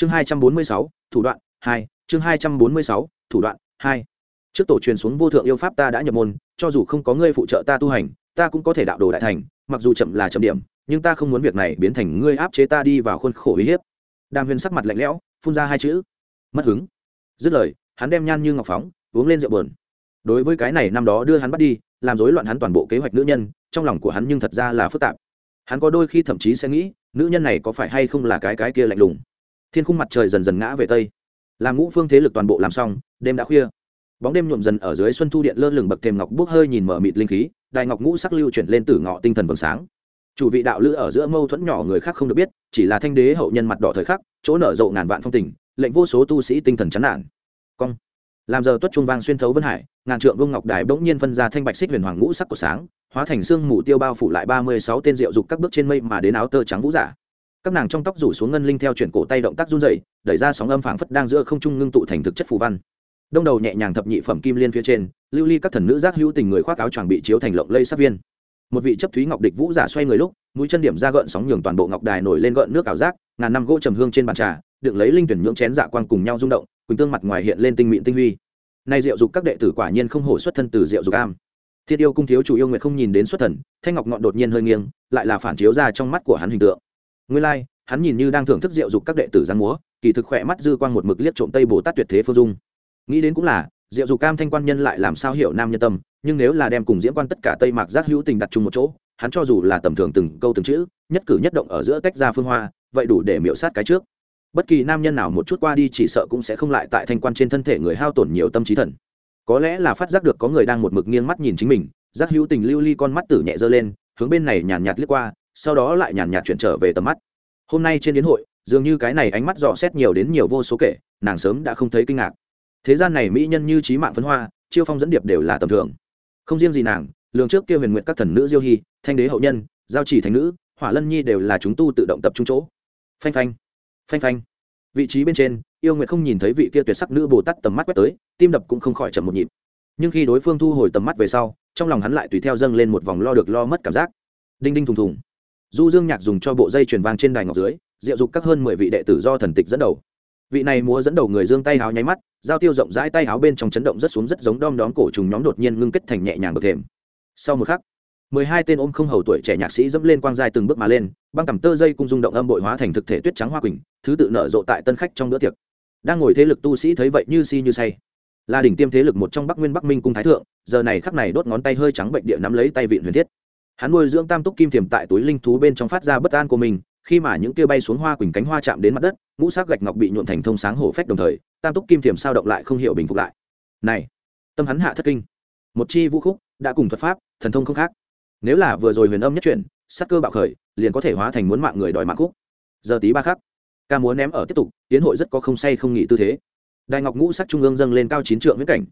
chương hai trăm bốn mươi sáu, thủ đoạn hai, chương hai trăm bốn mươi sáu, thủ đoạn hai. Trước tổ truyền xuống vô thượng yêu pháp ta đã nhập môn, cho dù không có ngươi phụ trợ ta tu hành, ta cũng có thể đạo đồ đại thành, mặc dù chậm là chậm điểm, nhưng ta không muốn việc này biến thành ngươi áp chế ta đi vào khuôn khổ uy hiếp. Đàm huyền sắc mặt lạnh lẽo, phun ra hai chữ. Mất hứng. Dứt lời, hắn đem nhan như ngọc phóng, uống lên rượu bờn đối với cái này năm đó đưa hắn bắt đi, làm rối loạn hắn toàn bộ kế hoạch nữ nhân, trong lòng của hắn nhưng thật ra là phức tạp. Hắn có đôi khi thậm chí sẽ nghĩ, nữ nhân này có phải hay không là cái cái kia lạnh lùng thiên khung mặt trời dần dần ngã về tây. Làm ngũ phương thế lực toàn bộ làm xong, đêm đã khuya. Bóng đêm nhuộm dần ở dưới xuân thu điện lơ lửng bậc thềm ngọc bốc hơi nhìn mở mịt linh khí, đài ngọc ngũ sắc lưu chuyển lên từ ngọ tinh thần vầng sáng. Chủ vị đạo lữ ở giữa mâu thuẫn nhỏ người khác không được biết, chỉ là thanh đế hậu nhân mặt đỏ thời khắc, chỗ nở rộ ngàn vạn phong tình, lệnh vô số tu sĩ tinh thần chán nản. Cong. Làm giờ tuất trung vang xuyên thấu vân hải, ngàn trượng vương ngọc đài bỗng nhiên phân ra thanh bạch xích huyền hoàng ngũ sắc của sáng, hóa thành xương mù tiêu bao phủ lại ba mươi sáu tên rượu dục các bước trên mây mà đến áo tơ trắng vũ giả các nàng trong tóc rủ xuống ngân linh theo chuyển cổ tay động tác run rẩy, đẩy ra sóng âm phảng phất đang giữa không trung ngưng tụ thành thực chất phù văn. Đông đầu nhẹ nhàng thập nhị phẩm kim liên phía trên lưu ly các thần nữ giác hữu tình người khoác áo choàng bị chiếu thành lộng lây sát viên. Một vị chấp thúy ngọc địch vũ giả xoay người lúc mũi chân điểm ra gợn sóng nhường toàn bộ ngọc đài nổi lên gợn nước ảo giác ngàn năm gỗ trầm hương trên bàn trà đựng lấy linh tuyển nhưỡng chén dạ quang cùng nhau rung động quỳnh tương mặt ngoài hiện lên tinh mịn tinh huy. Nay diệu dục các đệ tử quả nhiên không hổ xuất thân từ diệu dục am. Thiết yêu cung thiếu chủ yêu nguyệt không nhìn đến xuất thần thanh ngọc ngọn đột nhiên hơi nghiêng lại là phản chiếu ra trong mắt của hắn hình tượng nguyên lai like, hắn nhìn như đang thưởng thức diệu dục các đệ tử giang múa kỳ thực khỏe mắt dư quang một mực liếc trộm tây bồ tát tuyệt thế phương dung. Nghĩ đến cũng là diệu dục cam thanh quan nhân lại làm sao hiểu nam nhân tâm nhưng nếu là đem cùng diễn quan tất cả tây mạc giác hữu tình đặt chung một chỗ hắn cho dù là tầm thường từng câu từng chữ nhất cử nhất động ở giữa tách ra phương hoa vậy đủ để miểu sát cái trước. Bất kỳ nam nhân nào một chút qua đi chỉ sợ cũng sẽ không lại tại thanh quan trên thân thể người hao tổn nhiều tâm trí thần. Có lẽ là phát giác được có người đang một mực nghiêng mắt nhìn chính mình giác hữu tình lưu ly con mắt tử nhẹ giơ lên hướng bên này nhàn nhạt liếc qua sau đó lại nhàn nhạt chuyển trở về tầm mắt. Hôm nay trên đến hội, dường như cái này ánh mắt dò xét nhiều đến nhiều vô số kể, nàng sớm đã không thấy kinh ngạc. Thế gian này mỹ nhân như trí mạng phấn hoa, chiêu phong dẫn điệp đều là tầm thường. Không riêng gì nàng, lường trước kia huyền nguyện các thần nữ diêu hy thanh đế hậu nhân, giao chỉ thành nữ, hỏa lân nhi đều là chúng tu tự động tập trung chỗ. Phanh phanh phanh phanh. Vị trí bên trên, yêu nguyệt không nhìn thấy vị kia tuyệt sắc nữ bồ tát tầm mắt quét tới, tim đập cũng không khỏi chậm một nhịp. Nhưng khi đối phương thu hồi tầm mắt về sau, trong lòng hắn lại tùy theo dâng lên một vòng lo được lo mất cảm giác. Đinh đinh thùng thùng du dương nhạc dùng cho bộ dây chuyền vang trên đài ngọc dưới, diệu dục các hơn mười vị đệ tử do thần tịch dẫn đầu. Vị này múa dẫn đầu người dương tay háo nháy mắt, giao tiêu rộng rãi tay háo bên trong chấn động rất xuống rất giống đom đóm cổ trùng nhóm đột nhiên ngưng kết thành nhẹ nhàng bậc thềm. Sau một khắc, mười hai tên ôm không hầu tuổi trẻ nhạc sĩ dẫm lên quang dài từng bước mà lên, băng tầm tơ dây cung rung động âm bội hóa thành thực thể tuyết trắng hoa quỳnh, thứ tự nở rộ tại tân khách trong bữa tiệc. Đang ngồi thế lực tu sĩ thấy vậy như si như say. Là đỉnh tiêm thế lực một trong bắc nguyên bắc minh cung thái thượng, giờ này khắc này đốt ngón tay hơi trắng bệnh địa nắm lấy tay vịn huyền thiết hắn nuôi dưỡng tam túc kim thiềm tại túi linh thú bên trong phát ra bất an của mình, khi mà những kia bay xuống hoa quỳnh cánh hoa chạm đến mặt đất, ngũ sắc gạch ngọc bị nhuộn thành thông sáng hổ phách đồng thời, tam túc kim thiềm sao động lại không hiểu bình phục lại. Này, tâm hắn hạ thất kinh. Một chi vũ khúc, đã cùng thuật pháp, thần thông không khác. Nếu là vừa rồi huyền âm nhất chuyển sắc cơ bạo khởi, liền có thể hóa thành muốn mạng người đòi mạng khúc. Giờ tí ba khắc, ca múa ném ở tiếp tục, tiến hội rất có không say không nghỉ tư thế. Đại ngọc ngũ sắc trung ương dâng lên cao chín trượng viễn cảnh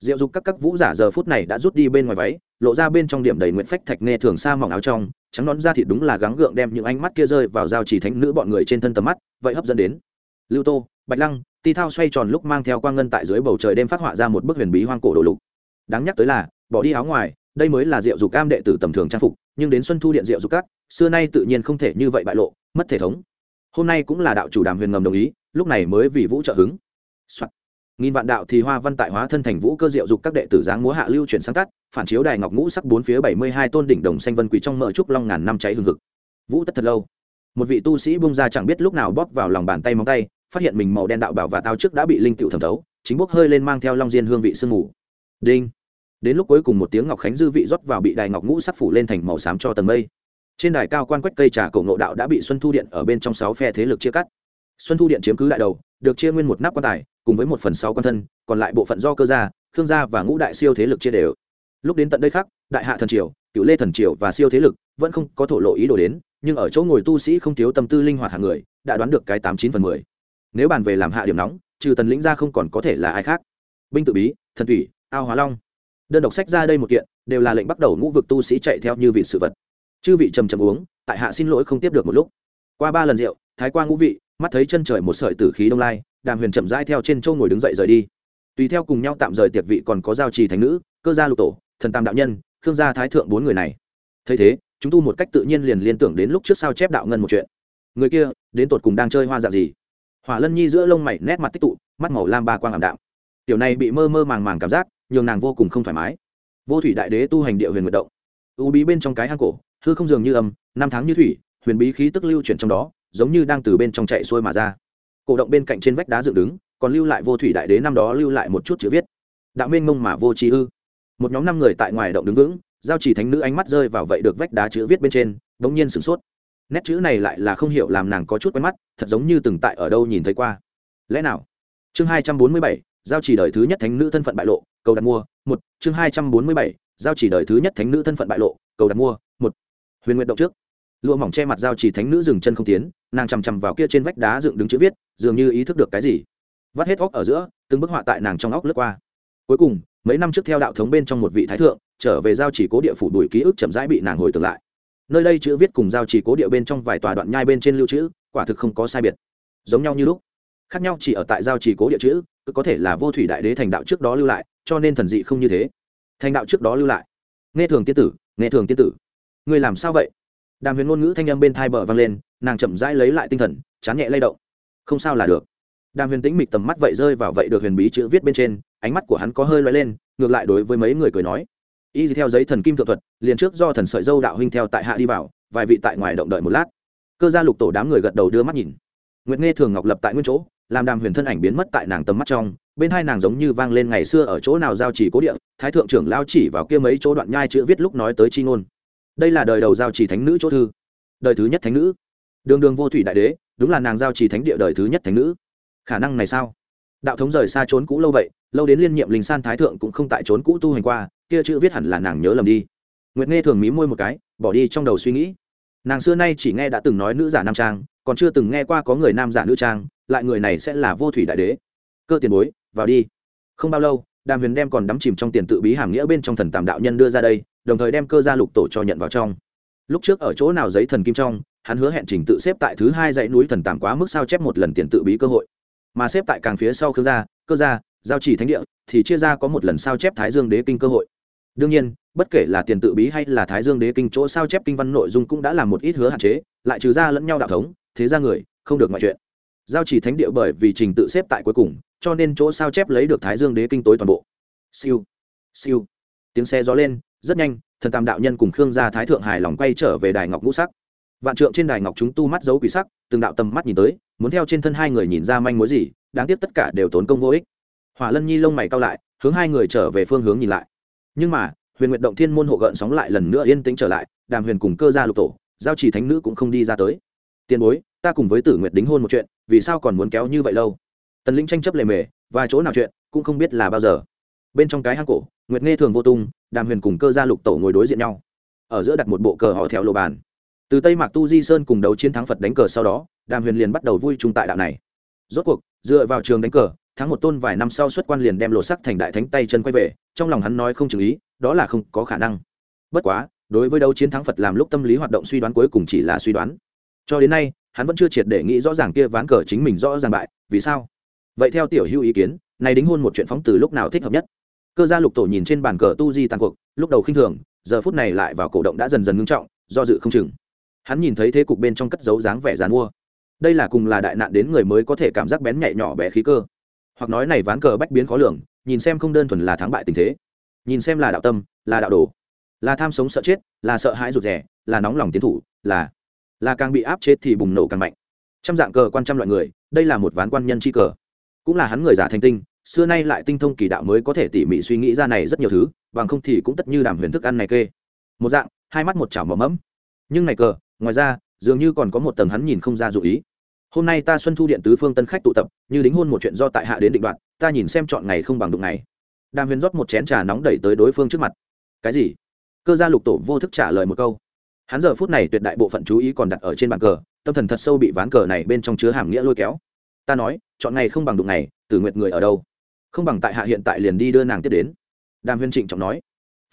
diệu dục các các vũ giả giờ phút này đã rút đi bên ngoài váy, lộ ra bên trong điểm đầy nguyện phách thạch nghe thường xa mỏng áo trong, trắng nón ra thì đúng là gắng gượng đem những ánh mắt kia rơi vào giao chỉ thánh nữ bọn người trên thân tầm mắt, vậy hấp dẫn đến. Lưu tô, bạch lăng, ti thao xoay tròn lúc mang theo quang ngân tại dưới bầu trời đêm phát họa ra một bức huyền bí hoang cổ đồ lục. Đáng nhắc tới là, bỏ đi áo ngoài, đây mới là diệu dục cam đệ tử tầm thường trang phục, nhưng đến xuân thu điện diệu dục các, xưa nay tự nhiên không thể như vậy bại lộ, mất thể thống. Hôm nay cũng là đạo chủ đàm huyền ngầm đồng ý, lúc này mới vì vũ trợ hứng、Soạn nghìn vạn đạo thì hoa văn tại hóa thân thành vũ cơ diệu dục các đệ tử giáng múa hạ lưu chuyển sáng tắt phản chiếu đài ngọc ngũ sắc bốn phía bảy mươi hai tôn đỉnh đồng xanh vân quỳ trong mở trúc long ngàn năm cháy hừng hực. Vũ tất thật lâu. Một vị tu sĩ bung ra chẳng biết lúc nào bóp vào lòng bàn tay móng tay, phát hiện mình màu đen đạo bảo và tao trước đã bị linh tựu thẩm thấu, chính bốc hơi lên mang theo long diên hương vị sương mù. Đinh. Đến lúc cuối cùng một tiếng ngọc khánh dư vị rót vào bị đài ngọc ngũ sắc phủ lên thành màu xám cho tầng mây. Trên đài cao quan quách cây trà cổ ngộ đạo đã bị xuân thu điện ở bên trong sáu phe thế lực chia cắt xuân thu điện chiếm cứ đại đầu, được chia nguyên một nắp quan tài, cùng với một phần sáu quan thân, còn lại bộ phận do cơ gia, khương gia và ngũ đại siêu thế lực chia đều. Lúc đến tận đây khác, đại hạ thần triều cựu lê thần triều và siêu thế lực vẫn không có thổ lộ ý đồ đến, nhưng ở chỗ ngồi tu sĩ không thiếu tâm tư linh hoạt hàng người, đã đoán được cái tám chín phần mười. Nếu bàn về làm hạ điểm nóng, trừ tần lĩnh ra không còn có thể là ai khác. Binh tự bí, thần thủy, ao hóa long. Đơn độc sách ra đây một kiện, đều là lệnh bắt đầu ngũ vực tu sĩ chạy theo như vị sự vật. Chư vị trầm trầm uống, tại hạ xin lỗi không tiếp được một lúc. Qua ba lần rượu, thái qua ngũ vị mắt thấy chân trời một sợi tử khí đông lai, đàm huyền chậm rãi theo trên châu ngồi đứng dậy rời đi. Tùy theo cùng nhau tạm rời tiệc vị còn có giao trì thành nữ, cơ gia lục tổ, thần tam đạo nhân, khương gia thái thượng bốn người này. Thấy thế, chúng tu một cách tự nhiên liền liên tưởng đến lúc trước sao chép đạo ngân một chuyện. Người kia, đến tột cùng đang chơi hoa dạ gì? Hỏa lân nhi giữa lông mày nét mặt tích tụ, mắt màu lam ba quang ảm đạm. Tiểu này bị mơ mơ màng màng cảm giác, nhường nàng vô cùng không thoải mái. Vô thủy đại đế tu hành địa huyền nguyệt động. U bí bên trong cái hang cổ, hư không dường như âm, năm tháng như thủy, huyền bí khí tức lưu chuyển trong đó giống như đang từ bên trong chạy xuôi mà ra. Cổ động bên cạnh trên vách đá dựng đứng, còn lưu lại vô thủy đại đế năm đó lưu lại một chút chữ viết. Đạo mênh mông mà vô trí ư. Một nhóm năm người tại ngoài động đứng vững, giao chỉ thánh nữ ánh mắt rơi vào vậy được vách đá chữ viết bên trên bỗng nhiên sửng sốt. Nét chữ này lại là không hiểu làm nàng có chút quen mắt, thật giống như từng tại ở đâu nhìn thấy qua. Lẽ nào? Chương hai trăm bốn mươi bảy, giao chỉ đời thứ nhất thánh nữ thân phận bại lộ, cầu đặt mua, một. Chương hai trăm bốn mươi bảy, giao chỉ đời thứ nhất thánh nữ thân phận bại lộ, cầu đặt mua, một. Huyền nguyện động trước lụa mỏng che mặt giao chỉ thánh nữ dừng chân không tiến, nàng chằm chằm vào kia trên vách đá dựng đứng chữ viết, dường như ý thức được cái gì. Vắt hết óc ở giữa, từng bức họa tại nàng trong óc lướt qua. Cuối cùng, mấy năm trước theo đạo thống bên trong một vị thái thượng, trở về giao chỉ cố địa phủ đuổi ký ức chậm rãi bị nàng hồi tưởng lại. Nơi đây chữ viết cùng giao chỉ cố địa bên trong vài tòa đoạn nhai bên trên lưu trữ, quả thực không có sai biệt. Giống nhau như lúc. Khác nhau chỉ ở tại giao chỉ cố địa chữ, cứ có thể là vô thủy đại đế thành đạo trước đó lưu lại, cho nên thần dị không như thế. Thành đạo trước đó lưu lại. Nghe thường tiên tử, nghe thường tiên tử. Người làm sao vậy? Đàm huyền ngôn ngữ thanh âm bên thai bờ vang lên, nàng chậm rãi lấy lại tinh thần, chán nhẹ lay động. Không sao là được. Đàm huyền tĩnh mịch tầm mắt vậy rơi vào vậy được huyền bí chữ viết bên trên, ánh mắt của hắn có hơi loay lên, ngược lại đối với mấy người cười nói. Y theo giấy thần kim thượng thuật, liền trước do thần sợi dâu đạo huynh theo tại hạ đi vào, vài vị tại ngoài động đợi một lát. Cơ gia lục tổ đám người gật đầu đưa mắt nhìn. Nguyệt nghe thường ngọc lập tại nguyên chỗ, làm đàm huyền thân ảnh biến mất tại nàng tầm mắt trong, bên hai nàng giống như vang lên ngày xưa ở chỗ nào giao chỉ cố địa, thái thượng trưởng lao chỉ vào kia mấy chỗ đoạn nhai chữ viết lúc nói tới chi ngôn đây là đời đầu giao chỉ thánh nữ chỗ thư. Đời thứ nhất thánh nữ. Đường đường vô thủy đại đế, đúng là nàng giao chỉ thánh địa đời thứ nhất thánh nữ. Khả năng này sao? Đạo thống rời xa trốn cũ lâu vậy, lâu đến liên nhiệm linh san thái thượng cũng không tại trốn cũ tu hành qua, kia chữ viết hẳn là nàng nhớ lầm đi. Nguyệt nghe thường mí môi một cái, bỏ đi trong đầu suy nghĩ. Nàng xưa nay chỉ nghe đã từng nói nữ giả nam trang, còn chưa từng nghe qua có người nam giả nữ trang, lại người này sẽ là vô thủy đại đế. Cơ tiền bối, vào đi. Không bao lâu, đàm huyền đem còn đắm chìm trong tiền tự bí hàm nghĩa bên trong thần tàm đạo nhân đưa ra đây đồng thời đem cơ gia lục tổ cho nhận vào trong. Lúc trước ở chỗ nào giấy thần kim trong, hắn hứa hẹn trình tự xếp tại thứ hai dãy núi thần tàm quá mức sao chép một lần tiền tự bí cơ hội. Mà xếp tại càng phía sau khương gia, cơ gia, giao chỉ thánh địa, thì chia ra có một lần sao chép thái dương đế kinh cơ hội. Đương nhiên, bất kể là tiền tự bí hay là thái dương đế kinh, chỗ sao chép kinh văn nội dung cũng đã làm một ít hứa hạn chế, lại trừ ra lẫn nhau đạo thống, thế ra người, không được ngoại chuyện. Giao chỉ thánh địa bởi vì trình tự xếp tại cuối cùng, cho nên chỗ sao chép lấy được thái dương đế kinh tối toàn bộ. Siêu siêu. Tiếng xe gió lên rất nhanh, thần tam đạo nhân cùng khương gia thái thượng hài lòng quay trở về đài ngọc ngũ sắc. Vạn trượng trên đài ngọc chúng tu mắt dấu quỷ sắc, từng đạo tầm mắt nhìn tới, muốn theo trên thân hai người nhìn ra manh mối gì, đáng tiếc tất cả đều tốn công vô ích. Hỏa lân nhi lông mày cao lại, hướng hai người trở về phương hướng nhìn lại. Nhưng mà, huyền nguyệt động thiên môn hộ gợn sóng lại lần nữa yên tĩnh trở lại, đàm huyền cùng cơ gia lục tổ, giao chỉ thánh nữ cũng không đi ra tới. Tiền bối, ta cùng với tử nguyệt đính hôn một chuyện, vì sao còn muốn kéo như vậy lâu? Tần linh tranh chấp lề mề và chỗ nào chuyện, cũng không biết là bao giờ. Bên trong cái hang cổ, nguyệt nghe thường vô tung đàm huyền cùng cơ gia lục tổ ngồi đối diện nhau. Ở giữa đặt một bộ cờ họ theo lộ bàn. Từ tây mạc tu di sơn cùng đấu chiến thắng phật đánh cờ sau đó, đàm huyền liền bắt đầu vui chung tại đạo này. Rốt cuộc, dựa vào trường đánh cờ, thắng một tôn vài năm sau xuất quan liền đem lộ sắc thành đại thánh tay chân quay về, trong lòng hắn nói không chừng ý, đó là không có khả năng. Bất quá, đối với đấu chiến thắng phật làm lúc tâm lý hoạt động suy đoán cuối cùng chỉ là suy đoán. Cho đến nay, hắn vẫn chưa triệt để nghĩ rõ ràng kia ván cờ chính mình rõ ràng bại, vì sao? Vậy theo tiểu hữu ý kiến này đính hôn một chuyện phóng từ lúc nào thích hợp nhất? Cơ gia lục tổ nhìn trên bàn cờ tu di tàn cuộc, lúc đầu khinh thường, giờ phút này lại vào cổ động đã dần dần ngưng trọng, do dự không chừng. Hắn nhìn thấy thế cục bên trong cất dấu dáng vẻ dàn mua. Đây là cùng là đại nạn đến người mới có thể cảm giác bén nhạy nhỏ bé khí cơ. Hoặc nói này ván cờ bách biến khó lường, nhìn xem không đơn thuần là thắng bại tình thế. Nhìn xem là đạo tâm, là đạo đồ. Là tham sống sợ chết, là sợ hãi rụt rè, là nóng lòng tiến thủ, là là càng bị áp chết thì bùng nổ càng mạnh. Trăm dạng cờ quan trăm loại người, đây là một ván quan nhân chi cờ. Cũng là hắn người giả thành tinh xưa nay lại tinh thông kỳ đạo mới có thể tỉ mỉ suy nghĩ ra này rất nhiều thứ, bằng không thì cũng tất như đàm huyền thức ăn này kê. Một dạng, hai mắt một chảo mỏm mẫm. Nhưng này cờ, ngoài ra, dường như còn có một tầng hắn nhìn không ra dụ ý. Hôm nay ta xuân thu điện tứ phương tân khách tụ tập, như đính hôn một chuyện do tại hạ đến định đoạn ta nhìn xem chọn ngày không bằng đụng ngày. Đàm huyền rót một chén trà nóng đẩy tới đối phương trước mặt. Cái gì? Cơ gia lục tổ vô thức trả lời một câu. Hắn giờ phút này tuyệt đại bộ phận chú ý còn đặt ở trên bàn cờ, tâm thần thật sâu bị ván cờ này bên trong chứa hàm nghĩa lôi kéo. Ta nói, chọn ngày không bằng đụng ngày, tử nguyệt người ở đâu? Không bằng tại hạ hiện tại liền đi đưa nàng tiếp đến. Đàm Huyên trịnh trọng nói.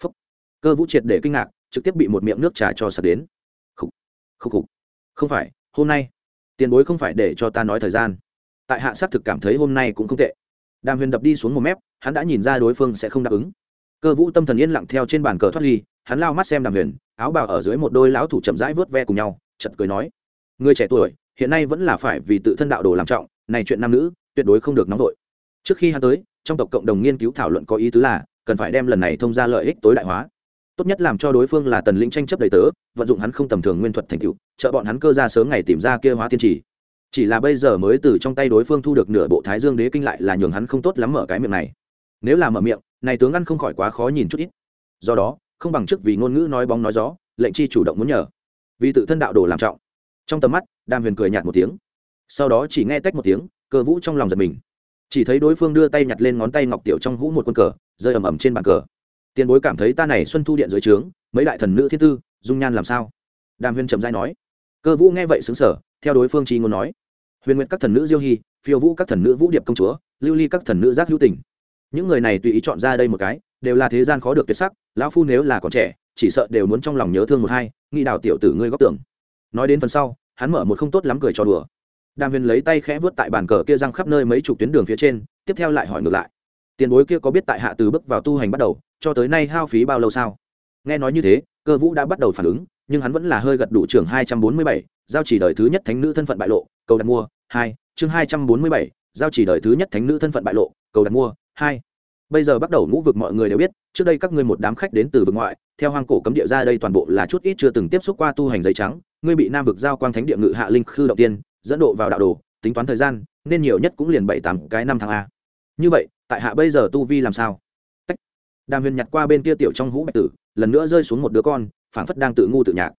Phúc. Cơ vũ triệt để kinh ngạc, trực tiếp bị một miệng nước trà cho sập đến. Khúc khúc khúc không phải, hôm nay. Tiền bối không phải để cho ta nói thời gian. Tại hạ xác thực cảm thấy hôm nay cũng không tệ. Đàm huyền đập đi xuống một mép, hắn đã nhìn ra đối phương sẽ không đáp ứng. Cơ vũ tâm thần yên lặng theo trên bàn cờ thoát ly, hắn lao mắt xem đàm huyền áo bào ở dưới một đôi lão thủ chậm rãi vớt ve cùng nhau chật cười nói. Người trẻ tuổi, hiện nay vẫn là phải vì tự thân đạo đồ làm trọng, này chuyện nam nữ, tuyệt đối không được nóng vội. Trước khi hắn tới trong tộc cộng đồng nghiên cứu thảo luận có ý tứ là, cần phải đem lần này thông ra lợi ích tối đại hóa. Tốt nhất làm cho đối phương là tần lĩnh tranh chấp đầy tớ, vận dụng hắn không tầm thường nguyên thuật thành cựu trợ bọn hắn cơ ra sớm ngày tìm ra kia hóa tiên trì. Chỉ là bây giờ mới từ trong tay đối phương thu được nửa bộ thái dương đế kinh lại là nhường hắn không tốt lắm mở cái miệng này. Nếu là mở miệng, này tướng ăn không khỏi quá khó nhìn chút ít. Do đó, không bằng trước vì ngôn ngữ nói bóng nói gió, lệnh chi chủ động muốn nhờ. Vì tự thân đạo đồ làm trọng. Trong tầm mắt, đàm huyền cười nhạt một tiếng. Sau đó chỉ nghe tách một tiếng, cơ vũ trong lòng giật mình chỉ thấy đối phương đưa tay nhặt lên ngón tay ngọc tiểu trong hũ một quân cờ, rơi ầm ầm trên bàn cờ. Tiền bối cảm thấy ta này xuân thu điện dưới trướng, mấy đại thần nữ thiên tư, dung nhan làm sao? Đàm huyên trầm dai nói. Cơ vũ nghe vậy xứng sở theo đối phương chi ngôn nói. Huyền nguyện các thần nữ diêu hy phiêu vũ các thần nữ vũ điệp công chúa, lưu ly các thần nữ giác hữu tình. Những người này tùy ý chọn ra đây một cái, đều là thế gian khó được tuyệt sắc, lão phu nếu là còn trẻ, chỉ sợ đều muốn trong lòng nhớ thương một hai, nghĩ đào tiểu tử ngươi góp tưởng. Nói đến phần sau, hắn mở một không tốt lắm cười cho đùa đàm huyền lấy tay khẽ vớt tại bàn cờ kia răng khắp nơi mấy chục tuyến đường phía trên, tiếp theo lại hỏi ngược lại. Tiền bối kia có biết tại hạ từ bước vào tu hành bắt đầu, cho tới nay hao phí bao lâu sao? Nghe nói như thế, cơ vũ đã bắt đầu phản ứng, nhưng hắn vẫn là hơi gật đủ trưởng hai trăm bốn mươi bảy, giao chỉ đời thứ nhất thánh nữ thân phận bại lộ, cầu đặt mua, hai, chương hai trăm bốn mươi bảy, giao chỉ đời thứ nhất thánh nữ thân phận bại lộ, cầu đặt mua, hai. Bây giờ bắt đầu ngũ vực mọi người đều biết, trước đây các ngươi một đám khách đến từ vực ngoại, theo hoang cổ cấm địa ra đây toàn bộ là chút ít chưa từng tiếp xúc qua tu hành giấy trắng, ngươi bị nam vực giao quang thánh địa ngự hạ linh khư đầu tiên dẫn độ vào đạo đồ, tính toán thời gian, nên nhiều nhất cũng liền bảy tám cái năm tháng a. Như vậy, tại hạ bây giờ tu vi làm sao? Tách. đàm huyền nhặt qua bên kia tiểu trong hũ bạch tử, lần nữa rơi xuống một đứa con, phảng phất đang tự ngu tự nhạc.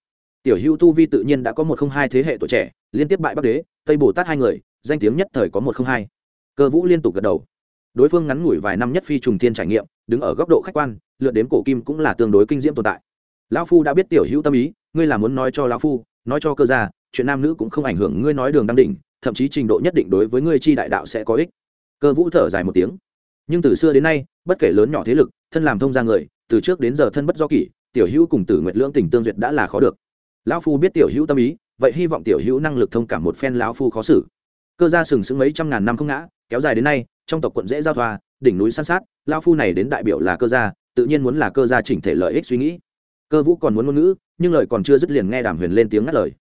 Tiểu hữu tu vi tự nhiên đã có một không hai thế hệ tuổi trẻ, liên tiếp bại bắc đế, tây bồ tát hai người, danh tiếng nhất thời có một không hai. Cơ vũ liên tục gật đầu. Đối phương ngắn ngủi vài năm nhất phi trùng tiên trải nghiệm, đứng ở góc độ khách quan lượt đến cổ kim cũng là tương đối kinh diễm tồn tại. Lão phu đã biết tiểu hữu tâm ý, ngươi là muốn nói cho lão phu, nói cho cơ gia chuyện nam nữ cũng không ảnh hưởng ngươi nói đường đăng đỉnh, thậm chí trình độ nhất định đối với ngươi chi đại đạo sẽ có ích. Cơ vũ thở dài một tiếng. Nhưng từ xưa đến nay, bất kể lớn nhỏ thế lực, thân làm thông gia người, từ trước đến giờ thân bất do kỷ, tiểu hữu cùng tử nguyệt lưỡng tình tương duyệt đã là khó được. Lão phu biết tiểu hữu tâm ý, vậy hy vọng tiểu hữu năng lực thông cảm một phen lão phu khó xử. Cơ gia sừng sững mấy trăm ngàn năm không ngã, kéo dài đến nay, trong tộc quận dễ giao thoa, đỉnh núi san sát, lão phu này đến đại biểu là cơ gia, tự nhiên muốn là cơ gia chỉnh thể lợi ích suy nghĩ. Cơ vũ còn muốn ngôn ngữ, nhưng lời còn chưa dứt liền nghe đàm huyền lên tiếng ngắt lời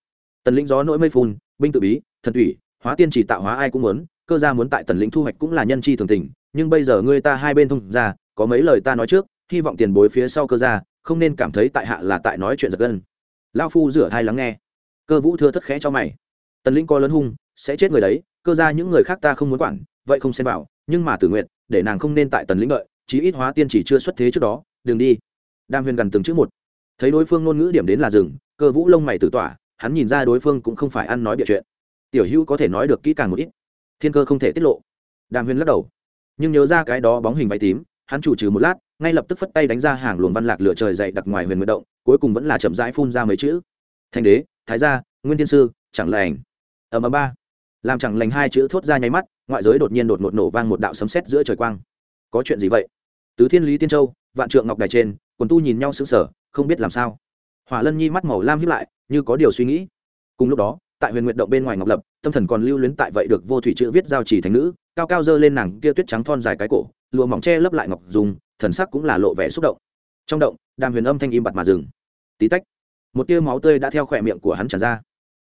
tần lĩnh gió nỗi mây phun, binh tự bí, thần thủy, hóa tiên chỉ tạo hóa ai cũng muốn, cơ gia muốn tại tần lĩnh thu hoạch cũng là nhân chi thường tình, nhưng bây giờ ngươi ta hai bên thông ra có mấy lời ta nói trước, hy vọng tiền bối phía sau cơ gia, không nên cảm thấy tại hạ là tại nói chuyện giật gân. Lao phu rửa thai lắng nghe. Cơ vũ thưa thất khẽ cho mày. Tần lĩnh có lớn hung, sẽ chết người đấy, cơ ra những người khác ta không muốn quản, vậy không xem vào, nhưng mà tử nguyện, để nàng không nên tại tần lĩnh đợi, chí ít hóa tiên chỉ chưa xuất thế trước đó, đừng đi. Đam huyền gần từng chữ một. Thấy đối phương ngôn ngữ điểm đến là rừng cơ vũ lông mày tử tỏa hắn nhìn ra đối phương cũng không phải ăn nói bịa chuyện. Tiểu hữu có thể nói được kỹ càng một ít. Thiên cơ không thể tiết lộ. Đàm huyền lắc đầu. Nhưng nhớ ra cái đó bóng hình váy tím, hắn chủ trừ một lát, ngay lập tức phất tay đánh ra hàng luồng văn lạc lửa trời dậy đặt ngoài huyền nguyện động, cuối cùng vẫn là chậm rãi phun ra mấy chữ. Thanh đế, thái gia, nguyên thiên sư, chẳng lành. Ở mà ba. Làm chẳng lành hai chữ thốt ra nháy mắt, ngoại giới đột nhiên đột ngột nổ vang một đạo sấm sét giữa trời quang. Có chuyện gì vậy? Tứ thiên lý tiên châu, vạn trượng ngọc đài trên, quần tu nhìn nhau sững sờ, không biết làm sao. Hỏa lân nhi mắt màu lam hiếp lại như có điều suy nghĩ. Cùng lúc đó, tại huyền nguyện động bên ngoài ngọc lập, tâm thần còn lưu luyến tại vậy được vô thủy chữ viết giao chỉ thành nữ, cao cao dơ lên nàng kia tuyết trắng thon dài cái cổ, lụa mỏng che lấp lại ngọc dùng, thần sắc cũng là lộ vẻ xúc động. Trong động, đàm huyền âm thanh im bặt mà dừng. Tí tách, một tia máu tươi đã theo khỏe miệng của hắn tràn ra.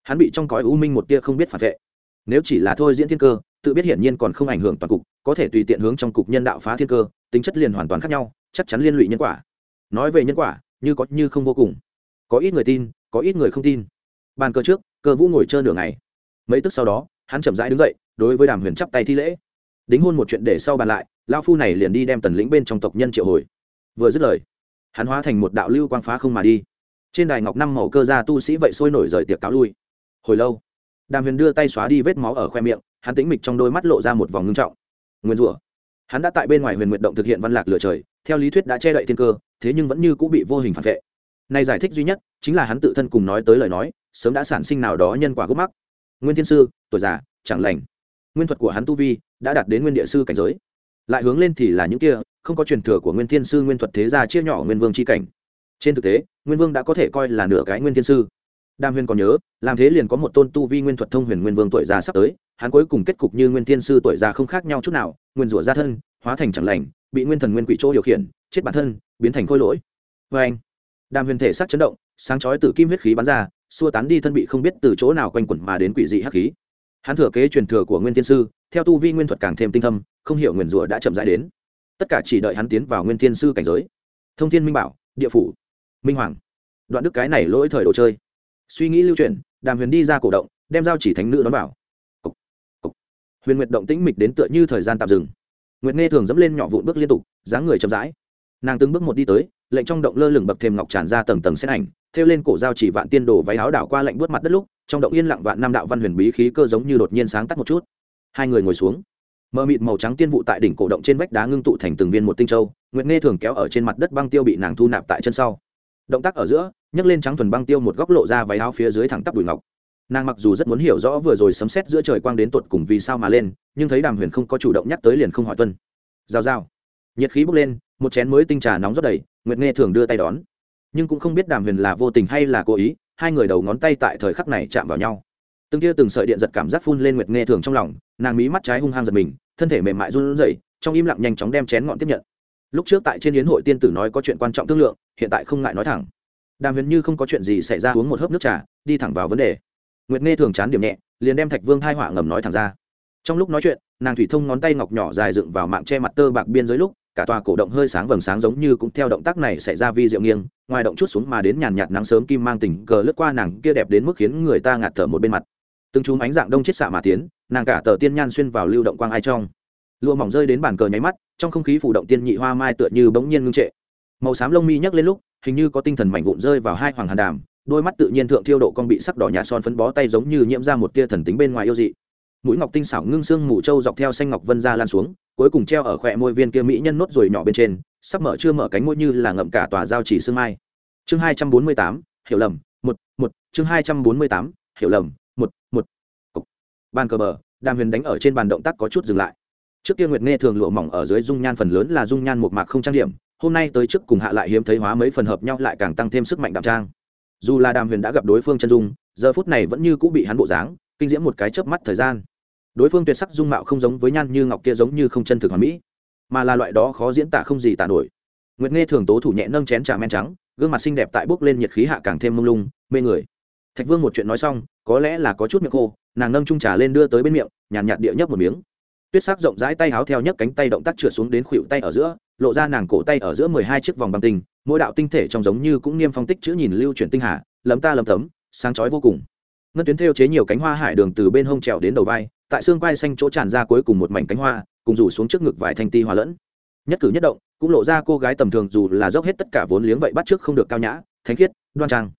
Hắn bị trong cõi u minh một tia không biết phản vệ. Nếu chỉ là thôi diễn thiên cơ, tự biết hiển nhiên còn không ảnh hưởng toàn cục, có thể tùy tiện hướng trong cục nhân đạo phá thiên cơ, tính chất liền hoàn toàn khác nhau, chắc chắn liên lụy nhân quả. Nói về nhân quả, như có như không vô cùng. Có ít người tin có ít người không tin. Bàn cờ trước, cơ vũ ngồi chơi nửa ngày. Mấy tức sau đó, hắn chậm rãi đứng dậy, đối với đàm huyền chắp tay thi lễ. Đính hôn một chuyện để sau bàn lại lao phu này liền đi đem tần lĩnh bên trong tộc nhân triệu hồi. Vừa dứt lời, hắn hóa thành một đạo lưu quang phá không mà đi. Trên đài ngọc năm màu cơ gia tu sĩ vậy sôi nổi rời tiệc cáo lui. Hồi lâu, đàm huyền đưa tay xóa đi vết máu ở khoe miệng, hắn tĩnh mịch trong đôi mắt lộ ra một vòng ngưng trọng. Nguyên rủa, hắn đã tại bên ngoài huyền nguyện động thực hiện văn lạc lửa trời, theo lý thuyết đã che đậy thiên cơ, thế nhưng vẫn như cũng bị vô hình phản vệ này giải thích duy nhất chính là hắn tự thân cùng nói tới lời nói, sớm đã sản sinh nào đó nhân quả gốc mắc. Nguyên thiên sư, tuổi già, chẳng lành. Nguyên thuật của hắn tu vi đã đạt đến nguyên địa sư cảnh giới. Lại hướng lên thì là những kia, không có truyền thừa của nguyên thiên sư nguyên thuật thế gia chia nhỏ nguyên vương chi cảnh. Trên thực tế, nguyên vương đã có thể coi là nửa cái nguyên thiên sư. Đàm huyền còn nhớ, làm thế liền có một tôn tu vi nguyên thuật thông huyền nguyên vương tuổi già sắp tới, hắn cuối cùng kết cục như nguyên thiên sư tuổi già không khác nhau chút nào, nguyên rủa ra thân, hóa thành chẳng lành, bị nguyên thần nguyên quỷ chỗ điều khiển, chết bản thân, biến thành khôi lỗi. Và anh đàm huyền thể sắc chấn động sáng chói từ kim huyết khí bắn ra xua tán đi thân bị không biết từ chỗ nào quanh quẩn mà đến quỷ dị hắc khí. Hắn thừa kế truyền thừa của nguyên tiên sư theo tu vi nguyên thuật càng thêm tinh thâm không hiểu nguyền rủa đã chậm rãi đến. Tất cả chỉ đợi hắn tiến vào nguyên tiên sư cảnh giới. Thông thiên minh bảo địa phủ minh hoàng. Đoạn đức cái này lỗi thời đồ chơi. Suy nghĩ lưu truyền đàm huyền đi ra cổ động đem giao chỉ thánh nữ đón vào. Cục, cục. huyền nguyệt động tĩnh mịch đến tựa như thời gian tạm dừng. Nguyệt nghe thường dẫm lên nhỏ vụn bước liên tục dáng người chậm rãi. Nàng từng bước một đi tới lệnh trong động lơ lửng bậc thêm ngọc tràn ra tầng tầng xét ảnh theo lên cổ giao chỉ vạn tiên đồ váy áo đảo qua lạnh buốt mặt đất lúc, trong động yên lặng vạn nam đạo văn huyền bí khí cơ giống như đột nhiên sáng tắt một chút. Hai người ngồi xuống. Mờ mịt màu trắng tiên vụ tại đỉnh cổ động trên vách đá ngưng tụ thành từng viên một tinh châu, nguyệt nghe thường kéo ở trên mặt đất băng tiêu bị nàng thu nạp tại chân sau. Động tác ở giữa, nhấc lên trắng thuần băng tiêu một góc lộ ra váy áo phía dưới thẳng tắp đùi ngọc. Nàng mặc dù rất muốn hiểu rõ vừa rồi sấm xét giữa trời quang đến tột cùng vì sao mà lên, nhưng thấy đàm huyền không có chủ động nhắc tới liền không hỏi tuân. Rào rào. Nhiệt khí bốc lên, một chén mới tinh trà nóng rất đầy nguyệt nghe thường đưa tay đón. Nhưng cũng không biết đàm huyền là vô tình hay là cố ý, hai người đầu ngón tay tại thời khắc này chạm vào nhau. Từng tia từng sợi điện giật cảm giác phun lên nguyệt nghe thường trong lòng, nàng mí mắt trái hung hăng giật mình, thân thể mềm mại run rẩy, trong im lặng nhanh chóng đem chén ngọn tiếp nhận. Lúc trước tại trên yến hội tiên tử nói có chuyện quan trọng thương lượng, hiện tại không ngại nói thẳng. Đàm huyền như không có chuyện gì xảy ra uống một hớp nước trà, đi thẳng vào vấn đề. Nguyệt nghe thường chán điểm nhẹ, liền đem thạch vương thai họa ngầm nói thẳng ra. Trong lúc nói chuyện, nàng thủy thông ngón tay ngọc nhỏ dài dựng vào mạng che mặt tơ bạc biên giới lúc cả tòa cổ động hơi sáng vầng sáng giống như cũng theo động tác này xảy ra vi diệu nghiêng, ngoài động chút xuống mà đến nhàn nhạt nắng sớm kim mang tình cờ lướt qua nàng kia đẹp đến mức khiến người ta ngạt thở một bên mặt. Từng chùm ánh dạng đông chết xạ mà tiến, nàng cả tờ tiên nhan xuyên vào lưu động quang ai trong. Lụa mỏng rơi đến bàn cờ nháy mắt, trong không khí phủ động tiên nhị hoa mai tựa như bỗng nhiên ngưng trệ. Màu xám lông mi nhấc lên lúc, hình như có tinh thần mảnh vụn rơi vào hai hoàng hàn đàm, đôi mắt tự nhiên thượng thiêu độ con bị sắc đỏ nhà son phấn bó tay giống như nhiễm ra một tia thần tính bên ngoài yêu dị. Mũi ngọc tinh xảo ngưng xương mù trâu dọc theo xanh ngọc vân ra lan xuống cuối cùng treo ở khỏe môi viên kia mỹ nhân nốt rồi nhỏ bên trên, sắp mở chưa mở cánh môi như là ngậm cả tòa giao chỉ sương mai. Chương hai trăm bốn mươi tám, hiểu lầm, một một, chương hai trăm bốn mươi tám, hiểu lầm, một một. Bàn cờ bờ, đàm huyền đánh ở trên bàn động tác có chút dừng lại. Trước kia nguyệt nghe thường lụa mỏng ở dưới dung nhan phần lớn là dung nhan một mạc không trang điểm, hôm nay tới trước cùng hạ lại hiếm thấy hóa mấy phần hợp nhau lại càng tăng thêm sức mạnh đạm trang. Dù là đàm huyền đã gặp đối phương chân dung, giờ phút này vẫn như cũng bị hắn bộ dáng, kinh diễm một cái chớp mắt thời gian đối phương tuyệt sắc dung mạo không giống với nhan như ngọc kia giống như không chân thực hoàn mỹ, mà là loại đó khó diễn tả không gì tả nổi. Nguyệt nghe thường tố thủ nhẹ nâng chén trà men trắng, gương mặt xinh đẹp tại bốc lên nhiệt khí hạ càng thêm mông lung, mê người. Thạch vương một chuyện nói xong, có lẽ là có chút miệng khô, nàng nâng trung trà lên đưa tới bên miệng, nhàn nhạt địa nhấp một miếng. Tuyết sắc rộng rãi tay háo theo nhấc cánh tay động tác trượt xuống đến khuỷu tay ở giữa, lộ ra nàng cổ tay ở giữa mười hai chiếc vòng băng tinh, mỗi đạo tinh thể trong giống như cũng niêm phong tích chữ nhìn lưu chuyển tinh hà, lấm ta lấm tấm, sáng chói vô cùng. Ngân tuyến thêu chế nhiều cánh hoa hải đường từ bên hông trèo đến đầu vai tại xương quai xanh chỗ tràn ra cuối cùng một mảnh cánh hoa, cùng rủ xuống trước ngực vài thanh ti hòa lẫn. Nhất cử nhất động, cũng lộ ra cô gái tầm thường dù là dốc hết tất cả vốn liếng vậy bắt trước không được cao nhã, thánh khiết, đoan trang.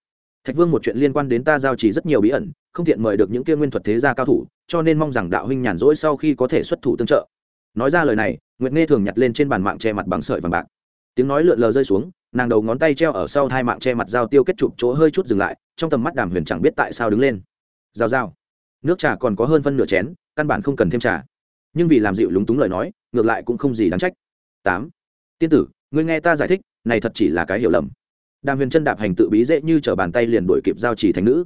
Thạch vương một chuyện liên quan đến ta giao chỉ rất nhiều bí ẩn, không tiện mời được những kia nguyên thuật thế gia cao thủ, cho nên mong rằng đạo huynh nhàn rỗi sau khi có thể xuất thủ tương trợ. Nói ra lời này, nguyệt nghe thường nhặt lên trên bàn mạng che mặt bằng sợi vàng bạc. Tiếng nói lượn lờ rơi xuống, nàng đầu ngón tay treo ở sau hai mạng che mặt dao tiêu kết chụp chỗ hơi chút dừng lại, trong tầm mắt đàm huyền chẳng biết tại sao đứng lên. Rào rào nước trà còn có hơn phân nửa chén, căn bản không cần thêm trà. Nhưng vì làm dịu lúng túng lời nói, ngược lại cũng không gì đáng trách. Tám. Tiên tử, ngươi nghe ta giải thích, này thật chỉ là cái hiểu lầm. Đàm huyền chân đạp hành tự bí dễ như t r ở bàn tay liền đuổi kịp giao chỉ thành nữ.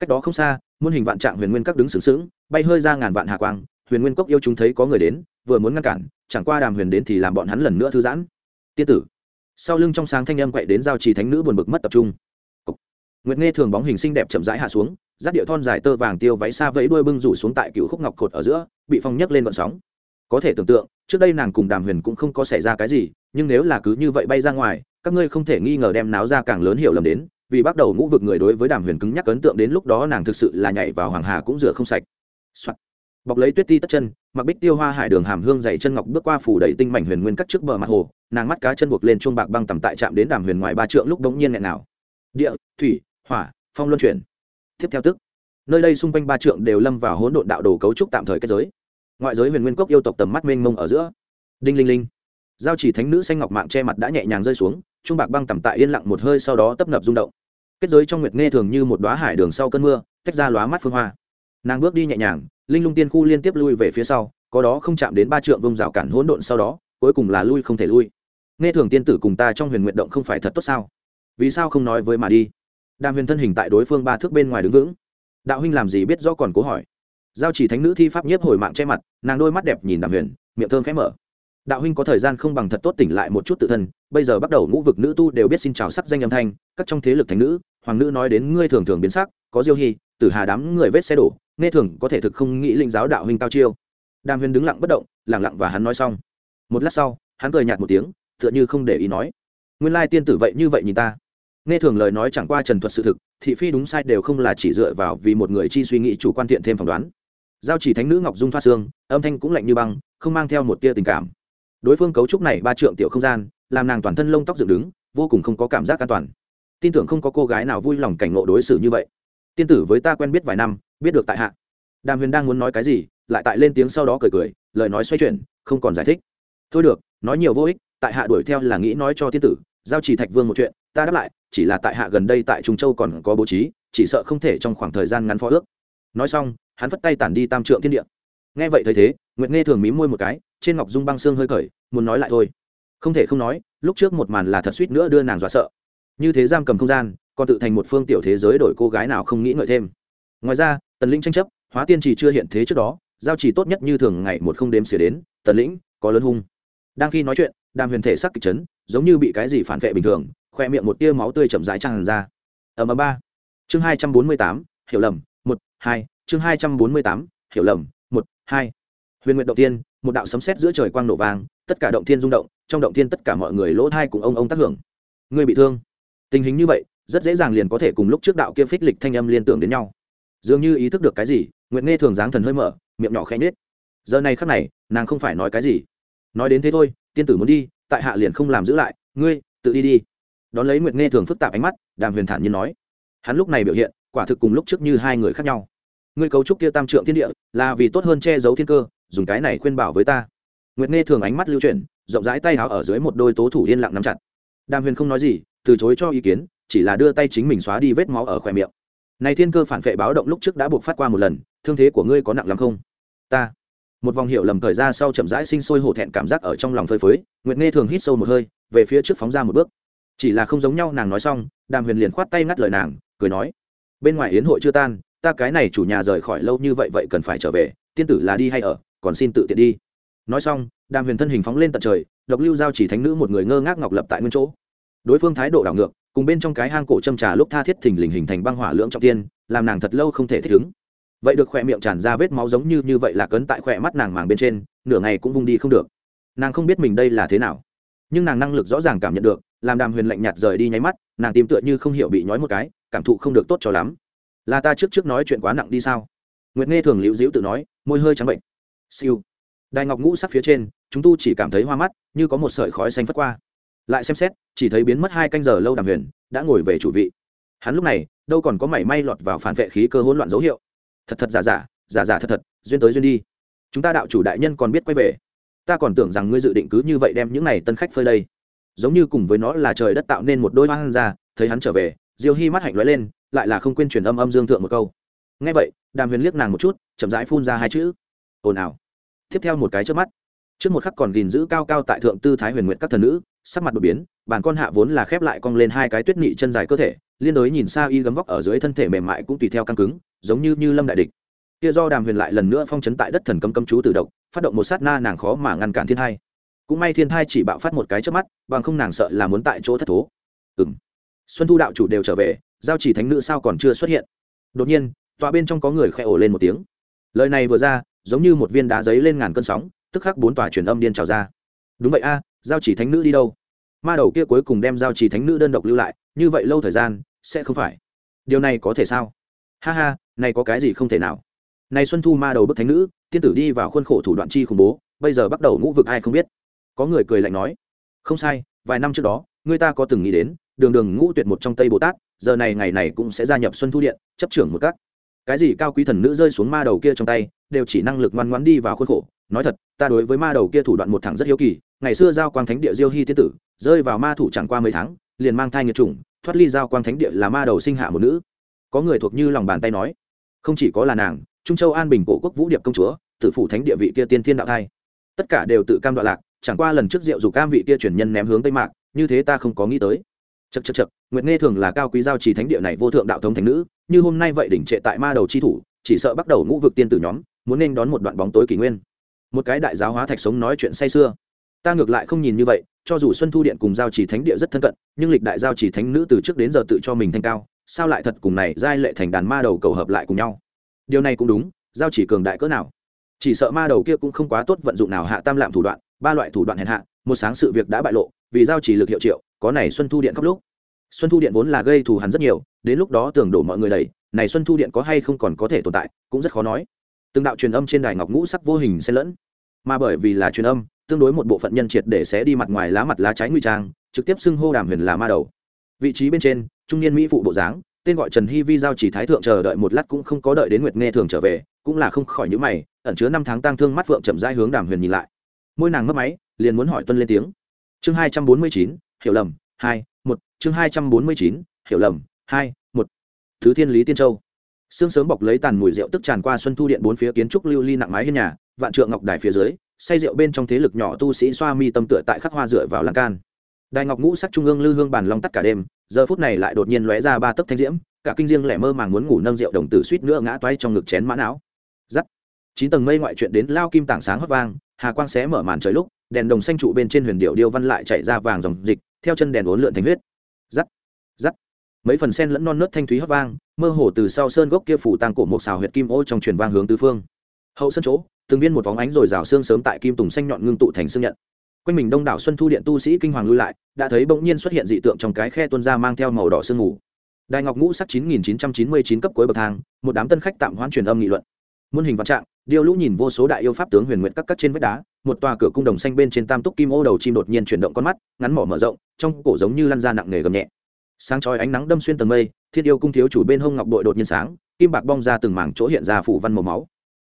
Cách đó không xa, muôn hình vạn trạng huyền nguyên các đứng sướng sướng bay hơi ra ngàn vạn hạ quang, huyền nguyên cốc yêu chúng thấy có người đến, vừa muốn ngăn cản, chẳng qua đàm huyền đến thì làm bọn hắn lần nữa thư giãn. Tiên tử. Sau lưng trong sáng thanh âm quậy đến giao trì thánh nữ buồn bực mất tập trung. Nguyệt nghe thường bóng hình xinh đẹp chậm rãi hạ xuống giáp điệu thon dài tơ vàng tiêu váy xa vẫy đuôi bưng rủ xuống tại cựu khúc ngọc cột ở giữa, bị phong nhấc lên vận sóng. Có thể tưởng tượng, trước đây nàng cùng đàm huyền cũng không có xảy ra cái gì, nhưng nếu là cứ như vậy bay ra ngoài, các ngươi không thể nghi ngờ đem náo ra càng lớn hiểu lầm đến, vì bắt đầu ngũ vực người đối với đàm huyền cứng nhắc ấn tượng đến lúc đó nàng thực sự là nhảy vào hoàng hà cũng rửa không sạch、Soạn. bọc lấy tuyết ti tất chân, mặc bích tiêu hoa hải đường hàm hương dày chân ngọc bước qua phủ đầy tinh mảnh huyền nguyên cắt trước bờ mặt hồ, nàng mắt cá chân buộc lên chuông bạc băng tầm tại trạm đến đàm huyền ngoài ba trượng lúc đống nhiên nghẹn nào địa, thủy, hỏa, phong luân chuyển tiếp theo tức. Nơi đây xung quanh ba trượng đều lâm vào hỗn độn đạo đồ cấu trúc tạm thời kết giới. Ngoại giới huyền nguyên cốc yêu tộc tầm mắt mênh mông ở giữa. Đinh linh linh. Giao chỉ thánh nữ xanh ngọc mạng che mặt đã nhẹ nhàng rơi xuống, trung bạc băng tầm tại yên lặng một hơi sau đó tấp nập rung động. Kết giới trong nguyệt nghe thường như một đoá hải đường sau cơn mưa, tách ra lóa mắt phương hoa. Nàng bước đi nhẹ nhàng, linh lung tiên khu liên tiếp lui về phía sau, có đó không chạm đến ba trượng vông rào cản hỗn độn sau đó, cuối cùng là lui không thể lui. Nghe thường tiên tử cùng ta trong huyền nguyện động không phải thật tốt sao? Vì sao không nói với mà đi? Đàm huyền thân hình tại đối phương ba thước bên ngoài đứng vững. Đạo huynh làm gì biết rõ còn cố hỏi. Giao chỉ thánh nữ thi pháp nhiếp hồi mạng che mặt, nàng đôi mắt đẹp nhìn đàm huyền, miệng thơm khẽ mở. Đạo huynh có thời gian không bằng thật tốt tỉnh lại một chút tự thân, bây giờ bắt đầu ngũ vực nữ tu đều biết xin chào sắc danh âm thanh, các trong thế lực Thánh nữ, hoàng nữ nói đến ngươi thường thường biến sắc, có diêu hy, tử hà đám người vết xe đổ, nghe thường có thể thực không nghĩ linh giáo đạo huynh cao chiêu. Đàm huyền đứng lặng bất động lẳng lặng và hắn nói xong. Một lát sau, hắn cười nhạt một tiếng, tựa như không để ý nói, nguyên lai tiên tử vậy như vậy nhìn ta nghe thường lời nói chẳng qua trần thuật sự thực, thị phi đúng sai đều không là chỉ dựa vào vì một người chi suy nghĩ chủ quan thiện thêm phỏng đoán. Giao chỉ thánh nữ ngọc dung thoa xương, âm thanh cũng lạnh như băng, không mang theo một tia tình cảm. Đối phương cấu trúc này ba trượng tiểu không gian, làm nàng toàn thân lông tóc dựng đứng, vô cùng không có cảm giác an toàn. Tin tưởng không có cô gái nào vui lòng cảnh ngộ đối xử như vậy. Tiên tử với ta quen biết vài năm, biết được tại hạ. Đàm huyền đang muốn nói cái gì, lại tại lên tiếng sau đó cười cười, lời nói xoay chuyển, không còn giải thích. Thôi được, nói nhiều vô ích, tại hạ đuổi theo là nghĩ nói cho tiên tử giao chỉ thạch vương một chuyện, ta đáp lại, chỉ là tại hạ gần đây tại trung châu còn có bố trí, chỉ sợ không thể trong khoảng thời gian ngắn phó ước. Nói xong, hắn vất tay tản đi tam trượng thiên địa. Nghe vậy thấy thế, nguyệt nghe thường mí môi một cái, trên ngọc dung băng xương hơi cởi muốn nói lại thôi. Không thể không nói, lúc trước một màn là thật suýt nữa đưa nàng dọa sợ. Như thế giam cầm không gian, còn tự thành một phương tiểu thế giới đổi cô gái nào không nghĩ ngợi thêm. Ngoài ra, tần lĩnh tranh chấp, hóa tiên chỉ chưa hiện thế trước đó, giao chỉ tốt nhất như thường ngày một không đếm xỉa đến, tần lĩnh, có lớn hung. Đang khi nói chuyện, đàm huyền thể sắc kịch chấn giống như bị cái gì phản vệ bình thường, khoe miệng một tia máu tươi chậm rãi tràn ra. Ở ầm ba. Chương hai trăm bốn mươi tám, hiểu lầm, một, hai. Chương hai trăm bốn mươi tám, hiểu lầm, một, hai. Huyền nguyện động tiên một đạo sấm sét giữa trời quang nổ vàng tất cả động thiên rung động, trong động thiên tất cả mọi người lỗ thai cùng ông ông tác hưởng. Người bị thương. Tình hình như vậy, rất dễ dàng liền có thể cùng lúc trước đạo kia phích lịch thanh âm liên tưởng đến nhau. Dường như ý thức được cái gì nguyện nghe thường dáng thần hơi mở, miệng nhỏ khẽ nhết giờ này khắc này, nàng không phải nói cái gì. Nói đến thế thôi, tiên tử muốn đi tại hạ liền không làm giữ lại, ngươi, tự đi đi. Đón lấy nguyệt nghe thường phức tạp ánh mắt, đàm huyền thản nhiên nói. Hắn lúc này biểu hiện, quả thực cùng lúc trước như hai người khác nhau. Ngươi cấu trúc kia tam trượng thiên địa, là vì tốt hơn che giấu thiên cơ, dùng cái này khuyên bảo với ta. Nguyệt nghe thường ánh mắt lưu chuyển, rộng rãi tay áo ở dưới một đôi tố thủ yên lặng nắm chặt. Đàm huyền không nói gì, từ chối cho ý kiến, chỉ là đưa tay chính mình xóa đi vết máu ở khỏe miệng. Này thiên cơ phản vệ báo động lúc trước đã buộc phát qua một lần, thương thế của ngươi có nặng lắm không? Ta một vòng hiệu lầm thời ra sau chậm rãi sinh sôi hổ thẹn cảm giác ở trong lòng phơi phới, nguyệt nghe thường hít sâu một hơi, về phía trước phóng ra một bước. Chỉ là không giống nhau, nàng nói xong, đàm huyền liền khoát tay ngắt lời nàng, cười nói, bên ngoài yến hội chưa tan, ta cái này chủ nhà rời khỏi lâu như vậy vậy cần phải trở về, tiên tử là đi hay ở, còn xin tự tiện đi. Nói xong, đàm huyền thân hình phóng lên tận trời, độc lưu giao chỉ thánh nữ một người ngơ ngác ngọc lập tại nguyên chỗ. Đối phương thái độ đảo ngược, cùng bên trong cái hang cổ châm trà lúc tha thiết thình lình hình thành băng hỏa lưỡng trọng tiên, làm nàng thật lâu không thể thích ứng vậy được khỏe miệng tràn ra vết máu giống như như vậy là cấn tại khỏe mắt nàng màng bên trên, nửa ngày cũng vung đi không được. Nàng không biết mình đây là thế nào, nhưng nàng năng lực rõ ràng cảm nhận được, làm đàm huyền lạnh nhạt rời đi nháy mắt, nàng tìm tựa như không hiểu bị nhói một cái, cảm thụ không được tốt cho lắm. Là ta trước trước nói chuyện quá nặng đi sao? Nguyệt nghe thường liễu diễu tự nói, môi hơi trắng bệnh. Siêu. Đài ngọc ngũ sắc phía trên, chúng tu chỉ cảm thấy hoa mắt, như có một sợi khói xanh phất qua. Lại xem xét, chỉ thấy biến mất hai canh giờ lâu đàm huyền, đã ngồi về chủ vị. Hắn lúc này, đâu còn có mảy may lọt vào phản vệ khí cơ hỗn loạn dấu hiệu thật thật giả giả giả giả thật thật, duyên tới duyên đi. Chúng ta đạo chủ đại nhân còn biết quay về. Ta còn tưởng rằng ngươi dự định cứ như vậy đem những này tân khách phơi đây. Giống như cùng với nó là trời đất tạo nên một đôi hoang ra, thấy hắn trở về, diêu hy mắt hạnh lóe lên, lại là không quên truyền âm âm dương thượng một câu. Ngay vậy, đàm huyền liếc nàng một chút, chậm rãi phun ra hai chữ. Ồn ào. Tiếp theo một cái trước mắt, trước một khắc còn gìn giữ cao cao tại thượng tư thái huyền nguyện các thần nữ, sắc mặt đột biến, bàn con hạ vốn là khép lại cong lên hai cái tuyết nhị chân dài cơ thể, liên đối nhìn xa y gấm vóc ở dưới thân thể mềm mại cũng tùy theo căng cứng giống như như lâm đại địch. Kia do đàm huyền lại lần nữa phong chấn tại đất thần cấm cấm chú tự động phát động một sát na nàng khó mà ngăn cản thiên thai. Cũng may thiên thai chỉ bạo phát một cái trước mắt, bằng không nàng sợ là muốn tại chỗ thất thố. Ừ m xuân thu đạo chủ đều trở về, giao chỉ thánh nữ sao còn chưa xuất hiện. Đột nhiên tòa bên trong có người khẽ ổ lên một tiếng. Lời này vừa ra, giống như một viên đá giấy lên ngàn cơn sóng, tức khắc bốn tòa truyền âm điên trào ra. Đúng vậy a, giao chỉ thánh nữ đi đâu? Ma đầu kia cuối cùng đem giao chỉ thánh nữ đơn độc lưu lại, như vậy lâu thời gian, sẽ không phải. Điều này có thể sao? Ha ha này có cái gì không thể nào. Này xuân thu ma đầu bức thánh nữ, tiên tử đi vào khuôn khổ thủ đoạn chi khủng bố, bây giờ bắt đầu ngũ vực ai không biết. Có người cười lạnh nói, không sai, vài năm trước đó người ta có từng nghĩ đến, đường đường ngũ tuyệt một trong tây bồ tát, giờ này ngày này cũng sẽ gia nhập xuân thu điện, chấp trưởng một các. Cái gì cao quý thần nữ rơi xuống ma đầu kia trong tay, đều chỉ năng lực ngoan ngoãn đi vào khuôn khổ. Nói thật, ta đối với ma đầu kia thủ đoạn một thẳng rất hiếu kỳ, ngày xưa giao quang thánh địa diêu hy tiên tử, rơi vào ma thủ chẳng qua mấy tháng, liền mang thai nghiệt chủng, thoát ly giao quang thánh địa là ma đầu sinh hạ một nữ. Có người thuộc như lòng bàn tay nói không chỉ có là nàng, trung châu an bình cổ quốc vũ điệp công chúa tự phủ thánh địa vị kia tiên thiên đạo thai. Tất cả đều tự cam đoạn lạc, chẳng qua lần trước rượu dù cam vị kia truyền nhân ném hướng tây mạc, như thế ta không có nghĩ tới. Chật chật chật nguyệt nghe thường là cao quý giao trì thánh địa này vô thượng đạo thống thánh nữ, như hôm nay vậy đỉnh trệ tại ma đầu chi thủ, chỉ sợ bắt đầu ngũ vực tiên tử nhóm, muốn nên đón một đoạn bóng tối kỷ nguyên. Một cái đại giáo hóa thạch sống nói chuyện say xưa ta ngược lại không nhìn như vậy, cho dù xuân thu điện cùng giao trì thánh địa rất thân cận, nhưng lịch đại giao trì thánh nữ từ trước đến giờ tự cho mình thanh cao sao lại thật cùng này giai lệ thành đàn ma đầu cầu hợp lại cùng nhau? Điều này cũng đúng, giao chỉ cường đại cỡ nào? Chỉ sợ ma đầu kia cũng không quá tốt vận dụng nào hạ tam lạm thủ đoạn, ba loại thủ đoạn hèn hạ, một sáng sự việc đã bại lộ, vì giao chỉ lực hiệu triệu, có này xuân thu điện khắp lúc. Xuân thu điện vốn là gây thù hắn rất nhiều, đến lúc đó tưởng đổ mọi người đầy này xuân thu điện có hay không còn có thể tồn tại, cũng rất khó nói. Từng đạo truyền âm trên đài ngọc ngũ sắc vô hình xen lẫn. Mà bởi vì là truyền âm, tương đối một bộ phận nhân triệt để sẽ đi mặt ngoài lá mặt lá trái nguy trang, trực tiếp xưng hô đàm huyền là ma đầu. Vị trí bên trên trung niên mỹ phụ bộ dáng, tên gọi trần hy vi giao chỉ thái thượng chờ đợi một lát cũng không có đợi đến nguyệt nghe thường trở về, cũng là không khỏi những mày, ẩn chứa năm tháng tang thương mắt phượng chậm rãi hướng đàm huyền nhìn lại. Môi nàng mất máy, liền muốn hỏi tuân lên tiếng. Chương hai trăm bốn mươi chín, hiểu lầm, hai, một, chương hai trăm bốn mươi chín, hiểu lầm, hai, một. Thứ thiên lý tiên châu. Sương sớm bọc lấy tàn mùi rượu tức tràn qua xuân thu điện bốn phía kiến trúc lưu ly nặng mái hiên nhà, vạn trượng ngọc đài phía dưới, say rượu bên trong thế lực nhỏ tu sĩ xoa mi tâm tựa tại khắc hoa dựa vào lan can đài ngọc ngũ sắc trung ương lư hương bàn long tắt cả đêm, giờ phút này lại đột nhiên lóe ra ba tấc thanh diễm, cả kinh riêng lẻ mơ màng muốn ngủ nâng rượu đồng tử suýt nữa ngã toay trong ngực chén mã não. Giắt. Chín tầng mây ngoại chuyện đến lao kim tảng sáng hót vang, hà quang xé mở màn trời lúc, đèn đồng xanh trụ bên trên huyền điệu điêu văn lại chạy ra vàng dòng dịch, theo chân đèn uốn lượn thành huyết. Giắt. Giắt. Mấy phần sen lẫn non nớt thanh thúy hót vang, mơ hồ từ sau sơn gốc kia phủ tàng cổ một xào huyệt kim ô trong truyền vang hướng tứ phương. Hậu sân chỗ, từng viên một vóng ánh rồi rào xương sớm tại kim tùng xanh nhọn ngưng tụ thành xương nhận quanh mình đông đảo xuân thu điện tu sĩ kinh hoàng lui lại, đã thấy bỗng nhiên xuất hiện dị tượng trong cái khe tuân ra mang theo màu đỏ sương mù. Đài ngọc ngũ sắc chín nghìn chín trăm chín mươi chín cấp cuối bậc thang, một đám tân khách tạm hoãn truyền âm nghị luận. Muôn hình vạn trạng, điêu lũ nhìn vô số đại yêu pháp tướng huyền nguyện các cắt trên vách đá, một tòa cửa cung đồng xanh bên trên tam túc kim ô đầu chim đột nhiên chuyển động con mắt, ngắn mỏ mở rộng, trong cổ giống như lăn ra nặng nề gầm nhẹ. Sáng chói ánh nắng đâm xuyên tầng mây, thiên yêu cung thiếu chủ bên hông ngọc đội đột nhiên sáng, kim bạc bong ra từng mảng chỗ hiện ra phủ văn màu máu.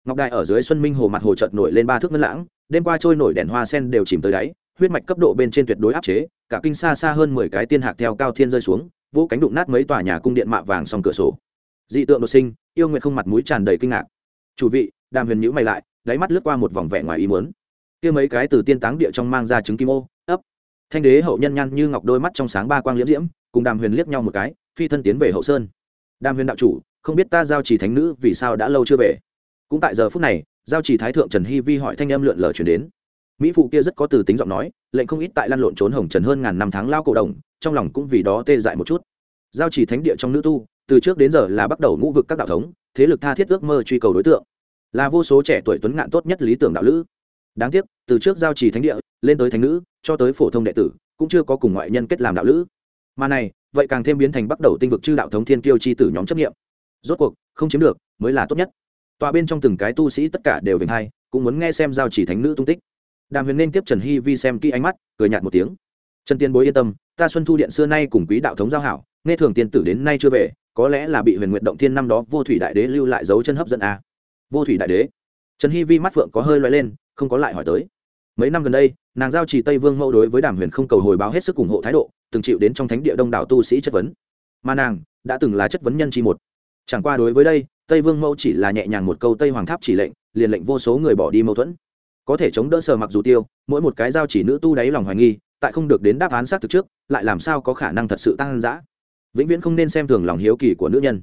Ngọc đài ở dưới xuân minh hồ mặt hồ chợt nổi lên ba thước ngân lãng đêm qua trôi nổi đèn hoa sen đều chìm tới đáy, huyết mạch cấp độ bên trên tuyệt đối áp chế, cả kinh xa xa hơn mười cái tiên hạc theo cao thiên rơi xuống, vỗ cánh đụng nát mấy tòa nhà cung điện mạ vàng xong cửa sổ. Dị tượng đột sinh, yêu nguyện không mặt mũi tràn đầy kinh ngạc. Chủ vị, đàm huyền nhữ mày lại, đáy mắt lướt qua một vòng vẻ ngoài ý muốn. Kia mấy cái từ tiên táng địa trong mang ra trứng kim ô, ấp. Thanh đế hậu nhân nhăn như ngọc đôi mắt trong sáng ba quang liễm diễm, cùng đàm huyền liếc nhau một cái, phi thân tiến về hậu sơn. Đàm huyền đạo chủ, không biết ta giao chỉ thánh nữ vì sao đã lâu chưa về? Cũng tại giờ phút này giao chỉ thái thượng trần hy vi hỏi thanh âm lượn lờ chuyển đến. Mỹ phụ kia rất có từ tính giọng nói, lệnh không ít tại lăn lộn trốn hồng trần hơn ngàn năm tháng lao cổ đồng, trong lòng cũng vì đó tê dại một chút. Giao chỉ thánh địa trong nữ tu, từ trước đến giờ là bắt đầu ngũ vực các đạo thống, thế lực tha thiết ước mơ truy cầu đối tượng. Là vô số trẻ tuổi tuấn ngạn tốt nhất lý tưởng đạo lữ. Đáng tiếc, từ trước giao trì thánh địa, lên tới thánh nữ, cho tới phổ thông đệ tử, cũng chưa có cùng ngoại nhân kết làm đạo lữ. Mà này, vậy càng thêm biến thành bắt đầu tinh vực chư đạo thống thiên kiêu chi tử nhóm chấp nghiệm rốt cuộc, không chiếm được, mới là tốt nhất tòa bên trong từng cái tu sĩ tất cả đều vinh hay cũng muốn nghe xem giao chỉ thánh nữ tung tích. Đàm huyền nên tiếp trần hy vi xem kỹ ánh mắt, cười nhạt một tiếng. Trần tiên bối yên tâm, ta xuân thu điện xưa nay cùng quý đạo thống giao hảo, nghe thường tiên tử đến nay chưa về, có lẽ là bị huyền nguyện động thiên năm đó vô thủy đại đế lưu lại dấu chân hấp dẫn a. Vô thủy đại đế. Trần hy vi mắt phượng có hơi loay lên, không có lại hỏi tới. Mấy năm gần đây, nàng giao trì tây vương mẫu đối với đàm huyền không cầu hồi báo hết sức ủng hộ thái độ, từng chịu đến trong thánh địa đông đảo tu sĩ chất vấn. Mà nàng, đã từng là chất vấn nhân chi một. Chẳng qua đối với đây tây vương mẫu chỉ là nhẹ nhàng một câu tây hoàng tháp chỉ lệnh, liền lệnh vô số người bỏ đi mâu thuẫn. Có thể chống đỡ sờ mặc dù tiêu, mỗi một cái giao chỉ nữ tu đáy lòng hoài nghi, tại không được đến đáp án xác thực trước, lại làm sao có khả năng thật sự tăng ăn dã. vĩnh viễn không nên xem thường lòng hiếu kỳ của nữ nhân.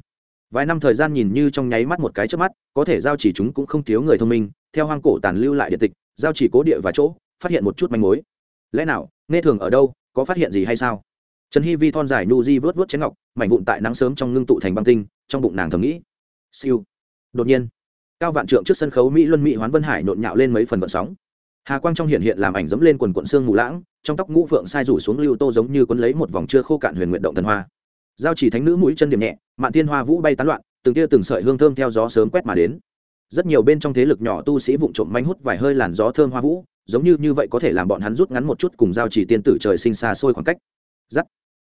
Vài năm thời gian nhìn như trong nháy mắt một cái trước mắt, có thể giao chỉ chúng cũng không thiếu người thông minh, theo hoang cổ tàn lưu lại địa tịch, giao chỉ cố địa và chỗ, phát hiện một chút manh mối. Lẽ nào, nghe thường ở đâu, có phát hiện gì hay sao? Trần hy vi thon dài nu di vớt vớt chén ngọc, mảnh vụn tại nắng sớm trong ngưng tụ thành băng tinh, trong bụng nàng thầm nghĩ siêu. Đột nhiên, cao vạn trượng trước sân khấu mỹ luân mỹ hoán vân hải nộn nhạo lên mấy phần vận sóng. Hà quang trong hiện hiện làm ảnh dẫm lên quần quận xương mù lãng, trong tóc ngũ phượng sai rủ xuống lưu tô giống như quấn lấy một vòng chưa khô cạn huyền nguyện động thần hoa. Giao chỉ thánh nữ mũi chân điểm nhẹ, mạn thiên hoa vũ bay tán loạn, từng tia từng sợi hương thơm theo gió sớm quét mà đến. Rất nhiều bên trong thế lực nhỏ tu sĩ vụng trộm manh hút vài hơi làn gió thơm hoa vũ, giống như như vậy có thể làm bọn hắn rút ngắn một chút cùng giao chỉ tiên tử trời sinh xa xôi khoảng cách. Giắt.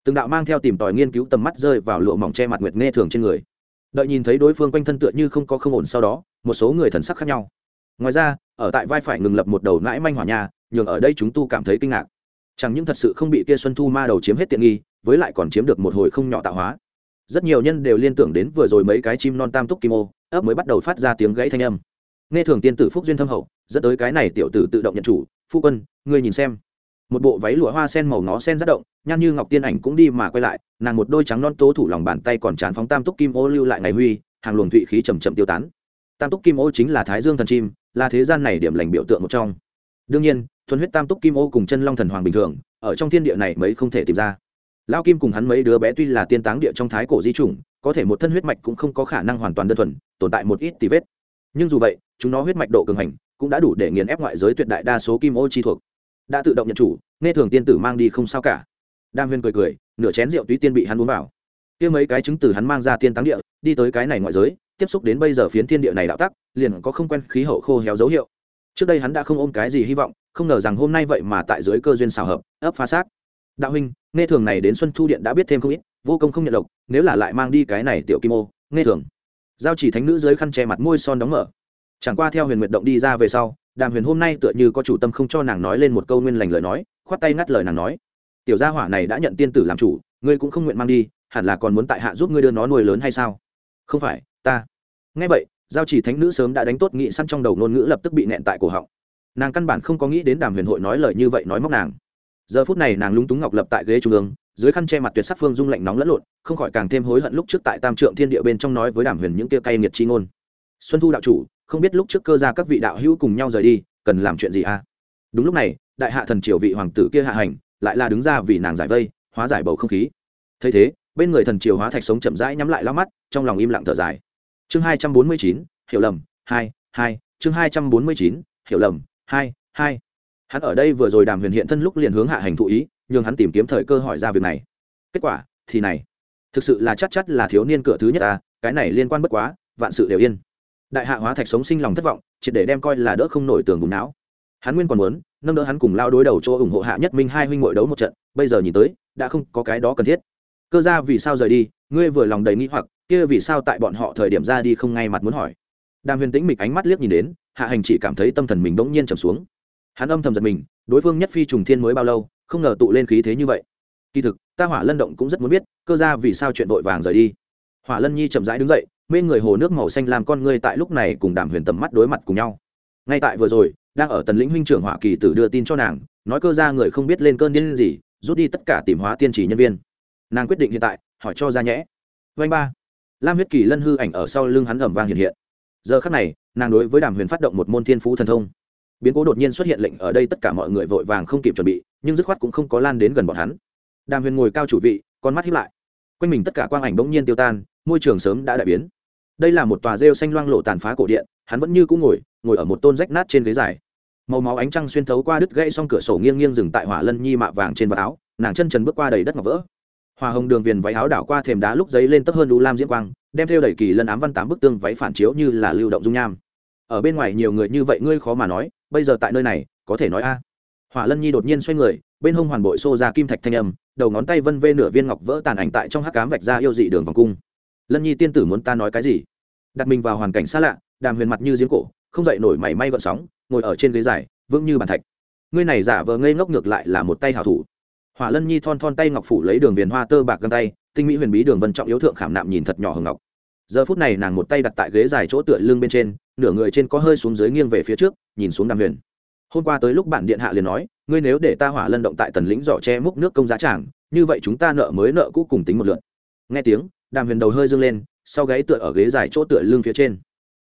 Từng đạo mang theo tìm tòi nghiên cứu tầm mắt rơi vào lụa mỏng che mặt nguyệt nghe thường trên người đợi nhìn thấy đối phương quanh thân tựa như không có không ổn sau đó, một số người thần sắc khác nhau. Ngoài ra, ở tại vai phải ngừng lập một đầu nãi manh hỏa nhà nhường ở đây chúng tu cảm thấy kinh ngạc. Chẳng những thật sự không bị kia xuân thu ma đầu chiếm hết tiện nghi, với lại còn chiếm được một hồi không nhỏ tạo hóa. Rất nhiều nhân đều liên tưởng đến vừa rồi mấy cái chim non tam túc kim ô, ấp mới bắt đầu phát ra tiếng gãy thanh âm. Nghe thường tiên tử phúc duyên thâm hậu, dẫn tới cái này tiểu tử tự động nhận chủ. Phu quân, ngươi nhìn xem một bộ váy lụa hoa sen màu ngó sen rất động, nhan như ngọc tiên ảnh cũng đi mà quay lại, nàng một đôi trắng non tố thủ lòng bàn tay còn chán phóng tam túc kim ô lưu lại ngày huy, hàng luồng thụy khí chầm chậm tiêu tán. Tam túc kim ô chính là thái dương thần chim, là thế gian này điểm lành biểu tượng một trong. Đương nhiên, thuần huyết tam túc kim ô cùng chân long thần hoàng bình thường, ở trong thiên địa này mấy không thể tìm ra. Lao kim cùng hắn mấy đứa bé tuy là tiên táng địa trong thái cổ di chủng, có thể một thân huyết mạch cũng không có khả năng hoàn toàn đơn thuần, tồn tại một ít tì vết. Nhưng dù vậy, chúng nó huyết mạch độ cường hành cũng đã đủ để nghiền ép ngoại giới tuyệt đại đa số kim ô chi thuộc đã tự động nhận chủ nghe thường tiên tử mang đi không sao cả. Đam huyên cười cười nửa chén rượu túy tiên bị hắn uống vào. Kia mấy cái chứng từ hắn mang ra tiên táng địa đi tới cái này ngoại giới tiếp xúc đến bây giờ phiến thiên địa này đạo tắc liền có không quen khí hậu khô héo dấu hiệu. Trước đây hắn đã không ôm cái gì hy vọng không ngờ rằng hôm nay vậy mà tại dưới cơ duyên xào hợp ấp phá xác. Đạo huynh nghe thường này đến xuân thu điện đã biết thêm không ít vô công không nhận độc, nếu là lại mang đi cái này tiểu kim ô nghe thường. Giao chỉ thánh nữ dưới khăn che mặt môi son đóng mở. Chẳng qua theo huyền nguyệt động đi ra về sau đàm huyền hôm nay tựa như có chủ tâm không cho nàng nói lên một câu nguyên lành lời nói, khoát tay ngắt lời nàng nói. Tiểu gia hỏa này đã nhận tiên tử làm chủ, ngươi cũng không nguyện mang đi, hẳn là còn muốn tại hạ giúp ngươi đưa nó nuôi lớn hay sao? Không phải, ta. Nghe vậy, giao chỉ thánh nữ sớm đã đánh tốt nghị săn trong đầu ngôn ngữ lập tức bị nẹn tại cổ họng. Nàng căn bản không có nghĩ đến đàm huyền hội nói lời như vậy nói móc nàng. Giờ phút này nàng lúng túng ngọc lập tại ghế trung ương, dưới khăn che mặt tuyệt sắc phương dung lạnh nóng lẫn lộn, không khỏi càng thêm hối hận lúc trước tại tam trượng thiên địa bên trong nói với đàm huyền những kia cay nghiệt chi ngôn. Xuân thu đạo chủ không biết lúc trước cơ ra các vị đạo hữu cùng nhau rời đi, cần làm chuyện gì à? Đúng lúc này, đại hạ thần triều vị hoàng tử kia hạ hành, lại là đứng ra vì nàng giải vây, hóa giải bầu không khí. Thấy thế, bên người thần triều hóa thạch sống chậm rãi nhắm lại lao mắt, trong lòng im lặng thở dài. Chương hai trăm bốn mươi chín, hiểu lầm, hai hai, chương hai trăm bốn mươi chín, hiểu lầm, hai hai. Hắn ở đây vừa rồi đàm huyền hiện thân lúc liền hướng hạ hành thụ ý nhưng hắn tìm kiếm thời cơ hỏi ra việc này. Kết quả, thì này. Thực sự là chắc chắn là thiếu niên cửa thứ nhất ta, cái này liên quan bất quá, vạn sự đều yên đại hạ hóa thạch sống sinh lòng thất vọng, triệt để đem coi là đỡ không nổi tường bùng não. Hắn nguyên còn muốn, nâng đỡ hắn cùng lao đối đầu cho ủng hộ hạ nhất minh hai huynh ngội đấu một trận, bây giờ nhìn tới, đã không có cái đó cần thiết. Cơ ra vì sao rời đi, ngươi vừa lòng đầy nghĩ hoặc, kia vì sao tại bọn họ thời điểm ra đi không ngay mặt muốn hỏi. Đàm huyền tĩnh mịch ánh mắt liếc nhìn đến, hạ hành chỉ cảm thấy tâm thần mình bỗng nhiên trầm xuống. Hắn âm thầm giật mình, đối phương nhất phi trùng thiên mới bao lâu, không ngờ tụ lên khí thế như vậy. Kỳ thực, ta hỏa lân động cũng rất muốn biết, cơ ra vì sao chuyện vội vàng rời đi. Hỏa lân nhi chậm rãi đứng dậy mê người hồ nước màu xanh làm con ngươi tại lúc này cùng đàm huyền tầm mắt đối mặt cùng nhau. Ngay tại vừa rồi, đang ở tần lĩnh huynh trưởng hỏa kỳ tử đưa tin cho nàng, nói cơ ra người không biết lên cơn điên gì, rút đi tất cả tìm hóa tiên trì nhân viên. Nàng quyết định hiện tại, hỏi cho ra nhẽ. Vanh ba. Lam huyết kỳ lân hư ảnh ở sau lưng hắn ẩm vang hiện hiện. Giờ khắc này, nàng đối với đàm huyền phát động một môn thiên phú thần thông. Biến cố đột nhiên xuất hiện lệnh ở đây tất cả mọi người vội vàng không kịp chuẩn bị, nhưng dứt khoát cũng không có lan đến gần bọn hắn. Đàm huyền ngồi cao chủ vị, con mắt hiếp lại. Quanh mình tất cả quang ảnh bỗng nhiên tiêu tan, môi trường sớm đã đại biến đây là một tòa rêu xanh loang lộ tàn phá cổ điện, hắn vẫn như cũng ngồi ngồi ở một tôn rách nát trên ghế dài. Màu máu ánh trăng xuyên thấu qua đứt gãy xong cửa sổ nghiêng nghiêng dừng tại hỏa lân nhi mạ vàng trên vạt áo, nàng chân trần bước qua đầy đất ngọc vỡ. Hoa hồng đường viền váy áo đảo qua thềm đá lúc giấy lên tấp hơn đu lam diễm quang, đem theo đầy kỳ lân ám văn tám bức tương váy phản chiếu như là lưu động dung nham. Ở bên ngoài nhiều người như vậy ngươi khó mà nói, bây giờ tại nơi này, có thể nói a. Hỏa lân nhi đột nhiên xoay người, bên hông hoàn bội xô ra kim thạch thanh âm, đầu ngón tay vân vê nửa viên ngọc vỡ tàn ảnh tại trong hắc cám vạch ra yêu dị đường vòng cung lân nhi tiên tử muốn ta nói cái gì? Đặt mình vào hoàn cảnh xa lạ, đàm huyền mặt như giếng cổ, không dậy nổi mảy may gọn sóng, ngồi ở trên ghế dài, vững như bàn thạch. Ngươi này giả vờ ngây ngốc ngược lại là một tay hảo thủ. Hỏa lân nhi thon thon tay ngọc phủ lấy đường viền hoa tơ bạc găng tay, tinh mỹ huyền bí đường vân trọng yếu thượng khảm nạm nhìn thật nhỏ hồng ngọc. Giờ phút này nàng một tay đặt tại ghế dài chỗ tựa lưng bên trên, nửa người trên có hơi xuống dưới nghiêng về phía trước, nhìn xuống đàm huyền. Hôm qua tới lúc bản điện hạ liền nói, ngươi nếu để ta hỏa lân động tại tần lĩnh giỏ che múc nước công giá tràng, như vậy chúng ta nợ mới nợ cũ cùng tính một lượt. Nghe tiếng đàm huyền đầu hơi dâng lên, sau gáy tựa ở ghế dài chỗ tựa lưng phía trên.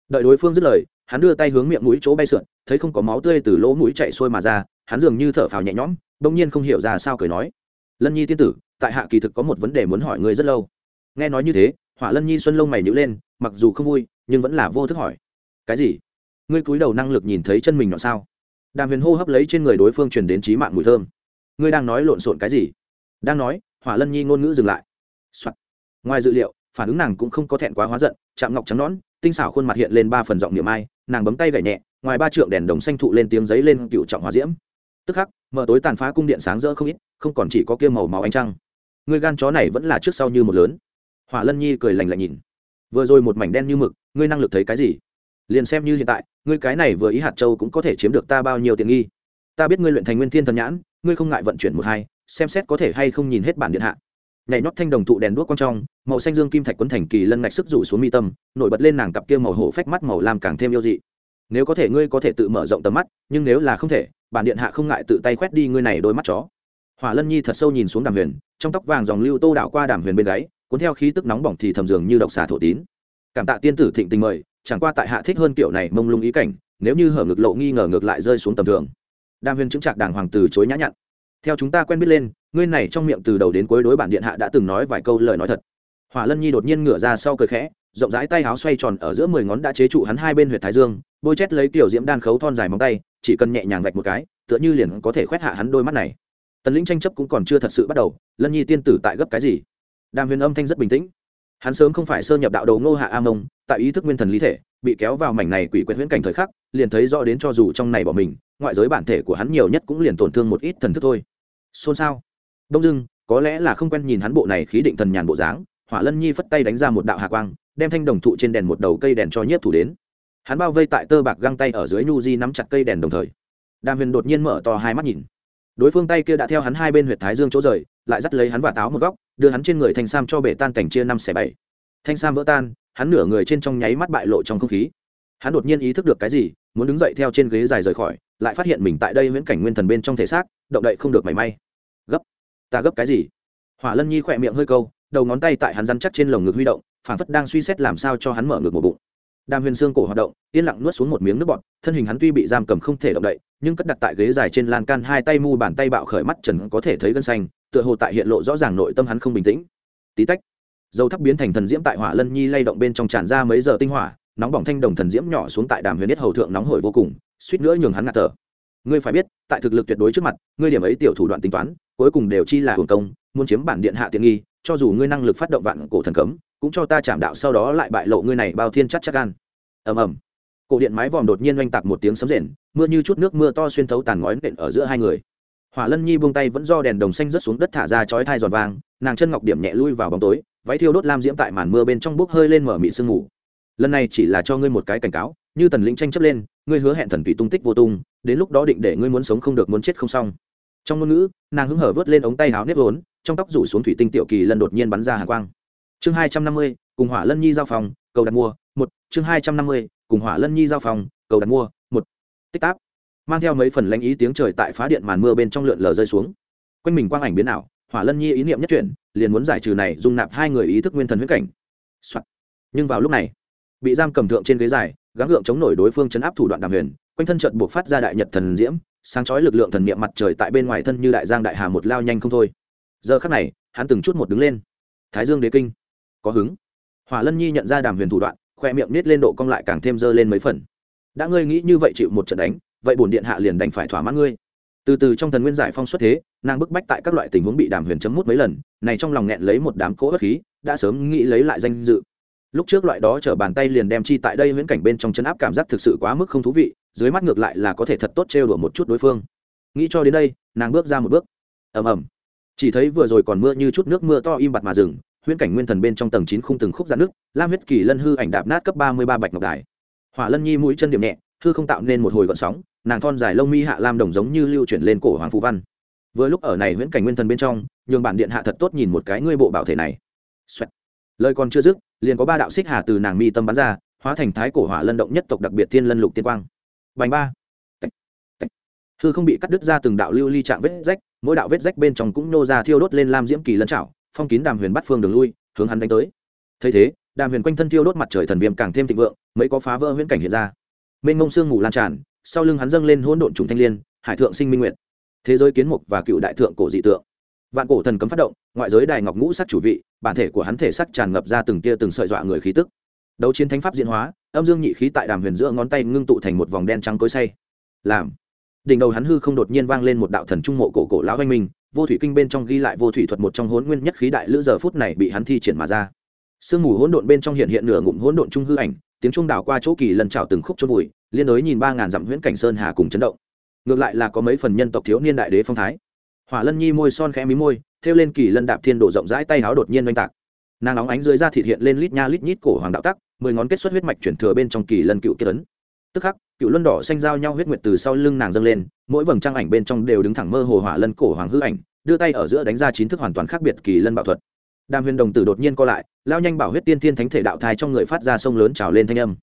Đợi đối phương dứt lời, hắn đưa tay hướng miệng mũi chỗ bay sượn, thấy không có máu tươi từ lỗ mũi chạy xuôi mà ra, hắn dường như thở phào nhẹ nhõm, bỗng nhiên không hiểu ra sao cười nói. Lân nhi tiên tử, tại hạ kỳ thực có một vấn đề muốn hỏi ngươi rất lâu. Nghe nói như thế, hỏa lân nhi xuân lông mày nhữ lên, mặc dù không vui, nhưng vẫn là vô thức hỏi. Cái gì? Ngươi cúi đầu năng lực nhìn thấy chân mình nhỏ sao? Đàm huyền hô hấp lấy trên người đối phương truyền đến trí mạng mùi thơm. Ngươi đang nói lộn xộn cái gì? Đang nói, hỏa lân nhi ngôn ngữ dừng lại、Soạn ngoài dự liệu, phản ứng nàng cũng không có thẹn quá hóa giận, chạm ngọc trắng nón tinh xảo khuôn mặt hiện lên ba phần giọng niệm ai, nàng bấm tay gảy nhẹ, ngoài ba trượng đèn đồng xanh thụ lên tiếng giấy lên cựu trọng hòa diễm. Tức khắc, mở tối tàn phá cung điện sáng rỡ không ít, không còn chỉ có kia màu máu ánh trăng. Người gan chó này vẫn là trước sau như một lớn. Hỏa lân nhi cười lành lạnh nhìn. Vừa rồi một mảnh đen như mực, ngươi năng lực thấy cái gì? Liền xem như hiện tại, ngươi cái này vừa ý hạt châu cũng có thể chiếm được ta bao nhiêu tiền nghi. Ta biết ngươi luyện thành nguyên thiên thần nhãn, ngươi không ngại vận chuyển một hai, xem xét có thể hay không nhìn hết bản điện hạ nhảy nhót thanh đồng thụ đèn đuốc quang trong, màu xanh dương kim thạch quấn thành kỳ lân ngạch sức rủ xuống mi tâm, nổi bật lên nàng cặp kia màu hổ phách mắt màu làm càng thêm yêu dị. Nếu có thể ngươi có thể tự mở rộng tầm mắt, nhưng nếu là không thể, bản điện hạ không ngại tự tay quét đi ngươi này đôi mắt chó. Hỏa lân nhi thật sâu nhìn xuống đàm huyền, trong tóc vàng dòng lưu tô đảo qua đàm huyền bên gáy, cuốn theo khí tức nóng bỏng thì thầm dường như độc xà thổ tín. Cảm tạ tiên tử thịnh tình mời, chẳng qua tại hạ thích hơn kiểu này mông lung ý cảnh, nếu như hở ngực lộ nghi ngờ ngược lại rơi xuống tầm thường. Đàm huyền chứng trạc đàng hoàng từ chối nhã nhặn. Theo chúng ta quen biết lên ngươi này trong miệng từ đầu đến cuối đối bản điện hạ đã từng nói vài câu lời nói thật. Hỏa lân nhi đột nhiên ngửa ra sau cười khẽ, rộng rãi tay áo xoay tròn ở giữa mười ngón đã chế trụ hắn hai bên huyệt thái dương, bôi chét lấy kiểu diễm đan khấu thon dài móng tay, chỉ cần nhẹ nhàng vạch một cái, tựa như liền có thể khoét hạ hắn đôi mắt này. Tần lĩnh tranh chấp cũng còn chưa thật sự bắt đầu, lân nhi tiên tử tại gấp cái gì? Đàm huyền âm thanh rất bình tĩnh. Hắn sớm không phải sơ nhập đạo đầu ngô hạ a mông, tại ý thức nguyên thần lý thể, bị kéo vào mảnh này quỷ quyệt huyễn cảnh thời khắc, liền thấy rõ đến cho dù trong này bỏ mình, ngoại giới bản thể của hắn nhiều nhất cũng liền tổn thương một ít thần thức thôi. Xôn xao đông dưng có lẽ là không quen nhìn hắn bộ này khí định thần nhàn bộ dáng, hỏa lân nhi phất tay đánh ra một đạo hạ quang, đem thanh đồng thụ trên đèn một đầu cây đèn cho nhiếp thủ đến. Hắn bao vây tại tơ bạc găng tay ở dưới nhu di nắm chặt cây đèn đồng thời. Đàm huyền đột nhiên mở to hai mắt nhìn. Đối phương tay kia đã theo hắn hai bên huyệt thái dương chỗ rời, lại dắt lấy hắn và táo một góc, đưa hắn trên người thanh sam cho bể tan cảnh chia năm xẻ bảy. Thanh sam vỡ tan, hắn nửa người trên trong nháy mắt bại lộ trong không khí. Hắn đột nhiên ý thức được cái gì, muốn đứng dậy theo trên ghế dài rời khỏi, lại phát hiện mình tại đây viễn cảnh nguyên thần bên trong thể xác, động đậy không được mảy may. gấp ta gấp cái gì? Hỏa lân nhi khỏe miệng hơi câu, đầu ngón tay tại hắn rắn chắc trên lồng ngực huy động phản phất đang suy xét làm sao cho hắn mở ngực một bụng. Đàm huyền xương cổ hoạt động, yên lặng nuốt xuống một miếng nước bọt, thân hình hắn tuy bị giam cầm không thể động đậy, nhưng cất đặt tại ghế dài trên lan can hai tay mu bàn tay bạo khởi mắt trần có thể thấy gân xanh, tựa hồ tại hiện lộ rõ ràng nội tâm hắn không bình tĩnh. Tí tách, dầu thắp biến thành thần diễm tại hỏa lân nhi lay động bên trong tràn ra mấy giờ tinh hỏa, nóng bỏng thanh đồng thần diễm nhỏ xuống tại đàm huyền nhất hầu thượng nóng hổi vô cùng, suýt nữa nhường hắn ngạt thở ngươi phải biết, tại thực lực tuyệt đối trước mặt, ngươi điểm ấy tiểu thủ đoạn tính toán, cuối cùng đều chi là hưởng công, muốn chiếm bản điện hạ tiện nghi, cho dù ngươi năng lực phát động vạn cổ thần cấm, cũng cho ta chạm đạo sau đó lại bại lộ ngươi này bao thiên chắc chắc gan. Ầm ầm. Cổ điện mái vòm đột nhiên oanh tạc một tiếng sấm rền, mưa như chút nước mưa to xuyên thấu tàn ngói nện ở giữa hai người. Hỏa lân nhi buông tay vẫn do đèn đồng xanh rớt xuống đất thả ra chói thai giòn vàng nàng chân ngọc điểm nhẹ lui vào bóng tối, váy thiêu đốt lam diễm tại màn mưa bên trong bốc hơi lên mở mị sương mù. Lần này chỉ là cho ngươi một cái cảnh cáo như tần lĩnh tranh chấp lên, ngươi hứa hẹn thần tùy tung tích vô tung, đến lúc đó định để ngươi muốn sống không được muốn chết không xong. Trong ngôn ngữ, nàng hứng hở vớt lên ống tay áo nếp vốn, trong tóc rủ xuống thủy tinh tiểu kỳ lần đột nhiên bắn ra hàng quang. Chương hai trăm năm mươi, cùng hỏa lân nhi giao phòng, cầu đặt mua, một. Chương hai trăm năm mươi, cùng hỏa lân nhi giao phòng, cầu đặt mua, một. Tích táp. Mang theo mấy phần lãnh ý tiếng trời tại phá điện màn mưa bên trong lượn lờ rơi xuống. Quanh mình quang ảnh biến ảo, hỏa lân nhi ý niệm nhất chuyển, liền muốn giải trừ này dung nạp hai người ý thức nguyên thần huyết cảnh、Soạn. nhưng vào lúc này, bị giam cầm thượng trên ghế dài gắng gượng chống nổi đối phương chấn áp thủ đoạn đàm huyền, quanh thân trận buộc phát ra đại nhật thần diễm, sáng chói lực lượng thần niệm mặt trời tại bên ngoài thân như đại giang đại hà một lao nhanh không thôi. Giờ khắc này, hắn từng chút một đứng lên. Thái dương đế kinh. Có hứng. Hỏa lân nhi nhận ra đàm huyền thủ đoạn, khoe miệng nết lên độ cong lại càng thêm dơ lên mấy phần. Đã ngươi nghĩ như vậy chịu một trận đánh, vậy bổn điện hạ liền đành phải thỏa mãn ngươi. Từ từ trong thần nguyên giải phong xuất thế, nàng bức bách tại các loại tình huống bị đàm huyền chấm mút mấy lần, này trong lòng nghẹn lấy một đám cỗ bất khí, đã sớm nghĩ lấy lại danh dự lúc trước loại đó chở bàn tay liền đem chi tại đây huyễn cảnh bên trong chân áp cảm giác thực sự quá mức không thú vị, dưới mắt ngược lại là có thể thật tốt trêu đùa một chút đối phương. Nghĩ cho đến đây, nàng bước ra một bước. Ầm ầm. Chỉ thấy vừa rồi còn mưa như chút nước mưa to im bặt mà dừng, huyễn cảnh nguyên thần bên trong tầng chín khung từng khúc giãn nước, lam huyết kỳ lân hư ảnh đạp nát cấp ba mươi ba bạch ngọc đài. Hỏa lân nhi mũi chân điểm nhẹ, hư không tạo nên một hồi gọn sóng, nàng thon dài lông mi hạ lam đồng giống như lưu chuyển lên cổ hoàng phú văn. Vừa lúc ở này huyễn cảnh nguyên thần bên trong, nhường bản điện hạ thật tốt nhìn một cái ngươi bộ bảo thể này. Xoẹt lời còn chưa dứt, liền có ba đạo xích hà từ nàng mi tâm bắn ra, hóa thành thái cổ hỏa lân động nhất tộc đặc biệt thiên lân lục tiên quang. Bành ba. Hư không bị cắt đứt ra từng đạo lưu ly chạm vết rách, mỗi đạo vết rách bên trong cũng nô ra thiêu đốt lên lam diễm kỳ lân trảo, phong kín đàm huyền bắt phương đường lui, hướng hắn đánh tới. Thấy thế, đàm huyền quanh thân thiêu đốt mặt trời thần viêm càng thêm thịnh vượng, mấy có phá vỡ huyễn cảnh hiện ra. Mênh mông sương mù lan tràn, sau lưng hắn dâng lên hỗn độn trùng thanh liên, hải thượng sinh minh nguyện thế giới kiến mục và cựu đại thượng cổ dị tượng. Vạn cổ thần cấm phát động, ngoại giới đài ngọc ngũ sắc chủ vị bản thể của hắn thể sắc tràn ngập ra từng tia từng sợi dọa người khí tức. Đấu chiến thánh pháp diễn hóa, âm dương nhị khí tại đàm huyền giữa ngón tay ngưng tụ thành một vòng đen trắng cối say làm. Đỉnh đầu hắn hư không đột nhiên vang lên một đạo thần trung mộ cổ cổ lão anh minh, vô thủy kinh bên trong ghi lại vô thủy thuật một trong hỗn nguyên nhất khí đại lữ giờ phút này bị hắn thi triển mà ra. Sương mù hỗn độn bên trong hiện hiện nửa ngụm hỗn độn trung hư ảnh, tiếng trung đảo qua chỗ kỳ lần trào từng khúc chôn vùi, liên đối nhìn ba ngàn dặm huyễn cảnh sơn hà cùng chấn động. Ngược lại là có mấy phần nhân tộc thiếu niên đại đế phong thái. Hỏa lân nhi môi son khẽ mí môi theo lên kỳ lân đạp thiên đổ rộng rãi tay háo đột nhiên oanh tạc. Nàng óng ánh dưới da thịt hiện lên lít nha lít nhít cổ hoàng đạo tắc, mười ngón kết xuất huyết mạch chuyển thừa bên trong kỳ lân cựu kết ấn. Tức khắc, cựu luân đỏ xanh giao nhau huyết nguyệt từ sau lưng nàng dâng lên, mỗi vầng trăng ảnh bên trong đều đứng thẳng mơ hồ hỏa lân cổ hoàng hư ảnh, đưa tay ở giữa đánh ra chín thức hoàn toàn khác biệt kỳ lân bảo thuật. Đàm huyền đồng tử đột nhiên co lại, lao nhanh bảo huyết tiên thiên thánh thể đạo thai trong người phát ra sông lớn trào lên thanh âm.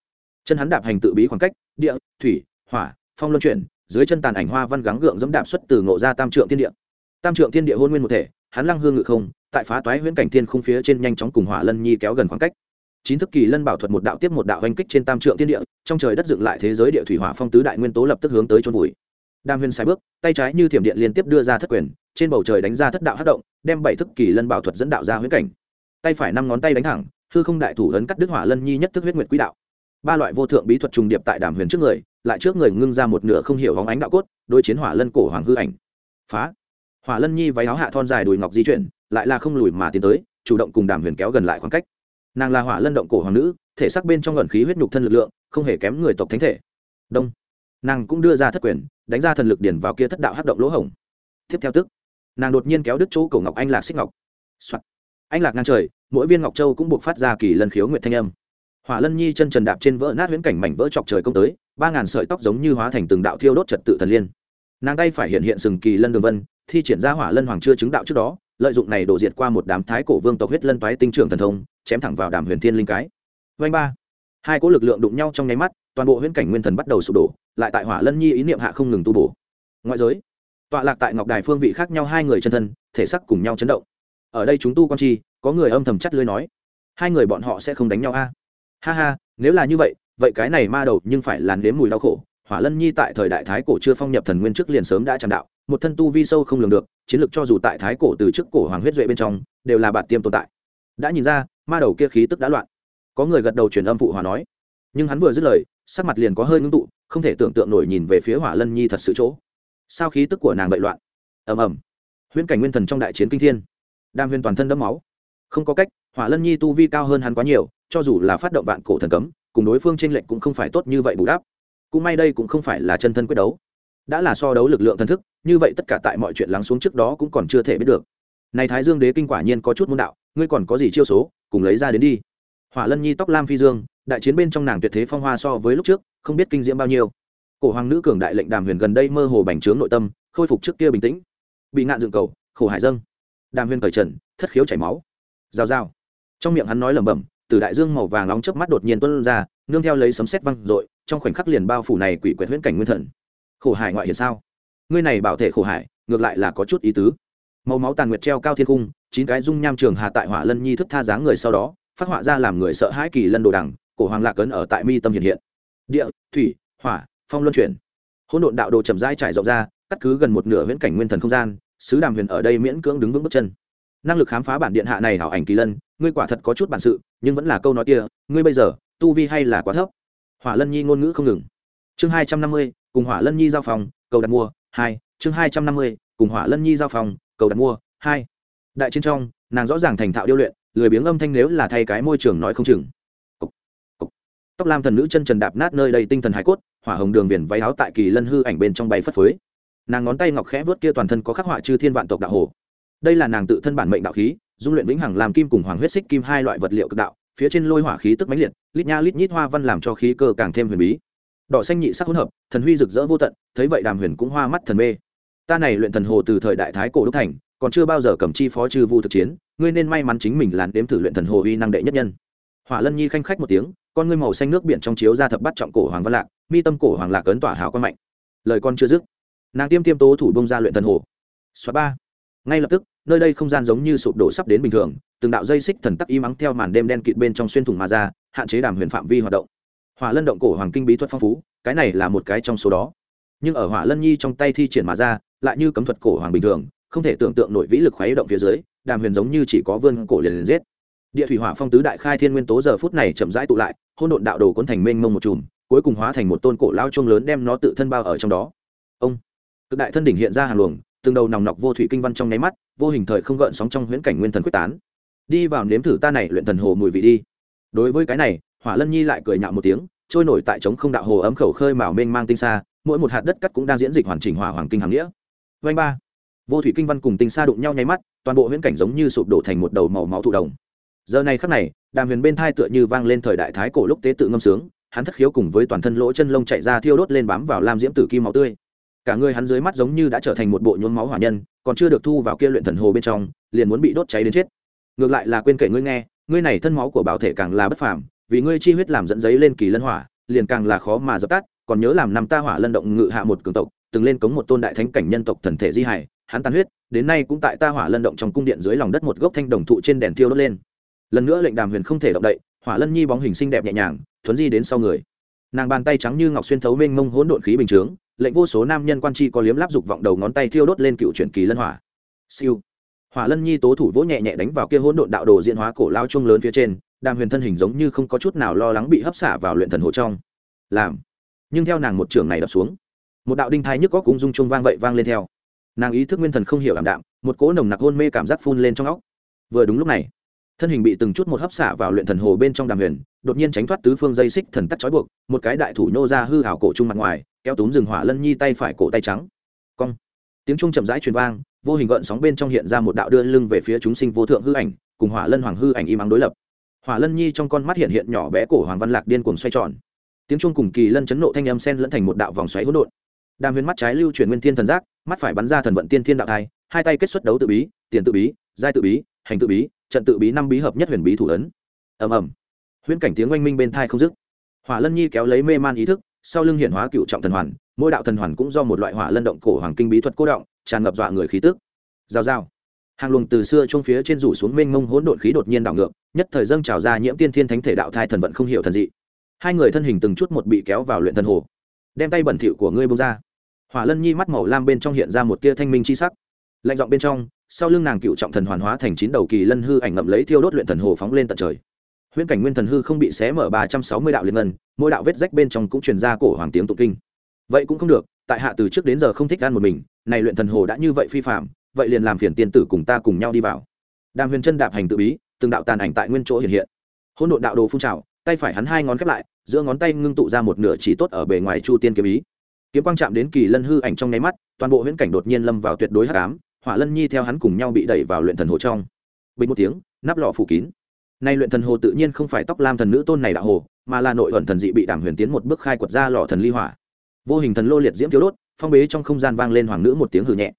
Chân hắn đạp hành tự bí khoảng cách, địa, thủy, hỏa, phong luân chuyển, dưới chân tàn ảnh hoa văn gắng gượng dẫm đạp xuất từ ngộ ra tam trượng thiên địa. Tam trượng thiên địa hôn nguyên một thể hắn lăng hương ngự không, tại phá toái huyễn cảnh thiên khung phía trên nhanh chóng cùng hỏa lân nhi kéo gần khoảng cách. Chín thức kỳ lân bảo thuật một đạo tiếp một đạo hành kích trên tam trượng thiên địa, trong trời đất dựng lại thế giới địa thủy hỏa phong tứ đại nguyên tố lập tức hướng tới chôn vùi. Đam huyền sai bước, tay trái như thiểm điện liên tiếp đưa ra thất quyền, trên bầu trời đánh ra thất đạo hát động, đem bảy thức kỳ lân bảo thuật dẫn đạo ra huyễn cảnh. Tay phải năm ngón tay đánh thẳng, hư không đại thủ ấn cắt đứt hỏa lân nhi nhất thức huyết nguyệt quỹ đạo. Ba loại vô thượng bí thuật trùng điệp tại đàm huyền trước người, lại trước người ngưng ra một nửa không hiểu hóng ánh đạo cốt đôi chiến hỏa lân cổ hoàng hư ảnh. Phá! Hỏa lân nhi váy áo hạ thon dài đùi ngọc di chuyển, lại là không lùi mà tiến tới, chủ động cùng đàm huyền kéo gần lại khoảng cách. Nàng là hỏa lân động cổ hoàng nữ, thể xác bên trong ngẩn khí huyết nhục thân lực lượng, không hề kém người tộc thánh thể. Đông. Nàng cũng đưa ra thất quyền, đánh ra thần lực điển vào kia thất đạo hát động lỗ hổng. Tiếp theo tức, nàng đột nhiên kéo đứt chỗ cổ ngọc anh lạc xích ngọc、Soạn. anh lạc ngang trời, mỗi viên ngọc châu cũng buộc phát ra kỳ lân khiếu nguyện thanh âm. Hỏa lân nhi chân trần đạp trên vỡ nát huyễn cảnh mảnh vỡ chọc trời công tới, ba ngàn sợi tóc giống như hóa thành từng đạo thiêu đốt trật tự thần liên nàng tay phải hiện hiện sừng kỳ lân đường vân, thi triển ra hỏa lân hoàng chưa chứng đạo trước đó, lợi dụng này đổ diệt qua một đám thái cổ vương tộc huyết lân toái tinh trưởng thần thông, chém thẳng vào đàm huyền thiên linh cái. Vanh ba. Hai cỗ lực lượng đụng nhau trong nháy mắt, toàn bộ huyễn cảnh nguyên thần bắt đầu sụp đổ, lại tại hỏa lân nhi ý niệm hạ không ngừng tu bổ. Ngoại giới, tọa lạc tại ngọc đài phương vị khác nhau hai người chân thân, thể sắc cùng nhau chấn động. Ở đây chúng tu con chi có người âm thầm chắt lưới nói, hai người bọn họ sẽ không đánh nhau a. Ha ha, nếu là như vậy vậy cái này ma đầu nhưng phải làn đếm mùi đau khổ hỏa lân nhi tại thời đại thái cổ chưa phong nhập thần nguyên trước liền sớm đã tràn đạo, một thân tu vi sâu không lường được, chiến lược cho dù tại thái cổ từ trước cổ hoàng huyết duệ bên trong, đều là bản tiêm tồn tại. Đã nhìn ra, ma đầu kia khí tức đã loạn. Có người gật đầu truyền âm phụ hòa nói. Nhưng hắn vừa dứt lời, sắc mặt liền có hơi ngưng tụ, không thể tưởng tượng nổi nhìn về phía hỏa lân nhi thật sự chỗ. Sao khí tức của nàng vậy loạn? Ầm ầm. Huyễn cảnh nguyên thần trong đại chiến kinh thiên. Đam huyên toàn thân đẫm máu. Không có cách, hỏa lân nhi tu vi cao hơn hắn quá nhiều, cho dù là phát động vạn cổ thần cấm, cùng đối phương t lệnh lệch cũng không phải tốt như vậy bù đắp cũng may đây cũng không phải là chân thân quyết đấu. Đã là so đấu lực lượng thần thức, như vậy tất cả tại mọi chuyện lắng xuống trước đó cũng còn chưa thể biết được. Này thái dương đế kinh quả nhiên có chút môn đạo, ngươi còn có gì chiêu số, cùng lấy ra đến đi. Hỏa lân nhi tóc lam phi dương, đại chiến bên trong nàng tuyệt thế phong hoa so với lúc trước, không biết kinh diễm bao nhiêu. Cổ hoàng nữ cường đại lệnh đàm huyền gần đây mơ hồ bành trướng nội tâm, khôi phục trước kia bình tĩnh. Bị ngạn dựng cầu, khổ hải dâng. Đàm huyền cởi trần, thất khiếu chảy máu. Rào rào. Trong miệng hắn nói lẩm bẩm, từ đại dương màu vàng nóng chớp mắt đột nhiên tuôn ra, nương theo lấy sấm sét văng rội trong khoảnh khắc liền bao phủ này quỷ quyệt huyễn cảnh nguyên thần. Khổ hải ngoại hiện sao? Ngươi này bảo thể khổ hải, ngược lại là có chút ý tứ. Màu máu tàn nguyệt treo cao thiên cung, chín cái dung nham trường hà tại hỏa lân nhi thức tha dáng người sau đó, phát họa ra làm người sợ hãi kỳ lân đồ đằng, cổ hoàng lạc cấn ở tại mi tâm hiện hiện. Địa, thủy, hỏa, phong luân chuyển. Hỗn độn đạo đồ chậm rãi trải rộng ra, cắt cứ gần một nửa viễn cảnh nguyên thần không gian, sứ đàm huyền ở đây miễn cưỡng đứng vững bước chân. Năng lực khám phá bản điện hạ này hảo ảnh kỳ lân, ngươi quả thật có chút bản sự, nhưng vẫn là câu nói kia, ngươi bây giờ, tu vi hay là quá thấp? Hỏa lân nhi ngôn ngữ không ngừng. Chương hai trăm năm mươi, cùng hỏa lân nhi giao phòng, cầu đặt mua, hai. Chương hai trăm năm mươi, cùng hỏa lân nhi giao phòng, cầu đặt mua, hai. Đại chiến trong, nàng rõ ràng thành thạo điêu luyện, lười biếng âm thanh nếu là thay cái môi trường nói không chừng. Tóc lam thần nữ chân trần đạp nát nơi đầy tinh thần hải cốt, hỏa hồng đường viền váy áo tại kỳ lân hư ảnh bên trong bay phất phới. Nàng ngón tay ngọc khẽ vớt kia toàn thân có khắc họa chư thiên vạn tộc đạo hồ. Đây là nàng tự thân bản mệnh đạo khí, dung luyện vĩnh hằng làm kim cùng hoàng huyết xích kim hai loại vật liệu cực đạo phía trên lôi hỏa khí tức mãnh liệt, lít nha lít nhít hoa văn làm cho khí cơ càng thêm huyền bí. Đỏ xanh nhị sắc hỗn hợp, thần huy rực rỡ vô tận, thấy vậy đàm huyền cũng hoa mắt thần mê. Ta này luyện thần hồ từ thời đại thái cổ đúc thành, còn chưa bao giờ cầm chi phó chư vu thực chiến, ngươi nên may mắn chính mình làn đếm thử luyện thần hồ uy năng đệ nhất nhân. Hỏa lân nhi khanh khách một tiếng, con ngươi màu xanh nước biển trong chiếu ra thập bắt trọng cổ hoàng văn lạc, mi tâm cổ hoàng lạc ấn tỏa hào quan mạnh. Lời con chưa dứt, nàng tiêm tiêm tố thủ bông ra luyện thần hồ. Xóa ba. Ngay lập tức, nơi đây không gian giống như sụp đổ sắp đến bình thường từng đạo dây xích thần tắc y mắng theo màn đêm đen kịt bên trong xuyên thủng mà ra, hạn chế đàm huyền phạm vi hoạt động. Hỏa lân động cổ hoàng kinh bí thuật phong phú, cái này là một cái trong số đó. Nhưng ở hỏa lân nhi trong tay thi triển mà ra, lại như cấm thuật cổ hoàng bình thường, không thể tưởng tượng nội vĩ lực khuấy động phía dưới, đàm huyền giống như chỉ có vươn cổ liền liền giết. Địa thủy hỏa phong tứ đại khai thiên nguyên tố giờ phút này chậm rãi tụ lại hôn độn đạo đồ cuốn thành mênh mông một chùm, cuối cùng hóa thành một tôn cổ lao chuông lớn đem nó tự thân bao ở trong đó. Ông, cực đại thân đỉnh hiện ra hàng luồng, từng đầu nòng nọc vô thủy kinh văn trong nháy mắt, vô hình thời không gợn sóng trong huyễn cảnh nguyên thần quyết tán đi vào nếm thử ta này luyện thần hồ mùi vị đi. Đối với cái này, hỏa lân nhi lại cười nhạo một tiếng, trôi nổi tại trống không đạo hồ ấm khẩu khơi mào mênh mang tinh xa, mỗi một hạt đất cắt cũng đang diễn dịch hoàn chỉnh hỏa hoàng kinh hàm nghĩa. Vanh ba. Vô thủy kinh văn cùng tinh xa đụng nhau nháy mắt, toàn bộ huyễn cảnh giống như sụp đổ thành một đầu màu máu thụ đồng. Giờ này khắc này, đàm huyền bên thai tựa như vang lên thời đại thái cổ lúc tế tự ngâm sướng, hắn thất khiếu cùng với toàn thân lỗ chân lông chạy ra thiêu đốt lên bám vào lam diễm tử kim máu tươi. Cả người hắn dưới mắt giống như đã trở thành một bộ nhuốm máu hỏa nhân, còn chưa được thu vào kia luyện thần hồ bên trong, liền muốn bị đốt cháy đến chết ngược lại là quên kể ngươi nghe, ngươi này thân máu của bảo thể càng là bất phàm, vì ngươi chi huyết làm dẫn giấy lên kỳ lân hỏa, liền càng là khó mà dập tắt, còn nhớ làm năm ta hỏa lân động ngự hạ một cường tộc, từng lên cống một tôn đại thánh cảnh nhân tộc thần thể di hải, hắn tan huyết, đến nay cũng tại ta hỏa lân động trong cung điện dưới lòng đất một gốc thanh đồng thụ trên đèn thiêu đốt lên. Lần nữa lệnh đàm huyền không thể động đậy, hỏa lân nhi bóng hình xinh đẹp nhẹ nhàng, thuấn di đến sau người. Nàng bàn tay trắng như ngọc xuyên thấu mênh mông hỗn độn khí bình chướng, lệnh vô số nam nhân quan chi có liếm láp dục vọng đầu ngón tay thiêu đốt lên cựu truyền kỳ lân hỏa. Siêu hỏa lân nhi tố thủ vỗ nhẹ nhẹ đánh vào kia hỗn độn đạo đồ diễn hóa cổ lao chung lớn phía trên, đàm huyền thân hình giống như không có chút nào lo lắng bị hấp xả vào luyện thần hồ trong. Làm. Nhưng theo nàng một trường này đập xuống, một đạo đinh thai nhức có cung dung chung vang vậy vang lên theo. Nàng ý thức nguyên thần không hiểu ảm đạm, một cỗ nồng nặc hôn mê cảm giác phun lên trong óc. Vừa đúng lúc này, thân hình bị từng chút một hấp xả vào luyện thần hồ bên trong đàm huyền, đột nhiên tránh thoát tứ phương dây xích thần tắc trói buộc, một cái đại thủ nhô ra hư hảo cổ trung mặt ngoài, kéo túm rừng hỏa lân nhi tay phải cổ tay trắng. Cong tiếng trung chậm rãi truyền vang, vô hình gợn sóng bên trong hiện ra một đạo đưa lưng về phía chúng sinh vô thượng hư ảnh, cùng hỏa lân hoàng hư ảnh im ắng đối lập. Hỏa lân nhi trong con mắt hiện hiện nhỏ bé cổ hoàng văn lạc điên cuồng xoay tròn. Tiếng trung cùng kỳ lân chấn nộ thanh âm sen lẫn thành một đạo vòng xoáy hỗn độn. Đàm huyền mắt trái lưu chuyển nguyên thiên thần giác, mắt phải bắn ra thần vận tiên thiên đạo thai, hai tay kết xuất đấu tự bí, tiền tự bí, giai tự bí, hành tự bí, trận tự bí năm bí hợp nhất huyền bí thủ ấn. Ầm ầm. Huyễn cảnh tiếng oanh minh bên thai không dứt. Hỏa lân nhi kéo lấy mê man ý thức, sau lưng hiển hóa cựu trọng thần hoàn mỗi đạo thần hoàn cũng do một loại hỏa lân động cổ hoàng kinh bí thuật cố động, tràn ngập dọa người khí tức. Giao giao hàng luồng từ xưa trong phía trên rủ xuống mênh mông hỗn độn khí đột nhiên đảo ngược, nhất thời dâng trào ra nhiễm tiên thiên thánh thể đạo thai thần vận không hiểu thần dị. Hai người thân hình từng chút một bị kéo vào luyện thần hồ. Đem tay bẩn thỉu của ngươi bông ra. Hỏa lân nhi mắt màu lam bên trong hiện ra một tia thanh minh chi sắc. Lạnh giọng bên trong, sau lưng nàng cựu trọng thần hoàn hóa thành chín đầu kỳ lân hư ảnh ngậm lấy thiêu đốt luyện thần hồ phóng lên tận trời. Huyễn cảnh nguyên thần hư không bị xé mở ba trăm sáu mươi đạo liên ngân, mỗi đạo vết rách bên trong cũng truyền ra cổ hoàng tiếng tụng kinh vậy cũng không được, tại hạ từ trước đến giờ không thích ăn một mình, này luyện thần hồ đã như vậy phi phạm vậy liền làm phiền tiên tử cùng ta cùng nhau đi vào. Đàm huyền chân đạp hành tự bí, từng đạo tàn ảnh tại nguyên chỗ hiện hiện. Hỗn độn đạo đồ phun trào, tay phải hắn hai ngón khép lại, giữa ngón tay ngưng tụ ra một nửa chỉ tốt ở bề ngoài chu tiên kiếm ý. Kiếm quang chạm đến kỳ lân hư ảnh trong nháy mắt, toàn bộ huyễn cảnh đột nhiên lâm vào tuyệt đối hắc ám, hỏa lân nhi theo hắn cùng nhau bị đẩy vào luyện thần hồ trong. Bình một tiếng, nắp lọ phủ kín. Nay luyện thần hồ tự nhiên không phải tóc lam thần nữ tôn này đạo hồ, mà là nội ẩn thần dị bị đàm huyền tiến một bước khai quật ra lò thần ly hỏa vô hình thần lô liệt diễm thiếu đốt, phong bế trong không gian vang lên hoàng nữ một tiếng hử nhẹ.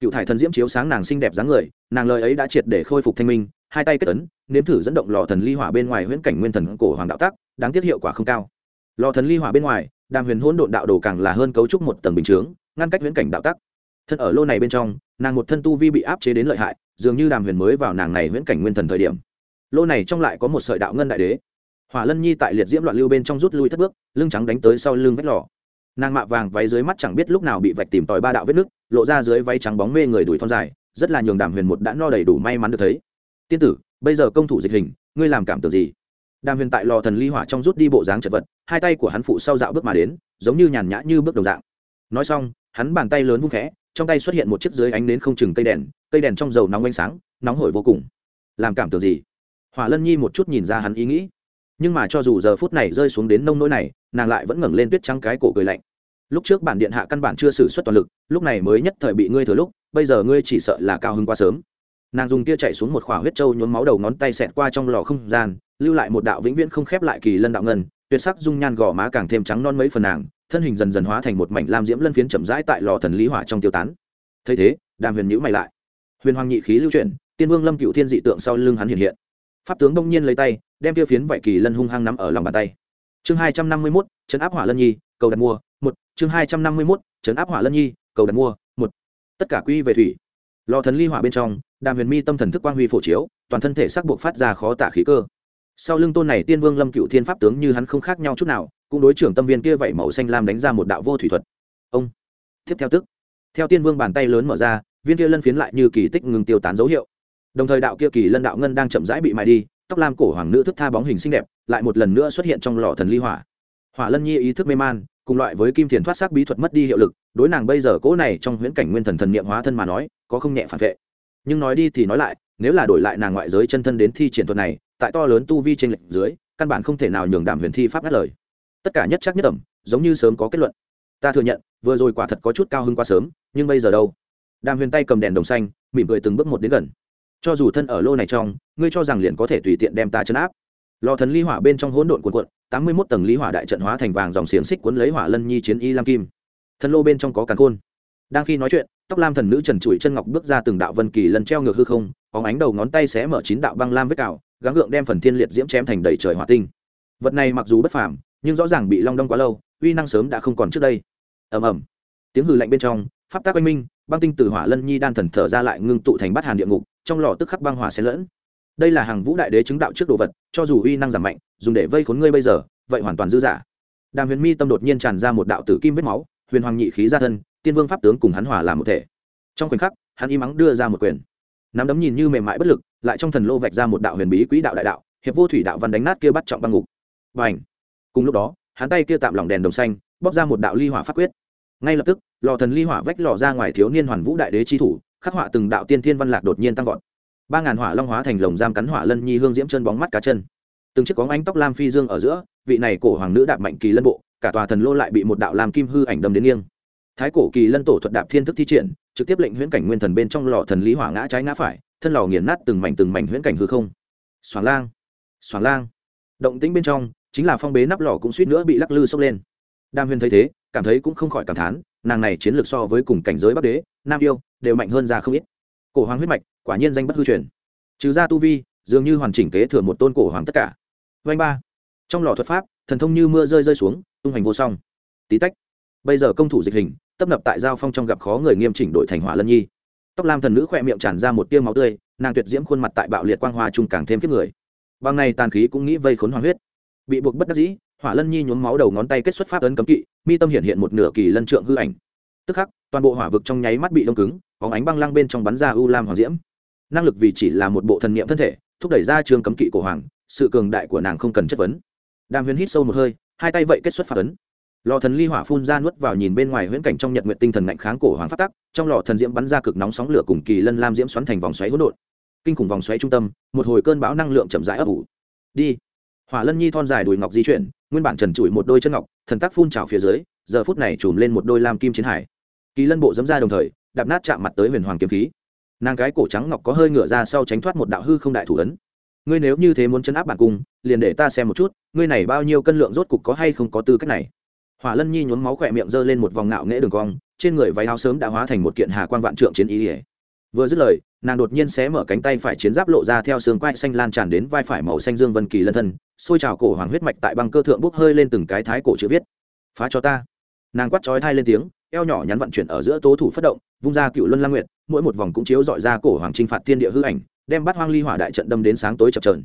Cựu thải thần diễm chiếu sáng nàng xinh đẹp dáng người, nàng lời ấy đã triệt để khôi phục thanh minh, hai tay kết tấn nếm thử dẫn động lò thần ly hỏa bên ngoài huyễn cảnh nguyên thần cổ hoàng đạo tác đáng tiếc hiệu quả không cao. Lò thần ly hỏa bên ngoài, đàm huyền hỗn độn đạo đồ càng là hơn cấu trúc một tầng bình chướng, ngăn cách huyễn cảnh đạo tác thân ở lô này bên trong, nàng một thân tu vi bị áp chế đến lợi hại, dường như đàm huyền mới vào nàng này huyễn cảnh nguyên thần thời điểm. Lô này trong lại có một sợi đạo ngân đại đế. Hỏa lân nhi tại liệt diễm loạn lưu bên trong rút lui thất bước, lưng trắng đánh tới sau lưng vách lò nàng mạ vàng váy dưới mắt chẳng biết lúc nào bị vạch tìm tòi ba đạo vết nứt, lộ ra dưới váy trắng bóng mê người đuổi thon dài, rất là nhường đàm huyền một đã no đầy đủ may mắn được thấy. Tiên tử, bây giờ công thủ dịch hình, ngươi làm cảm tưởng gì? Đàm huyền tại lò thần ly hỏa trong rút đi bộ dáng chật vật, hai tay của hắn phụ sau dạo bước mà đến, giống như nhàn nhã như bước đồng dạng. Nói xong, hắn bàn tay lớn vung khẽ, trong tay xuất hiện một chiếc dưới ánh nến không chừng cây đèn cây đèn trong dầu nóng ánh sáng, nóng hổi vô cùng. Làm cảm tưởng gì? Hỏa lân nhi một chút nhìn ra hắn ý nghĩ nhưng mà cho dù giờ phút này rơi xuống đến nông nỗi này, nàng lại vẫn ngẩng lên tuyết trắng cái cổ cười lạnh. Lúc trước bản điện hạ căn bản chưa xử suất toàn lực, lúc này mới nhất thời bị ngươi thừa lúc, bây giờ ngươi chỉ sợ là cao hứng quá sớm. Nàng dùng tia chạy xuống một khỏa huyết trâu nhuốm máu đầu ngón tay xẹt qua trong lò không gian, lưu lại một đạo vĩnh viễn không khép lại kỳ lân đạo ngân, tuyệt sắc dung nhan gò má càng thêm trắng non mấy phần nàng, thân hình dần dần hóa thành một mảnh lam diễm lân phiến chậm rãi tại lò thần lý hỏa trong tiêu tán. Thấy thế, đàm huyền nhữ mày lại. Huyền hoàng nhị khí lưu chuyển, tiên vương lâm cựu thiên dị tượng sau lưng hắn hiện hiện. Pháp tướng đông nhiên lấy tay đem tiêu phiến vải kỳ lân hung hăng nắm ở lòng bàn tay. Chương hai trăm năm mươi mốt chấn áp hỏa lân nhi, cầu đặt mua, một. Chương hai trăm năm mươi mốt chấn áp hỏa lân nhi, cầu đặt mua, một. Tất cả quy về thủy. Lò thần ly hỏa bên trong, đàm huyền mi tâm thần thức quang huy phổ chiếu, toàn thân thể sắc buộc phát ra khó tả khí cơ. Sau lưng tôn này tiên vương lâm cựu thiên pháp tướng như hắn không khác nhau chút nào, cũng đối trưởng tâm viên kia vậy màu xanh lam đánh ra một đạo vô thủy thuật. Ông. Tiếp theo tức. Theo tiên vương bàn tay lớn mở ra, viên kia lân phiến lại như kỳ tích ngừng tiêu tán dấu hiệu. Đồng thời đạo kia kỳ lân đạo ngân đang chậm rãi bị mài đi tóc lam cổ hoàng nữ thức tha bóng hình xinh đẹp, lại một lần nữa xuất hiện trong lò thần ly hỏa. Hỏa lân nhi ý thức mê man, cùng loại với kim thiền thoát xác bí thuật mất đi hiệu lực, đối nàng bây giờ cỗ này trong huyễn cảnh nguyên thần thần niệm hóa thân mà nói, có không nhẹ phản vệ. Nhưng nói đi thì nói lại, nếu là đổi lại nàng ngoại giới chân thân đến thi triển thuật này, tại to lớn tu vi trên lệnh dưới, căn bản không thể nào nhường đảm huyền thi pháp ngắt lời. Tất cả nhất chắc nhất ẩm, giống như sớm có kết luận. Ta thừa nhận, vừa rồi quả thật có chút cao hơn quá sớm, nhưng bây giờ đâu? Đàm huyền tay cầm đèn đồng xanh, mỉm cười từng bước một đến gần cho dù thân ở lô này trong, ngươi cho rằng liền có thể tùy tiện đem ta chấn áp. Lò thần ly hỏa bên trong hỗn độn cuộn cuộn, tám mươi mốt tầng lý hỏa đại trận hóa thành vàng dòng xiềng xích cuốn lấy hỏa lân nhi chiến y lam kim. Thân lô bên trong có càn khôn. Đang khi nói chuyện, tóc lam thần nữ trần trụi chân ngọc bước ra từng đạo vân kỳ lần treo ngược hư không có ánh đầu ngón tay xé mở chín đạo băng lam vết cào, gắng gượng đem phần thiên liệt diễm chém thành đầy trời hỏa tinh. Vật này mặc dù bất phàm, nhưng rõ ràng bị long đong quá lâu, uy năng sớm đã không còn trước đây. Ầm ầm. Tiếng hư lạnh bên trong pháp tác oanh minh, băng tinh từ hỏa lân nhi đan thần thở ra lại ngưng tụ thành bát hàn địa ngục, trong lò tức khắc băng hỏa xen lẫn. Đây là hàng vũ đại đế chứng đạo trước đồ vật, cho dù uy năng giảm mạnh, dùng để vây khốn ngươi bây giờ, vậy hoàn toàn dư giả. Đàm huyền mi tâm đột nhiên tràn ra một đạo tử kim vết máu, huyền hoàng nhị khí ra thân, tiên vương pháp tướng cùng hắn hòa làm một thể. Trong khoảnh khắc, hắn im mắng đưa ra một quyền. Nắm đấm nhìn như mềm mại bất lực, lại trong thần lô vạch ra một đạo huyền bí quỹ đạo đại đạo, hiệp vô thủy đạo văn đánh nát kia bắt trọng băng ngục. Và ảnh cùng lúc đó, hắn tay kia tạm lỏng đèn đồng xanh bóc ra một đạo ly hỏa pháp quyết ngay lập tức, lò thần ly hỏa vách lò ra ngoài thiếu niên hoàn vũ đại đế chi thủ, khắc họa từng đạo tiên thiên văn lạc đột nhiên tăng vọt. Ba ngàn hỏa long hóa thành lồng giam cắn hỏa lân nhi hương diễm chân bóng mắt cá chân. Từng chiếc có ánh tóc lam phi dương ở giữa, vị này cổ hoàng nữ đạp mạnh kỳ lân bộ, cả tòa thần lô lại bị một đạo làm kim hư ảnh đâm đến nghiêng. Thái cổ kỳ lân tổ thuật đạp thiên thức thi triển, trực tiếp lệnh huyễn cảnh nguyên thần bên trong lò thần lý hỏa ngã trái ngã phải, thân lò nghiền nát từng mảnh từng mảnh huyễn cảnh hư không. Xoàng lang xoàng lang. Động tĩnh bên trong, chính là phong bế nắp lò cũng suýt nữa bị lắc lư sốc lên. Đam huyền thấy thế cảm thấy cũng không khỏi cảm thán, nàng này chiến lược so với cùng cảnh giới bắc đế, nam yêu, đều mạnh hơn ra không ít. Cổ hoàng huyết mạch, quả nhiên danh bất hư truyền. Trừ ra tu vi, dường như hoàn chỉnh kế thừa một tôn cổ hoàng tất cả. Vanh ba. Trong lò thuật pháp, thần thông như mưa rơi rơi xuống, tung hành vô song. Tí tách. Bây giờ công thủ dịch hình, tấp nập tại giao phong trong gặp khó người nghiêm chỉnh đội thành hỏa lân nhi. Tóc lam thần nữ khỏe miệng tràn ra một tiêu máu tươi, nàng tuyệt diễm khuôn mặt tại bạo liệt quang hoa trung càng thêm kiếp người. Bằng này tàn khí cũng nghĩ vây khốn hoàng huyết. Bị buộc bất đắc dĩ hỏa lân nhi nhuốm máu đầu ngón tay kết xuất pháp ấn cấm kỵ, mi tâm hiện hiện một nửa kỳ lân trượng hư ảnh. Tức khắc, toàn bộ hỏa vực trong nháy mắt bị đông cứng, bóng ánh băng lăng bên trong bắn ra u lam hoàng diễm. Năng lực vì chỉ là một bộ thần niệm thân thể, thúc đẩy ra trường cấm kỵ của hoàng, sự cường đại của nàng không cần chất vấn. Đàm huyền hít sâu một hơi, hai tay vậy kết xuất pháp ấn. Lò thần ly hỏa phun ra nuốt vào nhìn bên ngoài huyễn cảnh trong nhật nguyện tinh thần ngạnh kháng cổ hoàng phát tắc, trong lò thần diễm bắn ra cực nóng sóng lửa cùng kỳ lân lam diễm xoắn thành vòng xoáy hỗn độn. Kinh khủng vòng xoáy trung tâm, một hồi cơn bão năng lượng chậm rãi ấp ủ. Đi. Hỏa lân nhi thon dài đùi ngọc di chuyển nguyên bản trần trụi một đôi chân ngọc, thần tác phun trào phía dưới, giờ phút này chùm lên một đôi lam kim chiến hải. Kỳ lân bộ dẫm ra đồng thời, đạp nát chạm mặt tới huyền hoàng kiếm khí. Nàng cái cổ trắng ngọc có hơi ngửa ra sau tránh thoát một đạo hư không đại thủ ấn. Ngươi nếu như thế muốn chấn áp bản cung, liền để ta xem một chút, ngươi này bao nhiêu cân lượng rốt cục có hay không có tư cách này. Hỏa lân nhi nhuốm máu khỏe miệng giơ lên một vòng ngạo nghễ đường cong, trên người váy áo sớm đã hóa thành một kiện hà quan vạn trượng chiến ý ỉa vừa dứt lời, nàng đột nhiên xé mở cánh tay phải chiến giáp lộ ra theo xương quai xanh lan tràn đến vai phải màu xanh dương vân kỳ lân thân, xôi trào cổ hoàng huyết mạch tại băng cơ thượng bốc hơi lên từng cái thái cổ chữ viết. Phá cho ta! Nàng quát chói thai lên tiếng, eo nhỏ nhắn vận chuyển ở giữa tố thủ phát động, vung ra cựu luân lam nguyệt, mỗi một vòng cũng chiếu dọi ra cổ hoàng trinh phạt thiên địa hư ảnh, đem bắt hoang ly hỏa đại trận đâm đến sáng tối chập trờn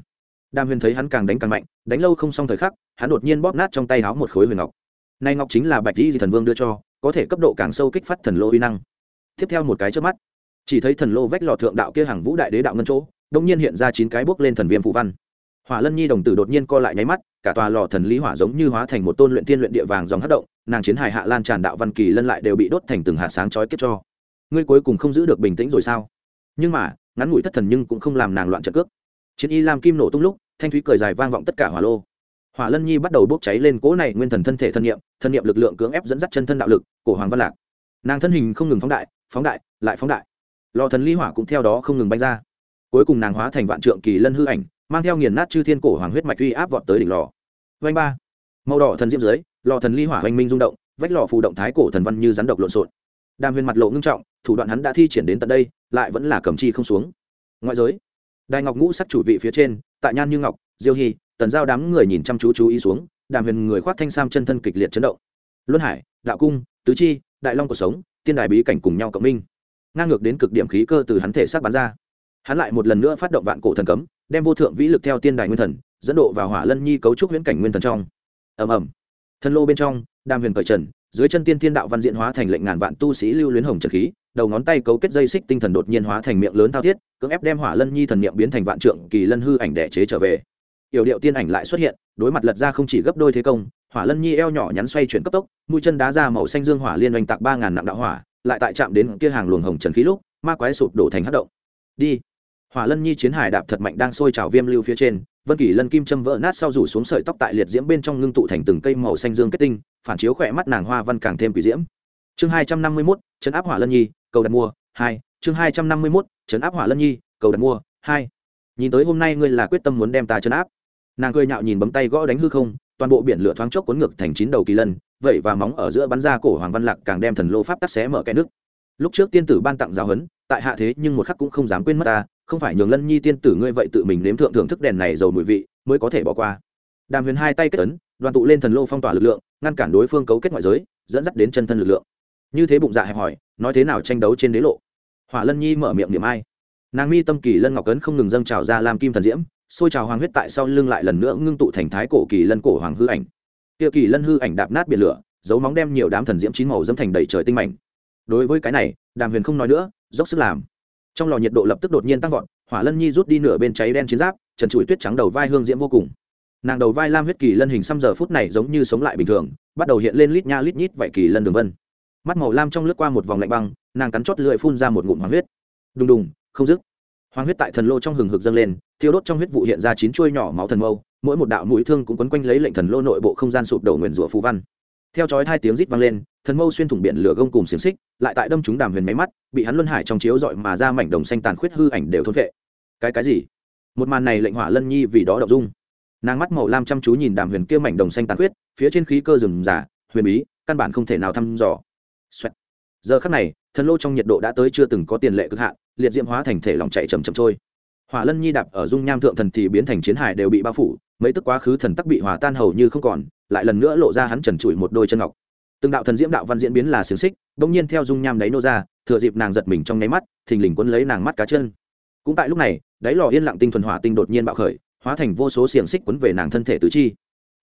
đam huyền thấy hắn càng đánh càng mạnh, đánh lâu không xong thời khắc, hắn đột nhiên bóp nát trong tay háo một khối huyền ngọc. Nay ngọc chính là bạch di thần vương đưa cho, có thể cấp độ càng sâu kích phát thần lô uy năng. Tiếp theo một cái trước mắt chỉ thấy thần lô vách lò thượng đạo kia hàng vũ đại đế đạo ngân chỗ đông nhiên hiện ra chín cái bước lên thần viêm phụ văn. Hỏa lân nhi đồng tử đột nhiên co lại nháy mắt, cả tòa lò thần lý hỏa giống như hóa thành một tôn luyện tiên luyện địa vàng dòng hát động, nàng chiến hài hạ lan tràn đạo văn kỳ lân lại đều bị đốt thành từng hạt sáng chói kết cho. Ngươi cuối cùng không giữ được bình tĩnh rồi sao? Nhưng mà, ngắn ngủi thất thần nhưng cũng không làm nàng loạn trận cước. Chiến y lam kim nổ tung lúc, thanh thúy cười dài vang vọng tất cả hỏa lô. Hỏa lân nhi bắt đầu bốc cháy lên cỗ này nguyên thần thân thể thân nhiệm thân nhiệm lực lượng cưỡng ép dẫn dắt chân thân đạo lực của hoàng văn lạc. Nàng thân hình không ngừng phóng đại phóng đại, lại phóng đại lò thần ly hỏa cũng theo đó không ngừng bay ra. Cuối cùng nàng hóa thành vạn trượng kỳ lân hư ảnh, mang theo nghiền nát chư thiên cổ hoàng huyết mạch uy áp vọt tới đỉnh lò. Vanh ba. Màu đỏ thần diễm dưới, lò thần ly hỏa oanh minh rung động, vách lò phù động thái cổ thần văn như rắn độc lộn xộn. Đàm huyền mặt lộ ngưng trọng, thủ đoạn hắn đã thi triển đến tận đây, lại vẫn là cầm chi không xuống. Ngoại giới, đài ngọc ngũ sắc chủ vị phía trên, tại nhan như ngọc, diêu hy, tần giao đám người nhìn chăm chú chú ý xuống, đàm huyền người khoác thanh sam chân thân kịch liệt chấn động. Luân hải, đạo cung, tứ chi, đại long cuộc sống, tiên đài bí cảnh cùng nhau cộng minh ngang ngược đến cực điểm khí cơ từ hắn thể xác bắn ra. Hắn lại một lần nữa phát động vạn cổ thần cấm, đem vô thượng vĩ lực theo tiên đài nguyên thần, dẫn độ vào hỏa lân nhi cấu trúc huyễn cảnh nguyên thần trong. Ầm ầm. Thân lô bên trong đam huyền cởi trần, dưới chân tiên thiên đạo văn diện hóa thành lệnh ngàn vạn tu sĩ lưu luyến hồng trần khí, đầu ngón tay cấu kết dây xích tinh thần đột nhiên hóa thành miệng lớn thao thiết, cưỡng ép đem hỏa lân nhi thần niệm biến thành vạn trượng kỳ lân hư ảnh đẻ chế trở về. Yểu điệu tiên ảnh lại xuất hiện, đối mặt lật ra không chỉ gấp đôi thế công, hỏa lân nhi eo nhỏ nhắn xoay chuyển cấp tốc, mũi chân đá ra màu xanh dương hỏa liên oanh tạc ba ngàn nặng đạo hỏa lại tại chạm đến kia hàng luồng hồng trần khí lúc, ma quái sụp đổ thành hất động. Đi. Hỏa lân nhi chiến hải đạp thật mạnh đang sôi trào viêm lưu phía trên, vân kỷ lân kim châm vỡ nát sau rủ xuống sợi tóc tại liệt diễm bên trong ngưng tụ thành từng cây màu xanh dương kết tinh, phản chiếu khỏe mắt nàng hoa văn càng thêm quỷ diễm. Chương hai trăm năm mươi mốt, chấn áp hỏa lân nhi, cầu đặt mua hai. Chương hai trăm năm mươi mốt, chấn áp hỏa lân nhi, cầu đặt mua hai. Nhìn tới hôm nay ngươi là quyết tâm muốn đem ta chấn áp. Nàng cười nhạo nhìn bấm tay gõ đánh hư không toàn bộ biển lửa thoáng chốc cuốn ngược thành chín đầu kỳ lân, vậy và móng ở giữa bắn ra cổ hoàng văn lạc càng đem thần lô pháp tắc xé mở cái nước. Lúc trước tiên tử ban tặng giáo huấn, tại hạ thế nhưng một khắc cũng không dám quên mất ta, không phải nhường lân nhi tiên tử ngươi vậy tự mình nếm thượng thưởng thức đèn này dầu mùi vị, mới có thể bỏ qua. Đàm huyền hai tay kết ấn, đoàn tụ lên thần lô phong tỏa lực lượng, ngăn cản đối phương cấu kết ngoại giới, dẫn dắt đến chân thân lực lượng. Như thế bụng dạ hẹp hỏi nói thế nào tranh đấu trên đế lộ? Hỏa lân nhi mở miệng niệm ai. Nàng mi tâm kỳ lân ngọc ấn không ngừng dâng trào ra làm kim thần diễm xôi trào hoàng huyết tại sau lưng lại lần nữa ngưng tụ thành thái cổ kỳ lân cổ hoàng hư ảnh. Kia kỳ lân hư ảnh đạp nát biển lửa, dấu móng đem nhiều đám thần diễm chín màu dâm thành đầy trời tinh mảnh. Đối với cái này, đàm huyền không nói nữa, dốc sức làm. Trong lò nhiệt độ lập tức đột nhiên tăng vọt, hỏa lân nhi rút đi nửa bên cháy đen chiến giáp, trần trụi tuyết trắng đầu vai hương diễm vô cùng. Nàng đầu vai lam huyết kỳ lân hình xăm giờ phút này giống như sống lại bình thường, bắt đầu hiện lên lít nha lít nhít vậy kỳ lân đường vân. Mắt màu lam trong lướt qua một vòng lạnh băng, nàng cắn chót lưỡi phun ra một ngụm hoàng huyết. Đùng đùng, không dứt hoàng huyết tại thần lô trong hừng hực dâng lên, thiêu đốt trong huyết vụ hiện ra chín chuôi nhỏ máu thần mâu, mỗi một đạo mũi thương cũng quấn quanh lấy lệnh thần lô nội bộ không gian sụp đổ nguyền rủa phù văn. Theo chói hai tiếng rít vang lên, thần mâu xuyên thủng biển lửa gông cùng xiềng xích, lại tại đâm chúng đàm huyền máy mắt, bị hắn luân hải trong chiếu dọi mà ra mảnh đồng xanh tàn khuyết hư ảnh đều thôn vệ cái cái gì? Một màn này lệnh hỏa lân nhi vì đó đậu dung. Nàng mắt màu lam chăm chú nhìn đàm huyền kia mảnh đồng xanh tàn khuyết, phía trên khí cơ rừng giả huyền bí, căn bản không thể nào thăm dò. Xoẹt. giờ khắc này, thần lô trong nhiệt độ đã tới chưa từng có tiền lệ cực hạn liệt diễm hóa thành thể lòng chạy chầm chậm trôi. Hỏa lân nhi đạp ở dung nham thượng thần thì biến thành chiến hải đều bị bao phủ, mấy tức quá khứ thần tắc bị hòa tan hầu như không còn, lại lần nữa lộ ra hắn trần trụi một đôi chân ngọc. Từng đạo thần diễm đạo văn diễn biến là xiềng xích, bỗng nhiên theo dung nham đáy nô ra, thừa dịp nàng giật mình trong nháy mắt, thình lình quân lấy nàng mắt cá chân. Cũng tại lúc này, đáy lò yên lặng tinh thuần hỏa tinh đột nhiên bạo khởi, hóa thành vô số xiềng xích quấn về nàng thân thể tứ chi.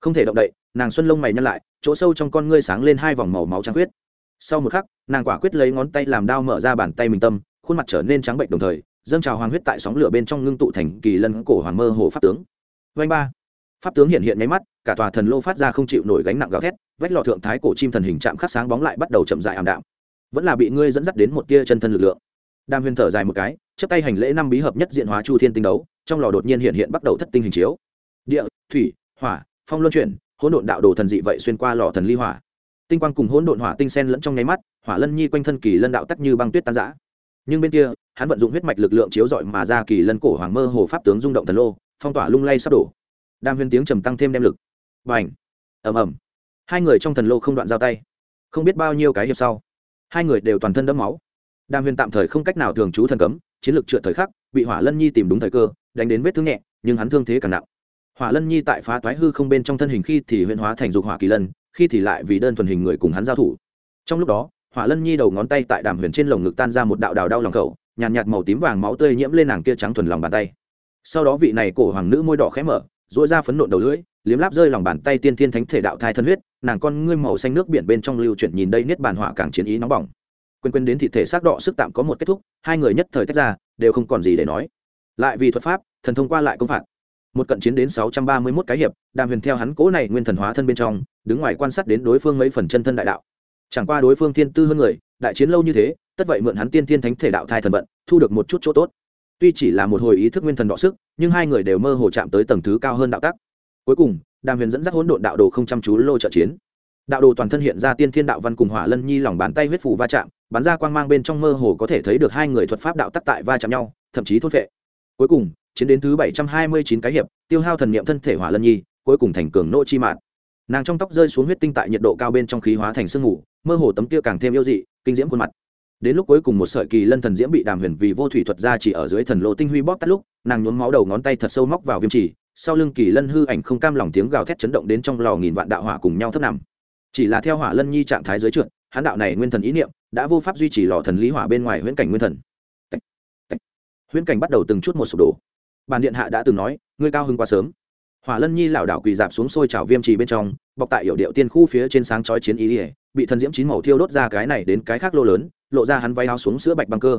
Không thể động đậy, nàng xuân lông mày nhăn lại, chỗ sâu trong con ngươi sáng lên hai vòng màu máu trắng huyết sau một khắc, nàng quả quyết lấy ngón tay làm đao mở ra bàn tay mình tâm khuôn mặt trở nên trắng bệnh đồng thời, dâng trào hoàng huyết tại sóng lửa bên trong ngưng tụ thành kỳ lân cổ hoàng mơ hồ pháp tướng. Vanh ba. Pháp tướng hiện hiện nháy mắt, cả tòa thần lô phát ra không chịu nổi gánh nặng gào thét, vách lò thượng thái cổ chim thần hình chạm khắc sáng bóng lại bắt đầu chậm dại ảm đạm. Vẫn là bị ngươi dẫn dắt đến một tia chân thân lực lượng. Đam huyền thở dài một cái chấp tay hành lễ năm bí hợp nhất diện hóa chu thiên tinh đấu, trong lò đột nhiên hiện hiện bắt đầu thất tinh hình chiếu. Địa, thủy, hỏa, phong luân chuyển, hỗn độn đạo đồ thần dị vậy xuyên qua lò thần ly hỏa. Tinh quang cùng hỗn độn hỏa tinh sen lẫn trong nháy mắt, hỏa lân nhi quanh thân kỳ lân đạo tắc như băng tuyết tan giã nhưng bên kia, hắn vận dụng huyết mạch lực lượng chiếu rọi mà ra kỳ lân cổ hoàng mơ hồ pháp tướng rung động thần lô, phong tỏa lung lay sắp đổ. Đam huyên tiếng trầm tăng thêm đem lực. Và ảnh ầm ầm. Hai người trong thần lô không đoạn giao tay. Không biết bao nhiêu cái hiệp sau, hai người đều toàn thân đẫm máu. Đam huyên tạm thời không cách nào thường trú thần cấm, chiến lược trượt thời khắc, bị hỏa lân nhi tìm đúng thời cơ, đánh đến vết thương nhẹ, nhưng hắn thương thế càng nặng. Hỏa lân nhi tại phá toái hư không bên trong thân hình khi thì huyễn hóa thành dục hỏa kỳ lân, khi thì lại vì đơn thuần hình người cùng hắn giao thủ. Trong lúc đó hỏa lân nhi đầu ngón tay tại đàm huyền trên lồng ngực tan ra một đạo đào đau lòng khẩu nhàn nhạt, nhạt màu tím vàng máu tươi nhiễm lên nàng kia trắng thuần lòng bàn tay. Sau đó vị này cổ hoàng nữ môi đỏ khẽ mở dỗi ra phấn nộn đầu lưỡi liếm láp rơi lòng bàn tay tiên thiên thánh thể đạo thai thân huyết nàng con ngươi màu xanh nước biển bên trong lưu chuyển nhìn đây niết bàn hỏa càng chiến ý nóng bỏng. Quên quên đến thị thể xác đỏ sức tạm có một kết thúc hai người nhất thời tách ra đều không còn gì để nói. Lại vì thuật pháp thần thông qua lại công phạt. Một cận chiến đến sáu trăm ba mươi 631 cái hiệp đàm huyền theo hắn cố này nguyên thần hóa thân bên trong đứng ngoài quan sát đến đối phương mấy phần chân thân đại đạo chẳng qua đối phương thiên tư hơn người, đại chiến lâu như thế, tất vậy mượn hắn tiên thiên thánh thể đạo thai thần vận, thu được một chút chỗ tốt. Tuy chỉ là một hồi ý thức nguyên thần đọ sức, nhưng hai người đều mơ hồ chạm tới tầng thứ cao hơn đạo tắc. Cuối cùng, đàm huyền dẫn dắt hỗn độn đạo đồ không chăm chú lô trợ chiến. Đạo đồ toàn thân hiện ra tiên thiên đạo văn cùng hỏa lân nhi lòng bàn tay huyết phủ va chạm, bắn ra quang mang bên trong mơ hồ có thể thấy được hai người thuật pháp đạo tắc tại va chạm nhau, thậm chí thốt vệ cuối cùng, chiến đến thứ bảy trăm hai mươi chín cái hiệp, tiêu hao thần niệm thân thể hỏa lân nhi, cuối cùng thành cường nỗ chi mạn. Nàng trong tóc rơi xuống huyết tinh tại nhiệt độ cao bên trong khí hóa thành sương ngủ mơ hồ tấm kia càng thêm yêu dị, kinh diễm khuôn mặt. Đến lúc cuối cùng một sợi kỳ lân thần diễm bị đàm huyền vì vô thủy thuật ra chỉ ở dưới thần lô tinh huy bóp tắt lúc, nàng nhuốm máu đầu ngón tay thật sâu móc vào viêm chỉ, sau lưng kỳ lân hư ảnh không cam lòng tiếng gào thét chấn động đến trong lò nghìn vạn đạo hỏa cùng nhau thấp nằm. Chỉ là theo hỏa lân nhi trạng thái dưới trượt hắn đạo này nguyên thần ý niệm đã vô pháp duy trì lò thần lý hỏa bên ngoài huyễn cảnh nguyên thần. Huyễn cảnh bắt đầu từng chút một sụp đổ. Bàn điện hạ đã từng nói, ngươi cao hưng quá sớm. Hỏa lân nhi lảo đảo quỳ dạp xuống sôi trào viêm trì bên trong, bọc tại hiệu điệu tiên khu phía trên sáng chói chiến ý ỉa bị thần diễm chín màu thiêu đốt ra cái này đến cái khác lô lớn, lộ ra hắn váy áo xuống sữa bạch băng cơ.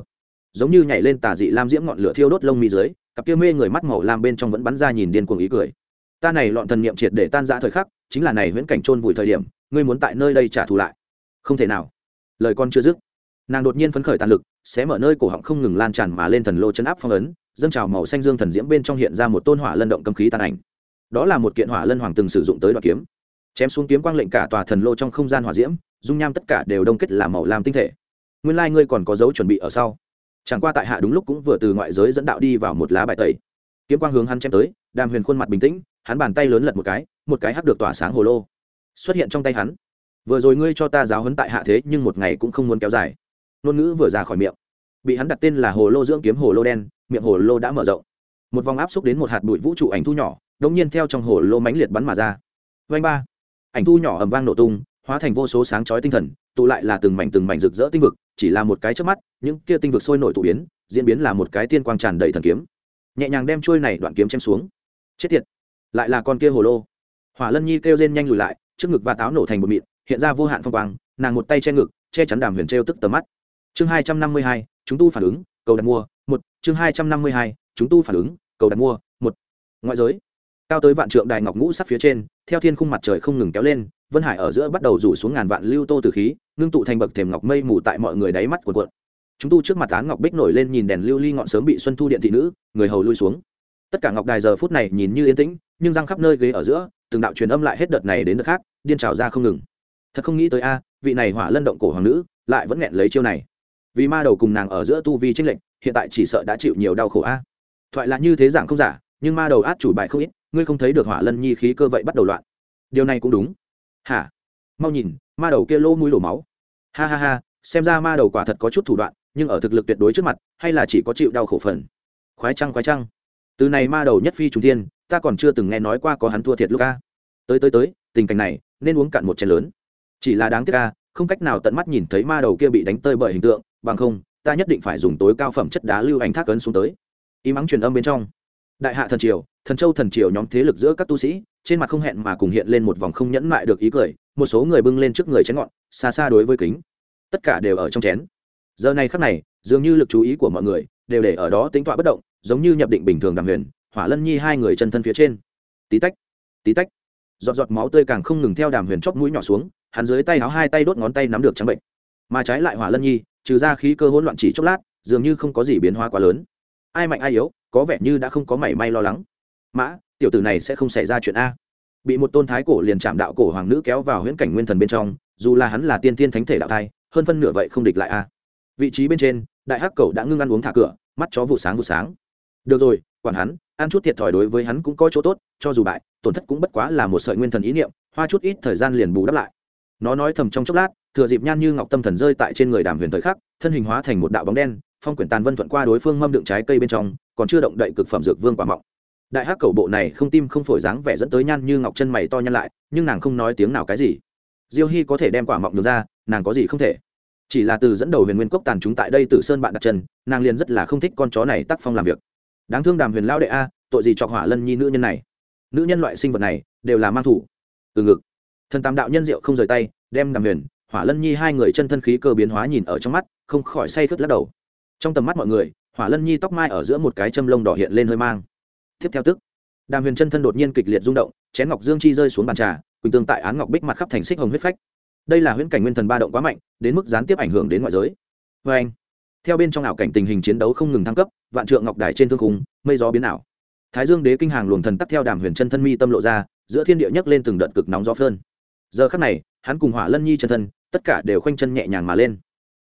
Giống như nhảy lên tà dị lam diễm ngọn lửa thiêu đốt lông mi dưới, cặp kia mê người mắt màu lam bên trong vẫn bắn ra nhìn điên cuồng ý cười. Ta này lọn thần niệm triệt để tan ra thời khắc, chính là này huyễn cảnh trôn vùi thời điểm, ngươi muốn tại nơi đây trả thù lại. Không thể nào. Lời con chưa dứt, nàng đột nhiên phấn khởi tàn lực sẽ mở nơi cổ họng không ngừng lan tràn mà lên thần lô chấn áp phong ấn, dâng trào màu xanh dương thần diễm bên trong hiện ra một tôn hỏa lân động cầm khí tàn ảnh. Đó là một kiện hỏa lân hoàng từng sử dụng tới đoạn kiếm chém xuống kiếm quang lệnh cả tòa thần lô trong không gian hỏa diễm, dung nham tất cả đều đông kết làm màu lam tinh thể. Nguyên lai ngươi còn có dấu chuẩn bị ở sau. Chẳng qua tại hạ đúng lúc cũng vừa từ ngoại giới dẫn đạo đi vào một lá bài tẩy. Kiếm quang hướng hắn chém tới, đàm huyền khuôn mặt bình tĩnh, hắn bàn tay lớn lật một cái một cái hắc được tỏa sáng hồ lô xuất hiện trong tay hắn. Vừa rồi ngươi cho ta giáo hấn tại hạ thế nhưng một ngày cũng không muốn kéo dài. Ngôn ngữ vừa ra khỏi miệng, bị hắn đặt tên là hồ lô dưỡng kiếm hồ lô đen, miệng hồ lô đã mở rộng. Một vòng áp xúc đến một hạt bụi vũ trụ ảnh thu nhỏ đống nhiên theo trong hồ lô mãnh liệt bắn mà ra. Vanh ba ảnh thu nhỏ ầm vang nổ tung, hóa thành vô số sáng chói tinh thần, tụ lại là từng mảnh từng mảnh rực rỡ tinh vực, chỉ là một cái trước mắt, những kia tinh vực sôi nổi tụ biến, diễn biến là một cái tiên quang tràn đầy thần kiếm. Nhẹ nhàng đem trôi này đoạn kiếm chém xuống. Chết tiệt! Lại là con kia hồ lô. Hỏa lân nhi kêu rên nhanh lùi lại, trước ngực và táo nổ thành một mịn, hiện ra vô hạn phong quang, nàng một tay che ngực, che chắn đàm huyền trêu tức tầm mắt. Chương hai trăm năm mươi hai, chúng tu phản ứng, cầu đặt mua, một. Chương hai trăm năm mươi hai, chúng tu phản ứng, cầu đặt mua, một. Ngoại giới cao tới vạn trượng đài ngọc ngũ sắc phía trên, theo thiên khung mặt trời không ngừng kéo lên, vân hải ở giữa bắt đầu rủ xuống ngàn vạn lưu tô từ khí, ngưng tụ thành bậc thềm ngọc mây mù tại mọi người đáy mắt cuộn cuộn. Chúng tu trước mặt án ngọc bích nổi lên nhìn đèn lưu ly ngọn sớm bị xuân thu điện thị nữ, người hầu lui xuống. Tất cả ngọc đài giờ phút này nhìn như yên tĩnh, nhưng răng khắp nơi ghế ở giữa, từng đạo truyền âm lại hết đợt này đến đợt khác, điên trào ra không ngừng. Thật không nghĩ tới a, vị này hỏa lân động cổ hoàng nữ, lại vẫn nghẹn lấy chiêu này. Vì ma đầu cùng nàng ở giữa tu vi tranh lệnh hiện tại chỉ sợ đã chịu nhiều đau khổ a. Thoại là như thế giảng không giả nhưng ma đầu át chủ bài không ít, ngươi không thấy được hỏa lân nhi khí cơ vậy bắt đầu loạn. Điều này cũng đúng. Hả? Mau nhìn, ma đầu kia lô mũi đổ máu. Ha ha ha, xem ra ma đầu quả thật có chút thủ đoạn, nhưng ở thực lực tuyệt đối trước mặt, hay là chỉ có chịu đau khổ phần. Khoái trăng khoái trăng. Từ này ma đầu nhất phi trung thiên, ta còn chưa từng nghe nói qua có hắn thua thiệt lúc ca tới tới tới, tình cảnh này, nên uống cạn một chén lớn. Chỉ là đáng tiếc ca không cách nào tận mắt nhìn thấy ma đầu kia bị đánh tơi bởi hình tượng, bằng không, ta nhất định phải dùng tối cao phẩm chất đá lưu ảnh thác cấn xuống tới. Y mắng truyền âm bên trong đại hạ thần triều, thần châu thần triều nhóm thế lực giữa các tu sĩ, trên mặt không hẹn mà cùng hiện lên một vòng không nhẫn mại được ý cười, một số người bưng lên trước người chén ngọn, xa xa đối với kính. Tất cả đều ở trong chén. Giờ này khắc này, dường như lực chú ý của mọi người đều để ở đó tính tọa bất động, giống như nhập định bình thường đàm huyền, hỏa lân nhi hai người chân thân phía trên. Tí tách tí tách. Giọt giọt máu tươi càng không ngừng theo đàm huyền chóp mũi nhỏ xuống, hắn dưới tay áo hai tay đốt ngón tay nắm được trắng bệnh. Mà trái lại hỏa lân nhi, trừ ra khí cơ hỗn loạn chỉ chốc lát, dường như không có gì biến hóa quá lớn. Ai mạnh ai yếu có vẻ như đã không có mảy may lo lắng. Mã, tiểu tử này sẽ không xảy ra chuyện a. Bị một tôn thái cổ liền chạm đạo cổ hoàng nữ kéo vào huyễn cảnh nguyên thần bên trong, dù là hắn là tiên tiên thánh thể đạo thai, hơn phân nửa vậy không địch lại a. Vị trí bên trên, đại hắc cầu đã ngưng ăn uống thả cửa, mắt chó vụ sáng vụ sáng. Được rồi, quản hắn, ăn chút thiệt thòi đối với hắn cũng có chỗ tốt, cho dù bại, tổn thất cũng bất quá là một sợi nguyên thần ý niệm, hoa chút ít thời gian liền bù đắp lại. Nó nói thầm trong chốc lát, thừa dịp nhan như ngọc tâm thần rơi tại trên người đàm huyền thời khắc, thân hình hóa thành một đạo bóng đen phong quyển tàn vân thuận qua đối phương mâm đựng trái cây bên trong, còn chưa động đậy cực phẩm dược vương quả mọng. Đại hắc cầu bộ này không tim không phổi dáng vẻ dẫn tới nhan như ngọc chân mày to nhăn lại, nhưng nàng không nói tiếng nào cái gì. Diêu hy có thể đem quả mọng được ra, nàng có gì không thể. Chỉ là từ dẫn đầu huyền nguyên cốc tàn chúng tại đây từ sơn bạn đặt chân, nàng liền rất là không thích con chó này tác phong làm việc. Đáng thương đàm huyền lao đệ a, tội gì chọc hỏa lân nhi nữ nhân này. Nữ nhân loại sinh vật này, đều là mang thủ. Từ ngực. Thần tam đạo nhân diệu không rời tay, đem đàm huyền, hỏa lân nhi hai người chân thân khí cơ biến hóa nhìn ở trong mắt, không khỏi say khướt lắc đầu trong tầm mắt mọi người, hỏa lân nhi tóc mai ở giữa một cái châm lông đỏ hiện lên hơi mang. Tiếp theo tức, đàm huyền chân thân đột nhiên kịch liệt rung động, chén ngọc dương chi rơi xuống bàn trà, quỳnh tương tại án ngọc bích mặt khắp thành xích hồng huyết phách. Đây là huyễn cảnh nguyên thần ba động quá mạnh, đến mức gián tiếp ảnh hưởng đến ngoại giới. Vê anh, theo bên trong ảo cảnh tình hình chiến đấu không ngừng thăng cấp, vạn trượng ngọc đài trên thương khung, mây gió biến ảo. Thái dương đế kinh hàng luồng thần tắc theo đàm huyền chân thân mi tâm lộ ra, giữa thiên địa nhấc lên từng đợt cực nóng gió phơn. Giờ khắc này, hắn cùng hỏa lân nhi chân thân, tất cả đều khoanh chân nhẹ nhàng mà lên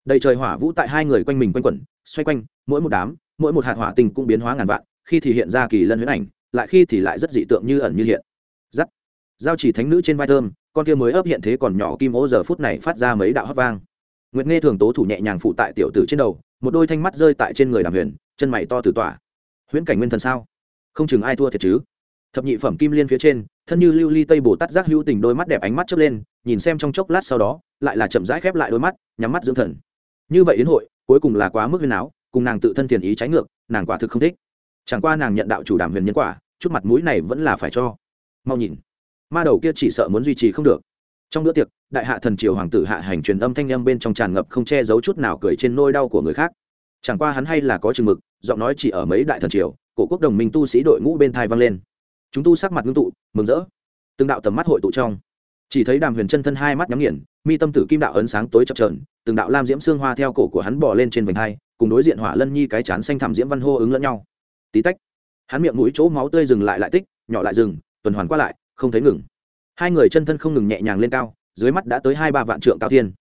đầy trời hỏa vũ tại hai người quanh mình quanh quẩn, xoay quanh, mỗi một đám, mỗi một hạt hỏa tình cũng biến hóa ngàn vạn, khi thì hiện ra kỳ lân huyễn ảnh, lại khi thì lại rất dị tượng như ẩn như hiện. Giắt giao chỉ thánh nữ trên vai thơm, con kia mới ấp hiện thế còn nhỏ kim ô giờ phút này phát ra mấy đạo hấp vang. Nguyệt nghe thường tố thủ nhẹ nhàng phụ tại tiểu tử trên đầu, một đôi thanh mắt rơi tại trên người đàm huyền, chân mày to từ tỏa. Huyễn cảnh nguyên thần sao? Không chừng ai thua thiệt chứ? Thập nhị phẩm kim liên phía trên, thân như lưu ly tây bồ tát giác hữu tình đôi mắt đẹp ánh mắt chớp lên, nhìn xem trong chốc lát sau đó, lại là chậm rãi khép lại đôi mắt, nhắm mắt dưỡng thần như vậy yến hội, cuối cùng là quá mức huyền áo, cùng nàng tự thân tiền ý trái ngược, nàng quả thực không thích. Chẳng qua nàng nhận đạo chủ đàm huyền nhân quả, chút mặt mũi này vẫn là phải cho. Mau nhìn. Ma đầu kia chỉ sợ muốn duy trì không được. Trong bữa tiệc, đại hạ thần triều hoàng tử hạ hành truyền âm thanh âm bên trong tràn ngập không che giấu chút nào cười trên nôi đau của người khác. Chẳng qua hắn hay là có chừng mực, giọng nói chỉ ở mấy đại thần triều, cổ quốc đồng minh tu sĩ đội ngũ bên thai vang lên. Chúng tu sắc mặt ngưng tụ, mừng rỡ. Từng đạo tầm mắt hội tụ trong. Chỉ thấy đàm huyền chân thân hai mắt nhắm nghiền, mi tâm tử kim đạo ấn sáng tối chập trờn từng đạo lam diễm xương hoa theo cổ của hắn bỏ lên trên vành hai, cùng đối diện hỏa lân nhi cái chán xanh thảm diễm văn hô ứng lẫn nhau. Tí tách, hắn miệng mũi chỗ máu tươi dừng lại lại tích, nhỏ lại dừng, tuần hoàn qua lại, không thấy ngừng. Hai người chân thân không ngừng nhẹ nhàng lên cao, dưới mắt đã tới hai ba vạn trượng cao thiên.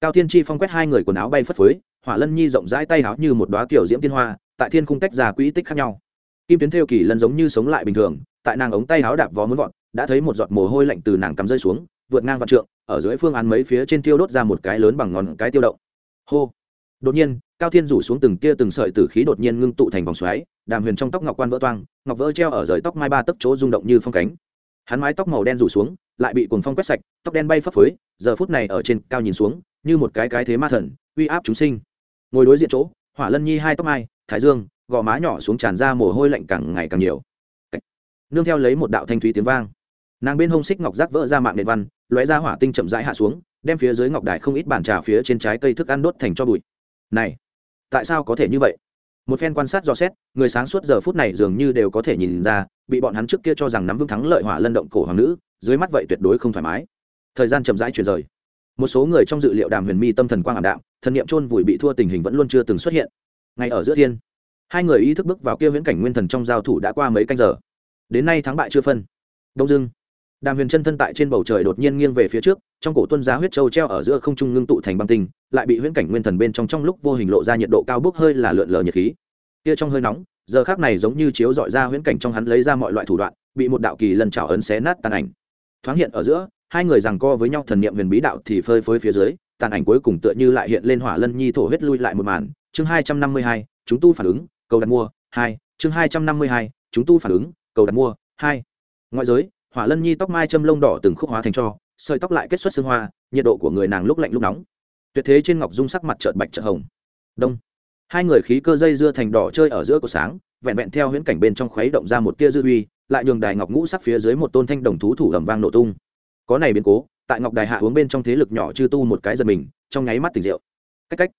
Cao thiên chi phong quét hai người quần áo bay phất phới, hỏa lân nhi rộng rãi tay áo như một đoá kiểu diễm tiên hoa, tại thiên cung tách ra quỹ tích khác nhau. Kim tuyến theo kỳ lân giống như sống lại bình thường, tại nàng ống tay áo đạp vó muốn vọt, đã thấy một giọt mồ hôi lạnh từ nàng cắm rơi xuống vượt ngang vạn trượng, ở dưới phương án mấy phía trên tiêu đốt ra một cái lớn bằng ngón cái tiêu động. Hô. Đột nhiên, cao thiên rủ xuống từng tia từng sợi tử khí đột nhiên ngưng tụ thành vòng xoáy, đàm huyền trong tóc ngọc quan vỡ toang, ngọc vỡ treo ở rời tóc mai ba tấc chỗ rung động như phong cánh. Hắn mái tóc màu đen rủ xuống, lại bị cuồng phong quét sạch, tóc đen bay phấp phới, giờ phút này ở trên cao nhìn xuống, như một cái cái thế ma thần, uy áp chúng sinh. Ngồi đối diện chỗ, hỏa lân nhi hai tóc mai, thái dương, gò má nhỏ xuống tràn ra mồ hôi lạnh càng ngày càng nhiều. Nương theo lấy một đạo thanh thúy tiếng vang nàng bên hông xích ngọc rác vỡ ra mạng nền văn, lóe ra hỏa tinh chậm rãi hạ xuống, đem phía dưới ngọc đài không ít bàn trà phía trên trái cây thức ăn đốt thành cho bụi. Này, tại sao có thể như vậy? Một phen quan sát dò xét, người sáng suốt giờ phút này dường như đều có thể nhìn ra, bị bọn hắn trước kia cho rằng nắm vững thắng lợi hỏa lân động cổ hoàng nữ, dưới mắt vậy tuyệt đối không thoải mái. Thời gian chậm rãi chuyển rời. Một số người trong dự liệu đàm huyền mi tâm thần quang ảm đạm thần niệm chôn vùi bị thua tình hình vẫn luôn chưa từng xuất hiện. Ngay ở giữa thiên, hai người ý thức bước vào kia viễn cảnh nguyên thần trong giao thủ đã qua mấy canh giờ. Đến nay thắng bại chưa phân. Đông dưng đàm huyền chân thân tại trên bầu trời đột nhiên nghiêng về phía trước, trong cổ tuân giá huyết châu treo ở giữa không trung ngưng tụ thành băng tinh, lại bị huyễn cảnh nguyên thần bên trong trong lúc vô hình lộ ra nhiệt độ cao bốc hơi là lượn lờ nhiệt khí. Kia trong hơi nóng, giờ khắc này giống như chiếu dọi ra huyễn cảnh trong hắn lấy ra mọi loại thủ đoạn, bị một đạo kỳ lần chảo ấn xé nát tàn ảnh. Thoáng hiện ở giữa, hai người giằng co với nhau thần niệm huyền bí đạo thì phơi phới phía dưới, tàn ảnh cuối cùng tựa như lại hiện lên hỏa lân nhi thổ huyết lui lại một màn. Chương hai trăm năm mươi hai, chúng tu phản ứng, cầu đặt mua, hai. Chương hai trăm năm mươi hai, chúng tu phản ứng, cầu đặt mua, hai. Ngoại giới hỏa lân nhi tóc mai châm lông đỏ từng khúc hóa thành cho, sợi tóc lại kết xuất xương hoa, nhiệt độ của người nàng lúc lạnh lúc nóng. Tuyệt thế trên ngọc dung sắc mặt trợt bạch trợt hồng. Đông. Hai người khí cơ dây dưa thành đỏ chơi ở giữa cổ sáng, vẹn vẹn theo huyễn cảnh bên trong khuấy động ra một tia dư uy lại nhường đài ngọc ngũ sắc phía dưới một tôn thanh đồng thú thủ ầm vang nổ tung. Có này biến cố, tại ngọc đài hạ uống bên trong thế lực nhỏ chư tu một cái giật mình, trong nháy mắt tỉnh rượu. Cách cách.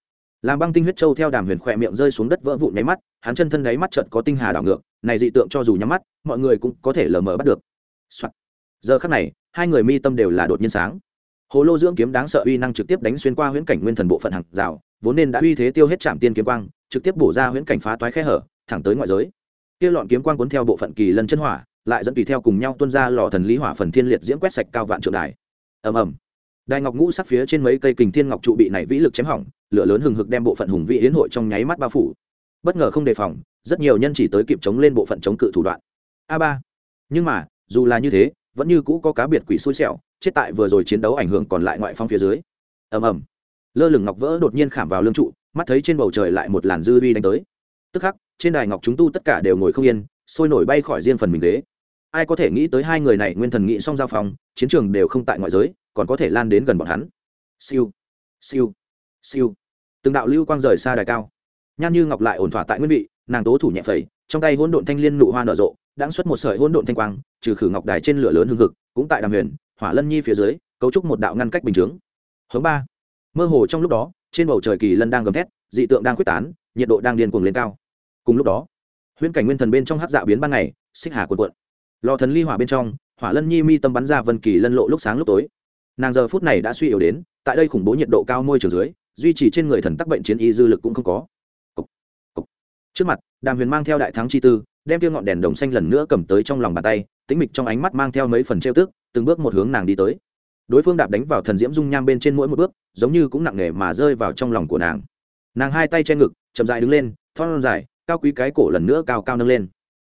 Làm băng tinh huyết châu theo đàm huyền khỏe miệng rơi xuống đất vỡ vụn nháy mắt, hắn chân thân đáy mắt trận có tinh hà đảo ngược, này dị tượng cho dù nhắm mắt, mọi người cũng có thể lờ mờ bắt được、Soạn. giờ khắc này, hai người mi tâm đều là đột nhiên sáng. Hồ lô dưỡng kiếm đáng sợ uy năng trực tiếp đánh xuyên qua huyễn cảnh nguyên thần bộ phận hàng rào, vốn nên đã uy thế tiêu hết trạm tiên kiếm quang, trực tiếp bổ ra huyễn cảnh phá toái khe hở, thẳng tới ngoại giới. Kia lọn kiếm quang cuốn theo bộ phận kỳ lân chân hỏa, lại dẫn tùy theo cùng nhau tuôn ra lò thần lý hỏa phần thiên liệt diễm quét sạch cao vạn trượng đài. Ầm ầm. Đài ngọc ngũ sắc phía trên mấy cây kình thiên ngọc trụ bị này vĩ lực chém hỏng, lửa lớn hừng hực đem bộ phận hùng vị yến hội trong nháy mắt bao phủ. Bất ngờ không đề phòng, rất nhiều nhân chỉ tới kịp chống lên bộ phận chống cự thủ đoạn. A ba. Nhưng mà dù là như thế, vẫn như cũ có cá biệt quỷ xui xẻo, chết tại vừa rồi chiến đấu ảnh hưởng còn lại ngoại phong phía dưới. Ầm ầm. Lơ lửng ngọc vỡ đột nhiên khảm vào lương trụ, mắt thấy trên bầu trời lại một làn dư vi đánh tới. Tức khắc, trên đài ngọc chúng tu tất cả đều ngồi không yên, sôi nổi bay khỏi riêng phần mình ghế. Ai có thể nghĩ tới hai người này nguyên thần nghĩ xong giao phòng, chiến trường đều không tại ngoại giới, còn có thể lan đến gần bọn hắn. Siêu. Siêu. Siêu. Từng đạo lưu quang rời xa đài cao. Nhan như ngọc lại ổn thỏa tại nguyên vị, nàng tố thủ nhẹ phẩy, trong tay hỗn độn thanh liên nụ hoa nở rộ đáng xuất một sợi hỗn độn thanh quang trừ khử ngọc đài trên lửa lớn hương hực cũng tại đàm huyền hỏa lân nhi phía dưới cấu trúc một đạo ngăn cách bình chướng. Hướng ba. Mơ hồ trong lúc đó trên bầu trời kỳ lân đang gầm thét dị tượng đang quyết tán nhiệt độ đang điên cuồng lên cao. Cùng lúc đó huyễn cảnh nguyên thần bên trong hắc dạ biến ban ngày xích hà cuộn cuộn. Lò thần ly hỏa bên trong hỏa lân nhi mi tâm bắn ra vân kỳ lân lộ lúc sáng lúc tối. Nàng giờ phút này đã suy yếu đến tại đây khủng bố nhiệt độ cao môi trường dưới duy trì trên người thần tắc bệnh chiến y dư lực cũng không có. Cục, cục. trước mặt đàm huyền mang theo đại thắng chi tư đem tiêu ngọn đèn đồng xanh lần nữa cầm tới trong lòng bàn tay tính mịch trong ánh mắt mang theo mấy phần trêu tức, từng bước một hướng nàng đi tới. Đối phương đạp đánh vào thần diễm dung nham bên trên mỗi một bước, giống như cũng nặng nề mà rơi vào trong lòng của nàng. Nàng hai tay che ngực, chậm dài đứng lên, thon dài, cao quý cái cổ lần nữa cao cao nâng lên.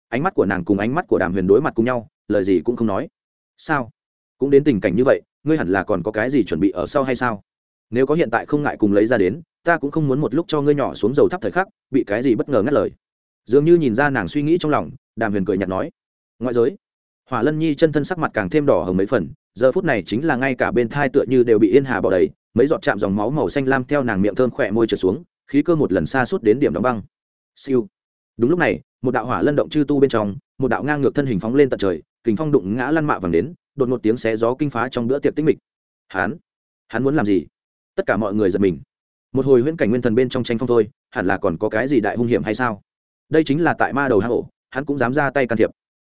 Ánh mắt của nàng cùng ánh mắt của đàm huyền đối mặt cùng nhau, lời gì cũng không nói. Sao? Cũng đến tình cảnh như vậy, ngươi hẳn là còn có cái gì chuẩn bị ở sau hay sao? Nếu có hiện tại không ngại cùng lấy ra đến, ta cũng không muốn một lúc cho ngươi nhỏ xuống dầu thắp thời khắc, bị cái gì bất ngờ ngắt lời dường như nhìn ra nàng suy nghĩ trong lòng, đàm huyền cười nhạt nói, ngoại giới. Hỏa lân nhi chân thân sắc mặt càng thêm đỏ hồng mấy phần, giờ phút này chính là ngay cả bên thai tựa như đều bị yên hà bỏ đầy, mấy giọt chạm dòng máu màu xanh lam theo nàng miệng thơm khỏe môi trượt xuống, khí cơ một lần xa suốt đến điểm đóng băng. Siêu. Đúng lúc này, một đạo hỏa lân động chư tu bên trong, một đạo ngang ngược thân hình phóng lên tận trời, kình phong đụng ngã lăn mạ vàng đến, đột một tiếng xé gió kinh phá trong bữa tiệc tích mịch. Hắn? Hắn muốn làm gì? Tất cả mọi người giật mình. Một hồi huyễn cảnh nguyên thần bên trong tranh phong thôi, hẳn là còn có cái gì đại hung hiểm hay sao? Đây chính là tại ma đầu hang ổ, hắn cũng dám ra tay can thiệp.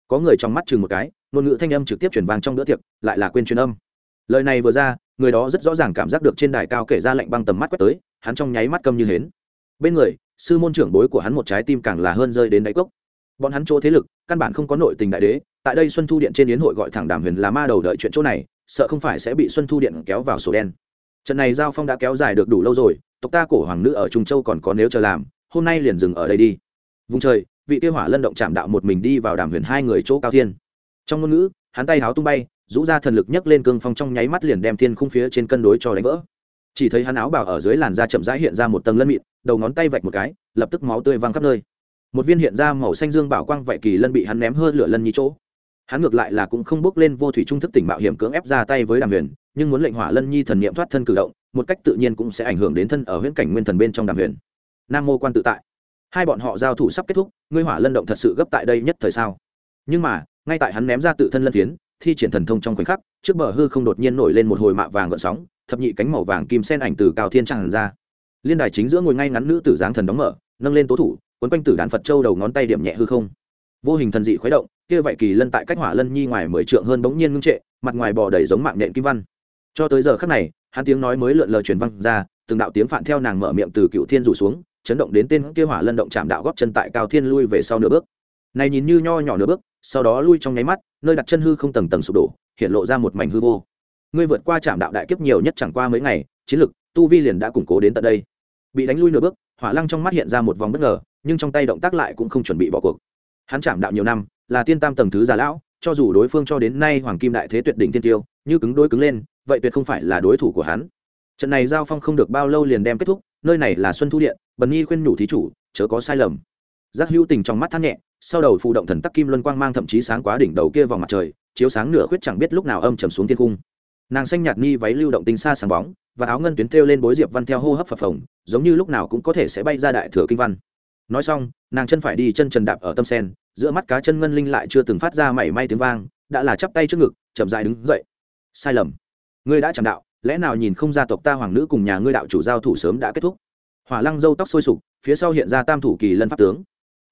Có người trong mắt chừng một cái, ngôn ngữ thanh âm trực tiếp chuyển vang trong bữa tiệc, lại là quên truyền âm. Lời này vừa ra, người đó rất rõ ràng cảm giác được trên đài cao kể ra lệnh băng tầm mắt quét tới, hắn trong nháy mắt câm như hến. Bên người, sư môn trưởng bối của hắn một trái tim càng là hơn rơi đến đáy cốc. Bọn hắn chỗ thế lực, căn bản không có nội tình đại đế, tại đây xuân thu điện trên yến hội gọi thẳng đàm huyền là ma đầu đợi chuyện chỗ này, sợ không phải sẽ bị xuân thu điện kéo vào sổ đen. Trận này giao phong đã kéo dài được đủ lâu rồi, tộc ta cổ hoàng nữ ở trung châu còn có nếu chờ làm, hôm nay liền dừng ở đây đi vùng trời, vị tiêu hỏa lân động chạm đạo một mình đi vào đàm huyền hai người chỗ cao thiên. Trong ngôn ngữ, hắn tay háo tung bay, rũ ra thần lực nhấc lên cương phong trong nháy mắt liền đem thiên khung phía trên cân đối cho đánh vỡ. Chỉ thấy hắn áo bảo ở dưới làn da chậm rãi hiện ra một tầng lân mịn, đầu ngón tay vạch một cái, lập tức máu tươi văng khắp nơi. Một viên hiện ra màu xanh dương bảo quang vậy kỳ lân bị hắn ném hơn lửa lân như chỗ. Hắn ngược lại là cũng không bước lên vô thủy trung thức tỉnh mạo hiểm cưỡng ép ra tay với đàm huyền, nhưng muốn lệnh hỏa lân nhi thần niệm thoát thân cử động, một cách tự nhiên cũng sẽ ảnh hưởng đến thân ở huyễn cảnh nguyên thần bên trong đàm huyền. Nam mô quan tự tại hai bọn họ giao thủ sắp kết thúc, ngươi hỏa lân động thật sự gấp tại đây nhất thời sao? Nhưng mà, ngay tại hắn ném ra tự thân lân phiến, thi triển thần thông trong khoảnh khắc, trước bờ hư không đột nhiên nổi lên một hồi mạ vàng gợn sóng, thập nhị cánh màu vàng kim sen ảnh từ cao thiên tràn ra. Liên đài chính giữa ngồi ngay ngắn nữ tử dáng thần đóng mở, nâng lên tố thủ, quấn quanh tử đàn phật châu đầu ngón tay điểm nhẹ hư không. Vô hình thần dị khuấy động, kia vậy kỳ lân tại cách hỏa lân nhi ngoài mười trượng hơn bỗng nhiên ngưng trệ, mặt ngoài bò đầy giống mạng nện kim văn. Cho tới giờ khắc này, hắn tiếng nói mới lượn lờ truyền văng ra, từng đạo tiếng phản theo nàng mở miệng từ cựu thiên rủ xuống chấn động đến tên kia hỏa lân động chạm đạo góp chân tại cao thiên lui về sau nửa bước. Này nhìn như nho nhỏ nửa bước, sau đó lui trong nháy mắt, nơi đặt chân hư không tầng tầng sụp đổ, hiện lộ ra một mảnh hư vô. Ngươi vượt qua trạm đạo đại kiếp nhiều nhất chẳng qua mấy ngày, chiến lực, tu vi liền đã củng cố đến tận đây. Bị đánh lui nửa bước, hỏa lăng trong mắt hiện ra một vòng bất ngờ, nhưng trong tay động tác lại cũng không chuẩn bị bỏ cuộc. Hắn chạm đạo nhiều năm, là tiên tam tầng thứ già lão, cho dù đối phương cho đến nay hoàng kim đại thế tuyệt đỉnh tiên tiêu, như cứng đối cứng lên, vậy tuyệt không phải là đối thủ của hắn. Trận này giao phong không được bao lâu liền đem kết thúc, nơi này là xuân thu điện bần nhi khuyên nhủ thí chủ, chớ có sai lầm. Giác hữu tình trong mắt than nhẹ, sau đầu phụ động thần tắc kim luân quang mang thậm chí sáng quá đỉnh đầu kia vào mặt trời, chiếu sáng nửa khuyết chẳng biết lúc nào âm trầm xuống thiên cung. Nàng xanh nhạt ni váy lưu động tinh xa sáng bóng, và áo ngân tuyến thêu lên bối diệp văn theo hô hấp phập phồng, giống như lúc nào cũng có thể sẽ bay ra đại thừa kinh văn. Nói xong, nàng chân phải đi chân trần đạp ở tâm sen, giữa mắt cá chân ngân linh lại chưa từng phát ra mảy may tiếng vang, đã là chắp tay trước ngực, chậm dại đứng dậy. Sai lầm. Ngươi đã chẳng đạo, lẽ nào nhìn không ra tộc ta hoàng nữ cùng nhà ngươi đạo chủ giao thủ sớm đã kết thúc? Hỏa lăng dâu tóc sôi sục, phía sau hiện ra tam thủ kỳ lân pháp tướng.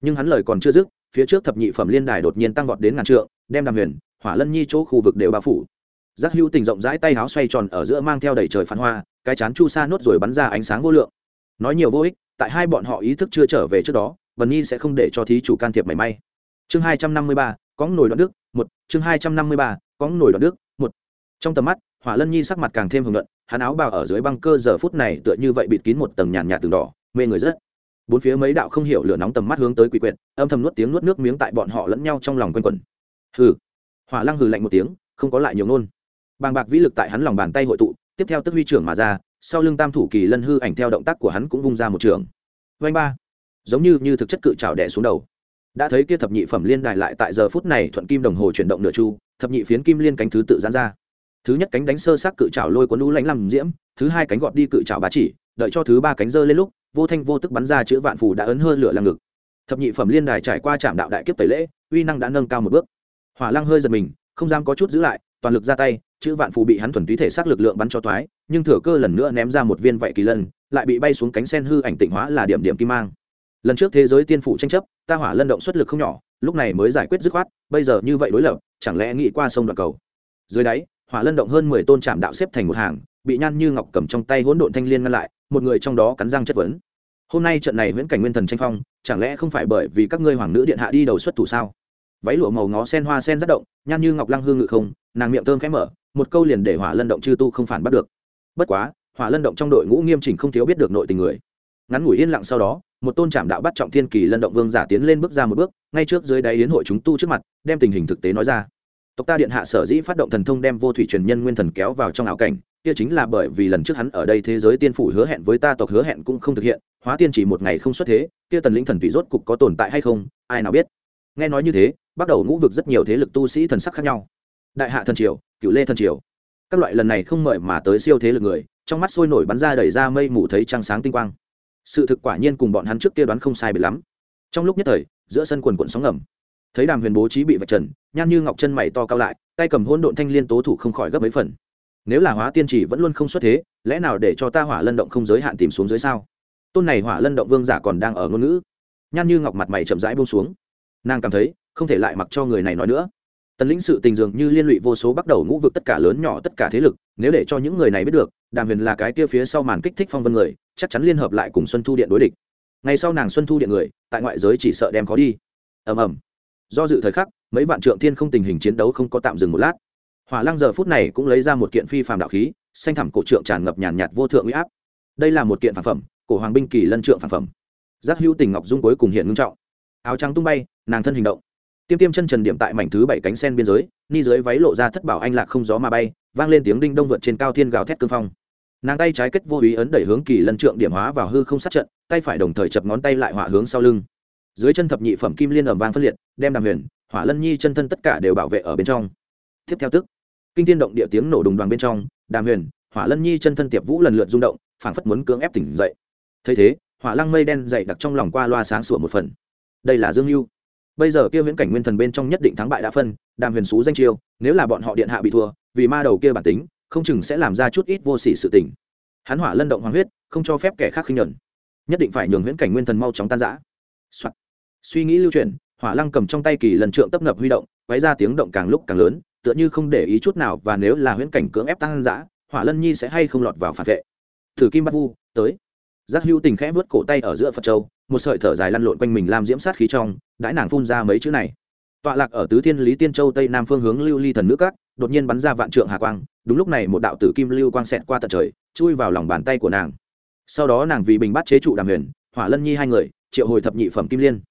Nhưng hắn lời còn chưa dứt, phía trước thập nhị phẩm liên đài đột nhiên tăng vọt đến ngàn trượng, đem đàm huyền, hỏa lân nhi chỗ khu vực đều bao phủ. Giác hữu tình rộng rãi tay áo xoay tròn ở giữa mang theo đầy trời phán hoa, cái chán chu sa nốt rồi bắn ra ánh sáng vô lượng. Nói nhiều vô ích, tại hai bọn họ ý thức chưa trở về trước đó vần nhi sẽ không để cho thí chủ can thiệp mảy may. Chương hai trăm năm mươi ba, có nổi đoạn đức, một. Chương hai trăm năm mươi ba, có nổi đoạn đức, một. Trong tầm mắt, hỏa lân nhi sắc mặt càng thêm hưởng luận hắn áo bào ở dưới băng cơ giờ phút này tựa như vậy bịt kín một tầng nhàn nhạt từng đỏ, mê người rất. Bốn phía mấy đạo không hiểu lửa nóng tầm mắt hướng tới quỷ quyệt, âm thầm nuốt tiếng nuốt nước miếng tại bọn họ lẫn nhau trong lòng quanh quẩn. Hừ. Hỏa lăng hừ lạnh một tiếng, không có lại nhiều nôn bàng bạc vĩ lực tại hắn lòng bàn tay hội tụ, tiếp theo tức huy trưởng mà ra, sau lưng tam thủ kỳ lân hư ảnh theo động tác của hắn cũng vung ra một trường. Vanh ba. Giống như như thực chất cự trào đẻ xuống đầu. Đã thấy kia thập nhị phẩm liên đài lại tại giờ phút này thuận kim đồng hồ chuyển động nửa chu, thập nhị phiến kim liên cánh thứ tự giãn ra thứ nhất cánh đánh sơ sát cự trảo lôi cuốn lũ lánh làm diễm, thứ hai cánh gọt đi cự trảo bá chỉ, đợi cho thứ ba cánh dơ lên lúc, vô thanh vô tức bắn ra chữ vạn phù đã ấn hơn lửa lăng ngực. Thập nhị phẩm liên đài trải qua trạm đạo đại kiếp tẩy lễ, uy năng đã nâng cao một bước. Hỏa lăng hơi giật mình, không dám có chút giữ lại, toàn lực ra tay, chữ vạn phù bị hắn thuần túy thể xác lực lượng bắn cho thoái nhưng thừa cơ lần nữa ném ra một viên vậy kỳ lân, lại bị bay xuống cánh sen hư ảnh tịnh hóa là điểm điểm kim mang. Lần trước thế giới tiên phủ tranh chấp, ta hỏa lân động xuất lực không nhỏ, lúc này mới giải quyết dứt khoát, bây giờ như vậy đối lập, chẳng lẽ nghĩ qua sông đoạn cầu? Dưới đáy hỏa lân động hơn mười tôn trạm đạo xếp thành một hàng, bị nhan như ngọc cầm trong tay hỗn độn thanh liên ngăn lại, một người trong đó cắn răng chất vấn. Hôm nay trận này viễn cảnh nguyên thần tranh phong, chẳng lẽ không phải bởi vì các ngươi hoàng nữ điện hạ đi đầu xuất thủ sao? Váy lụa màu ngó sen hoa sen rất động, nhan như ngọc lăng hương ngự không, nàng miệng thơm khẽ mở, một câu liền để hỏa lân động chư tu không phản bắt được. Bất quá, hỏa lân động trong đội ngũ nghiêm chỉnh không thiếu biết được nội tình người. Ngắn ngủi yên lặng sau đó, một tôn trạm đạo bắt trọng thiên kỳ lân động vương giả tiến lên bước ra một bước, ngay trước dưới đáy yến hội chúng tu trước mặt, đem tình hình thực tế nói ra tộc ta điện hạ sở dĩ phát động thần thông đem vô thủy truyền nhân nguyên thần kéo vào trong ảo cảnh, kia chính là bởi vì lần trước hắn ở đây thế giới tiên phủ hứa hẹn với ta tộc hứa hẹn cũng không thực hiện, hóa tiên chỉ một ngày không xuất thế, kia tần lĩnh thần tùy rốt cục có tồn tại hay không, ai nào biết. Nghe nói như thế, bắt đầu ngũ vực rất nhiều thế lực tu sĩ thần sắc khác nhau. Đại hạ thần triều cựu lê thần triều. Các loại lần này không mời mà tới siêu thế lực người, trong mắt sôi nổi bắn ra đẩy ra mây mù thấy trăng sáng tinh quang. Sự thực quả nhiên cùng bọn hắn trước kia đoán không sai bị lắm. Trong lúc nhất thời, giữa sân quần quận sóng ngầm thấy đàm huyền bố trí bị vạch trần, nhan như ngọc chân mày to cao lại, tay cầm hôn độn thanh liên tố thủ không khỏi gấp mấy phần. Nếu là hóa tiên chỉ vẫn luôn không xuất thế, lẽ nào để cho ta hỏa lân động không giới hạn tìm xuống dưới sao? Tôn này hỏa lân động vương giả còn đang ở ngôn ngữ. Nhan như ngọc mặt mày chậm rãi buông xuống. Nàng cảm thấy, không thể lại mặc cho người này nói nữa. Tần lĩnh sự tình dường như liên lụy vô số bắt đầu ngũ vực tất cả lớn nhỏ tất cả thế lực, nếu để cho những người này biết được, đàm huyền là cái kia phía sau màn kích thích phong vân người, chắc chắn liên hợp lại cùng xuân thu điện đối địch. Ngày sau nàng xuân thu điện người, tại ngoại giới chỉ sợ đem khó đi. Ầm ầm do dự thời khắc mấy vạn trượng thiên không tình hình chiến đấu không có tạm dừng một lát. Hỏa lăng giờ phút này cũng lấy ra một kiện phi phàm đạo khí xanh thẳm cổ trượng tràn ngập nhàn nhạt, vô thượng uy áp. Đây là một kiện phản phẩm cổ hoàng binh kỳ lân trượng phản phẩm. Giác hữu tình ngọc dung cuối cùng hiện ngưng trọng. Áo trắng tung bay nàng thân hình động. Tiêm tiêm chân trần điểm tại mảnh thứ bảy cánh sen biên giới ni dưới váy lộ ra thất bảo anh lạc không gió mà bay vang lên tiếng đinh đông vượt trên cao thiên gào thét cương phong. Nàng tay trái kết vô ý ấn đẩy hướng kỳ lân trượng điểm hóa vào hư không sát trận tay phải đồng thời chập ngón tay lại hỏa hướng sau lưng dưới chân thập nhị phẩm kim liên ẩm vang phân liệt, đem đàm huyền, hỏa lân nhi chân thân tất cả đều bảo vệ ở bên trong. Tiếp theo tức, kinh thiên động địa tiếng nổ đùng đoàn bên trong, đàm huyền, hỏa lân nhi chân thân tiệp vũ lần lượt rung động, phảng phất muốn cưỡng ép tỉnh dậy. Thấy thế, hỏa lăng mây đen dày đặc trong lòng qua loa sáng sủa một phần. Đây là dương lưu bây giờ kia viễn cảnh nguyên thần bên trong nhất định thắng bại đã phân, đàm huyền xú danh chiêu, nếu là bọn họ điện hạ bị thua, vì ma đầu kia bản tính, không chừng sẽ làm ra chút ít vô sỉ sự tình. Hắn hỏa lân động hoàng huyết, không cho phép kẻ khác khinh nhẫn. Nhất định phải nhường viễn cảnh nguyên thần mau chóng tan rã. Soạn suy nghĩ lưu truyền, hỏa lăng cầm trong tay kỳ lần trượng tấp nập huy động quấy ra tiếng động càng lúc càng lớn tựa như không để ý chút nào và nếu là huyễn cảnh cưỡng ép tăng giã hỏa lân nhi sẽ hay không lọt vào phản vệ. Thử kim bắt vu tới. Giác hữu tình khẽ vớt cổ tay ở giữa phật châu một sợi thở dài lăn lộn quanh mình làm diễm sát khí trong đãi nàng phun ra mấy chữ này. Tọa lạc ở tứ thiên lý tiên châu tây nam phương hướng lưu ly thần nước cát đột nhiên bắn ra vạn trượng hà quang đúng lúc này một đạo tử kim lưu quang xẹt qua tận trời chui vào lòng bàn tay của nàng. Sau đó nàng vì bình bắt chế trụ đàm huyền hỏa lân nhi hai người triệu hồi thập nhị phẩm kim liên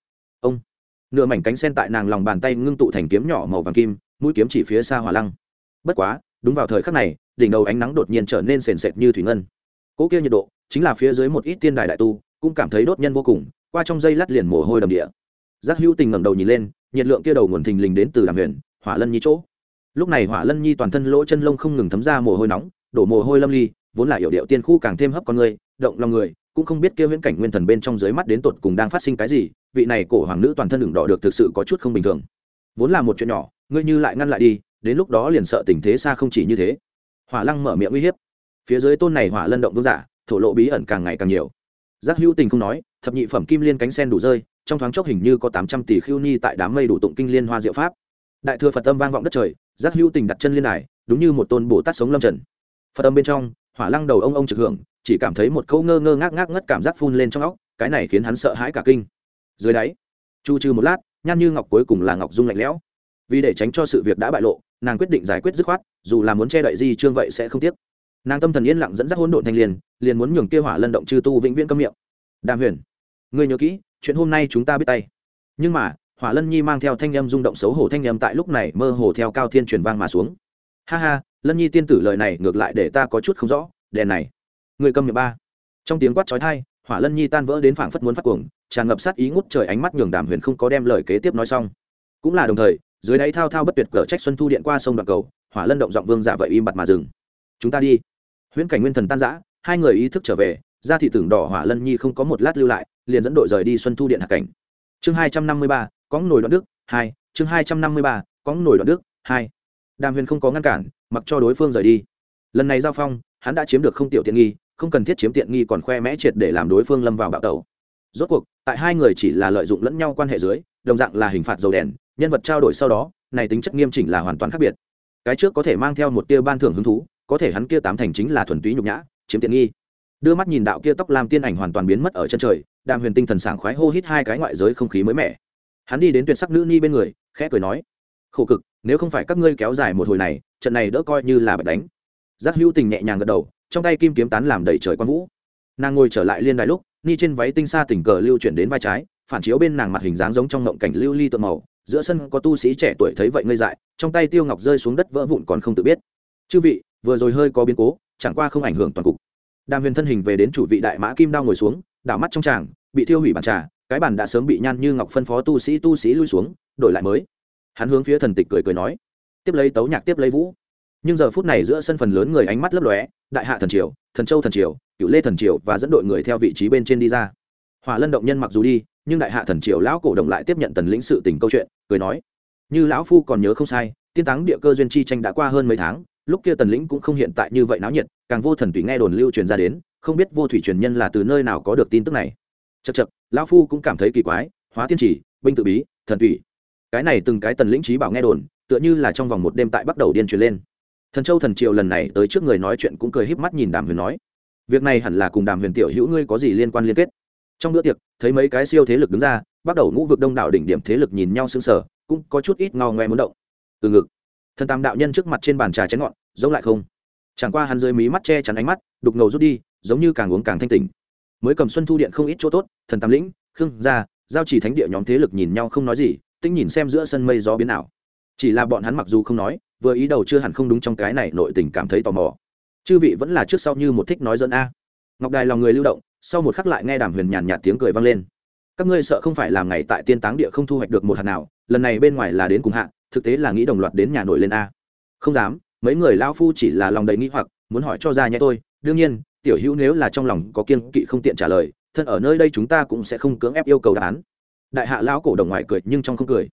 nửa mảnh cánh sen tại nàng lòng bàn tay ngưng tụ thành kiếm nhỏ màu vàng kim, mũi kiếm chỉ phía xa hỏa lăng. Bất quá, đúng vào thời khắc này, đỉnh đầu ánh nắng đột nhiên trở nên sền sệt như thủy ngân. Cỗ kia nhiệt độ, chính là phía dưới một ít tiên đài đại tu, cũng cảm thấy đốt nhân vô cùng, qua trong dây lát liền mồ hôi đầm địa. Giác hữu tình ngẩng đầu nhìn lên, nhiệt lượng kia đầu nguồn thình lình đến từ đàm huyền, hỏa lân nhi chỗ. Lúc này hỏa lân nhi toàn thân lỗ chân lông không ngừng thấm ra mồ hôi nóng, đổ mồ hôi lâm ly, vốn là hiệu điệu tiên khu càng thêm hấp con người, động lòng người cũng không biết kia huyễn cảnh nguyên thần bên trong dưới mắt đến tột cùng đang phát sinh cái gì, vị này cổ hoàng nữ toàn thân đường đỏ được thực sự có chút không bình thường. Vốn là một chuyện nhỏ, ngươi như lại ngăn lại đi, đến lúc đó liền sợ tình thế xa không chỉ như thế. Hỏa lăng mở miệng uy hiếp. Phía dưới tôn này hỏa lân động vương giả, thổ lộ bí ẩn càng ngày càng nhiều. Giác hữu tình không nói, thập nhị phẩm kim liên cánh sen đủ rơi, trong thoáng chốc hình như có tám trăm tỷ khiêu ni tại đám mây đủ tụng kinh liên hoa diệu pháp. Đại thừa phật tâm vang vọng đất trời, giác hữu tình đặt chân liên đài, đúng như một tôn bồ tát sống lâm trần. Phật tâm bên trong, hỏa lăng đầu ông ông trực hưởng chỉ cảm thấy một câu ngơ ngơ ngác ngác ngất cảm giác phun lên trong óc, cái này khiến hắn sợ hãi cả kinh. Dưới đáy, chu trừ một lát, nhan như ngọc cuối cùng là ngọc dung lạnh lẽo. Vì để tránh cho sự việc đã bại lộ, nàng quyết định giải quyết dứt khoát, dù là muốn che đậy di trương vậy sẽ không tiếc. Nàng tâm thần yên lặng dẫn dắt hỗn độn thanh liền liền muốn nhường kia hỏa lân động chư tu vĩnh viễn cấm miệng. Đàm huyền, ngươi nhớ kỹ, chuyện hôm nay chúng ta biết tay. Nhưng mà, hỏa lân nhi mang theo thanh âm rung động xấu hổ thanh âm tại lúc này mơ hồ theo cao thiên truyền vang mà xuống. Ha ha, lân nhi tiên tử lời này ngược lại để ta có chút không rõ, đèn này người cầm nhập ba. Trong tiếng quát trói thai hỏa lân nhi tan vỡ đến phảng phất muốn phát cuồng, tràn ngập sát ý ngút trời ánh mắt nhường đàm huyền không có đem lời kế tiếp nói xong. Cũng là đồng thời, dưới đáy thao thao bất tuyệt cờ trách xuân thu điện qua sông đoạn cầu, hỏa lân động giọng vương giả vậy im bặt mà dừng. Chúng ta đi. Huyễn cảnh nguyên thần tan giã hai người ý thức trở về ra thị tưởng đỏ hỏa lân nhi không có một lát lưu lại, liền dẫn đội rời đi xuân thu điện hạ cảnh. Chương hai trăm năm mươi ba có nổi đoạn đức, hai, chương hai trăm năm mươi ba có nổi đoạn đức, hai. Đàm huyền không có ngăn cản, mặc cho đối phương rời đi. Lần này giao phong, hắn đã chiếm được không tiểu tiện nghi không cần thiết chiếm tiện nghi còn khoe mẽ triệt để làm đối phương lâm vào bạo tẩu. Rốt cuộc, tại hai người chỉ là lợi dụng lẫn nhau quan hệ dưới, đồng dạng là hình phạt dầu đèn, nhân vật trao đổi sau đó, này tính chất nghiêm chỉnh là hoàn toàn khác biệt. Cái trước có thể mang theo một tia ban thưởng hứng thú, có thể hắn kia tám thành chính là thuần túy nhục nhã, chiếm tiện nghi. Đưa mắt nhìn đạo kia tóc làm tiên ảnh hoàn toàn biến mất ở chân trời, đàm huyền tinh thần sảng khoái hô hít hai cái ngoại giới không khí mới mẻ. Hắn đi đến tuyệt sắc nữ ni bên người, khẽ cười nói, khổ cực, nếu không phải các ngươi kéo dài một hồi này, trận này đỡ coi như là bật đánh. Giác hữu tình nhẹ nhàng gật đầu trong tay kim kiếm tán làm đầy trời quang vũ. Nàng ngồi trở lại liên đài lúc, ni trên váy tinh xa tình cờ lưu chuyển đến vai trái, phản chiếu bên nàng mặt hình dáng giống trong ngộng cảnh lưu ly tượng màu. Giữa sân có tu sĩ trẻ tuổi thấy vậy ngây dại, trong tay tiêu ngọc rơi xuống đất vỡ vụn còn không tự biết. Chư vị, vừa rồi hơi có biến cố, chẳng qua không ảnh hưởng toàn cục. Đàm huyền thân hình về đến chủ vị đại mã kim đao ngồi xuống, đảo mắt trong tràng, bị thiêu hủy bàn trà, cái bàn đã sớm bị nhan như ngọc phân phó tu sĩ tu sĩ lui xuống, đổi lại mới. Hắn hướng phía thần tịch cười cười nói, tiếp lấy tấu nhạc, tiếp lấy vũ nhưng giờ phút này giữa sân phần lớn người ánh mắt lấp lóe, đại hạ thần triều, thần châu thần triều, cựu lê thần triều và dẫn đội người theo vị trí bên trên đi ra. Hỏa lân động nhân mặc dù đi, nhưng đại hạ thần triều lão cổ động lại tiếp nhận tần lĩnh sự tình câu chuyện, cười nói, như lão phu còn nhớ không sai, tiên táng địa cơ duyên chi tranh đã qua hơn mấy tháng, lúc kia tần lĩnh cũng không hiện tại như vậy náo nhiệt, càng vô thần tùy nghe đồn lưu truyền ra đến, không biết vô thủy truyền nhân là từ nơi nào có được tin tức này. Chật chật lão phu cũng cảm thấy kỳ quái, hóa tiên chỉ, binh tự bí, thần tùy cái này từng cái tần lĩnh trí bảo nghe đồn, tựa như là trong vòng một đêm tại bắt đầu điên truyền lên thần châu thần triều lần này tới trước người nói chuyện cũng cười híp mắt nhìn đàm huyền nói, việc này hẳn là cùng đàm huyền tiểu hữu ngươi có gì liên quan liên kết? Trong bữa tiệc, thấy mấy cái siêu thế lực đứng ra, bắt đầu ngũ vực đông đảo đỉnh điểm thế lực nhìn nhau sững sờ, cũng có chút ít ngao ngoe muốn động. Từ ngực. Thần tam đạo nhân trước mặt trên bàn trà chén ngọn, giống lại không? Chẳng qua hắn dưới mí mắt che chắn ánh mắt, đục ngầu rút đi, giống như càng uống càng thanh tỉnh. Mới cầm xuân thu điện không ít chỗ tốt, thần tam lĩnh, khương gia, giao chỉ thánh địa nhóm thế lực nhìn nhau không nói gì tinh nhìn xem giữa sân mây gió biến ảo. Chỉ là bọn hắn mặc dù không nói vừa ý đầu chưa hẳn không đúng trong cái này nội tình cảm thấy tò mò. Chư vị vẫn là trước sau như một thích nói dẫn a. Ngọc đài lòng người lưu động, sau một khắc lại nghe đàm huyền nhàn nhạt tiếng cười vang lên. Các ngươi sợ không phải làm ngày tại tiên táng địa không thu hoạch được một hạt nào, lần này bên ngoài là đến cùng hạ, thực tế là nghĩ đồng loạt đến nhà nổi lên a. Không dám, mấy người lao phu chỉ là lòng đầy nghĩ hoặc, muốn hỏi cho ra nhé tôi đương nhiên, tiểu hữu nếu là trong lòng có kiên kỵ không tiện trả lời, thân ở nơi đây chúng ta cũng sẽ không cưỡng ép yêu cầu đáp án. Đại hạ lão cổ đồng ngoài cười nhưng trong không cười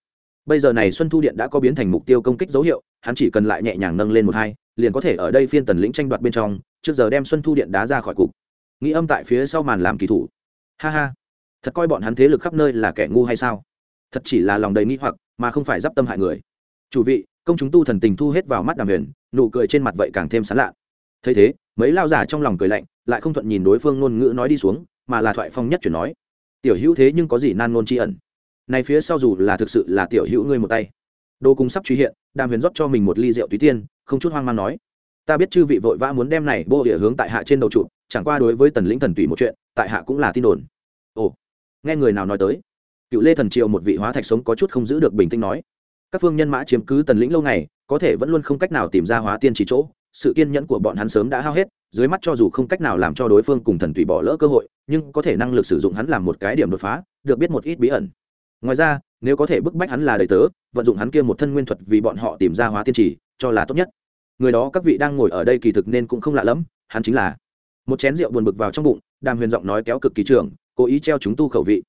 bây giờ này xuân thu điện đã có biến thành mục tiêu công kích dấu hiệu, hắn chỉ cần lại nhẹ nhàng nâng lên một hai, liền có thể ở đây phiên tần lĩnh tranh đoạt bên trong, trước giờ đem xuân thu điện đá ra khỏi cục. Nghĩ âm tại phía sau màn làm kỳ thủ. Ha ha. Thật coi bọn hắn thế lực khắp nơi là kẻ ngu hay sao? Thật chỉ là lòng đầy nghĩ hoặc, mà không phải d i p tâm hại người. Chủ vị, công chúng tu thần tình thu hết vào mắt đàm huyền, nụ cười trên mặt vậy càng thêm sán lạ. Thấy thế, mấy lao giả trong lòng cười lạnh, lại không thuận nhìn đối phương ngôn ngữ nói đi xuống, mà là thoại phong nhất chuyển nói. Tiểu hữu thế nhưng có gì nan ngôn tri ẩn? Này phía sau dù là thực sự là tiểu hữu ngươi một tay. Đồ cung sắp truy hiện, đàm huyền rót cho mình một ly rượu túy tiên, không chút hoang mang nói. Ta biết chư vị vội vã muốn đem này bô địa hướng tại hạ trên đầu trụ, chẳng qua đối với tần lĩnh thần tùy một chuyện, tại hạ cũng là tin đồn. Ồ, nghe người nào nói tới? Cựu lê thần triều một vị hóa thạch sống có chút không giữ được bình tĩnh nói. Các phương nhân mã chiếm cứ tần lĩnh lâu ngày, có thể vẫn luôn không cách nào tìm ra hóa tiên chỉ chỗ. Sự kiên nhẫn của bọn hắn sớm đã hao hết, dưới mắt cho dù không cách nào làm cho đối phương cùng thần tùy bỏ lỡ cơ hội, nhưng có thể năng lực sử dụng hắn làm một cái điểm đột phá, được biết một ít bí ẩn ngoài ra, nếu có thể bức bách hắn là đầy tớ, vận dụng hắn kia một thân nguyên thuật vì bọn họ tìm ra hóa tiên trì, cho là tốt nhất. Người đó các vị đang ngồi ở đây kỳ thực nên cũng không lạ lẫm, hắn chính là một chén rượu buồn bực vào trong bụng, đàm huyền giọng nói kéo cực kỳ trường cố ý treo chúng tu khẩu vị.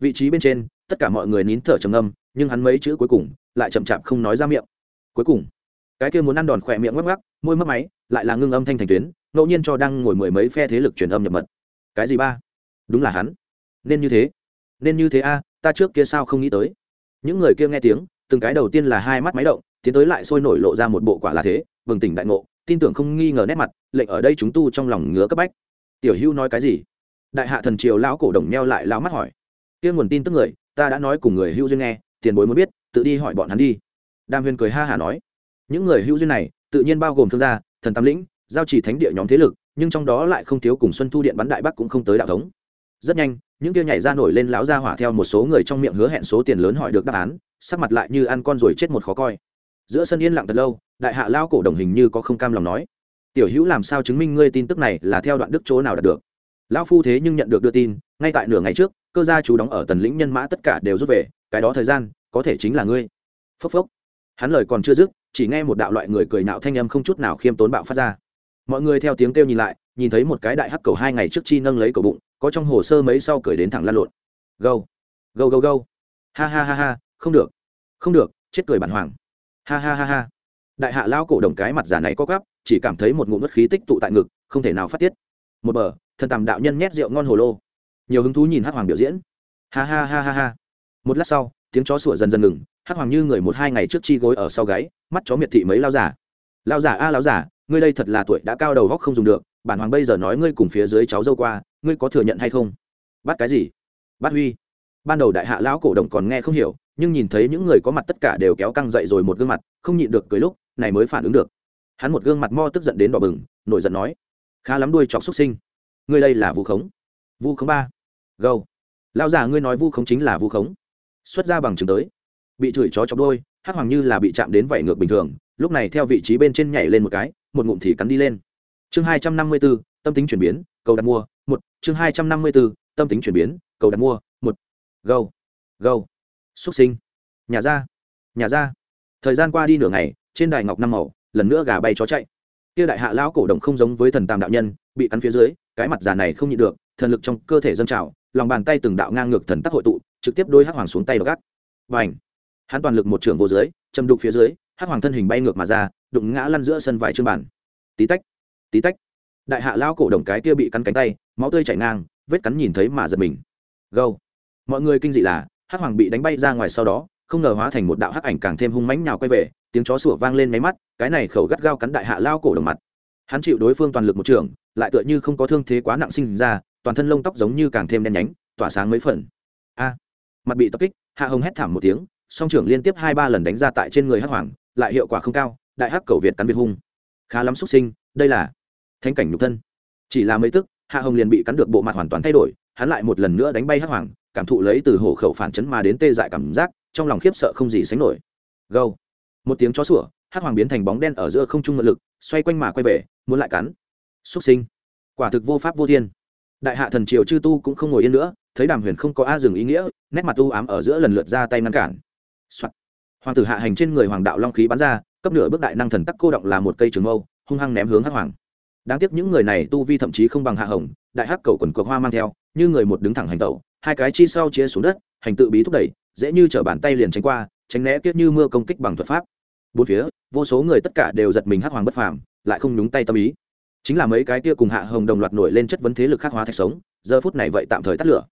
Vị trí bên trên, tất cả mọi người nín thở trầm ngâm, nhưng hắn mấy chữ cuối cùng lại chậm chạp không nói ra miệng. Cuối cùng, cái kia muốn ăn đòn khỏe miệng ngắc ngắc môi mất máy, lại là ngưng âm thanh thành tuyến, ngẫu nhiên cho đang ngồi mười mấy phe thế lực truyền âm nhập mật. Cái gì ba? Đúng là hắn. Nên như thế. Nên như thế a ta trước kia sao không nghĩ tới? Những người kia nghe tiếng, từng cái đầu tiên là hai mắt máy động, tiến tới lại sôi nổi lộ ra một bộ quả là thế, bừng tỉnh đại ngộ, tin tưởng không nghi ngờ nét mặt, lệnh ở đây chúng tu trong lòng ngứa cấp bách. Tiểu hưu nói cái gì? Đại hạ thần triều lão cổ đồng neo lại lão mắt hỏi. Kia nguồn tin tức người, ta đã nói cùng người hưu duyên nghe, tiền bối muốn biết, tự đi hỏi bọn hắn đi. Đàm huyền cười ha hả nói. Những người hưu duyên này, tự nhiên bao gồm thương gia, thần tam lĩnh, giao chỉ thánh địa nhóm thế lực, nhưng trong đó lại không thiếu cùng xuân thu điện bắn đại bắc cũng không tới đạo thống. Rất nhanh những kia nhảy ra nổi lên lão ra hỏa theo một số người trong miệng hứa hẹn số tiền lớn hỏi được đáp án, sắc mặt lại như ăn con rồi chết một khó coi. Giữa sân yên lặng thật lâu, đại hạ lao cổ đồng hình như có không cam lòng nói. Tiểu hữu làm sao chứng minh ngươi tin tức này là theo đoạn đức chỗ nào đạt được? Lão phu thế nhưng nhận được đưa tin, ngay tại nửa ngày trước, cơ gia chú đóng ở tần lĩnh nhân mã tất cả đều rút về, cái đó thời gian, có thể chính là ngươi. Phốc phốc. Hắn lời còn chưa dứt, chỉ nghe một đạo loại người cười nạo thanh âm không chút nào khiêm tốn bạo phát ra. Mọi người theo tiếng kêu nhìn lại, nhìn thấy một cái đại hắc cầu hai ngày trước chi nâng lấy cầu bụng có trong hồ sơ mấy sau cười đến thẳng lăn lộn. Gâu gâu gâu gâu. Ha ha ha ha, không được không được, chết cười bản hoàng. Ha ha ha ha. Đại hạ lao cổ đồng cái mặt giả này có gắp, chỉ cảm thấy một ngụm mất khí tích tụ tại ngực, không thể nào phát tiết. Một bờ, thần tàm đạo nhân nhét rượu ngon hồ lô. Nhiều hứng thú nhìn hắc hoàng biểu diễn. Ha ha ha ha ha. Một lát sau, tiếng chó sủa dần dần ngừng hắc hoàng như người một hai ngày trước chi gối ở sau gáy, mắt chó miệt thị mấy lao giả lao giả a lao giả ngươi đây thật là tuổi đã cao đầu góc không dùng được bản hoàng bây giờ nói ngươi cùng phía dưới cháu dâu qua, ngươi có thừa nhận hay không? Bắt cái gì? Bắt huy. Ban đầu đại hạ lão cổ đồng còn nghe không hiểu, nhưng nhìn thấy những người có mặt tất cả đều kéo căng dậy rồi một gương mặt, không nhịn được cười lúc, này mới phản ứng được. Hắn một gương mặt mo tức giận đến đỏ bừng, nổi giận nói, khá lắm đuôi chọc xuất sinh. Ngươi đây là vu khống. Vu khống ba. Gâu. Lão già ngươi nói vu khống chính là vu khống. Xuất ra bằng chứng tới. Bị chửi chó chọc đôi hắc hoàng như là bị chạm đến vảy ngược bình thường, lúc này theo vị trí bên trên nhảy lên một cái, một ngụm thì cắn đi lên chương hai trăm năm mươi b ố tâm tính chuyển biến, cầu đặt mua, một. Chương hai trăm năm mươi b ố tâm tính chuyển biến, cầu đặt mua, một. Gâu gâu xuất sinh. Nhà ra. Nhà ra. Thời gian qua đi nửa ngày, trên đài ngọc năm màu, lần nữa gà bay chó chạy. Kia đại hạ lão cổ đồng không giống với thần tàm đạo nhân, bị cắn phía dưới, cái mặt già này không nhịn được, thần lực trong cơ thể dâng trào, lòng bàn tay từng đạo ngang ngược thần tắc hội tụ, trực tiếp đôi hắc hoàng xuống tay gác và ảnh hắn toàn lực một trường vô dưới, châm đục phía dưới, hắc hoàng thân hình bay ngược mà ra, đụng ngã lăn giữa sân vài chương bản tí tách tí tách, đại hạ lao cổ đồng cái kia bị cắn cánh tay, máu tươi chảy ngang, vết cắn nhìn thấy mà giật mình. Gâu. Mọi người kinh dị là, hắc hoàng bị đánh bay ra ngoài sau đó, không ngờ hóa thành một đạo hắc ảnh càng thêm hung mãnh nào quay về, tiếng chó sủa vang lên máy mắt, cái này khẩu gắt gao cắn đại hạ lao cổ đồng mặt. Hắn chịu đối phương toàn lực một trường, lại tựa như không có thương thế quá nặng sinh ra, toàn thân lông tóc giống như càng thêm đen nhánh, tỏa sáng mấy phần. A. Mặt bị tập kích, hạ hồng hét thảm một tiếng, song trưởng liên tiếp hai ba lần đánh ra tại trên người hắc hoàng, lại hiệu quả không cao, đại hắc cầu việt cắn việt hung. Khá lắm xuất sinh, đây là thánh cảnh nhục thân. Chỉ là mấy tức, hạ hồng liền bị cắn được bộ mặt hoàn toàn thay đổi, hắn lại một lần nữa đánh bay hắc hoàng, cảm thụ lấy từ hổ khẩu phản chấn mà đến tê dại cảm giác, trong lòng khiếp sợ không gì sánh nổi. Gâu. Một tiếng chó sủa, hắc hoàng biến thành bóng đen ở giữa không trung ngự lực, xoay quanh mà quay về, muốn lại cắn. Xuất sinh. Quả thực vô pháp vô thiên. Đại hạ thần triều chư tu cũng không ngồi yên nữa, thấy đàm huyền không có a dừng ý nghĩa, nét mặt u ám ở giữa lần lượt ra tay ngăn cản、Soạn. hoàng tử hạ hành trên người hoàng đạo long khí bắn ra, cấp nửa bước đại năng thần tắc cô động là một cây trường mâu, hung hăng ném hướng hắc hoàng đáng tiếc những người này tu vi thậm chí không bằng hạ hồng, đại hắc cầu quần cược hoa mang theo, như người một đứng thẳng hành tẩu, hai cái chi sau chia xuống đất, hành tự bí thúc đẩy, dễ như t bàn tay liền tránh qua, tránh né kiết như mưa công kích bằng thuật pháp. Bốn phía, vô số người tất cả đều giật mình hắc hoàng bất phàm, lại không nhúng tay tâm ý. Chính là mấy cái kia cùng hạ hồng đồng loạt nổi lên chất vấn thế lực khắc hóa thạch sống, giờ phút này vậy tạm thời tắt lửa.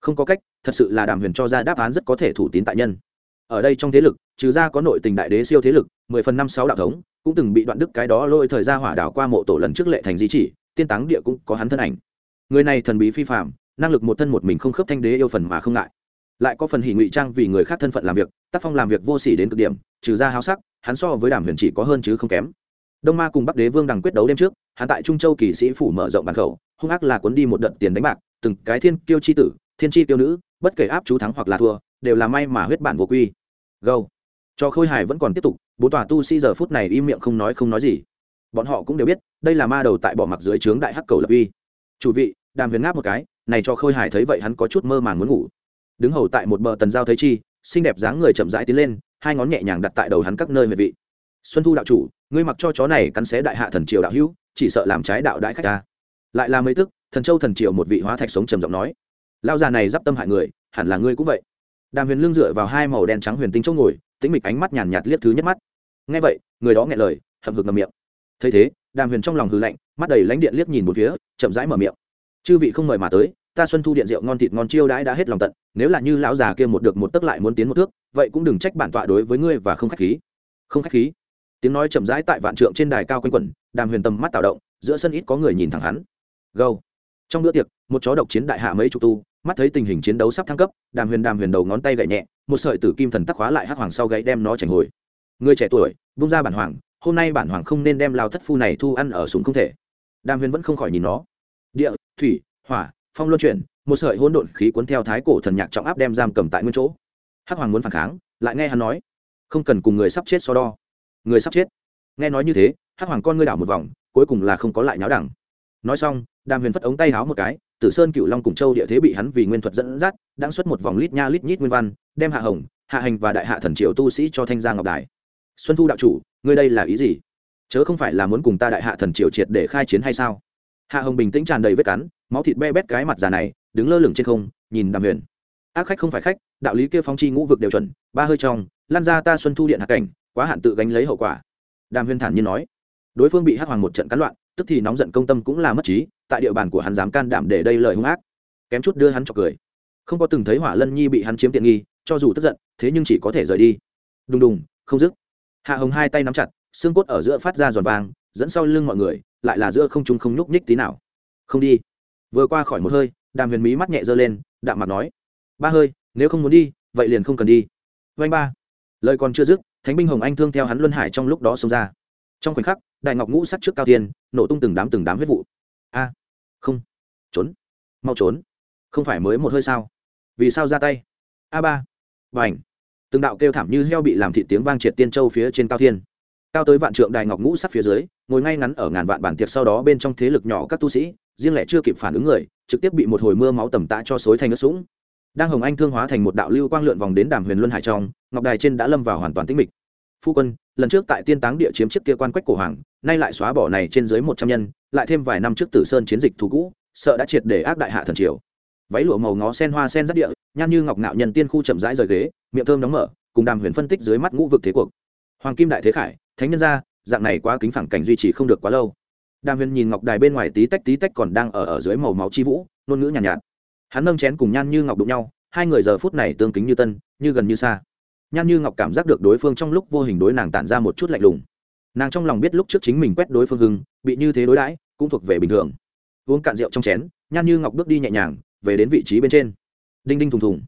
Không có cách, thật sự là đàm huyền cho ra đáp án rất có thể thủ tín tại nhân. Ở đây trong thế lực, trừ ra có nội tình đại đế siêu thế lực, mười phần năm sáu đạo thống cũng từng bị đoạn đức cái đó lôi thời gian hỏa đảo qua mộ tổ lần trước lệ thành di chỉ, tiên táng địa cũng có hắn thân ảnh. Người này thần bí phi phạm năng lực một thân một mình không khớp thanh đế yêu phần mà không ngại. Lại có phần hỉ ngụy trang vì người khác thân phận làm việc, tác phong làm việc vô sỉ đến cực điểm, trừ ra háo sắc, hắn so với đàm huyền chỉ có hơn chứ không kém. Đông ma cùng bắc đế vương đằng quyết đấu đêm trước, hắn tại trung châu kỳ sĩ phủ mở rộng bàn khẩu, hung ác là cuốn đi một đợt tiền đánh bạc, từng cái thiên kiêu chi tử, thiên chi tiêu nữ, bất kể áp chú thắng hoặc là thua, đều là may mà huyết bản vô quy. Gâu. Cho khôi hài vẫn còn tiếp tục bốn tòa tu sĩ giờ phút này im miệng không nói không nói gì. Bọn họ cũng đều biết, đây là ma đầu tại bỏ mặc dưới trướng đại hắc cầu lập uy. Chủ vị, đàm huyền ngáp một cái, này cho khôi hải thấy vậy hắn có chút mơ màng muốn ngủ. Đứng hầu tại một bờ tần giao thấy chi, xinh đẹp dáng người chậm rãi tiến lên, hai ngón nhẹ nhàng đặt tại đầu hắn các nơi huyệt vị. Xuân thu đạo chủ, ngươi mặc cho chó này cắn xé đại hạ thần triều đạo hữu, chỉ sợ làm trái đạo đại khách ta. Lại là mấy tức, thần châu thần triều một vị hóa thạch sống trầm giọng nói. Lao già này d i p tâm hại người, hẳn là ngươi cũng vậy. Đàm huyền lương dựa vào hai màu đen trắng huyền tinh chỗ ngồi, tĩnh mịch ánh mắt nhàn nhạt liếc thứ nhất mắt nghe vậy, người đó nghe lời, hậm hực ngầm miệng. Thấy thế, đàm huyền trong lòng hư lạnh, mắt đầy lánh điện liếc nhìn một phía, chậm rãi mở miệng. Chư vị không mời mà tới, ta xuân thu điện rượu ngon thịt ngon chiêu đãi đã hết lòng tận, nếu là như lão già kia một được một tấc lại muốn tiến một thước, vậy cũng đừng trách bản tọa đối với ngươi và không khách khí. Không khách khí. Tiếng nói chậm rãi tại vạn trượng trên đài cao quanh quẩn, đàm huyền tầm mắt tạo động, giữa sân ít có người nhìn thẳng hắn. Gâu. Trong bữa tiệc, một chó độc chiến đại hạ mấy chục tu, mắt thấy tình hình chiến đấu sắp thăng cấp, đàm huyền đàm huyền đầu ngón tay gậy nhẹ, một sợi tử kim thần tắc hóa lại hắc hoàng sau gãy đem nó chảnh hồi người trẻ tuổi bung ra bản hoàng, hôm nay bản hoàng không nên đem lao thất phu này thu ăn ở súng không thể. Đàm huyền vẫn không khỏi nhìn nó. Địa, thủy, hỏa, phong luân chuyển, một sợi hỗn độn khí cuốn theo thái cổ thần nhạc trọng áp đem giam cầm tại nguyên chỗ. Hắc hoàng muốn phản kháng, lại nghe hắn nói, không cần cùng người sắp chết so đo. Người sắp chết? Nghe nói như thế, hắc hoàng con ngươi đảo một vòng, cuối cùng là không có lại nháo đẳng. Nói xong, đàm huyền phất ống tay háo một cái, tử sơn cựu long cùng châu địa thế bị hắn vì nguyên thuật dẫn dắt đang xuất một vòng lít nha lít nhít nguyên văn, đem hạ hồng, hạ hành và đại hạ thần triều tu sĩ cho thanh gia ngọc đài xuân thu đạo chủ, ngươi đây là ý gì? Chớ không phải là muốn cùng ta đại hạ thần triều triệt để khai chiến hay sao? Hạ hồng bình tĩnh tràn đầy vết cắn, máu thịt be bét cái mặt già này, đứng lơ lửng trên không, nhìn đàm huyền. Ác khách không phải khách, đạo lý kia phong chi ngũ vực đều chuẩn, ba hơi trong, lan ra ta xuân thu điện hạ cảnh, quá hạn tự gánh lấy hậu quả. Đàm huyền thản nhiên nói. Đối phương bị hắc hoàng một trận cắn loạn, tức thì nóng giận công tâm cũng là mất trí, tại địa bàn của hắn dám can đảm để đây lời hung ác. Kém chút đưa hắn cho cười. Không có từng thấy hỏa lân nhi bị hắn chiếm tiện nghi, cho dù tức giận, thế nhưng chỉ có thể rời đi. Đùng đùng, không dứt hạ hồng hai tay nắm chặt, xương cốt ở giữa phát ra giòn vàng, dẫn sau lưng mọi người, lại là giữa không trung không nhúc nhích tí nào. Không đi. Vừa qua khỏi một hơi, đàm huyền mí mắt nhẹ giơ lên, đạm mặt nói, ba hơi, nếu không muốn đi, vậy liền không cần đi. Vanh ba. Lời còn chưa dứt, thánh binh hồng anh thương theo hắn luân hải trong lúc đó xông ra. Trong khoảnh khắc, đại ngọc ngũ sắt trước cao tiên, nổ tung từng đám từng đám huyết vụ. A. Không. Trốn. Mau trốn. Không phải mới một hơi sao? Vì sao ra tay? A ba. Và ảnh từng đạo kêu thảm như heo bị làm thị tiếng vang triệt tiên châu phía trên cao thiên. Cao tới vạn trượng đài ngọc ngũ sắt phía dưới, ngồi ngay ngắn ở ngàn vạn bản tiệc sau đó bên trong thế lực nhỏ các tu sĩ, riêng lẻ chưa kịp phản ứng người, trực tiếp bị một hồi mưa máu tầm tạ cho xối thành nước sũng. Đang hồng anh thương hóa thành một đạo lưu quang lượn vòng đến đàm huyền luân hải trong, ngọc đài trên đã lâm vào hoàn toàn tĩnh mịch. Phu quân, lần trước tại tiên táng địa chiếm chiếc kia quan quách cổ hoàng, nay lại xóa bỏ này trên dưới một trăm nhân, lại thêm vài năm trước tử sơn chiến dịch thú cũ, sợ đã triệt để ác đại hạ thần triều. Váy lụa màu ngó sen hoa sen rất địa nhan như ngọc ngạo nhân tiên khu chậm rãi rời ghế miệng thơm đóng mở cùng đàm huyền phân tích dưới mắt ngũ vực thế cuộc. Hoàng kim đại thế khải thánh nhân gia dạng này quá kính phẳng cảnh duy trì không được quá lâu. Đàm huyền nhìn ngọc đài bên ngoài tí tách tí tách còn đang ở ở dưới màu máu chi vũ ngôn ngữ nhàn nhạt, nhạt. Hắn nâng chén cùng nhan như ngọc đụng nhau hai người giờ phút này tương kính như tân như gần như xa. Nhan như ngọc cảm giác được đối phương trong lúc vô hình đối nàng tản ra một chút lạnh lùng. Nàng trong lòng biết lúc trước chính mình quét đối phương hưng bị như thế đối đãi cũng thuộc về bình thường. Uống cạn rượu trong chén nhan như ngọc bước đi nhẹ nhàng về đến vị trí bên trên đinh đinh thùng thùng.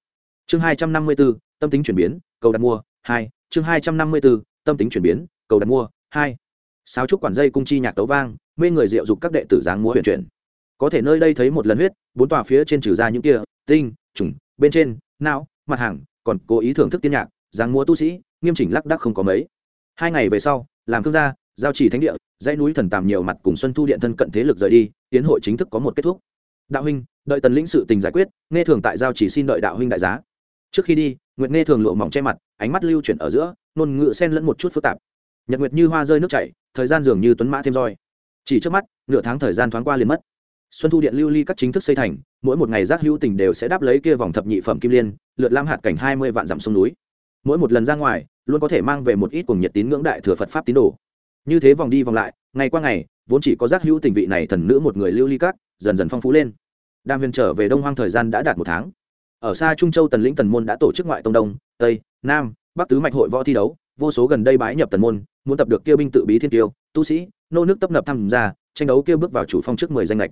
Chương hai trăm năm mươi b ố tâm tính chuyển biến, cầu đặt mua, hai. Chương hai trăm năm mươi b ố tâm tính chuyển biến, cầu đặt mua, hai. Sáu trúc quản dây cung chi nhạc tấu vang, mê người diệu dục các đệ tử giáng múa huyền chuyển. Có thể nơi đây thấy một lần huyết, bốn tòa phía trên trừ ra những kia, tinh, trùng, bên trên, não, mặt hàng, còn cố ý thưởng thức tiên nhạc giáng múa tu sĩ, nghiêm chỉnh lắc đắc không có mấy. Hai ngày về sau, làm thương gia, giao trì thánh địa, dãy núi thần tàm nhiều mặt cùng xuân thu điện thân cận thế lực rời đi, tiến hội chính thức có một kết thúc. Đạo huynh đợi tần lĩnh sự tình giải quyết nghe thường tại giao chỉ xin đợi đạo huynh đại giá. Trước khi đi, nguyệt nghe thường lụa mỏng che mặt, ánh mắt lưu chuyển ở giữa, ngôn ngữ xen lẫn một chút phức tạp. Nhật nguyệt như hoa rơi nước chảy, thời gian dường như tuấn mã thêm roi. Chỉ trước mắt, nửa tháng thời gian thoáng qua liền mất. Xuân thu điện lưu ly các chính thức xây thành, mỗi một ngày giác hữu tình đều sẽ đáp lấy kia vòng thập nhị phẩm kim liên, lượt lam hạt cảnh hai mươi vạn dặm sông núi. Mỗi một lần ra ngoài, luôn có thể mang về một ít cùng nhiệt tín ngưỡng đại thừa phật pháp tín đồ. Như thế vòng đi vòng lại, ngày qua ngày, vốn chỉ có giác hữu tình vị này thần nữ một người lưu ly các, dần dần phong phú lên đàm huyền trở về đông hoang thời gian đã đạt một tháng. Ở xa trung châu tần lĩnh tần môn đã tổ chức ngoại tông đông, tây, nam, bắc tứ mạch hội võ thi đấu, vô số gần đây bái nhập tần môn, muốn tập được kêu binh tự bí thiên tiêu tu sĩ, nô nước tấp nập tham gia, tranh đấu kêu bước vào chủ phong trước mười danh lệch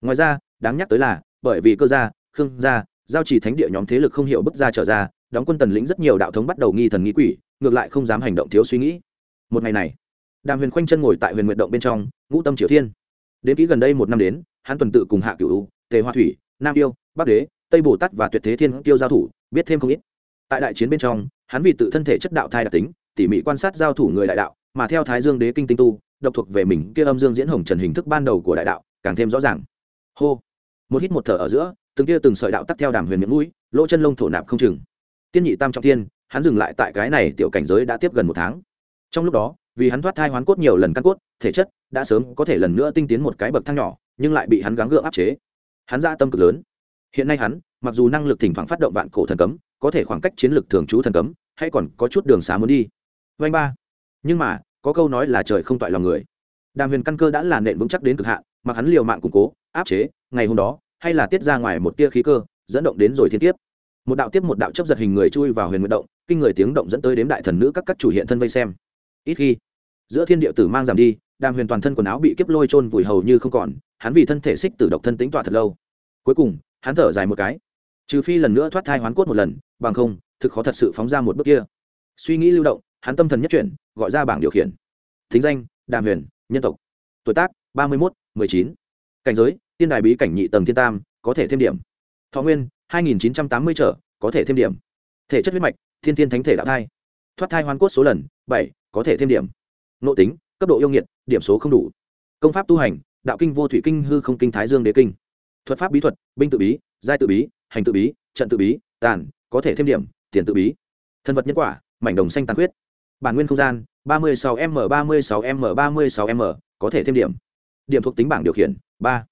ngoài ra, đáng nhắc tới là, bởi vì cơ gia, khương gia, giao chỉ thánh địa nhóm thế lực không hiểu bức ra trở ra, đóng quân tần lĩnh rất nhiều đạo thống bắt đầu nghi thần nghi quỷ, ngược lại không dám hành động thiếu suy nghĩ. Một ngày này, đàm huyền khoanh chân ngồi tại huyền nguyện động bên trong, ngũ tâm triều thiên. Đến ký gần đây một năm đến, hắn tuần tự cùng hạ cửu tề hoa thủy, nam yêu, bắc đế, tây bồ tát và tuyệt thế thiên tiêu giao thủ, biết thêm không ít. Tại đại chiến bên trong, hắn vì tự thân thể chất đạo thai đặc tính, tỉ mỉ quan sát giao thủ người đại đạo, mà theo thái dương đế kinh tinh tu, độc thuộc về mình, kia âm dương diễn hồng trần hình thức ban đầu của đại đạo, càng thêm rõ ràng. Hô! Một hít một thở ở giữa, từng kia từng sợi đạo tắt theo đàm huyền miệng mũi, lỗ chân lông thổ nạp không chừng. Tiên nhị tam trọng thiên, hắn dừng lại tại cái này tiểu cảnh giới đã tiếp gần một tháng. Trong lúc đó, vì hắn thoát thai hoán cốt nhiều lần căn cốt, thể chất đã sớm có thể lần nữa tinh tiến một cái bậc thang nhỏ, nhưng lại bị hắn gắng gượng áp chế hắn ra tâm cực lớn. Hiện nay hắn, mặc dù năng lực thỉnh thoảng phát động vạn cổ thần cấm, có thể khoảng cách chiến lược thường trú thần cấm, hay còn có chút đường xá muốn đi. Vanh ba. Nhưng mà, có câu nói là trời không toại lòng người. Đàm huyền căn cơ đã là nện vững chắc đến cực hạn, mặc hắn liều mạng củng cố, áp chế, ngày hôm đó, hay là tiết ra ngoài một tia khí cơ, dẫn động đến rồi thiên tiếp một đạo tiếp một đạo chấp giật hình người chui vào huyền nguyện động, kinh người tiếng động dẫn tới đếm đại thần nữ các các chủ hiện thân vây xem. Ít khi giữa thiên địa tử mang giảm đi, đàm huyền toàn thân quần áo bị kiếp lôi trôn vùi hầu như không còn, hắn vì thân thể xích tử độc thân tính tọa thật lâu. Cuối cùng, hắn thở dài một cái. Trừ phi lần nữa thoát thai hoán cốt một lần, bằng không, thực khó thật sự phóng ra một bước kia. Suy nghĩ lưu động, hắn tâm thần nhất chuyển, gọi ra bảng điều khiển. Thính danh, đàm huyền, nhân tộc. Tuổi tác, ba mươi một mười chín. Cảnh giới, tiên đài bí cảnh nhị tầng thiên tam, có thể thêm điểm. Thọ nguyên, hai nghìn chín trăm tám mươi trở, có thể thêm điểm. Thể chất huyết mạch, thiên thiên thánh thể đạo thai. Thoát thai hoán cốt số lần, bảy, có thể thêm điểm nội tính, cấp độ yêu nghiệt, điểm số không đủ. Công pháp tu hành, đạo kinh vô thủy kinh hư không kinh thái dương đế kinh. Thuật pháp bí thuật, binh tự bí, giai tự bí, hành tự bí, trận tự bí, tàn, có thể thêm điểm, tiền tự bí. Thân vật nhân quả, mảnh đồng xanh tàn huyết bản nguyên không gian, ba mươi sáu m ba mươi sáu m ba mươi sáu m, có thể thêm điểm. Điểm thuộc tính bảng điều khiển, ba.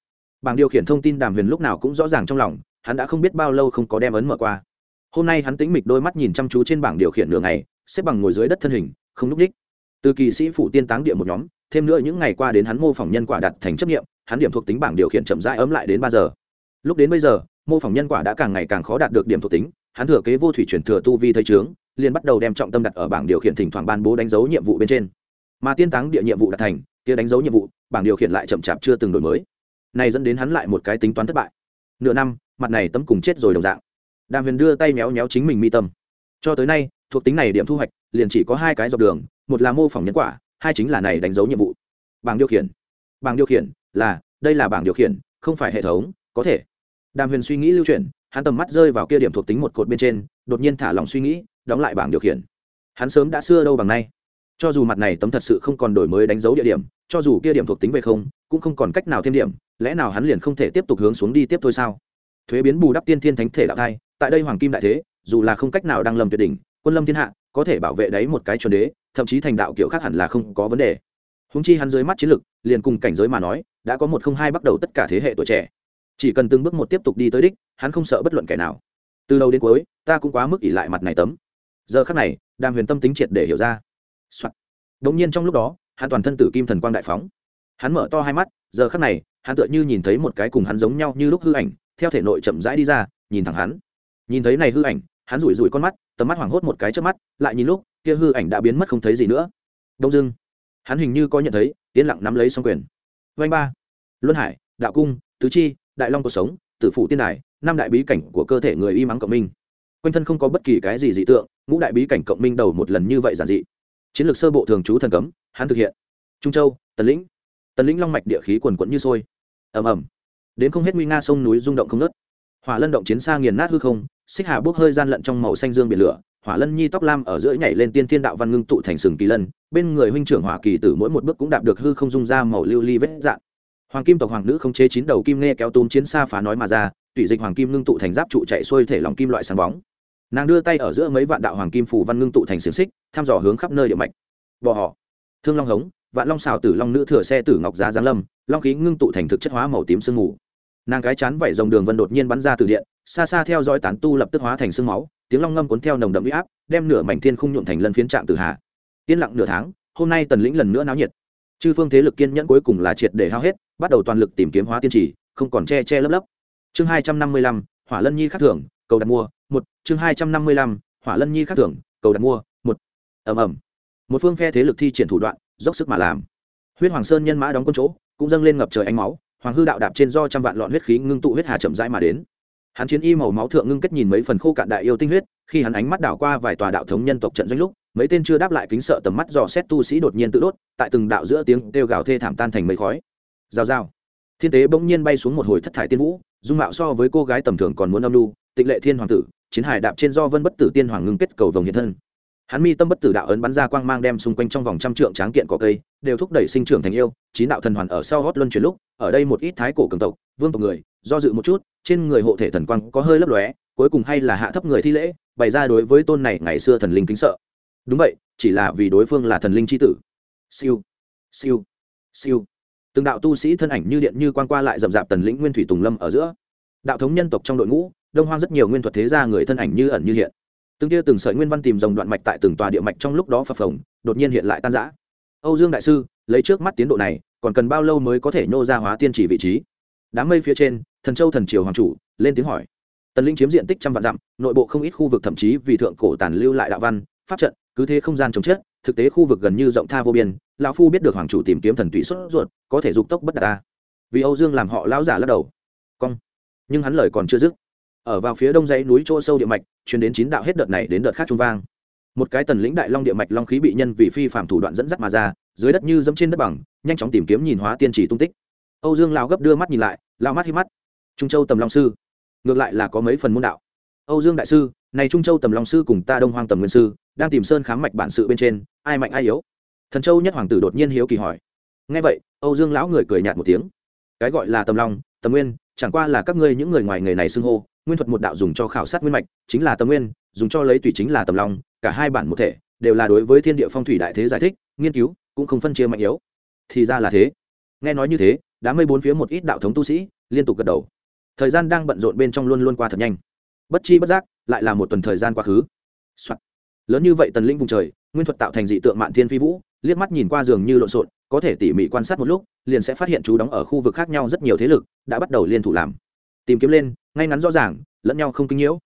Bảng điều khiển thông tin đàm huyền lúc nào cũng rõ ràng trong lòng, hắn đã không biết bao lâu không có đem ấn mở qua. Hôm nay hắn tính mịch đôi mắt nhìn chăm chú trên bảng điều khiển nửa ngày, xếp bằng ngồi dưới đất thân hình, không núp ních từ kỳ sĩ phủ tiên táng địa một nhóm, thêm nữa những ngày qua đến hắn mô phỏng nhân quả đặt thành chấp nghiệm hắn điểm thuộc tính bảng điều khiển chậm rãi ấm lại đến ba giờ. Lúc đến bây giờ, mô phỏng nhân quả đã càng ngày càng khó đạt được điểm thuộc tính, hắn thừa kế vô thủy chuyển thừa tu vi thấy trướng, liền bắt đầu đem trọng tâm đặt ở bảng điều khiển thỉnh thoảng ban bố đánh dấu nhiệm vụ bên trên. Mà tiên táng địa nhiệm vụ đặt thành, kia đánh dấu nhiệm vụ, bảng điều khiển lại chậm chạp chưa từng đổi mới. Này dẫn đến hắn lại một cái tính toán thất bại. Nửa năm, mặt này tấm cùng chết rồi đồng dạng. Đàm huyền đưa tay méo méo chính mình mi tâm. Cho tới nay, thuộc tính này điểm thu hoạch, liền chỉ có hai cái dọc đường một là mô phỏng nhân quả, hai chính là này đánh dấu nhiệm vụ. Bảng điều khiển. Bảng điều khiển là, đây là bảng điều khiển, không phải hệ thống, có thể. Đàm huyền suy nghĩ lưu chuyển, hắn tầm mắt rơi vào kia điểm thuộc tính một cột bên trên, đột nhiên thả lòng suy nghĩ, đóng lại bảng điều khiển. Hắn sớm đã xưa đâu bằng nay. Cho dù mặt này tấm thật sự không còn đổi mới đánh dấu địa điểm, cho dù kia điểm thuộc tính về không, cũng không còn cách nào thêm điểm, lẽ nào hắn liền không thể tiếp tục hướng xuống đi tiếp thôi sao? Thuế biến bù đắp tiên thiên thánh thể đạo thai, tại đây hoàng kim đại thế, dù là không cách nào đăng lâm tuyệt đỉnh, quân lâm thiên hạ, có thể bảo vệ đấy một cái chuẩn đế thậm chí thành đạo kiểu khác hẳn là không có vấn đề. Húng chi hắn dưới mắt chiến lực, liền cùng cảnh giới mà nói, đã có một không hai bắt đầu tất cả thế hệ tuổi trẻ. Chỉ cần từng bước một tiếp tục đi tới đích, hắn không sợ bất luận kẻ nào. Từ đầu đến cuối, ta cũng quá mức ỉ lại mặt này tấm. Giờ khắc này, đàm huyền tâm tính triệt để hiểu ra、Soạn. đ nhiên trong lúc đó, hắn toàn thân tử kim thần quang đại phóng. Hắn mở to hai mắt, giờ khắc này, hắn tựa như nhìn thấy một cái cùng hắn giống nhau như lúc hư ảnh, theo thể nội chậm rãi đi ra, nhìn thẳng hắn. Nhìn thấy này hư ảnh, hắn rủi rủi con mắt, tầm mắt hoảng hốt một cái trước mắt, lại nhìn lúc kia hư ảnh đã biến mất không thấy gì nữa. Đông dưng hắn hình như có nhận thấy, yên lặng nắm lấy xong quyền. Vanh ba. Luân hải, đạo cung, tứ chi, đại long cuộc sống, tử phụ tiên đài, năm đại bí cảnh của cơ thể người y mắng cộng minh. Quanh thân không có bất kỳ cái gì dị tượng, ngũ đại bí cảnh cộng minh đầu một lần như vậy giản dị. Chiến lược sơ bộ thường trú thần cấm, hắn thực hiện. Trung châu, tần lĩnh. Tần lĩnh long mạch địa khí quần quẫn như sôi. Ầm ầm. Đến không hết nguy nga sông núi rung động không nớt hỏa lân động chiến xa nghiền nát hư không, xích hà bốc hơi gian lận trong màu xanh dương biển lửa hỏa lân nhi tóc lam ở giữa nhảy lên tiên thiên đạo văn ngưng tụ thành sừng kỳ lân, bên người huynh trưởng hỏa kỳ tử mỗi một bước cũng đạp được hư không dung ra màu lưu ly vết dạn hoàng kim tộc hoàng nữ không chế chín đầu kim nghe kéo tôm chiến xa phá nói mà ra tùy dịch hoàng kim ngưng tụ thành giáp trụ chạy xuôi thể lòng kim loại sáng bóng. Nàng đưa tay ở giữa mấy vạn đạo hoàng kim phủ văn ngưng tụ thành xiềng xích, thăm dò hướng khắp nơi địa mạch. Bò họ. Thương long hống, vạn long xào tử long nữ thừa xe tử ngọc giá giáng lâm, long khí ngưng tụ thành thực chất hóa màu tím sương mù. Nàng cái chán vẩy dòng đường vân đột nhiên bắn ra từ điện, xa xa theo dõi tán tu lập tức hóa thành sương máu tiếng long ngâm cuốn theo nồng đậm huy áp, đem nửa mảnh thiên khung nhuộm thành lân phiến trạng tử hạ yên lặng nửa tháng, hôm nay tần lĩnh lần nữa náo nhiệt. Chư phương thế lực kiên nhẫn cuối cùng là triệt để hao hết, bắt đầu toàn lực tìm kiếm hóa tiên trì, không còn che che lấp lấp. Chương hai trăm năm mươi lăm, hỏa lân nhi khắc thưởng, cầu đặt mua, một. Chương hai trăm năm mươi lăm, hỏa lân nhi khắc thưởng, cầu đặt mua, một. Ầm ầm. Một phương phe thế lực thi triển thủ đoạn, dốc sức mà làm. Huyết hoàng sơn nhân mã đóng quân chỗ, cũng dâng lên ngập trời ánh máu, hoàng hư đạo đạp trên do trăm vạn lọn huyết khí ngưng tụ huyết hà chậm rãi mà đến hắn chiến y màu máu thượng ngưng kết nhìn mấy phần khô cạn đại yêu tinh huyết, khi hắn ánh mắt đảo qua vài tòa đạo thống nhân tộc trận doanh lúc, mấy tên chưa đáp lại kính sợ tầm mắt dò xét tu sĩ đột nhiên tự đốt, tại từng đạo giữa tiếng kêu gào thê thảm tan thành mấy khói. Rào rào. Thiên tế bỗng nhiên bay xuống một hồi thất thải tiên vũ, dung mạo so với cô gái tầm thường còn muốn âm lưu tịnh lệ thiên hoàng tử, chiến hải đạp trên do vân bất tử tiên hoàng ngưng kết cầu vồng hiện thân. Hắn mi tâm bất tử đạo ấn bắn ra quang mang đem xung quanh trong vòng trăm trượng tráng kiện cỏ cây, đều thúc đẩy sinh trưởng thành yêu, chín đạo thần hoàn ở sau hót luân chuyển lúc, ở đây một ít thái cổ cường tộc, vương tộc người do dự một chút, trên người hộ thể thần quang có hơi lấp lóe, cuối cùng hay là hạ thấp người thi lễ, bày ra đối với tôn này ngày xưa thần linh kính sợ. Đúng vậy, chỉ là vì đối phương là thần linh c h i tử. Siêu siêu siêu. Từng đạo tu sĩ thân ảnh như điện như quan qua lại rậm rạp tần lĩnh nguyên thủy tùng lâm ở giữa. Đạo thống nhân tộc trong đội ngũ, đông hoang rất nhiều nguyên thuật thế gia người thân ảnh như ẩn như hiện. Từng tia từng sợi nguyên văn tìm dòng đoạn mạch tại từng tòa địa mạch trong lúc đó phập phồng, đột nhiên hiện lại tan giã âu dương đại sư, lấy trước mắt tiến độ này, còn cần bao lâu mới có thể nhô ra hóa tiên chỉ vị trí? Đám mây phía trên, thần châu thần triều hoàng chủ lên tiếng hỏi. Tần linh chiếm diện tích trăm vạn dặm, nội bộ không ít khu vực thậm chí vì thượng cổ tàn lưu lại đạo văn, pháp trận, cứ thế không gian chống chết thực tế khu vực gần như rộng tha vô biên, lão phu biết được hoàng chủ tìm kiếm thần tụy xuất ruột, có thể dục tốc bất đạt ta. Vì âu dương làm họ lão giả lắc đầu. Cong. Nhưng hắn lời còn chưa dứt. Ở vào phía đông dãy núi chỗ sâu địa mạch chuyển đến chín đạo hết đợt này đến đợt khác trung vang. Một cái tần lĩnh đại long địa mạch long khí bị nhân vì phi phạm thủ đoạn dẫn dắt mà ra, dưới đất như dẫm trên đất bằng, nhanh chóng tìm kiếm nhìn hóa tiên chỉ tung tích âu dương Lão gấp đưa mắt nhìn lại lao mắt hi mắt. Trung châu tầm long sư. Ngược lại là có mấy phần môn đạo. Âu dương đại sư, này trung châu tầm long sư cùng ta đông hoang tầm nguyên sư, đang tìm sơn khám mạch bản sự bên trên, ai mạnh ai yếu? Thần châu nhất hoàng tử đột nhiên hiếu kỳ hỏi. Ngay vậy, âu dương lão người cười nhạt một tiếng. Cái gọi là tầm long, tầm nguyên, chẳng qua là các ngươi những người ngoài nghề này xưng hô, nguyên thuật một đạo dùng cho khảo sát nguyên mạch, chính là tầm nguyên, dùng cho lấy tùy chính là tầm long, cả hai bản một thể, đều là đối với thiên địa phong thủy đại thế giải thích, nghiên cứu, cũng không phân chia mạnh yếu. Thì ra là thế. Nghe nói như thế đám mây bốn phía một ít đạo thống tu sĩ liên tục gật đầu. Thời gian đang bận rộn bên trong luôn luôn qua thật nhanh. Bất chi bất giác, lại là một tuần thời gian quá khứ、Soạn. lớn như vậy tần linh vùng trời, nguyên thuật tạo thành dị tượng mạn thiên phi vũ, liếc mắt nhìn qua giường như lộn xộn, có thể tỉ mỉ quan sát một lúc, liền sẽ phát hiện chú đóng ở khu vực khác nhau rất nhiều thế lực, đã bắt đầu liên thủ làm. Tìm kiếm lên, ngay ngắn rõ ràng, lẫn nhau không kinh nhiễu.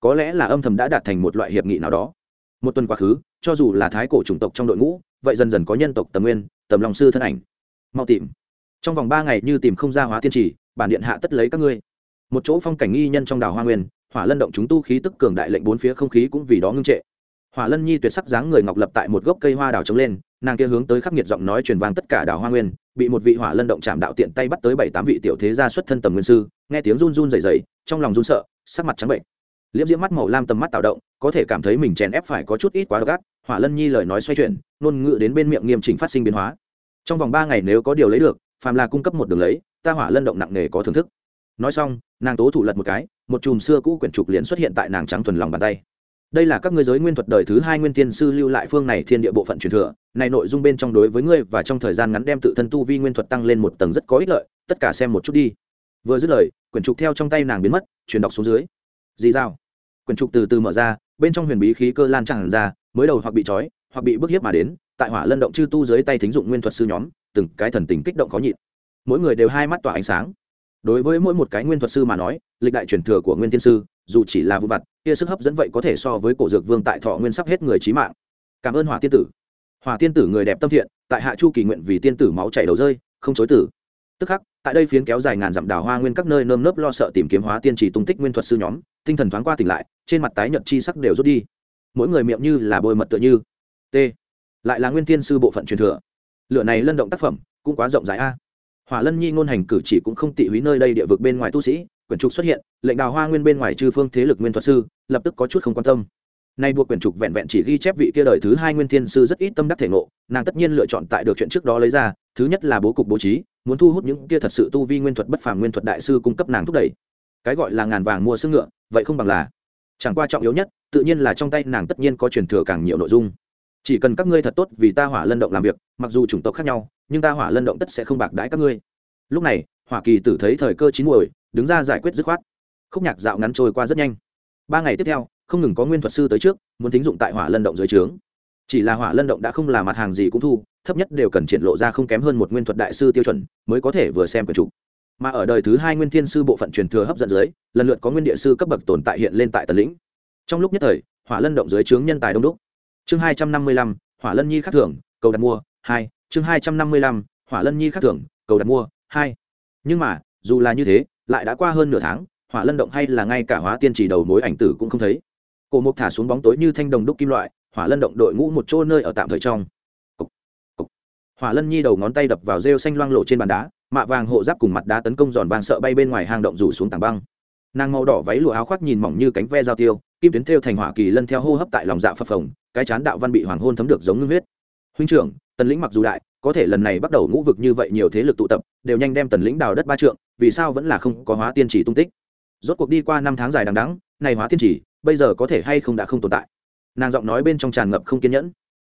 Có lẽ là âm thầm đã đạt thành một loại hiệp nghị nào đó. Một tuần quá khứ, cho dù là thái cổ chủng tộc trong đội ngũ, vậy dần dần có nhân tộc tầm nguyên, tầm lòng sư thân ảnh. Mau tìm trong vòng ba ngày như tìm không ra hóa tiên trì bản điện hạ tất lấy các ngươi. Một chỗ phong cảnh nghi nhân trong đảo hoa nguyên, hỏa lân động chúng tu khí tức cường đại lệnh bốn phía không khí cũng vì đó ngưng trệ. Hỏa lân nhi tuyệt sắc dáng người ngọc lập tại một gốc cây hoa đào trống lên, nàng kia hướng tới khắc nghiệt giọng nói truyền vang tất cả đảo hoa nguyên, bị một vị hỏa lân động chạm đạo tiện tay bắt tới bảy tám vị tiểu thế gia xuất thân tầm nguyên sư, nghe tiếng run run rẩy rẩy, trong lòng run sợ, sắc mặt trắng bệnh. Liễm diễm mắt màu lam tầm mắt tạo động, có thể cảm thấy mình chèn ép phải có chút ít quá gắt hỏa lân nhi lời nói xoay chuyển, ngôn ngữ đến bên miệng nghiêm chỉnh phát sinh biến hóa. Trong vòng ba ngày nếu có điều lấy được phàm là cung cấp một đường lấy, ta hỏa lân động nặng nề có thưởng thức. Nói xong, nàng tố thủ lật một cái, một chùm xưa cũ quyển trục liền xuất hiện tại nàng trắng thuần lòng bàn tay. Đây là các ngươi giới nguyên thuật đời thứ hai nguyên tiên sư lưu lại phương này thiên địa bộ phận truyền thừa, này nội dung bên trong đối với ngươi và trong thời gian ngắn đem tự thân tu vi nguyên thuật tăng lên một tầng rất có ích lợi, tất cả xem một chút đi. Vừa dứt lời, quyển trục theo trong tay nàng biến mất, truyền đọc xuống dưới. Dì dao quyển trục từ từ mở ra, bên trong huyền bí khí cơ lan tràn ra, mới đầu hoặc bị trói, hoặc bị bức hiếp mà đến, tại hỏa lân động chư tu dưới tay thính dụng nguyên thuật sư nhóm từng cái thần tình kích động khó nhịn. Mỗi người đều hai mắt tỏa ánh sáng. Đối với mỗi một cái nguyên thuật sư mà nói, lịch đại truyền thừa của nguyên tiên sư, dù chỉ là vụ vặt, kia sức hấp dẫn vậy có thể so với cổ dược vương tại thọ nguyên sắp hết người trí mạng. Cảm ơn hỏa tiên tử. Hỏa tiên tử người đẹp tâm thiện, tại hạ chu kỳ nguyện vì tiên tử máu chảy đầu rơi, không chối tử tức khắc, tại đây phiến kéo dài ngàn dặm đào hoa nguyên các nơi nơm nớp lo sợ tìm kiếm hóa tiên trì tung tích nguyên thuật sư nhóm, tinh thần thoáng qua tỉnh lại, trên mặt tái nhợt chi sắc đều rút đi. Mỗi người miệng như là bôi mật tựa như. T. Lại là nguyên tiên sư bộ phận truyền thừa lựa này lân động tác phẩm cũng quá rộng rãi a. Hỏa lân nhi ngôn hành cử chỉ cũng không tị húy nơi đây địa vực bên ngoài tu sĩ, quyển trục xuất hiện, lệnh đào hoa nguyên bên ngoài chư phương thế lực nguyên thuật sư, lập tức có chút không quan tâm. Nay buộc quyển trục vẹn vẹn chỉ ghi chép vị kia đời thứ hai nguyên thiên sư rất ít tâm đắc thể ngộ, nàng tất nhiên lựa chọn tại được chuyện trước đó lấy ra, thứ nhất là bố cục bố trí, muốn thu hút những kia thật sự tu vi nguyên thuật bất phàm nguyên thuật đại sư cung cấp nàng thúc đẩy. Cái gọi là ngàn vàng mua xương ngựa, vậy không bằng là. Chẳng qua trọng yếu nhất, tự nhiên là trong tay nàng tất nhiên có truyền thừa càng nhiều nội dung chỉ cần các ngươi thật tốt vì ta hỏa lân động làm việc, mặc dù chủng tộc khác nhau, nhưng ta hỏa lân động tất sẽ không bạc đãi các ngươi. Lúc này, hỏa kỳ tử thấy thời cơ chín muồi, đứng ra giải quyết dứt khoát. Khúc nhạc dạo ngắn trôi qua rất nhanh. Ba ngày tiếp theo, không ngừng có nguyên thuật sư tới trước, muốn tính dụng tại hỏa lân động dưới trướng. Chỉ là hỏa lân động đã không là mặt hàng gì cũng thu, thấp nhất đều cần triển lộ ra không kém hơn một nguyên thuật đại sư tiêu chuẩn, mới có thể vừa xem quyển trục mà ở đời thứ hai nguyên thiên sư bộ phận truyền thừa hấp dẫn dưới, lần lượt có nguyên địa sư cấp bậc tồn tại hiện lên tại tần lĩnh. Trong lúc nhất thời, hỏa lân động dưới trướng nhân tài đông đúc chương hai trăm năm mươi lăm hỏa lân nhi khắc thưởng cầu đặt mua hai. Chương hai trăm năm mươi lăm hỏa lân nhi khắc thưởng cầu đặt mua hai. Nhưng mà dù là như thế lại đã qua hơn nửa tháng hỏa lân động hay là ngay cả hóa tiên chỉ đầu mối ảnh tử cũng không thấy. Cổ mục thả xuống bóng tối như thanh đồng đúc kim loại hỏa lân động đội ngũ một chỗ nơi ở tạm thời trong. Cục, cục. hỏa lân nhi đầu ngón tay đập vào rêu xanh loang lộ trên bàn đá mạ vàng hộ giáp cùng mặt đá tấn công giòn vàng sợ bay bên ngoài hang động rủ xuống tảng băng. Nàng màu đỏ váy lụa áo khoác nhìn mỏng như cánh ve giao tiêu kim tuyến theo thành hỏa kỳ lân theo hô hấp tại lòng dạ phập phồng, cái chán đạo văn bị hoàng hôn thấm được giống ngưng huyết. Huynh trưởng, tần lĩnh mặc dù đại, có thể lần này bắt đầu ngũ vực như vậy nhiều thế lực tụ tập, đều nhanh đem tần lĩnh đào đất ba trượng, vì sao vẫn là không có hóa tiên chỉ tung tích? Rốt cuộc đi qua năm tháng dài đằng đẵng, này hóa tiên chỉ, bây giờ có thể hay không đã không tồn tại? Nàng giọng nói bên trong tràn ngập không kiên nhẫn.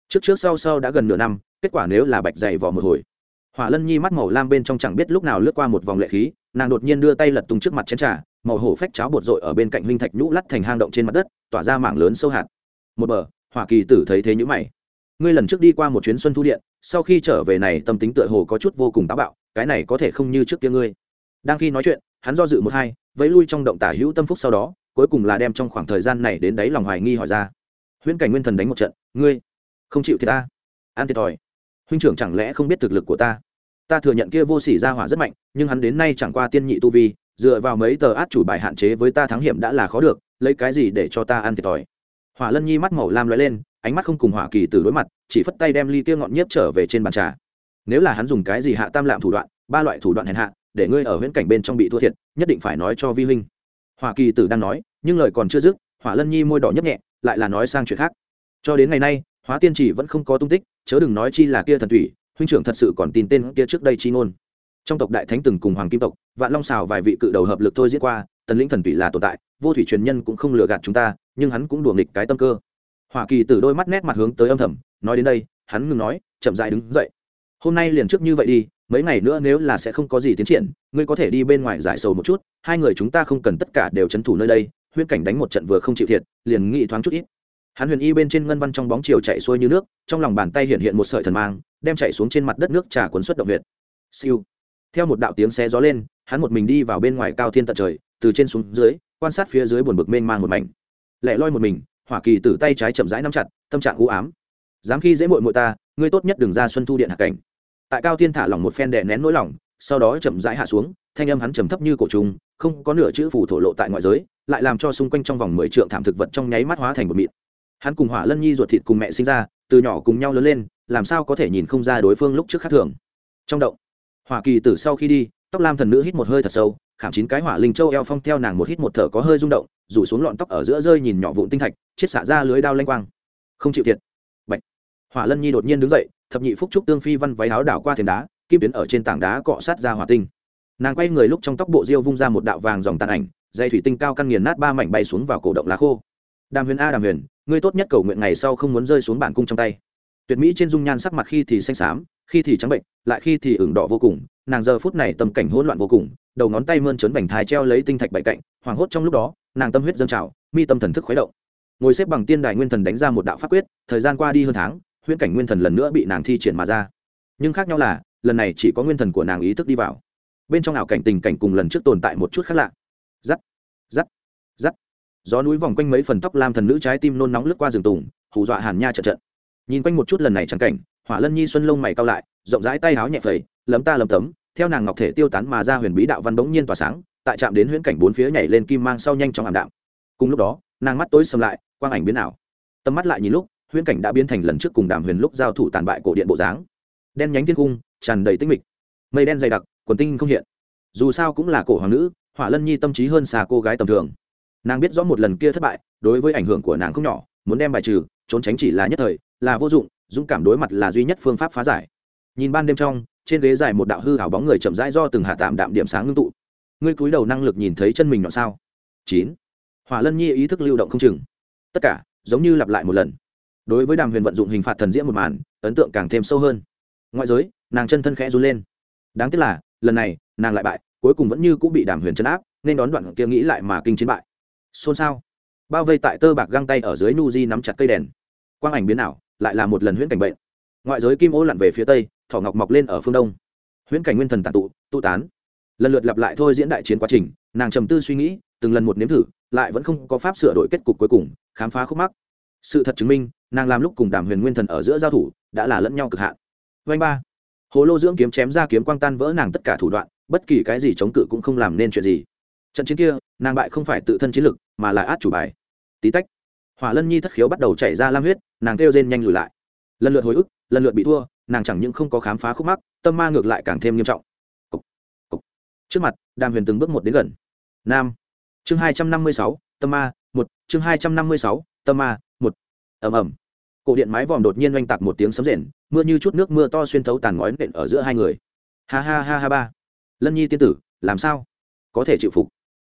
Trước trước sau sau đã gần nửa năm, kết quả nếu là bạch dày vỏ một hồi. Hỏa lân nhi mắt màu lam bên trong chẳng biết lúc nào lướt qua một vòng lệ khí, nàng đột nhiên đưa tay lật tung trước mặt chén trà màu hổ phách cháo bột rội ở bên cạnh huynh thạch nhũ lắt thành hang động trên mặt đất, tỏa ra mảng lớn sâu hạt. Một bờ, hỏa kỳ tử thấy thế nhữ mày. Ngươi lần trước đi qua một chuyến xuân thu điện, sau khi trở về này tâm tính tựa hồ có chút vô cùng táo bạo, cái này có thể không như trước kia ngươi. Đang khi nói chuyện, hắn do dự một hai, vẫy lui trong động tả hữu tâm phúc sau đó, cuối cùng là đem trong khoảng thời gian này đến đấy lòng hoài nghi hỏi ra. Huyễn cảnh nguyên thần đánh một trận, ngươi, không chịu thì ta an thiệt thòi. Huynh trưởng chẳng lẽ không biết thực lực của ta? Ta thừa nhận kia vô sỉ ra hỏa rất mạnh, nhưng hắn đến nay chẳng qua tiên nhị tu vi dựa vào mấy tờ át chủ bài hạn chế với ta thắng hiểm đã là khó được, lấy cái gì để cho ta ăn thiệt thòi? Hỏa lân nhi mắt màu lam lóe lên, ánh mắt không cùng hỏa kỳ từ đối mặt, chỉ phất tay đem ly kia ngọn nhiếp trở về trên bàn trà. Nếu là hắn dùng cái gì hạ tam lạm thủ đoạn, ba loại thủ đoạn hèn hạ, để ngươi ở huyễn cảnh bên trong bị thua thiệt, nhất định phải nói cho vi huynh. Hỏa kỳ tử đang nói, nhưng lời còn chưa dứt, hỏa lân nhi môi đỏ nhấp nhẹ, lại là nói sang chuyện khác. Cho đến ngày nay, hóa tiên chỉ vẫn không có tung tích, chớ đừng nói chi là kia thần thủy, huynh trưởng thật sự còn tin tên kia trước đây chi ngôn trong tộc đại thánh từng cùng hoàng kim tộc, vạn long xào vài vị cự đầu hợp lực thôi diễn qua, tần lĩnh thần thủy là tồn tại, vô thủy truyền nhân cũng không lừa gạt chúng ta, nhưng hắn cũng đùa nghịch cái tâm cơ. Hoa kỳ từ đôi mắt nét mặt hướng tới âm thầm, nói đến đây, hắn ngừng nói, chậm dại đứng dậy. Hôm nay liền trước như vậy đi, mấy ngày nữa nếu là sẽ không có gì tiến triển, ngươi có thể đi bên ngoài giải sầu một chút, hai người chúng ta không cần tất cả đều c h ấ n thủ nơi đây, huyễn cảnh đánh một trận vừa không chịu thiệt, liền nghĩ thoáng chút ít. Hắn huyền y bên trên ngân văn trong bóng chiều chạy xuôi như nước, trong lòng bàn tay hiện hiện một sợi thần mang, đem chạy xuống trên mặt đất nước trà cuốn xuất động huyện siêu theo một đạo tiếng xe gió lên hắn một mình đi vào bên ngoài cao thiên tận trời từ trên xuống dưới quan sát phía dưới buồn bực mênh mang một mảnh. Lẻ loi một mình hỏa kỳ từ tay trái chậm rãi nắm chặt tâm trạng u ám. Dám khi dễ mội mội ta ngươi tốt nhất đừng ra xuân thu điện hạ cảnh. Tại cao thiên thả lỏng một phen đè nén nỗi lỏng, sau đó chậm rãi hạ xuống thanh âm hắn trầm thấp như cổ trùng không có nửa chữ phủ thổ lộ tại ngoại giới lại làm cho xung quanh trong vòng mười trượng thảm thực vật trong nháy mắt hóa thành một mịn. Hắn cùng hỏa lân nhi ruột thịt cùng mẹ sinh ra từ nhỏ cùng nhau lớn lên làm sao có thể nhìn không ra đối phương lúc trước khác thường. Trong động hỏa kỳ tử sau khi đi, tóc lam thần nữ hít một hơi thật sâu, khảm chín cái hỏa linh châu eo phong theo nàng một hít một thở có hơi rung động, rủ xuống lọn tóc ở giữa rơi nhìn nhỏ vụn tinh thạch chết xả ra lưới đao lanh quang. Không chịu thiệt. Bạch. hỏa lân nhi đột nhiên đứng dậy, thập nhị phúc trúc tương phi văn váy áo đảo qua thềm đá, kim tuyến ở trên tảng đá cọ sát ra hỏa tinh. Nàng quay người lúc trong tóc bộ diêu vung ra một đạo vàng dòng tàn ảnh, dây thủy tinh cao căn nghiền nát ba mảnh bay xuống vào cổ động lá khô. Đàm huyền a đàm huyền, ngươi tốt nhất cầu nguyện ngày sau không muốn rơi xuống bản cung trong tay. Tuyệt mỹ trên dung nhan sắc mặt khi thì xanh xám khi thì trắng bệnh, lại khi thì ửng đỏ vô cùng, nàng giờ phút này tâm cảnh hỗn loạn vô cùng, đầu ngón tay mơn trớn vành thái treo lấy tinh thạch bảy cạnh, hoảng hốt trong lúc đó, nàng tâm huyết dâng trào, mi tâm thần thức khuấy động. Ngồi xếp bằng tiên đài nguyên thần đánh ra một đạo pháp quyết, thời gian qua đi hơn tháng, huyễn cảnh nguyên thần lần nữa bị nàng thi triển mà ra. Nhưng khác nhau là, lần này chỉ có nguyên thần của nàng ý thức đi vào. Bên trong ảo cảnh tình cảnh cùng lần trước tồn tại một chút khác lạ. Giắt giắt giắt. Gió núi vòng quanh mấy phần tóc lam thần nữ trái tim nôn nóng lướt qua rừng tùng, hù dọa hàn nha trận trận nhìn quanh một chút lần này trắng cảnh hỏa lân nhi xuân lông mày cao lại, rộng rãi tay áo nhẹ phẩy, lấm ta lấm tấm, theo nàng ngọc thể tiêu tán mà ra huyền bí đạo văn bỗng nhiên tỏa sáng, tại chạm đến huyễn cảnh bốn phía nhảy lên kim mang sau nhanh chóng ảm đạm. Cùng lúc đó, nàng mắt tối sầm lại, quang ảnh biến ảo. Tầm mắt lại nhìn lúc, huyễn cảnh đã biến thành lần trước cùng đàm huyền lúc giao thủ tàn bại cổ điện bộ dáng. Đen nhánh thiên cung, tràn đầy tinh mịch. Mây đen dày đặc, quần tinh không hiện. Dù sao cũng là cổ hoàng nữ, hỏa lân nhi tâm trí hơn xà cô gái tầm thường. Nàng biết rõ một lần kia thất bại, đối với ảnh hưởng của nàng không nhỏ, muốn đem bài trừ, trốn tránh chỉ là nhất thời, là vô dụng dũng cảm đối mặt là duy nhất phương pháp phá giải. Nhìn ban đêm trong, trên ghế dài một đạo hư hảo bóng người chậm rãi do từng hạ tạm đạm điểm sáng ngưng tụ. Ngươi cúi đầu năng lực nhìn thấy chân mình nọ sao? Chín. Hỏa lân nhi ý thức lưu động không chừng. Tất cả, giống như lặp lại một lần. Đối với đàm huyền vận dụng hình phạt thần diễn một màn, ấn tượng càng thêm sâu hơn. Ngoại giới, nàng chân thân khẽ run lên. Đáng tiếc là, lần này, nàng lại bại, cuối cùng vẫn như cũng bị đàm huyền chấn áp, nên đón đoạn kia nghĩ lại mà kinh chiến bại. Xôn xao. Bao vây tại tơ bạc găng tay ở dưới nu di nắm chặt cây đèn. Quang ảnh biến ảo lại là một lần huyễn cảnh bệnh. Ngoại giới kim ô lặn về phía tây, thỏ ngọc mọc lên ở phương đông. Huyễn cảnh nguyên thần tàn tụ tụ tán. Lần lượt lặp lại thôi diễn đại chiến quá trình, nàng trầm tư suy nghĩ, từng lần một nếm thử, lại vẫn không có pháp sửa đổi kết cục cuối cùng, khám phá khúc mắc. Sự thật chứng minh, nàng làm lúc cùng đàm huyền nguyên thần ở giữa giao thủ, đã là lẫn nhau cực hạn. Vanh ba. Hồ lô dưỡng kiếm chém ra kiếm quang tan vỡ nàng tất cả thủ đoạn, bất kỳ cái gì chống cự cũng không làm nên chuyện gì. Trận chiến kia, nàng bại không phải tự thân chiến lực, mà là át chủ bài. Tí tách hỏa lân nhi thất khiếu bắt đầu chảy ra lam huyết nàng kêu rên nhanh lùi lại. Lần lượt hồi ức lần lượt bị thua nàng chẳng những không có khám phá khúc mắc tâm ma ngược lại càng thêm nghiêm trọng. Cục, cục. trước mặt đàm huyền từng bước một đến gần. Nam. Chương hai trăm năm mươi sáu tâm ma một. Chương hai trăm năm mươi sáu tâm ma một. Ẩm ẩm cổ điện mái vòm đột nhiên oanh tạc một tiếng sấm rền mưa như chút nước mưa to xuyên thấu tàn ngói nện ở giữa hai người. Ha ha ha ha ba. Lân nhi tiên tử làm sao? Có thể chịu phục.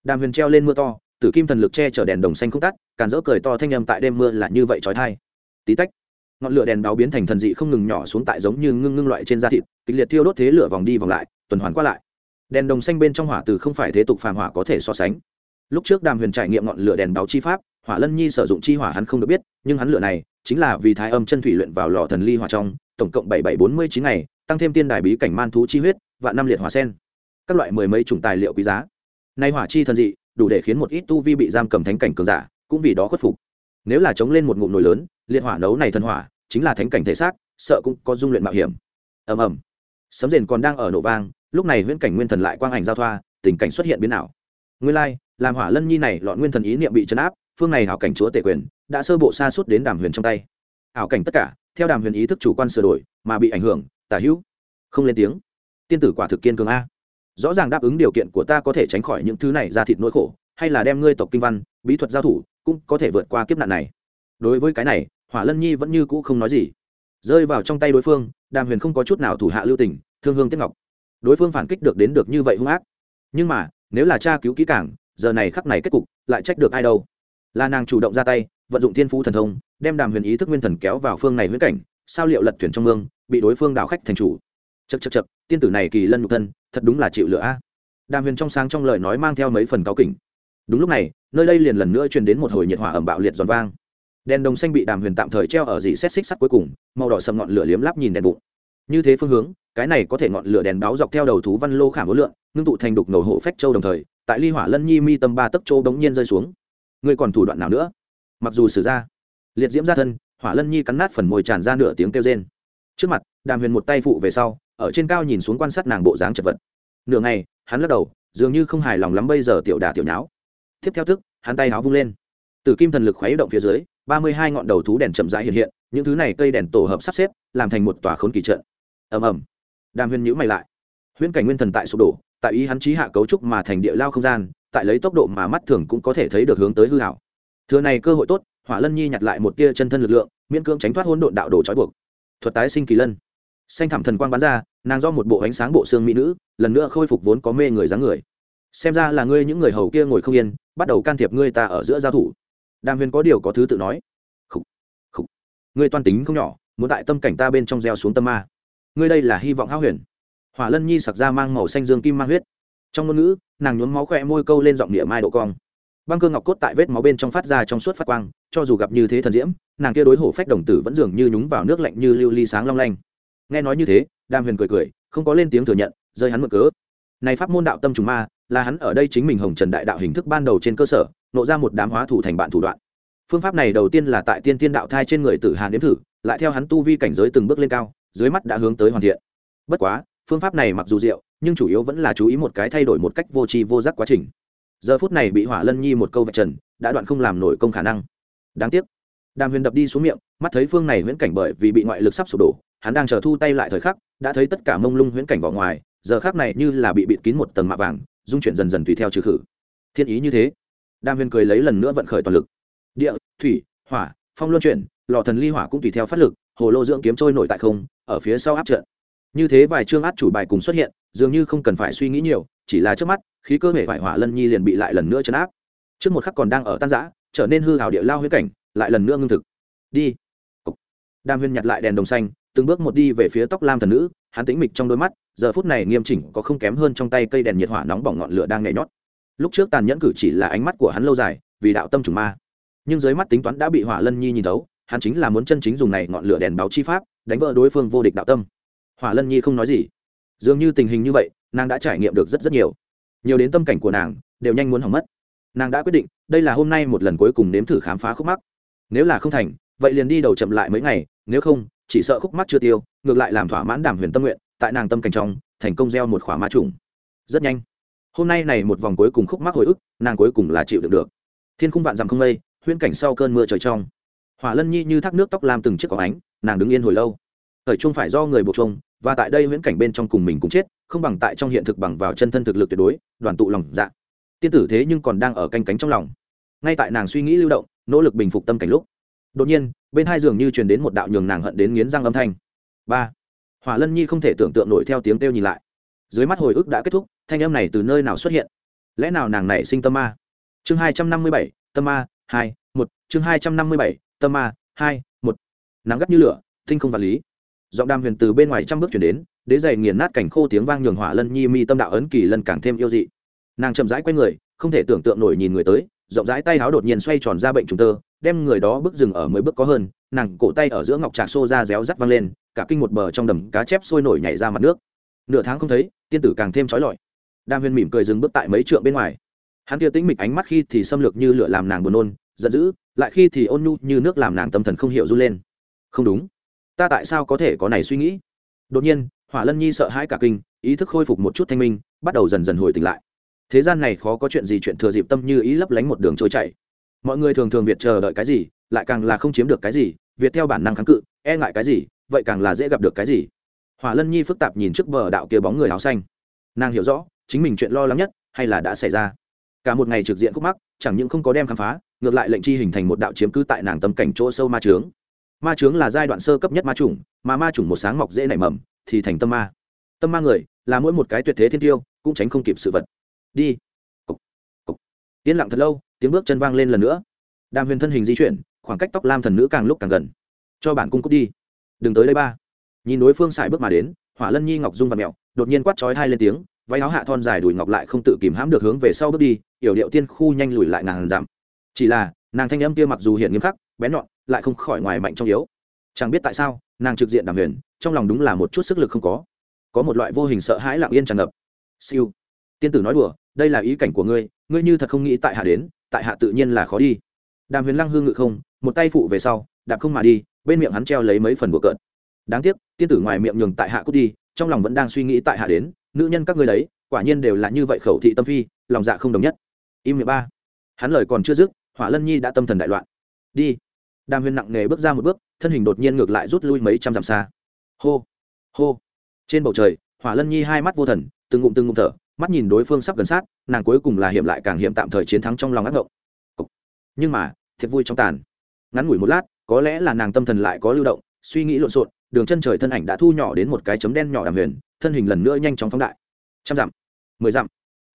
Đàm huyền treo lên mưa to tử kim thần lực che chở đèn đồng xanh không tắt, càn dỡ cười to thanh âm tại đêm mưa là như vậy trói thai. Tí tách, ngọn lửa đèn báo biến thành thần dị không ngừng nhỏ xuống tại giống như ngưng ngưng loại trên da thịt, kịch liệt thiêu đốt thế lửa vòng đi vòng lại, tuần hoàn qua lại. Đèn đồng xanh bên trong hỏa từ không phải thế tục phàm hỏa có thể so sánh. Lúc trước đàm huyền trải nghiệm ngọn lửa đèn báo chi pháp, hỏa lân nhi sử dụng chi hỏa hắn không được biết, nhưng hắn lửa này chính là vì thái âm chân thủy luyện vào lò thần ly hỏa trong, tổng cộng bảy bảy bốn mươi chín ngày, tăng thêm tiên đài bí cảnh man thú chi huyết và năm liệt hỏa sen. Các loại mười mấy chủng tài liệu quý giá. Nay hỏa chi thần dị đủ để khiến một ít tu vi bị giam cầm thánh cảnh cường giả cũng vì đó khuất phục. Nếu là chống lên một ngụm nồi lớn, liệt hỏa nấu này thần hỏa, chính là thánh cảnh thể xác, sợ cũng có dung luyện mạo hiểm. Ầm ầm. Sấm rền còn đang ở nổ vang, lúc này huyễn cảnh nguyên thần lại quang ảnh giao thoa, tình cảnh xuất hiện biến ảo. Nguyên lai, làm hỏa lân nhi này lọn nguyên thần ý niệm bị chấn áp, phương này hảo cảnh chúa tể quyền, đã sơ bộ xa suốt đến đàm huyền trong tay. Ảo cảnh tất cả, theo đàm huyền ý thức chủ quan sửa đổi, mà bị ảnh hưởng, tả hữu. Không lên tiếng. Tiên tử quả thực kiên cường a rõ ràng đáp ứng điều kiện của ta có thể tránh khỏi những thứ này ra thịt nỗi khổ, hay là đem ngươi tộc kinh văn, bí thuật giao thủ, cũng có thể vượt qua kiếp nạn này. Đối với cái này, hỏa lân nhi vẫn như cũ không nói gì. Rơi vào trong tay đối phương, đàm huyền không có chút nào thủ hạ lưu tình, thương hương tiếp ngọc. Đối phương phản kích được đến được như vậy hung ác. Nhưng mà, nếu là cha cứu kỹ cảng giờ này khắc này kết cục lại trách được ai đâu? Là nàng chủ động ra tay, vận dụng thiên phú thần thông, đem đàm huyền ý thức nguyên thần kéo vào phương này huyễn cảnh, sao liệu lật thuyền trong mương, bị đối phương đào khách thành chủ. Chật chật chật tiên tử này kỳ lân nhục thân thật đúng là chịu lửa a. Đàm huyền trong sáng trong lời nói mang theo mấy phần cáo kỉnh. Đúng lúc này, nơi đây liền lần nữa truyền đến một hồi nhiệt hỏa ẩm bạo liệt giòn vang. Đèn đồng xanh bị đàm huyền tạm thời treo ở dì xét xích sắt cuối cùng, màu đỏ sầm ngọn lửa liếm láp nhìn đèn bụng. Như thế phương hướng, cái này có thể ngọn lửa đèn báo dọc theo đầu thú văn lô khảm ối lượng, ngưng tụ thành đục ngầu hộ phách châu đồng thời, tại ly hỏa lân nhi mi tâm ba tấc châu bỗng nhiên rơi xuống. Ngươi còn thủ đoạn nào nữa? Mặc dù xử ra, liệt diễm ra thân, hỏa lân nhi cắn nát phần môi tràn ra nửa tiếng kêu rên. Trước mặt, đàm huyền một tay phụ về sau ở trên cao nhìn xuống quan sát nàng bộ dáng chật vật. Nửa ngày, hắn lắc đầu, dường như không hài lòng lắm bây giờ tiểu đà tiểu nháo. Tiếp theo thức hắn tay háo vung lên. Từ kim thần lực khuấy động phía dưới, ba mươi hai ngọn đầu thú đèn chậm rãi hiện hiện, những thứ này cây đèn tổ hợp sắp xếp, làm thành một tòa khốn kỳ trận. Ầm ầm. Đàm huyền nhữ mày lại. Huyễn cảnh nguyên thần tại sụp đổ, tại ý hắn trí hạ cấu trúc mà thành địa lao không gian, tại lấy tốc độ mà mắt thường cũng có thể thấy được hướng tới hư hảo thừa này cơ hội tốt, hỏa lân nhi nhặt lại một tia chân thân lực lượng, miễn cưỡng tránh thoát hôn độn đạo đồ trói buộc. Thuật tái sinh kỳ lân xanh thảm thần quang bắn ra nàng do một bộ ánh sáng bộ xương mỹ nữ lần nữa khôi phục vốn có mê người dáng người. Xem ra là ngươi những người hầu kia ngồi không yên bắt đầu can thiệp ngươi ta ở giữa giao thủ. Đàm huyền có điều có thứ tự nói. Khủ, khủ. ngươi toan tính không nhỏ muốn tại tâm cảnh ta bên trong gieo xuống tâm ma. Ngươi đây là hy vọng hao huyền. Hỏa lân nhi sặc ra mang màu xanh dương kim mang huyết. Trong ngôn ngữ nàng nhuốm máu khỏe môi câu lên giọng địa mai độ cong. Băng cơ ngọc cốt tại vết máu bên trong phát ra trong suốt phát quang cho dù gặp như thế thần diễm nàng kia đối hổ phách đồng tử vẫn dường như nhúng vào nước lạnh như lưu ly sáng long lanh nghe nói như thế, đàm huyền cười cười, không có lên tiếng thừa nhận, rơi hắn mượn cớ. Này pháp môn đạo tâm trùng ma, là hắn ở đây chính mình hồng trần đại đạo hình thức ban đầu trên cơ sở, nộ ra một đám hóa thủ thành bạn thủ đoạn. Phương pháp này đầu tiên là tại tiên tiên đạo thai trên người tử hàn đếm thử, lại theo hắn tu vi cảnh giới từng bước lên cao, dưới mắt đã hướng tới hoàn thiện. Bất quá, phương pháp này mặc dù diệu, nhưng chủ yếu vẫn là chú ý một cái thay đổi một cách vô tri vô giác quá trình. Giờ phút này bị hỏa lân nhi một câu vạch trần, đã đoạn không làm nổi công khả năng. Đáng tiếc đàm huyền đập đi xuống miệng, mắt thấy phương này huyễn cảnh bởi vì bị ngoại lực sắp sụp đổ, hắn đang chờ thu tay lại thời khắc, đã thấy tất cả mông lung huyễn cảnh vỏ ngoài, giờ khác này như là bị bịt kín một tầng mạ vàng dung chuyển dần dần tùy theo trừ khử. Thiên ý như thế. Đàm huyền cười lấy lần nữa vận khởi toàn lực. Địa, thủy, hỏa, phong luân chuyển, lò thần ly hỏa cũng tùy theo phát lực, hồ lô dưỡng kiếm trôi nổi tại không, ở phía sau áp trận. Như thế vài chương át chủ bài cùng xuất hiện, dường như không cần phải suy nghĩ nhiều, chỉ là trước mắt, khí cơ hệ vải hỏa lân nhi liền bị lại lần nữa chấn áp. Trước một khắc còn đang ở tan giã trở nên hư hào địa lao huyết cảnh lại lần nữa ngưng thực. Đi. Đàm huyên nhặt lại đèn đồng xanh, từng bước một đi về phía tóc lam thần nữ, hắn tĩnh mịch trong đôi mắt, giờ phút này nghiêm chỉnh có không kém hơn trong tay cây đèn nhiệt hỏa nóng bỏng ngọn lửa đang nhảy nhót. Lúc trước tàn nhẫn cử chỉ là ánh mắt của hắn lâu dài, vì đạo tâm trùng ma. Nhưng dưới mắt tính toán đã bị hỏa lân nhi nhìn thấu, hắn chính là muốn chân chính dùng này ngọn lửa đèn báo chi pháp, đánh vỡ đối phương vô địch đạo tâm. Hỏa lân nhi không nói gì. Dường như tình hình như vậy, nàng đã trải nghiệm được rất rất nhiều. Nhiều đến tâm cảnh của nàng, đều nhanh muốn hỏng mất. Nàng đã quyết định, đây là hôm nay một lần cuối cùng nếm thử khám phá khúc mắc nếu là không thành, vậy liền đi đầu chậm lại mấy ngày, nếu không, chỉ sợ khúc mắc chưa tiêu, ngược lại làm thỏa mãn đàm huyền tâm nguyện, tại nàng tâm cảnh trong, thành công gieo một khỏa ma trùng. Rất nhanh. Hôm nay này một vòng cuối cùng khúc mắc hồi ức, nàng cuối cùng là chịu được được. Thiên khung vạn dặm không mây, huyễn cảnh sau cơn mưa trời trong. Hỏa lân nhi như thác nước tóc làm từng chiếc cỏ ánh, nàng đứng yên hồi lâu. Thời trung phải do người buộc trông và tại đây huyễn cảnh bên trong cùng mình cũng chết, không bằng tại trong hiện thực bằng vào chân thân thực lực tuyệt đối, đoàn tụ lòng dạ. Tiên tử thế nhưng còn đang ở canh cánh trong lòng ngay tại nàng suy nghĩ lưu động, nỗ lực bình phục tâm cảnh lúc. Đột nhiên, bên hai giường như truyền đến một đạo nhường nàng hận đến nghiến răng âm thanh. Ba. Hỏa lân nhi không thể tưởng tượng nổi theo tiếng kêu nhìn lại. Dưới mắt hồi ức đã kết thúc, thanh âm này từ nơi nào xuất hiện? Lẽ nào nàng này sinh tâm ma? Chương hai trăm năm mươi bảy, tâm ma, hai, một. Chương hai trăm năm mươi bảy, tâm ma, hai, một. Nắng gắt như lửa, tinh không vật lý. Giọng đàm huyền từ bên ngoài trăm bước chuyển đến, đế dày nghiền nát cảnh khô tiếng vang nhường hỏa lân nhi mi tâm đạo ấn kỳ lần càng thêm yêu dị. Nàng chậm rãi q u a y người, không thể tưởng tượng nổi nhìn người tới rộng rãi tay áo đột nhiên xoay tròn ra bệnh trùng tơ, đem người đó bước dừng ở mười bước có hơn, nàng cổ tay ở giữa ngọc trạc xô ra réo rắt văng lên, cả kinh một bờ trong đầm cá chép sôi nổi nhảy ra mặt nước. Nửa tháng không thấy, tiên tử càng thêm trói lọi. Đam viên mỉm cười dừng bước tại mấy trượng bên ngoài. Hắn kia tĩnh mịch ánh mắt khi thì xâm lược như lửa làm nàng buồn nôn, giận dữ, lại khi thì ôn nhu như nước làm nàng tâm thần không hiểu run lên. Không đúng. Ta tại sao có thể có này suy nghĩ? Đột nhiên, hỏa lân nhi sợ hãi cả kinh, ý thức khôi phục một chút thanh minh, bắt đầu dần dần hồi tỉnh lại thế gian này khó có chuyện gì chuyện thừa dịp tâm như ý lấp lánh một đường trôi chảy. Mọi người thường thường việt chờ đợi cái gì, lại càng là không chiếm được cái gì, việt theo bản năng kháng cự e ngại cái gì, vậy càng là dễ gặp được cái gì. Hỏa lân nhi phức tạp nhìn trước bờ đạo kia bóng người áo xanh. Nàng hiểu rõ, chính mình chuyện lo lắng nhất, hay là đã xảy ra. Cả một ngày trực diện khúc mắc, chẳng những không có đem khám phá, ngược lại lệnh chi hình thành một đạo chiếm cứ tại nàng tâm cảnh chỗ sâu ma trướng ma trướng là giai đoạn sơ cấp nhất ma chủng, mà ma chủng một sáng mọc dễ nảy mầm, thì thành tâm ma. Tâm ma người, là mỗi một cái tuyệt thế thiên tiêu, cũng tránh không kịp sự vật đi. Cục. Cục. yên lặng thật lâu, tiếng bước chân vang lên lần nữa. Đàm huyền thân hình di chuyển, khoảng cách tóc lam thần nữ càng lúc càng gần. Cho bản cung cút đi. Đừng tới đây ba. Nhìn đối phương xài bước mà đến, hỏa lân nhi, ngọc dung và mẹo, đột nhiên quát chói hai lên tiếng, váy áo hạ thon dài đùi ngọc lại không tự kìm hãm được hướng về sau bước đi, yểu điệu tiên khu nhanh lùi lại ngàn giảm chỉ là, nàng thanh âm kia mặc dù hiện nghiêm khắc, bén nhọn, lại không khỏi ngoài mạnh trong yếu. Chẳng biết tại sao, nàng trực diện đàm huyền, trong lòng đúng là một chút sức lực không có. Có một loại vô hình sợ hãi lặng yên tràn ngập. Siêu tiên tử nói đùa, đây là ý cảnh của ngươi ngươi như thật không nghĩ tại hạ đến, tại hạ tự nhiên là khó đi. Đàm huyền lăng hương ngự không, một tay phụ về sau, đạp không mà đi, bên miệng hắn treo lấy mấy phần bùa cợt. Đáng tiếc, tiên tử ngoài miệng nhường tại hạ cút đi, trong lòng vẫn đang suy nghĩ tại hạ đến, nữ nhân các ngươi đấy, quả nhiên đều là như vậy khẩu thị tâm phi, lòng dạ không đồng nhất. Im miệng ba. Hắn lời còn chưa dứt, hỏa lân nhi đã tâm thần đại loạn. Đi. Đàm huyền nặng nề bước ra một bước, thân hình đột nhiên ngược lại rút lui mấy trăm dặm xa. Hô. Hô. Trên bầu trời, hỏa lân nhi hai mắt vô thần, từng ngụm từng ngụm thở mắt nhìn đối phương sắp gần sát, nàng cuối cùng là hiểm lại càng hiểm tạm thời chiến thắng trong lòng ác ngộng nhưng mà, thiệt vui trong tàn. Ngắn ngủi một lát, có lẽ là nàng tâm thần lại có lưu động, suy nghĩ lộn xộn, đường chân trời thân ảnh đã thu nhỏ đến một cái chấm đen nhỏ đàm huyền, thân hình lần nữa nhanh chóng phóng đại. Trăm dặm, mười dặm,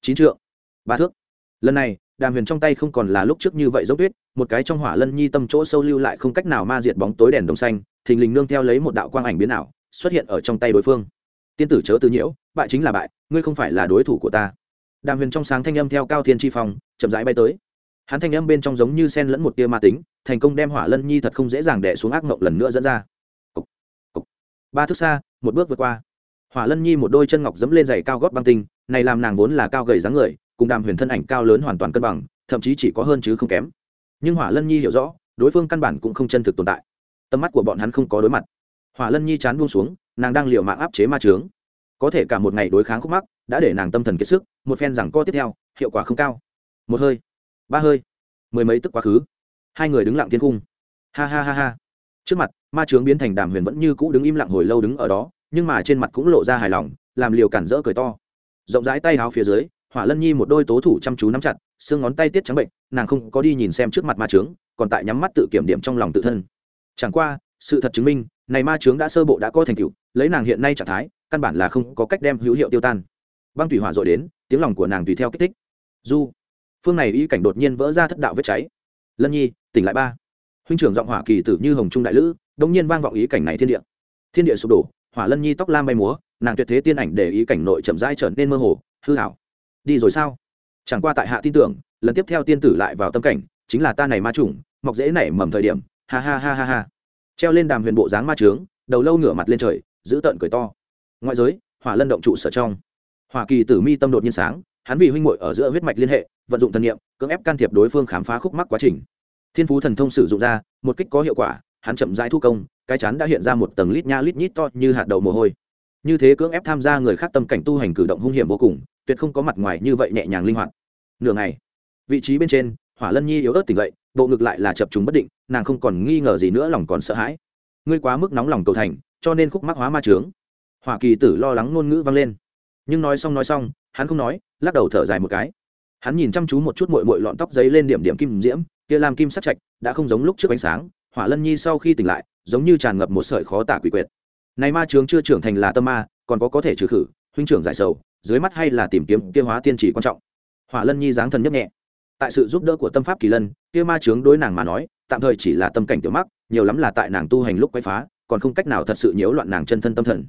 chín trượng, ba thước. Lần này, đàm huyền trong tay không còn là lúc trước như vậy dốc tuyết, một cái trong hỏa lân nhi tâm chỗ sâu lưu lại không cách nào ma diệt bóng tối đèn đồng xanh, thình lình nương theo lấy một đạo quang ảnh biến ảo, xuất hiện ở trong tay đối phương tiên tử chớ từ nhiễu bại chính là bại ngươi không phải là đối thủ của ta. Đàm huyền trong sáng thanh âm theo cao thiên tri phong chậm rãi bay tới. Hắn thanh âm bên trong giống như sen lẫn một tia ma tính thành công đem hỏa lân nhi thật không dễ dàng đẻ xuống ác mộng lần nữa dẫn ra. Cục, cục. ba thước xa một bước vượt qua. Hỏa lân nhi một đôi chân ngọc dẫm lên giày cao gót băng tinh này làm nàng vốn là cao gầy dáng người cùng đàm huyền thân ảnh cao lớn hoàn toàn cân bằng thậm chí chỉ có hơn chứ không kém. Nhưng hỏa lân nhi hiểu rõ đối phương căn bản cũng không chân thực tồn tại. Tầm mắt của bọn hắn không có đối mặt. Hỏa lân nhi chán buông xuống nàng đang liều mạng áp chế ma trướng có thể cả một ngày đối kháng khúc mắc đã để nàng tâm thần kiệt sức, một phen rằng co tiếp theo, hiệu quả không cao. Một hơi, ba hơi, mười mấy tức quá khứ. Hai người đứng lặng thiên cung. Ha ha ha ha. Trước mặt, ma trướng biến thành đàm huyền vẫn như cũ đứng im lặng hồi lâu đứng ở đó, nhưng mà trên mặt cũng lộ ra hài lòng, làm liều cản rỡ cười to. Rộng rãi tay áo phía dưới, hỏa lân nhi một đôi tố thủ chăm chú nắm chặt, xương ngón tay tiết trắng bệnh, nàng không có đi nhìn xem trước mặt ma trướng còn tại nhắm mắt tự kiểm điểm trong lòng tự thân. Chẳng qua, sự thật chứng minh này ma trướng đã sơ bộ đã có thành tựu, lấy nàng hiện nay trạng thái, căn bản là không có cách đem hữu hiệu tiêu tan. Băng thủy hỏa dội đến, tiếng lòng của nàng tùy theo kích thích. Du, phương này ý cảnh đột nhiên vỡ ra thất đạo vết cháy. Lân nhi, tỉnh lại ba. Huynh trưởng giọng hỏa kỳ tử như hồng trung đại lữ đông nhiên vang vọng ý cảnh này thiên địa. Thiên địa sụp đổ, hỏa lân nhi tóc lam bay múa, nàng tuyệt thế tiên ảnh để ý cảnh nội chậm rãi trở nên mơ hồ, hư hảo đi rồi sao? Chẳng qua tại hạ tin tưởng, lần tiếp theo tiên tử lại vào tâm cảnh, chính là ta này ma chủng, mọc dễ nảy mầm thời điểm. Ha ha ha ha ha treo lên đàm huyền bộ dáng ma trướng, đầu lâu ngửa mặt lên trời, giữ tợn cười to. Ngoại giới, hỏa lân động trụ sở trong. Hoa kỳ tử mi tâm đột nhiên sáng, hắn vì huynh muội ở giữa huyết mạch liên hệ, vận dụng thần nghiệm cưỡng ép can thiệp đối phương khám phá khúc mắc quá trình. Thiên phú thần thông sử dụng ra, một kích có hiệu quả, hắn chậm rãi thu công, cái chắn đã hiện ra một tầng lít nha lít nhít to như hạt đậu mồ hôi. Như thế cưỡng ép tham gia người khác tâm cảnh tu hành cử động hung hiểm vô cùng, tuyệt không có mặt ngoài như vậy nhẹ nhàng linh hoạt. Nửa ngày, vị trí bên trên hỏa lân nhi yếu ớt tỉnh dậy, bộ ngực lại là chập chúng bất định, nàng không còn nghi ngờ gì nữa, lòng còn sợ hãi. Ngươi quá mức nóng lòng cầu thành, cho nên khúc mắc hóa ma trướng hỏa kỳ tử lo lắng ngôn ngữ vang lên. Nhưng nói xong nói xong, hắn không nói, lắc đầu thở dài một cái. Hắn nhìn chăm chú một chút mội mội lọn tóc giấy lên điểm điểm kim diễm, kia làm kim sắc chạch đã không giống lúc trước ánh sáng, hỏa lân nhi sau khi tỉnh lại, giống như tràn ngập một sợi khó tả quỷ quyệt. Này ma trướng chưa trưởng thành là tâm ma, còn có có thể trừ khử, huynh trưởng giải sầu, dưới mắt hay là tìm kiếm kia hóa tiên chỉ quan trọng. Hỏa lân nhi dáng thần nhấp nhẹ tại sự giúp đỡ của tâm pháp kỳ lân, kia ma chướng đối nàng mà nói, tạm thời chỉ là tâm cảnh tiểu mắc, nhiều lắm là tại nàng tu hành lúc quay phá, còn không cách nào thật sự nhiễu loạn nàng chân thân tâm thần.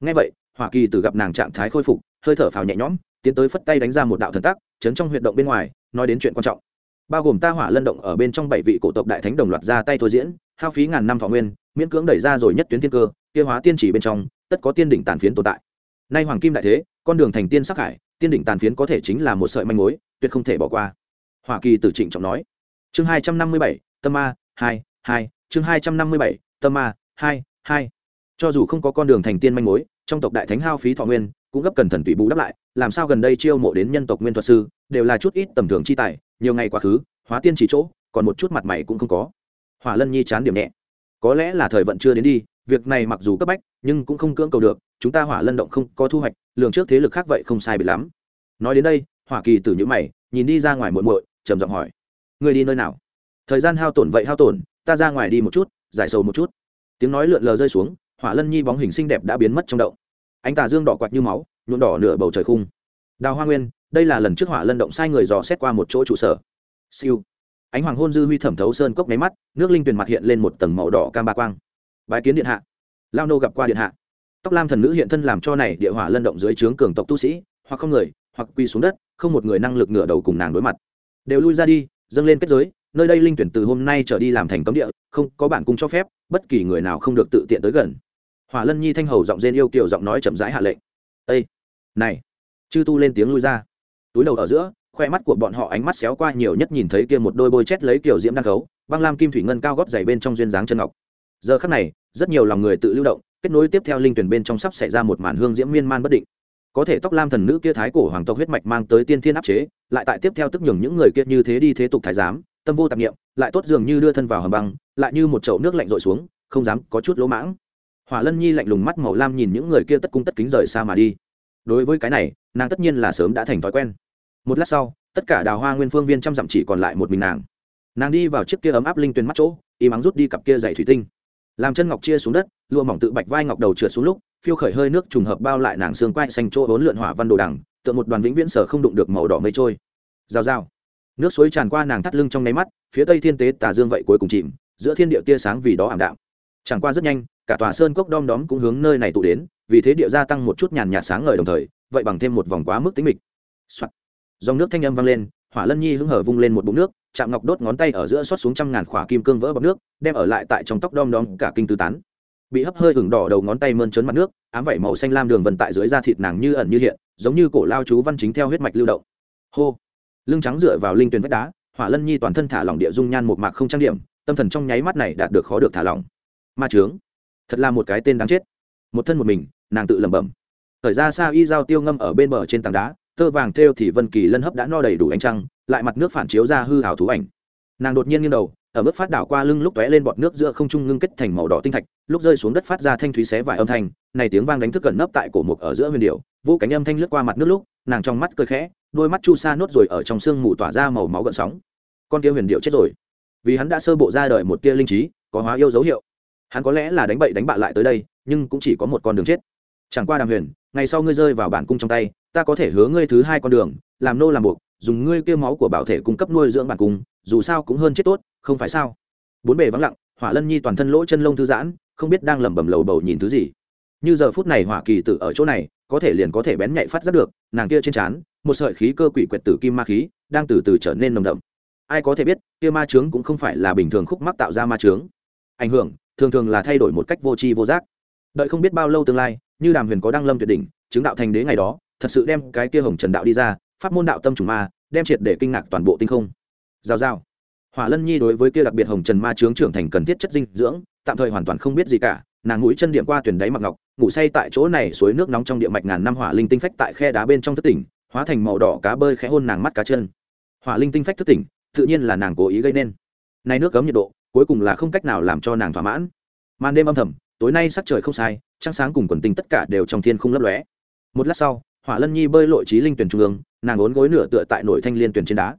Ngay vậy, hỏa kỳ từ gặp nàng trạng thái khôi phục, hơi thở phào nhẹ nhõm, tiến tới phất tay đánh ra một đạo thần tắc, chấn trong huyệt động bên ngoài, nói đến chuyện quan trọng. Bao gồm ta hỏa lân động ở bên trong bảy vị cổ tộc đại thánh đồng loạt ra tay thôi diễn, hao phí ngàn năm thọ nguyên, miễn cưỡng đẩy ra rồi nhất tuyến thiên cơ, kia hóa tiên chỉ bên trong, tất có tiên đỉnh tàn phiến tồn tại. Nay hoàng kim đại thế, con đường thành tiên sắc hải, tiên đỉnh tàn phiến có thể chính là một sợi manh mối, tuyệt không thể bỏ qua hoa kỳ tử trịnh trọng nói. Chương hai trăm năm mươi bảy, tâm ma, hai hai, chương hai trăm năm mươi bảy, tâm ma, hai hai. Cho dù không có con đường thành tiên manh mối, trong tộc đại thánh hao phí thọ nguyên, cũng gấp cần thần tùy bù đắp lại, làm sao gần đây chiêu mộ đến nhân tộc nguyên thuật sư, đều là chút ít tầm thường chi tài, nhiều ngày quá khứ, hóa tiên chỉ chỗ, còn một chút mặt mày cũng không có. Hỏa lân nhi chán điểm nhẹ. Có lẽ là thời vận chưa đến đi, việc này mặc dù cấp bách, nhưng cũng không cưỡng cầu được, chúng ta hỏa lân động không có thu hoạch, lường trước thế lực khác vậy không sai bị lắm. Nói đến đây, hỏa kỳ Tử những mày, nhìn đi ra ngoài muội muội trầm giọng hỏi. Người đi nơi nào? Thời gian hao tổn vậy hao tổn, ta ra ngoài đi một chút, giải sầu một chút. Tiếng nói lượn lờ rơi xuống, hỏa lân nhi bóng hình xinh đẹp đã biến mất trong động. Anh tà dương đỏ quạt như máu, nhuộm đỏ nửa bầu trời khung. Đào hoa nguyên, đây là lần trước hỏa lân động sai người dò xét qua một chỗ trụ sở. Siêu. Ánh hoàng hôn dư huy thẩm thấu sơn cốc máy mắt, nước linh tuyền mặt hiện lên một tầng màu đỏ cam ba quang. Bái kiến điện hạ. Lao nô gặp qua điện hạ. Tóc lam thần nữ hiện thân làm cho này địa hỏa lân động dưới trướng cường tộc tu sĩ, hoặc không người, hoặc quy xuống đất, không một người năng lực ngửa đầu cùng nàng đối mặt đều lui ra đi, dâng lên kết giới, nơi đây linh tuyển từ hôm nay trở đi làm thành cấm địa, không có bản cung cho phép, bất kỳ người nào không được tự tiện tới gần. Hỏa lân nhi thanh hầu giọng rên yêu kiểu giọng nói chậm rãi hạ lệnh. Ây này! Chư tu lên tiếng lui ra. Túi đầu ở giữa, khoe mắt của bọn họ ánh mắt xéo qua nhiều nhất nhìn thấy kia một đôi bôi chét lấy kiểu diễm đăng khấu, băng lam kim thủy ngân cao góp dày bên trong duyên dáng chân ngọc. Giờ khắc này, rất nhiều lòng người tự lưu động, kết nối tiếp theo linh tuyển bên trong sắp xảy ra một màn hương diễm miên man bất định có thể tóc lam thần nữ kia thái cổ hoàng tộc huyết mạch mang tới tiên thiên áp chế, lại tại tiếp theo tức nhường những người kia như thế đi thế tục thái giám, tâm vô tạp nghiệm lại tốt dường như đưa thân vào hầm băng, lại như một chậu nước lạnh rội xuống, không dám có chút lỗ mãng. Hỏa lân nhi lạnh lùng mắt màu lam nhìn những người kia tất cung tất kính rời xa mà đi. Đối với cái này, nàng tất nhiên là sớm đã thành thói quen. Một lát sau, tất cả đào hoa nguyên phương viên trăm dặm chỉ còn lại một mình nàng. Nàng đi vào chiếc kia ấm áp linh tuyền mắt chỗ y mắng rút đi cặp kia dày thủy tinh. Làm chân ngọc chia xuống đất, lụa mỏng tự bạch vai ngọc đầu trượt xuống lúc phiêu khởi hơi nước trùng hợp bao lại nàng xương quai xanh chỗ vốn lượn hỏa văn đồ đằng tựa một đoàn vĩnh viễn sở không đụng được màu đỏ mây trôi. Rào rào. Nước suối tràn qua nàng thắt lưng trong nháy mắt, phía tây thiên tế tà dương vậy cuối cùng chìm, giữa thiên địa tia sáng vì đó ảm đạm. Chẳng qua rất nhanh, cả tòa sơn cốc đom đóm cũng hướng nơi này tụ đến, vì thế địa gia tăng một chút nhàn nhạt sáng ngời đồng thời, vậy bằng thêm một vòng quá mức tính mịch、Soạn. dòng nước thanh âm vang lên, hỏa lân nhi hứng hở vung lên một bụng nước, chạm ngọc đốt ngón tay ở giữa xót xuống trăm ngàn khỏa kim cương vỡ bọc nước, đem ở lại tại trong tóc đom đóm cả kinh tư tán bị hấp hơi ửng đỏ đầu ngón tay mơn trớn mặt nước, ám vẩy màu xanh lam đường vần tại dưới da thịt nàng như ẩn như hiện, giống như cổ lao chú văn chính theo huyết mạch lưu động. Hô! Lưng trắng dựa vào linh tuyền vách đá, hỏa lân nhi toàn thân thả lỏng địa dung nhan một mạc không trang điểm, tâm thần trong nháy mắt này đạt được khó được thả lỏng. Ma trướng! Thật là một cái tên đáng chết. Một thân một mình, nàng tự lẩm bẩm. Thời ra xa y dao tiêu ngâm ở bên bờ trên tảng đá, tơ vàng thêu thì vân kỳ lân hấp đã no đầy đủ ánh trăng, lại mặt nước phản chiếu ra hư hào thú ảnh nàng đột nhiên nghiêng đầu, ở mức phát đảo qua lưng lúc tóe lên bọt nước giữa không trung ngưng kết thành màu đỏ tinh thạch, lúc rơi xuống đất phát ra thanh thúy xé vài âm thanh, này tiếng vang đánh thức gần nấp tại cổ mục ở giữa huyền điệu vô cánh âm thanh lướt qua mặt nước lúc, nàng trong mắt cơ khẽ, đôi mắt chu sa nốt rồi ở trong sương mù tỏa ra màu máu gợn sóng. Con kia huyền điệu chết rồi. Vì hắn đã sơ bộ ra đời một tia linh trí, có hóa yêu dấu hiệu. Hắn có lẽ là đánh bậy đánh bạ lại tới đây, nhưng cũng chỉ có một con đường chết. Chẳng qua đàm huyền, ngày sau ngươi rơi vào bản cung trong tay, ta có thể hứa ngươi thứ hai con đường, làm nô làm buộc dùng ngươi kêu máu của bảo thể cung cấp nuôi dưỡng bản cung, dù sao cũng hơn chết tốt, không phải sao? Bốn bề vắng lặng, hỏa lân nhi toàn thân lỗ chân lông thư giãn, không biết đang lẩm bẩm lầu bầu nhìn thứ gì. Như giờ phút này hỏa kỳ tử ở chỗ này, có thể liền có thể bén nhạy phát giác được, nàng kia trên trán, một sợi khí cơ quỷ quyệt tử kim ma khí, đang từ từ trở nên nồng đậm. Ai có thể biết, kia ma trướng cũng không phải là bình thường khúc mắc tạo ra ma trướng ảnh hưởng, thường thường là thay đổi một cách vô tri vô giác. Đợi không biết bao lâu tương lai, như đàm huyền có đăng lâm tuyệt đỉnh, chứng đạo thành đế ngày đó, thật sự đem cái kia hồng trần đạo đi ra pháp môn đạo tâm trùng ma, đem triệt để kinh ngạc toàn bộ tinh không. Giao giao hỏa lân nhi đối với kia đặc biệt hồng trần ma trướng trưởng thành cần thiết chất dinh dưỡng, tạm thời hoàn toàn không biết gì cả, nàng mũi chân điểm qua tuyển đáy mặc ngọc, ngủ say tại chỗ này suối nước nóng trong địa mạch ngàn năm hỏa linh tinh phách tại khe đá bên trong thất tỉnh, hóa thành màu đỏ cá bơi khẽ hôn nàng mắt cá chân. Hỏa linh tinh phách thất tỉnh, tự nhiên là nàng cố ý gây nên. Nay nước cấm nhiệt độ, cuối cùng là không cách nào làm cho nàng thỏa mãn. Màn đêm âm thầm, tối nay sắc trời không sai, trăng sáng cùng quần tinh tất cả đều trong thiên không lấp lóe. Một lát sau, hỏa lân nhi bơi lội trí linh tuyển trung ương nàng ốn gối nửa tựa tại nội thanh liên tuyển trên đá.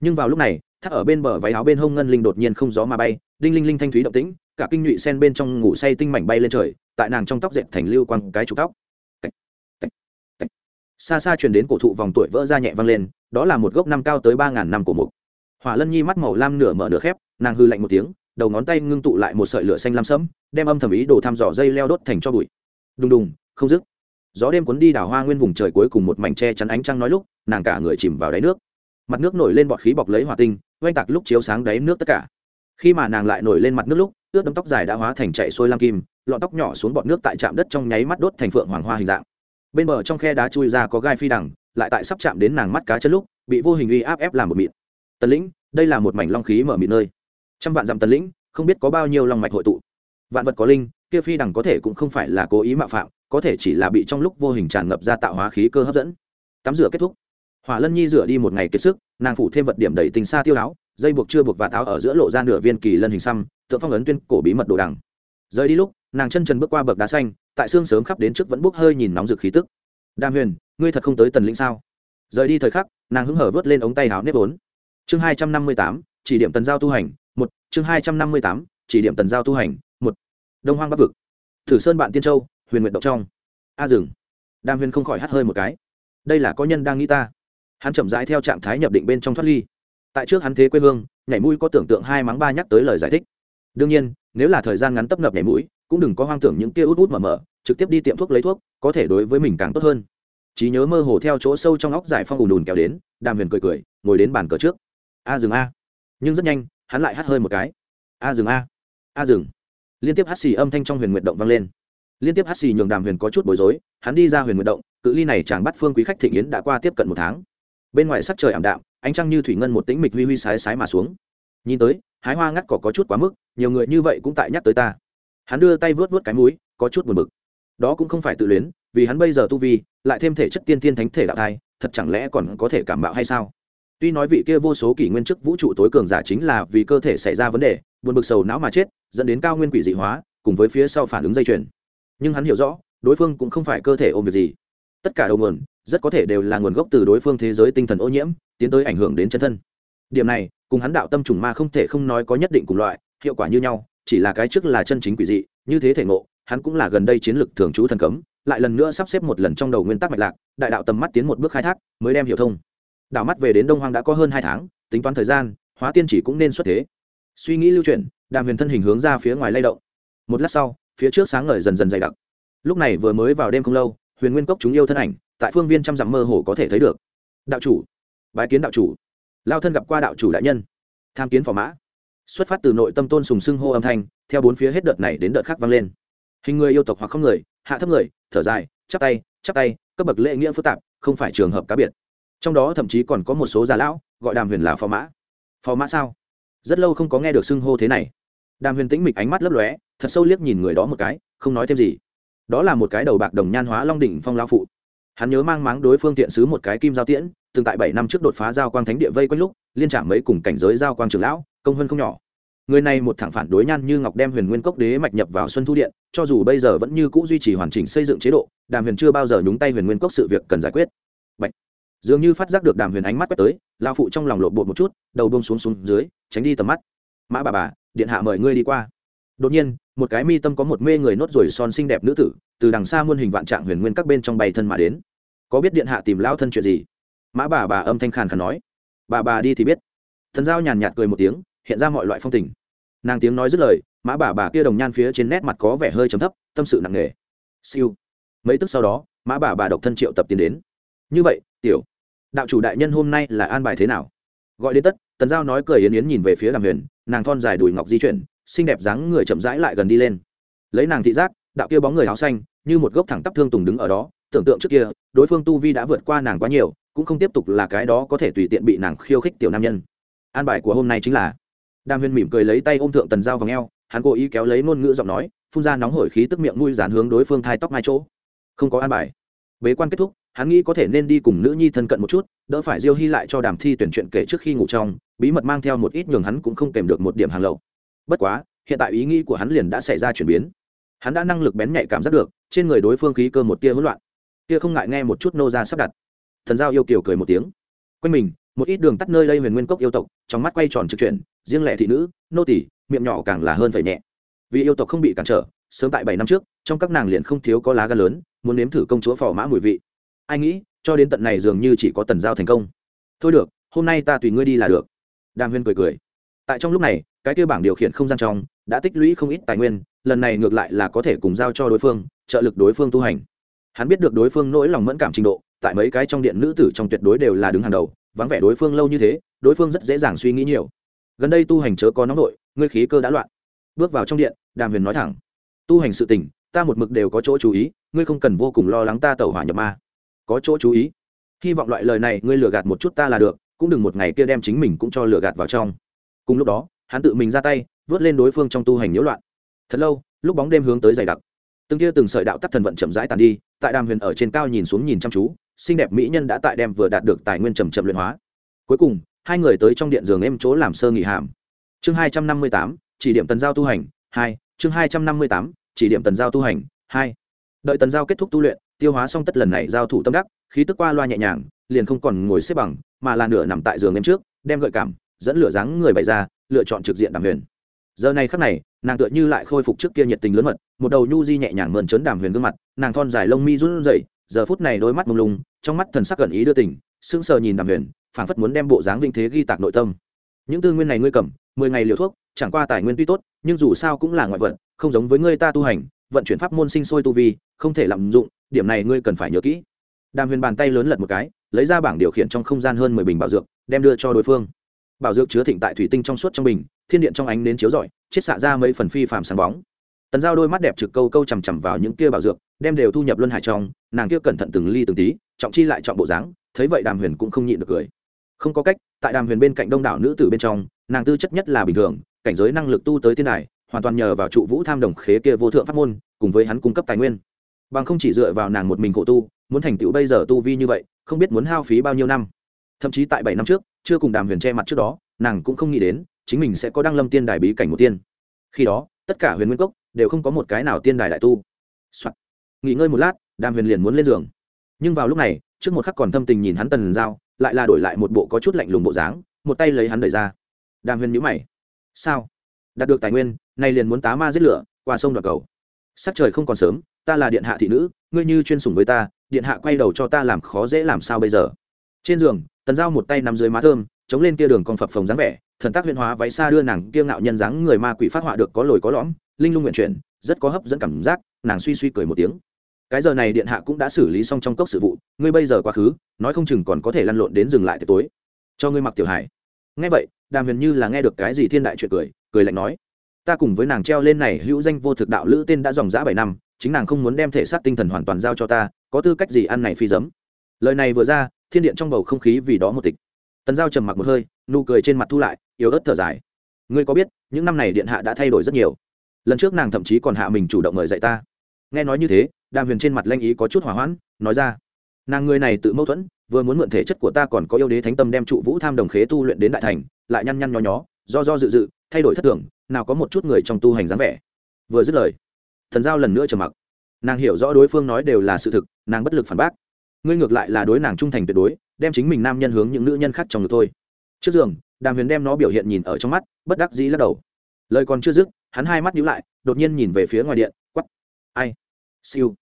Nhưng vào lúc này, thắt ở bên bờ váy áo bên hông ngân linh đột nhiên không gió mà bay, đinh linh linh thanh thúy động tĩnh, cả kinh nhụy sen bên trong ngủ say tinh mảnh bay lên trời, tại nàng trong tóc dệt thành lưu quăng cái trục tóc. Xa xa truyền đến cổ thụ vòng tuổi vỡ ra nhẹ vang lên, đó là một gốc năm cao tới ba ngàn năm của mục. Hỏa lân nhi mắt màu lam nửa mở nửa khép, nàng hư lạnh một tiếng, đầu ngón tay ngưng tụ lại một sợi lửa xanh lam sẫm, đem âm thầm ý đồ thăm dò dây leo đốt thành cho bụi. Đùng đùng, không dứt gió đêm cuốn đi đào hoa nguyên vùng trời cuối cùng một mảnh tre chắn ánh trăng nói lúc, nàng cả người chìm vào đáy nước. Mặt nước nổi lên bọt khí bọc lấy hỏa tinh, oanh tạc lúc chiếu sáng đáy nước tất cả. Khi mà nàng lại nổi lên mặt nước lúc, ướt đấm tóc dài đã hóa thành chạy xuôi lam kim, lọn tóc nhỏ xuống bọt nước tại trạm đất trong nháy mắt đốt thành phượng hoàng hoa hình dạng. Bên bờ trong khe đá chui ra có gai phi đằng, lại tại sắp chạm đến nàng mắt cá chân lúc, bị vô hình uy áp ép làm một mịn. Tần lĩnh, đây là một mảnh long khí mở mịn nơi. Trăm vạn dặm tần lĩnh, không biết có bao nhiêu long mạch hội tụ. Vạn vật có linh, kia phi đằng có thể cũng không phải là cố ý mạo phạm có thể chỉ là bị trong lúc vô hình tràn ngập ra tạo hóa khí cơ hấp dẫn. Tắm rửa kết thúc. Hỏa lân nhi rửa đi một ngày kiệt sức, nàng phủ thêm vật điểm đầy tình xa tiêu áo, dây buộc chưa buộc và tháo ở giữa lộ ra nửa viên kỳ lân hình xăm, tượng phong ấn tuyên cổ bí mật đồ đằng. Rời đi lúc, nàng chân trần bước qua bậc đá xanh, tại xương sớm khắp đến trước vẫn bốc hơi nhìn nóng rực khí tức. Đam huyền, ngươi thật không tới tần lĩnh sao? Rời đi thời khắc, nàng hứng hở vớt lên ống tay áo nếp vốn. Chương hai trăm năm mươi tám, chỉ điểm tần giao tu hành, một, chương hai trăm năm mươi tám, chỉ điểm tần giao tu hành, một. Đông hoang bắc vực. Thử sơn bạn tiên châu huyền nguyện động trong. A à, rừng đam huyền không khỏi hắt hơi một cái. Đây là có nhân đang nghĩ ta. Hắn chậm rãi theo trạng thái nhập định bên trong thoát ly. Tại trước hắn thế quê hương, nhảy mũi có tưởng tượng hai mắng ba nhắc tới lời giải thích. Đương nhiên, nếu là thời gian ngắn tấp nập nhảy mũi, cũng đừng có hoang tưởng những kia út út mở mở trực tiếp đi tiệm thuốc lấy thuốc, có thể đối với mình càng tốt hơn. Trí nhớ mơ hồ theo chỗ sâu trong óc giải phong ùn ùn kéo đến đàm huyền cười cười, ngồi đến bàn cờ trước. A à, dừng a. Nhưng rất nhanh, hắn lại hắt hơi một cái. A à, dừng a. A dừng. Liên tiếp hắt xì âm thanh trong huyền nguyện động vang lên liên tiếp hắt xì nhường đàm huyền có chút bối rối, hắn đi ra huyền nguyện động, cự ly này chàng bắt phương quý khách thị yến đã qua tiếp cận một tháng. Bên ngoài sắc trời ảm đạm, ánh trăng như thủy ngân một tĩnh mịch huy huy sái sái mà xuống. Nhìn tới, hái hoa ngắt cỏ có chút quá mức, nhiều người như vậy cũng tại nhắc tới ta. Hắn đưa tay vớt vớt cái mũi, có chút buồn bực. Đó cũng không phải tự luyến, vì hắn bây giờ tu vi, lại thêm thể chất tiên tiên thánh thể đạo thai, thật chẳng lẽ còn có thể cảm bạo hay sao? Tuy nói vị kia vô số kỷ nguyên chức vũ trụ tối cường giả chính là vì cơ thể xảy ra vấn đề, buồn bực sầu não mà chết, dẫn đến cao nguyên quỷ dị hóa, cùng với phía sau phản ứng dây chuyền nhưng hắn hiểu rõ, đối phương cũng không phải cơ thể ôm việc gì. Tất cả đầu nguồn, rất có thể đều là nguồn gốc từ đối phương thế giới tinh thần ô nhiễm, tiến tới ảnh hưởng đến chân thân. Điểm này, cùng hắn đạo tâm trùng ma không thể không nói có nhất định cùng loại, hiệu quả như nhau, chỉ là cái trước là chân chính quỷ dị, như thế thể ngộ, hắn cũng là gần đây chiến lược thường trú thần cấm, lại lần nữa sắp xếp một lần trong đầu nguyên tắc mạch lạc, đại đạo tầm mắt tiến một bước khai thác, mới đem hiểu thông. Đảo mắt về đến đông hoang đã có hơn hai tháng, tính toán thời gian, hóa tiên chỉ cũng nên xuất thế. Suy nghĩ lưu chuyển, đàm huyền thân hình hướng ra phía ngoài lay động. Một lát sau phía trước sáng ngời dần dần dày đặc. Lúc này vừa mới vào đêm không lâu, huyền nguyên cốc chúng yêu thân ảnh, tại phương viên trăm dặm mơ hồ có thể thấy được. Đạo chủ, bái kiến đạo chủ. Lao thân gặp qua đạo chủ đại nhân. Tham kiến phò mã. Xuất phát từ nội tâm tôn sùng sưng hô âm thanh, theo bốn phía hết đợt này đến đợt khác vang lên. Hình người yêu tộc hoặc không người, hạ thấp người, thở dài, chắp tay chắp tay, cấp bậc lễ nghĩa phức tạp, không phải trường hợp cá biệt. Trong đó thậm chí còn có một số già lão, gọi đàm huyền là phò mã. Phò mã sao? Rất lâu không có nghe được xưng hô thế này. Đàm huyền tĩnh mịch ánh mắt lấp lóe thật sâu liếc nhìn người đó một cái, không nói thêm gì. Đó là một cái đầu bạc đồng nhan hóa long đỉnh phong lao phụ. Hắn nhớ mang máng đối phương tiện sứ một cái kim giao tiễn, từng tại bảy năm trước đột phá giao quang thánh địa vây quanh lúc, liên trả mấy cùng cảnh giới giao quang trường lão, công hơn không nhỏ. Người này một thẳng phản đối nhan như ngọc đem huyền nguyên cốc đế mạch nhập vào xuân thu điện, cho dù bây giờ vẫn như c ũ duy trì hoàn chỉnh xây dựng chế độ, đàm huyền chưa bao giờ nhúng tay huyền nguyên cốc sự việc cần giải quyết. Bạch. dường như phát giác được đàm huyền ánh mắt quét tới lao phụ trong lòng lộ bột một chút, đầu bông xuống xuống dưới, tránh đi tầm mắt. Mã bà bà, điện hạ mời ngươi đi qua. Đột nhiên một cái mi tâm có một mê người nốt ruồi son xinh đẹp nữ tử, từ đằng xa muôn hình vạn trạng huyền nguyên các bên trong bày thân mà đến. Có biết điện hạ tìm lao thân chuyện gì? Mã bà bà âm thanh khàn khàn nói. Bà bà đi thì biết. Thần giao nhàn nhạt cười một tiếng, hiện ra mọi loại phong tình. Nàng tiếng nói dứt lời, mã bà bà kia đồng nhan phía trên nét mặt có vẻ hơi chấm thấp, tâm sự nặng nề. Siêu. Mấy tức sau đó, mã bà bà độc thân triệu tập tiến đến. Như vậy, tiểu đạo chủ đại nhân hôm nay là an bài thế nào? Gọi đến tất, tần giao nói cười yến yến nhìn về phía đàm huyền, nàng thon dài đùi ngọc di chuyển xinh đẹp dáng người chậm rãi lại gần đi lên. Lấy nàng thị giác, đạo kia bóng người áo xanh, như một gốc thẳng tắp thương tùng đứng ở đó, tưởng tượng trước kia, đối phương tu vi đã vượt qua nàng quá nhiều, cũng không tiếp tục là cái đó có thể tùy tiện bị nàng khiêu khích tiểu nam nhân. An bài của hôm nay chính là, đàm viên mỉm cười lấy tay ôm thượng tần dao vào ngheo hắn cố ý kéo lấy ngôn ngữ giọng nói, phun ra nóng hổi khí tức miệng mũi dán hướng đối phương thai tóc mai chỗ. Không có an bài. Bế quan kết thúc, hắn nghĩ có thể nên đi cùng nữ nhi thân cận một chút, đỡ phải diêu hy lại cho đàm thi tuyển chuyện kể trước khi ngủ trong, bí mật mang theo một ít nhường hắn cũng không kèm được một điểm hàng lậu bất quá, hiện tại ý nghĩ của hắn liền đã xảy ra chuyển biến. Hắn đã năng lực bén nhạy cảm giác được, trên người đối phương khí cơ một tia hỗn loạn. Kia không ngại nghe một chút nô ra sắp đặt. Thần giao yêu kiều cười một tiếng. Quanh mình, một ít đường tắt nơi đây huyền nguyên cốc yêu tộc, trong mắt quay tròn trực chuyển, riêng lẻ thị nữ, nô tỷ miệng nhỏ càng là hơn phải nhẹ. Vì yêu tộc không bị cản trở, sớm tại bảy năm trước, trong các nàng liền không thiếu có lá gan lớn, muốn nếm thử công chúa phò mã mùi vị. Ai nghĩ, cho đến tận này dường như chỉ có tần giao thành công. Thôi được, hôm nay ta tùy ngươi đi là được. Đàm huyên cười cười. Tại trong lúc này cái kia bảng điều khiển không gian trong, đã tích lũy không ít tài nguyên, lần này ngược lại là có thể cùng giao cho đối phương, trợ lực đối phương tu hành. Hắn biết được đối phương nỗi lòng mẫn cảm trình độ, tại mấy cái trong điện nữ tử trong tuyệt đối đều là đứng hàng đầu, vắng vẻ đối phương lâu như thế, đối phương rất dễ dàng suy nghĩ nhiều. Gần đây tu hành chớ có nóng nội ngươi khí cơ đã loạn. Bước vào trong điện, đàm huyền nói thẳng. Tu hành sự tình, ta một mực đều có chỗ chú ý, ngươi không cần vô cùng lo lắng ta tẩu hỏa nhập ma. Có chỗ chú ý. Hy vọng loại lời này ngươi lừa gạt một chút ta là được, cũng đừng một ngày kia đem chính mình cũng cho lừa gạt vào trong. Cùng lúc đó hắn tự mình ra tay, vớt lên đối phương trong tu hành nhiễu loạn. Thật lâu, lúc bóng đêm hướng tới dày đặc. Từng kia từng sợi đạo tắc thần vận chậm rãi tàn đi, tại đàm huyền ở trên cao nhìn xuống nhìn chăm chú, xinh đẹp mỹ nhân đã tại đem vừa đạt được tài nguyên trầm chậm luyện hóa. Cuối cùng, hai người tới trong điện giường em chỗ làm sơ nghỉ hàm. Chương hai trăm năm mươi tám, chỉ điểm tần giao tu hành, hai, chương hai trăm năm mươi tám, chỉ điểm tần giao tu hành, hai. Đợi tần giao kết thúc tu luyện, tiêu hóa xong tất lần này giao thủ tâm đắc, khí tức qua loa nhẹ nhàng, liền không còn ngồi xếp bằng, mà là nửa nằm tại giường em trước, đem gợi cảm, dẫn lửa dáng người bày ra lựa chọn trực diện đàm huyền. Giờ này khắc này, nàng tựa như lại khôi phục trước kia nhiệt tình lớn mật, một đầu nhu di nhẹ nhàng mơn trớn đàm huyền gương mặt, nàng thon dài lông mi run rẩy, giờ phút này đôi mắt mông lung, trong mắt thần sắc gần ý đưa tình, sững sờ nhìn đàm huyền, phảng phất muốn đem bộ dáng vinh thế ghi tạc nội tâm. Những tư nguyên này ngươi cầm, mười ngày liều thuốc, chẳng qua tài nguyên tuy tốt, nhưng dù sao cũng là ngoại vật, không giống với ngươi ta tu hành, vận chuyển pháp môn sinh sôi tu vi, không thể lạm dụng, điểm này ngươi cần phải nhớ kỹ. Đàm huyền bàn tay lớn lật một cái, lấy ra bảng điều khiển trong không gian hơn mười bình bảo dược, đem đưa cho đối phương bảo dược chứa thịnh tại thủy tinh trong suốt trong bình, thiên điện trong ánh nến chiếu rọi, chiết xạ ra mấy phần phi phàm sáng bóng. Tần giao đôi mắt đẹp trực câu câu chằm chằm vào những kia bảo dược, đem đều thu nhập luân hải trong, nàng kia cẩn thận từng ly từng tí, trọng chi lại trọng bộ dáng, thấy vậy đàm huyền cũng không nhịn được cười. Không có cách, tại đàm huyền bên cạnh đông đảo nữ tử bên trong, nàng tư chất nhất là bình thường, cảnh giới năng lực tu tới tiên đài, hoàn toàn nhờ vào trụ vũ tham đồng khế kia vô thượng pháp môn, cùng với hắn cung cấp tài nguyên. Bằng không chỉ dựa vào nàng một mình khổ tu, muốn thành tựu bây giờ tu vi như vậy, không biết muốn hao phí bao nhiêu năm thậm chí tại bảy năm trước, chưa cùng đàm huyền che mặt trước đó, nàng cũng không nghĩ đến, chính mình sẽ có đăng lâm tiên đài bí cảnh một tiên. Khi đó, tất cả huyền nguyên cốc đều không có một cái nào tiên đài đại tu、Soạn. nghỉ ngơi một lát, đàm huyền liền muốn lên giường. Nhưng vào lúc này, trước một khắc còn thâm tình nhìn hắn tần giao, lại là đổi lại một bộ có chút lạnh lùng bộ dáng, một tay lấy hắn đẩy ra. Đàm huyền nhữ mày. Sao? Đạt được tài nguyên, nay liền muốn tá ma giết lửa, qua sông đoạt cầu. Sắc trời không còn sớm, ta là điện hạ thị nữ, ngươi như chuyên sủng với ta, điện hạ quay đầu cho ta làm khó dễ làm sao bây giờ? Trên giường, tần giao một tay nằm dưới má thơm, chống lên kia đường con phập phồng dáng vẻ, thần tác huyền hóa váy xa đưa nàng kia ngạo nhân dáng người ma quỷ phát họa được có lồi có lõm, linh lung nguyện chuyển, rất có hấp dẫn cảm giác, nàng suy suy cười một tiếng. Cái giờ này điện hạ cũng đã xử lý xong trong cốc sự vụ, ngươi bây giờ quá khứ, nói không chừng còn có thể lăn lộn đến dừng lại tới tối. Cho ngươi mặc tiểu hải nghe vậy, đàm huyền như là nghe được cái gì thiên đại chuyện cười cười lạnh nói, ta cùng với nàng treo lên này hữu danh vô thực đạo lữ tên đã dòng dã bảy năm, chính nàng không muốn đem thể xác tinh thần hoàn toàn giao cho ta, có tư cách gì ăn này phi dấm lời này vừa ra thiên điện trong bầu không khí vì đó một tịch. Tần giao trầm mặc một hơi, nụ cười trên mặt thu lại, yếu ớt thở dài. Ngươi có biết, những năm này điện hạ đã thay đổi rất nhiều. Lần trước nàng thậm chí còn hạ mình chủ động mời dạy ta. Nghe nói như thế, đàm huyền trên mặt lanh ý có chút hỏa hoãn, nói ra. Nàng người này tự mâu thuẫn, vừa muốn mượn thể chất của ta còn có yêu đế thánh tâm đem trụ vũ tham đồng khế tu luyện đến đại thành, lại nhăn nhăn nho nhó, do do dự dự, thay đổi thất thường, nào có một chút người trong tu hành dáng vẻ. Vừa dứt lời thần giao lần nữa trầm mặc. Nàng hiểu rõ đối phương nói đều là sự thực, nàng bất lực phản bác ngươi ngược lại là đối nàng trung thành tuyệt đối, đem chính mình nam nhân hướng những nữ nhân khác trong ngực thôi. Trước giường, đàm huyền đem nó biểu hiện nhìn ở trong mắt, bất đắc dĩ lắc đầu. Lời còn chưa dứt, hắn hai mắt nhíu lại, đột nhiên nhìn về phía ngoài điện quắp ai? Siêu.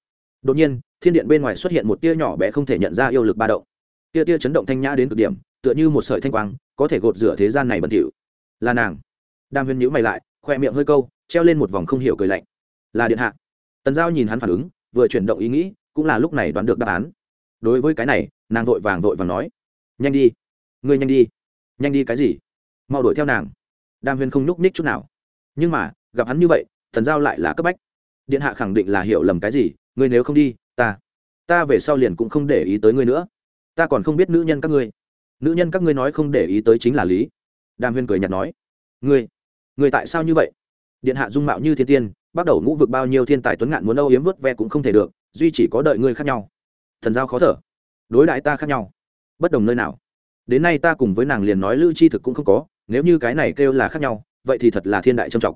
Đột nhiên, thiên điện bên ngoài xuất hiện một tia nhỏ bé không thể nhận ra yêu lực ba động. Tia tia chấn động thanh nhã đến cực điểm, tựa như một sợi thanh quang, có thể gột rửa thế gian này bẩn thỉu. Là nàng. Đàm huyền nhíu mày lại, khoe miệng hơi câu, treo lên một vòng không hiểu cười lạnh. Là điện hạ. Tần giao nhìn hắn phản ứng, vừa chuyển động ý nghĩ, cũng là lúc này đoán được đáp án đối với cái này, nàng vội vàng vội vàng nói, nhanh đi, ngươi nhanh đi nhanh đi cái gì? Mau đuổi theo nàng. Đàm huyền không nhúc ních chút nào. Nhưng mà, gặp hắn như vậy, thần giao lại là cấp bách. Điện hạ khẳng định là hiểu lầm cái gì, ngươi nếu không đi, ta ta về sau liền cũng không để ý tới ngươi nữa. Ta còn không biết nữ nhân các ngươi. Nữ nhân các ngươi nói không để ý tới chính là lý. Đàm huyền cười nhạt nói, ngươi ngươi tại sao như vậy? Điện hạ dung mạo như thiên tiên, bắt đầu ngũ vực bao nhiêu thiên tài tuấn ngạn muốn âu yếm vớt ve cũng không thể được, duy chỉ có đợi ngươi khác nhau thần giao khó thở. Đối đại ta khác nhau. Bất đồng nơi nào. Đến nay ta cùng với nàng liền nói lưu chi thực cũng không có, nếu như cái này kêu là khác nhau, vậy thì thật là thiên đại trầm trọng.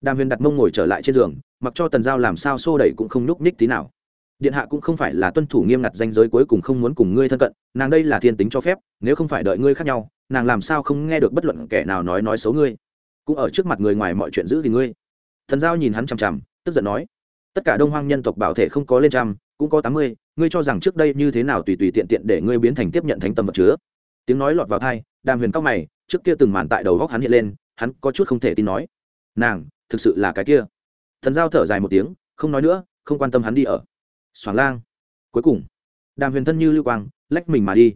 Đàm huyền đặt mông ngồi trở lại trên giường, mặc cho tần giao làm sao xô đẩy cũng không núp ních tí nào. Điện hạ cũng không phải là tuân thủ nghiêm ngặt danh giới cuối cùng không muốn cùng ngươi thân cận, nàng đây là thiên tính cho phép, nếu không phải đợi ngươi khác nhau, nàng làm sao không nghe được bất luận kẻ nào nói nói xấu ngươi. Cũng ở trước mặt người ngoài mọi chuyện giữ thì ngươi. Thần giao nhìn hắn chằm chằm, tức giận nói, tất cả đông hoang nhân tộc bảo thể không có lên trăm, cũng có tám mươi ngươi cho rằng trước đây như thế nào tùy tùy tiện tiện để ngươi biến thành tiếp nhận thánh tâm vật chứa? Tiếng nói lọt vào thai đàm huyền cao mày, trước kia từng màn tại đầu góc hắn hiện lên, hắn có chút không thể tin nói. Nàng, thực sự là cái kia. Thần giao thở dài một tiếng, không nói nữa, không quan tâm hắn đi ở. Xoảng lang. Cuối cùng, đàm huyền thân như lưu quang, lách mình mà đi.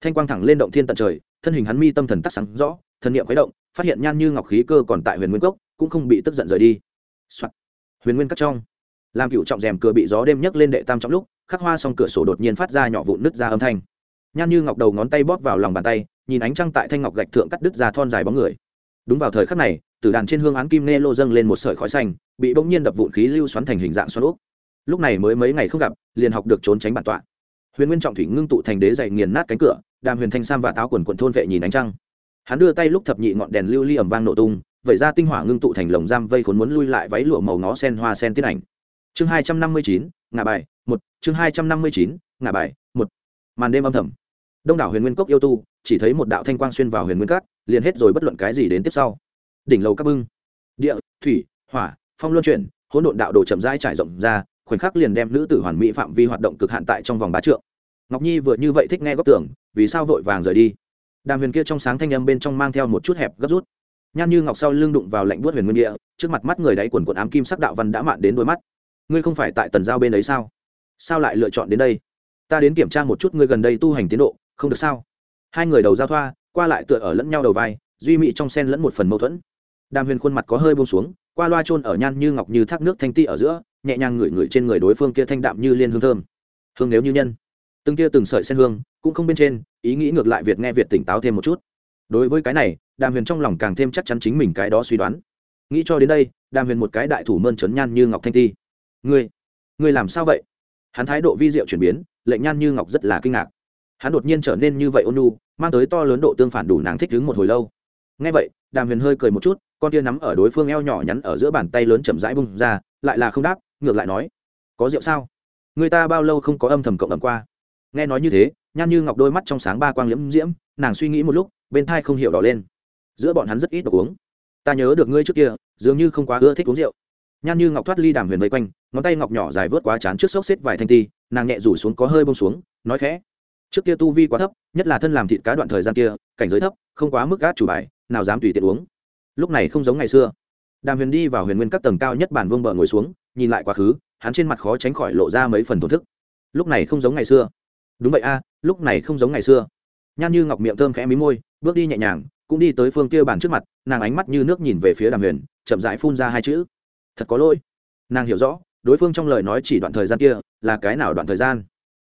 Thanh quang thẳng lên động thiên tận trời, thân hình hắn mi tâm thần tắc sáng rõ, thần niệm khuấy động, phát hiện nhan như ngọc khí cơ còn tại huyền nguyên cốc, cũng không bị tức giận rời đi、Soạn. huyền nguyên cắt trong. Làm cựu trọng rèm cửa bị gió đêm nhấc lên đệ tam trong lúc khắc hoa xong cửa sổ đột nhiên phát ra nhỏ vụn nứt ra âm thanh. Nhan như ngọc đầu ngón tay bóp vào lòng bàn tay, nhìn ánh trăng tại thanh ngọc gạch thượng cắt đứt ra thon dài bóng người. Đúng vào thời khắc này từ đàn trên hương án kim nê lô dâng lên một sợi khói xanh, bị bỗng nhiên đập vụn khí lưu xoắn thành hình dạng xoắn úp. Lúc này mới mấy ngày không gặp, liền học được trốn tránh bản tọa. Huyền nguyên trọng thủy ngưng tụ thành đế dày nghiền nát cánh cửa, đàm huyền thanh sam và táo quần quận thôn vệ nhìn ánh trăng. Hắn đưa tay lúc thập nhị ngọn đèn lưu ly ẩm vang nổ tung vẩy ra tinh hỏa ngưng tụ thành lồng giam vây khốn muốn lui lại váy lụa màu ngó sen hoa sen tiết ảnh. Chương hai trăm năm mươi chín ngà bài một, chương hai trăm năm mươi chín ngà bài, một. Màn đêm âm thầm. Đông đảo huyền nguyên cốc yêu tu, chỉ thấy một đạo thanh quang xuyên vào huyền nguyên cát, liền hết rồi bất luận cái gì đến tiếp sau. Đỉnh lầu các bưng. Địa, thủy, hỏa, phong luân chuyển, hỗn độn đạo đồ chậm rãi trải rộng ra, khoảnh khắc liền đem nữ tử hoàn mỹ phạm vi hoạt động cực hạn tại trong vòng bá trượng. Ngọc nhi vừa như vậy thích nghe góc tưởng, vì sao vội vàng rời đi? Đàm huyền kia trong sáng thanh âm bên trong mang theo một chút hẹp gấp rút. Nhan như ngọc sau lưng đụng vào lạnh buốt huyền nguyên địa, trước mặt mắt người đáy quần quần ám kim sắc đạo văn đã mạn đến đôi mắt. Ngươi không phải tại tần giao bên ấy sao? Sao lại lựa chọn đến đây? Ta đến kiểm tra một chút ngươi gần đây tu hành tiến độ, không được sao? Hai người đầu giao thoa, qua lại tựa ở lẫn nhau đầu vai, duy mị trong sen lẫn một phần mâu thuẫn. Đàm huyền khuôn mặt có hơi bông xuống, qua loa trôn ở nhan như ngọc như thác nước thanh ti ở giữa, nhẹ nhàng ngửi ngửi trên người đối phương kia thanh đạm như liên hương thơm. Hương nếu như nhân. Từng kia từng sợi sen hương, cũng không bên trên, ý nghĩ ngược lại việt nghe việt tỉnh táo thêm một chút. Đối với cái này, đàm huyền trong lòng càng thêm chắc chắn chính mình cái đó suy đoán. Nghĩ cho đến đây, đàm huyền một cái đại thủ mơn trấn nhan như ngọc thanh ti. Ngươi ngươi làm sao vậy? Hắn thái độ vi diệu chuyển biến, lệnh nhan như ngọc rất là kinh ngạc. Hắn đột nhiên trở nên như vậy ôn nu mang tới to lớn độ tương phản đủ nàng thích đứng một hồi lâu. Ngay vậy, đàm huyền hơi cười một chút, con tia nắm ở đối phương eo nhỏ nhắn ở giữa bàn tay lớn chậm rãi bung ra, lại là không đáp, ngược lại nói, có rượu sao? Người ta bao lâu không có âm thầm cộng ẩm qua? Nghe nói như thế, nhan như ngọc đôi mắt trong sáng ba quang liễm diễm, nàng suy nghĩ một lúc, bên thai không hiểu đỏ lên. Giữa bọn hắn rất ít đồ uống. Ta nhớ được ngươi trước kia, dường như không quá ưa thích uống rượu nhan như ngọc thoát ly đàm huyền vây quanh, ngón tay ngọc nhỏ dài vớt quá chán trước xốc xếp vài thanh ti, nàng nhẹ rủ xuống có hơi bông xuống, nói khẽ, trước kia tu vi quá thấp, nhất là thân làm thịt cá đoạn thời gian kia, cảnh giới thấp, không quá mức gác chủ bài, nào dám tùy tiện uống. Lúc này không giống ngày xưa. Đàm huyền đi vào huyền nguyên các tầng cao nhất bản vương bờ ngồi xuống, nhìn lại quá khứ, hắn trên mặt khó tránh khỏi lộ ra mấy phần thổn thức. Lúc này không giống ngày xưa. Đúng vậy a, lúc này không giống ngày xưa. Nhan như ngọc miệng thơm khẽ mí môi, bước đi nhẹ nhàng, cũng đi tới phương kia bàn trước mặt, nàng ánh mắt như nước nhìn về phía đàm huyền, chậm rãi phun ra hai chữ thật có lỗi. Nàng hiểu rõ, đối phương trong lời nói chỉ đoạn thời gian kia là cái nào đoạn thời gian.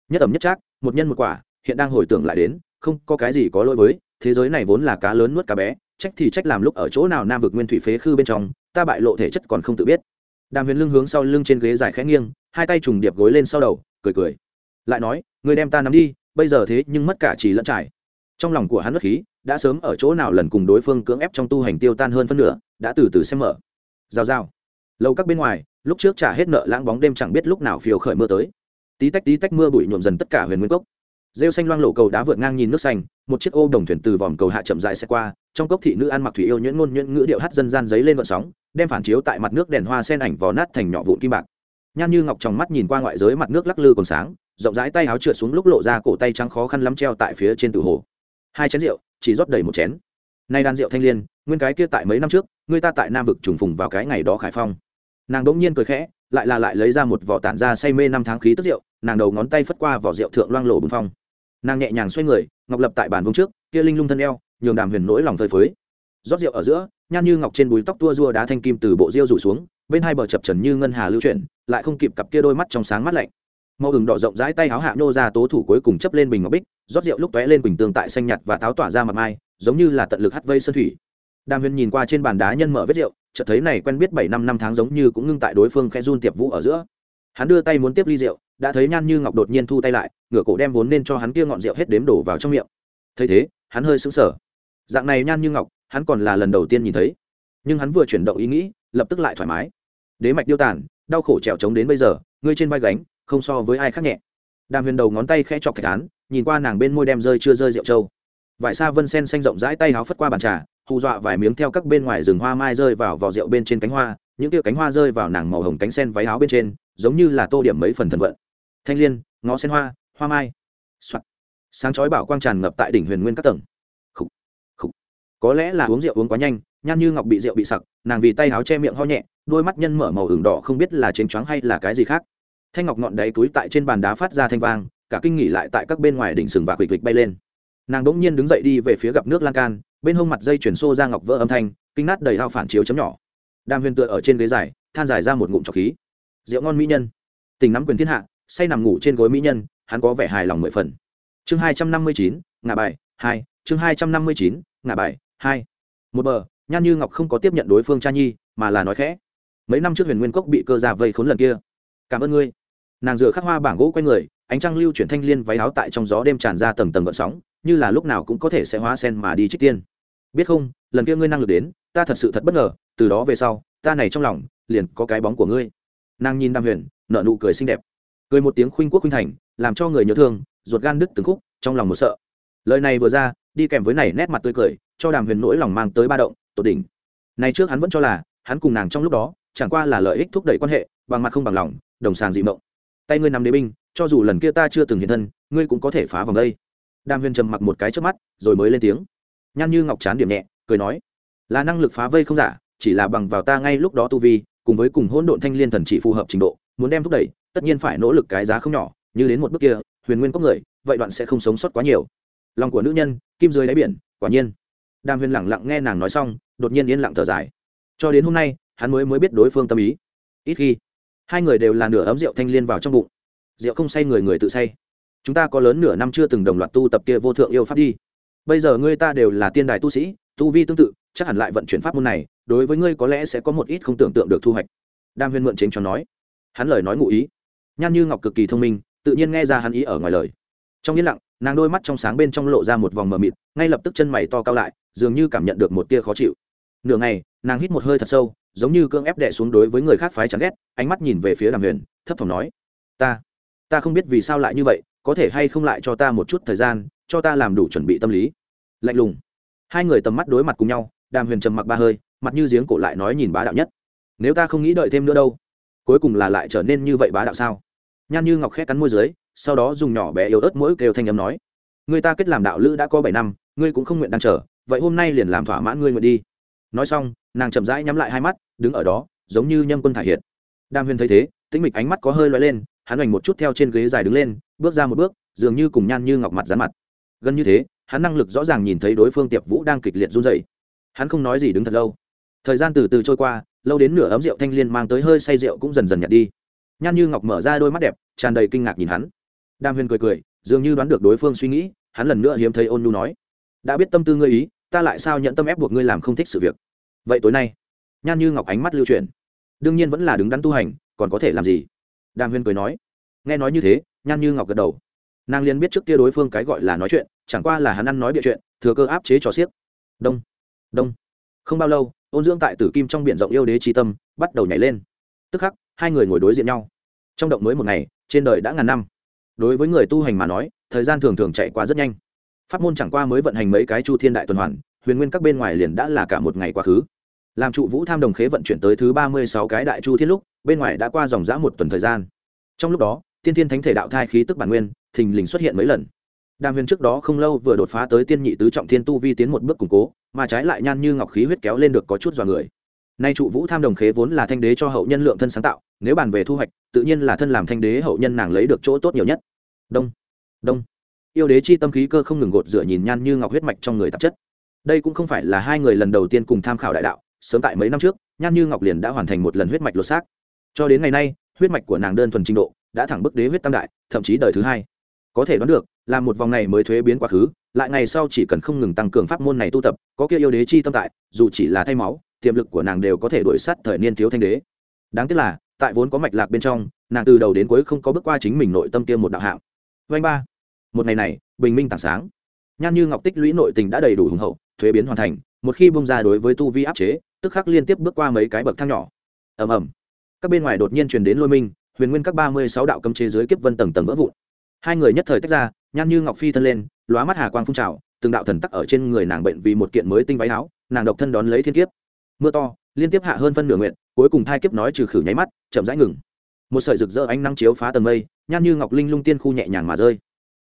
Nhất ẩm nhất trác, một nhân một quả, hiện đang hồi tưởng lại đến, không có cái gì có lỗi với, thế giới này vốn là cá lớn nuốt cá bé, trách thì trách làm lúc ở chỗ nào nam vực nguyên thủy phế khư bên trong, ta bại lộ thể chất còn không tự biết. Đàm huyền lưng hướng sau lưng trên ghế dài khẽ nghiêng, hai tay trùng điệp gối lên sau đầu, cười cười. Lại nói người đem ta nắm đi, bây giờ thế nhưng mất cả chỉ lẫn trải. Trong lòng của hắn mất khí, đã sớm ở chỗ nào lần cùng đối phương cưỡng ép trong tu hành tiêu tan hơn phân nửa, đã từ từ xem mở. Giao giao lâu các bên ngoài, lúc trước trả hết nợ lãng bóng đêm chẳng biết lúc nào phiêu khởi mưa tới. Tí tách tí tách mưa bụi nhuộm dần tất cả huyền nguyên cốc. Rêu xanh loang lộ cầu đá vượt ngang nhìn nước xanh, một chiếc ô đồng thuyền từ vòm cầu hạ chậm dài xe qua, trong cốc thị nữ ăn mặc thủy yêu nhuyễn ngôn nhuyễn ngữ điệu hát dân gian giấy lên vận sóng, đem phản chiếu tại mặt nước đèn hoa sen ảnh vò nát thành nhỏ vụn kim bạc. Nhan như ngọc trong mắt nhìn qua ngoại giới mặt nước lắc lư còn sáng, rộng rãi tay áo trượt xuống lúc lộ ra cổ tay trắng khó khăn lắm treo tại phía trên tử hồ. Hai chén rượu, chỉ rót đầy một chén. Nay đan rượu thanh liên, nguyên cái kia tại mấy năm trước, người ta tại nam vực trùng phùng vào cái ngày đó khải phong nàng đ ỗ n g nhiên cười khẽ, lại là lại lấy ra một vỏ tản ra say mê năm tháng khí tức rượu, nàng đầu ngón tay phất qua vỏ rượu thượng loang lổ bùng phong. Nàng nhẹ nhàng xoay người, ngọc lập tại bàn vương trước, kia linh lung thân eo, nhường đàm huyền nỗi lòng phơi phới. Rót rượu ở giữa, nhan như ngọc trên búi tóc tua rua đá thanh kim từ bộ rêu rủ xuống, bên hai bờ chập trần như ngân hà lưu chuyển, lại không kịp cặp kia đôi mắt trong sáng mắt lạnh. Màu hừng đỏ rộng rãi tay áo hạ nô ra tố thủ cuối cùng chấp lên bình ngọc bích, rót rượu lúc tóe lên bình tường tại xanh nhạt và táo tỏa ra mặt mai, giống như là tận lực hắt vây sơn thủy. Đàm huyền nhìn qua trên bàn đá nhân mở vết rượu chợt thấy này quen biết bảy năm năm tháng giống như cũng ngưng tại đối phương khẽ run tiệp vũ ở giữa. Hắn đưa tay muốn tiếp ly rượu, đã thấy nhan như ngọc đột nhiên thu tay lại, ngửa cổ đem vốn nên cho hắn kia ngọn rượu hết đếm đổ vào trong miệng. Thấy thế, hắn hơi sững sờ. Dạng này nhan như ngọc, hắn còn là lần đầu tiên nhìn thấy. Nhưng hắn vừa chuyển động ý nghĩ, lập tức lại thoải mái. Đế mạch điêu tàn, đau khổ trèo trống đến bây giờ, ngươi trên vai gánh, không so với ai khác nhẹ. Đàm huyền đầu ngón tay khẽ chọc thạch án, nhìn qua nàng bên môi đem rơi chưa rơi rượu trâu. Vải sa vân sen xanh rộng rãi tay háo phất qua bàn trà hù dọa vài miếng theo các bên ngoài rừng hoa mai rơi vào vỏ rượu bên trên cánh hoa, những tia cánh hoa rơi vào nàng màu hồng cánh sen váy áo bên trên, giống như là tô điểm mấy phần thần vận thanh liên, ngó sen hoa hoa mai、Soạn. sáng chói bảo quang tràn ngập tại đỉnh huyền nguyên các tầng Khủ. Khủ. có lẽ là uống rượu uống quá nhanh, nhan như ngọc bị rượu bị sặc, nàng vì tay áo che miệng ho nhẹ, đôi mắt nhân mở màu ửng đỏ không biết là chênh choáng hay là cái gì khác thanh ngọc ngọn đáy túi tại trên bàn đá phát ra thanh vang, cả kinh nghỉ lại tại các bên ngoài đỉnh sừng và quỷ quịch bay lên nàng đ ỗ n g nhiên đứng dậy đi về phía gặp nước lan can bên hông mặt dây chuyển xô ra ngọc vỡ âm thanh, kinh nát đầy hao phản chiếu chấm nhỏ. Đam huyền tựa ở trên ghế dài, than dài ra một ngụm trọc khí. Rượu ngon mỹ nhân. Tình nắm quyền thiên hạ, say nằm ngủ trên gối mỹ nhân, hắn có vẻ hài lòng mười phần. Chương hai trăm năm mươi chín ngà bài, hai, chương hai trăm năm mươi chín ngà bài, hai. Một bờ, nhan như ngọc không có tiếp nhận đối phương cha nhi, mà là nói khẽ. Mấy năm trước huyền nguyên cốc bị cơ giả vây khốn lần kia. Cảm ơn ngươi. Nàng dựa khắc hoa bảng gỗ q u a n người, ánh trăng lưu chuyển thanh liên váy áo tại trong gió đêm tràn ra tầng tầng gợn sóng như là lúc nào cũng có thể sẽ hóa sen mà đi trích tiên. Biết không, lần kia ngươi năng lực đến, ta thật sự thật bất ngờ, từ đó về sau, ta này trong lòng, liền có cái bóng của ngươi. Nàng nhìn đam huyền nợ nụ cười xinh đẹp. Cười một tiếng khuynh quốc khuynh thành, làm cho người nhớ thương, ruột gan đứt từng khúc, trong lòng một sợ. Lời này vừa ra, đi kèm với này nét mặt tươi cười, cho đàm huyền nỗi lòng mang tới ba động, tột đỉnh. Này trước hắn vẫn cho là, hắn cùng nàng trong lúc đó, chẳng qua là lợi ích thúc đẩy quan hệ, bằng mặt không bằng lòng, đồng sàng dị mộng. Tay ngươi nằm đế binh, cho dù lần kia ta chưa từng hiện thân, ngươi cũng có thể phá vòng đây đàm huyền trầm mặc một cái trước mắt, rồi mới lên tiếng. Nhan như ngọc chán điểm nhẹ, cười nói, là năng lực phá vây không giả, chỉ là bằng vào ta ngay lúc đó tu vi, cùng với cùng hỗn độn thanh liên thần chỉ phù hợp trình độ, muốn đem thúc đẩy, tất nhiên phải nỗ lực cái giá không nhỏ, như đến một bước kia, huyền nguyên có người, vậy đoạn sẽ không sống sót quá nhiều. Lòng của nữ nhân, kim dưới đáy biển, quả nhiên. Đàm huyền lẳng lặng nghe nàng nói xong, đột nhiên yên lặng thở dài. Cho đến hôm nay, hắn mới mới biết đối phương tâm ý. Ít khi, hai người đều là nửa ấm rượu thanh liên vào trong bụng. Rượu không say người người tự say chúng ta có lớn nửa năm chưa từng đồng loạt tu tập kia vô thượng yêu pháp đi. Bây giờ ngươi ta đều là tiên đài tu sĩ, tu vi tương tự, chắc hẳn lại vận chuyển pháp môn này, đối với ngươi có lẽ sẽ có một ít không tưởng tượng được thu hoạch. Đam huyền mượn chính cho nói. Hắn lời nói ngụ ý. Nhan như ngọc cực kỳ thông minh, tự nhiên nghe ra hắn ý ở ngoài lời. Trong yên lặng, nàng đôi mắt trong sáng bên trong lộ ra một vòng mờ mịt, ngay lập tức chân mày to cao lại, dường như cảm nhận được một tia khó chịu. Nửa ngày, nàng hít một hơi thật sâu, giống như cương ép đẻ xuống đối với người khác phái chán ghét, ánh mắt nhìn về phía đàm huyền, thấp thỏm nói, ta ta không biết vì sao lại như vậy có thể hay không lại cho ta một chút thời gian, cho ta làm đủ chuẩn bị tâm lý. Lạnh lùng. Hai người tầm mắt đối mặt cùng nhau, đàm huyền trầm mặc ba hơi, mặt như giếng cổ lại nói nhìn bá đạo nhất. Nếu ta không nghĩ đợi thêm nữa đâu, cuối cùng là lại trở nên như vậy bá đạo sao? Nhan như ngọc khét cắn môi dưới, sau đó dùng nhỏ bé yếu ớt mỗi kêu thanh âm nói, người ta kết làm đạo lữ đã có bảy năm, ngươi cũng không nguyện đang chờ, vậy hôm nay liền làm thỏa mãn ngươi nguyện đi. Nói xong, nàng chậm rãi nhắm lại hai mắt, đứng ở đó, giống như nhâm quân thải hiện. Đàm huyền thấy thế, tĩnh mịch ánh mắt có hơi loay lên hắn hoành một chút theo trên ghế dài đứng lên, bước ra một bước, dường như cùng nhan như ngọc mặt dán mặt. Gần như thế, hắn năng lực rõ ràng nhìn thấy đối phương tiệp vũ đang kịch liệt run dậy hắn không nói gì đứng thật lâu. Thời gian từ từ trôi qua, lâu đến nửa ấm rượu thanh liên mang tới hơi say rượu cũng dần dần nhạt đi. Nhan như ngọc mở ra đôi mắt đẹp, tràn đầy kinh ngạc nhìn hắn. Đam huyền cười cười, dường như đoán được đối phương suy nghĩ, hắn lần nữa hiếm thấy ôn nhu nói, đã biết tâm tư ngươi ý, ta lại sao nhận tâm ép buộc ngươi làm không thích sự việc? Vậy tối nay, nhan như ngọc ánh mắt lưu truyền đương nhiên vẫn là đứng đắn tu hành, còn có thể làm gì? Đàm huyên cười nói, nghe nói như thế, nhan như ngọc gật đầu. Nàng liền biết trước kia đối phương cái gọi là nói chuyện, chẳng qua là hắn ăn nói địa chuyện, thừa cơ áp chế cho xiếc đông đông. Không bao lâu, ôn dưỡng tại tử kim trong b i ể n rộng yêu đế tri tâm, bắt đầu nhảy lên. Tức khắc, hai người ngồi đối diện nhau. Trong động mới một ngày, trên đời đã ngàn năm. Đối với người tu hành mà nói, thời gian thường thường chạy qua rất nhanh. Pháp môn chẳng qua mới vận hành mấy cái chu thiên đại tuần hoàn, huyền nguyên các bên ngoài liền đã là cả một ngày quá khứ làm trụ vũ tham đồng khế vận chuyển tới thứ ba mươi sáu cái đại chu thiết lúc, bên ngoài đã qua dòng dã một tuần thời gian. Trong lúc đó, tiên thiên thánh thể đạo thai khí tức bản nguyên, thình lình xuất hiện mấy lần. Đàm huyền trước đó không lâu vừa đột phá tới tiên nhị tứ trọng thiên tu vi tiến một bước củng cố, mà trái lại nhan như ngọc khí huyết kéo lên được có chút dọa người. Nay trụ vũ tham đồng khế vốn là thanh đế cho hậu nhân lượng thân sáng tạo, nếu bàn về thu hoạch, tự nhiên là thân làm thanh đế hậu nhân nàng lấy được chỗ tốt nhiều nhất. Đông đông. Yêu đế chi tâm khí cơ không ngừng gột rửa nhìn nhan như ngọc huyết mạch trong người tạp chất. Đây cũng không phải là hai người lần đầu tiên cùng tham khảo đại đạo sớm tại mấy năm trước, nhan như ngọc liền đã hoàn thành một lần huyết mạch lột xác. Cho đến ngày nay, huyết mạch của nàng đơn thuần trình độ, đã thẳng bức đế huyết tam đại, thậm chí đời thứ hai. Có thể đoán được làm một vòng này mới thuế biến quá khứ, lại ngày sau chỉ cần không ngừng tăng cường pháp môn này tu tập, có kia yêu đế chi tâm tại, dù chỉ là thay máu, tiềm lực của nàng đều có thể đuổi sát thời niên thiếu thanh đế. Đáng tiếc là, tại vốn có mạch lạc bên trong, nàng từ đầu đến cuối không có bước qua chính mình nội tâm kia một đạo hạng. Vanh ba. Một ngày này, bình minh tảng sáng. Nhan như ngọc tích lũy nội tình đã đầy đủ hùng hậu, thuế biến hoàn thành, một khi bông ra đối với tu vi áp chế tức khắc liên tiếp bước qua mấy cái bậc thang nhỏ. Ầm ầm. Các bên ngoài đột nhiên truyền đến lôi minh, huyền nguyên các ba mươi sáu đạo cấm chế dưới kiếp vân tầng tầng vỡ vụn. Hai người nhất thời tách ra nhan như ngọc phi thân lên, lóa mắt hà quang phun trào, từng đạo thần tắc ở trên người nàng bệnh vì một kiện mới tinh váy áo, nàng độc thân đón lấy thiên kiếp. Mưa to, liên tiếp hạ hơn phân nửa nguyện cuối cùng thai kiếp nói trừ khử nháy mắt, chậm rãi ngừng. Một sợi rực rỡ ánh nắng chiếu phá tầng mây nhan như ngọc linh lung tiên khu nhẹ nhàng mà rơi.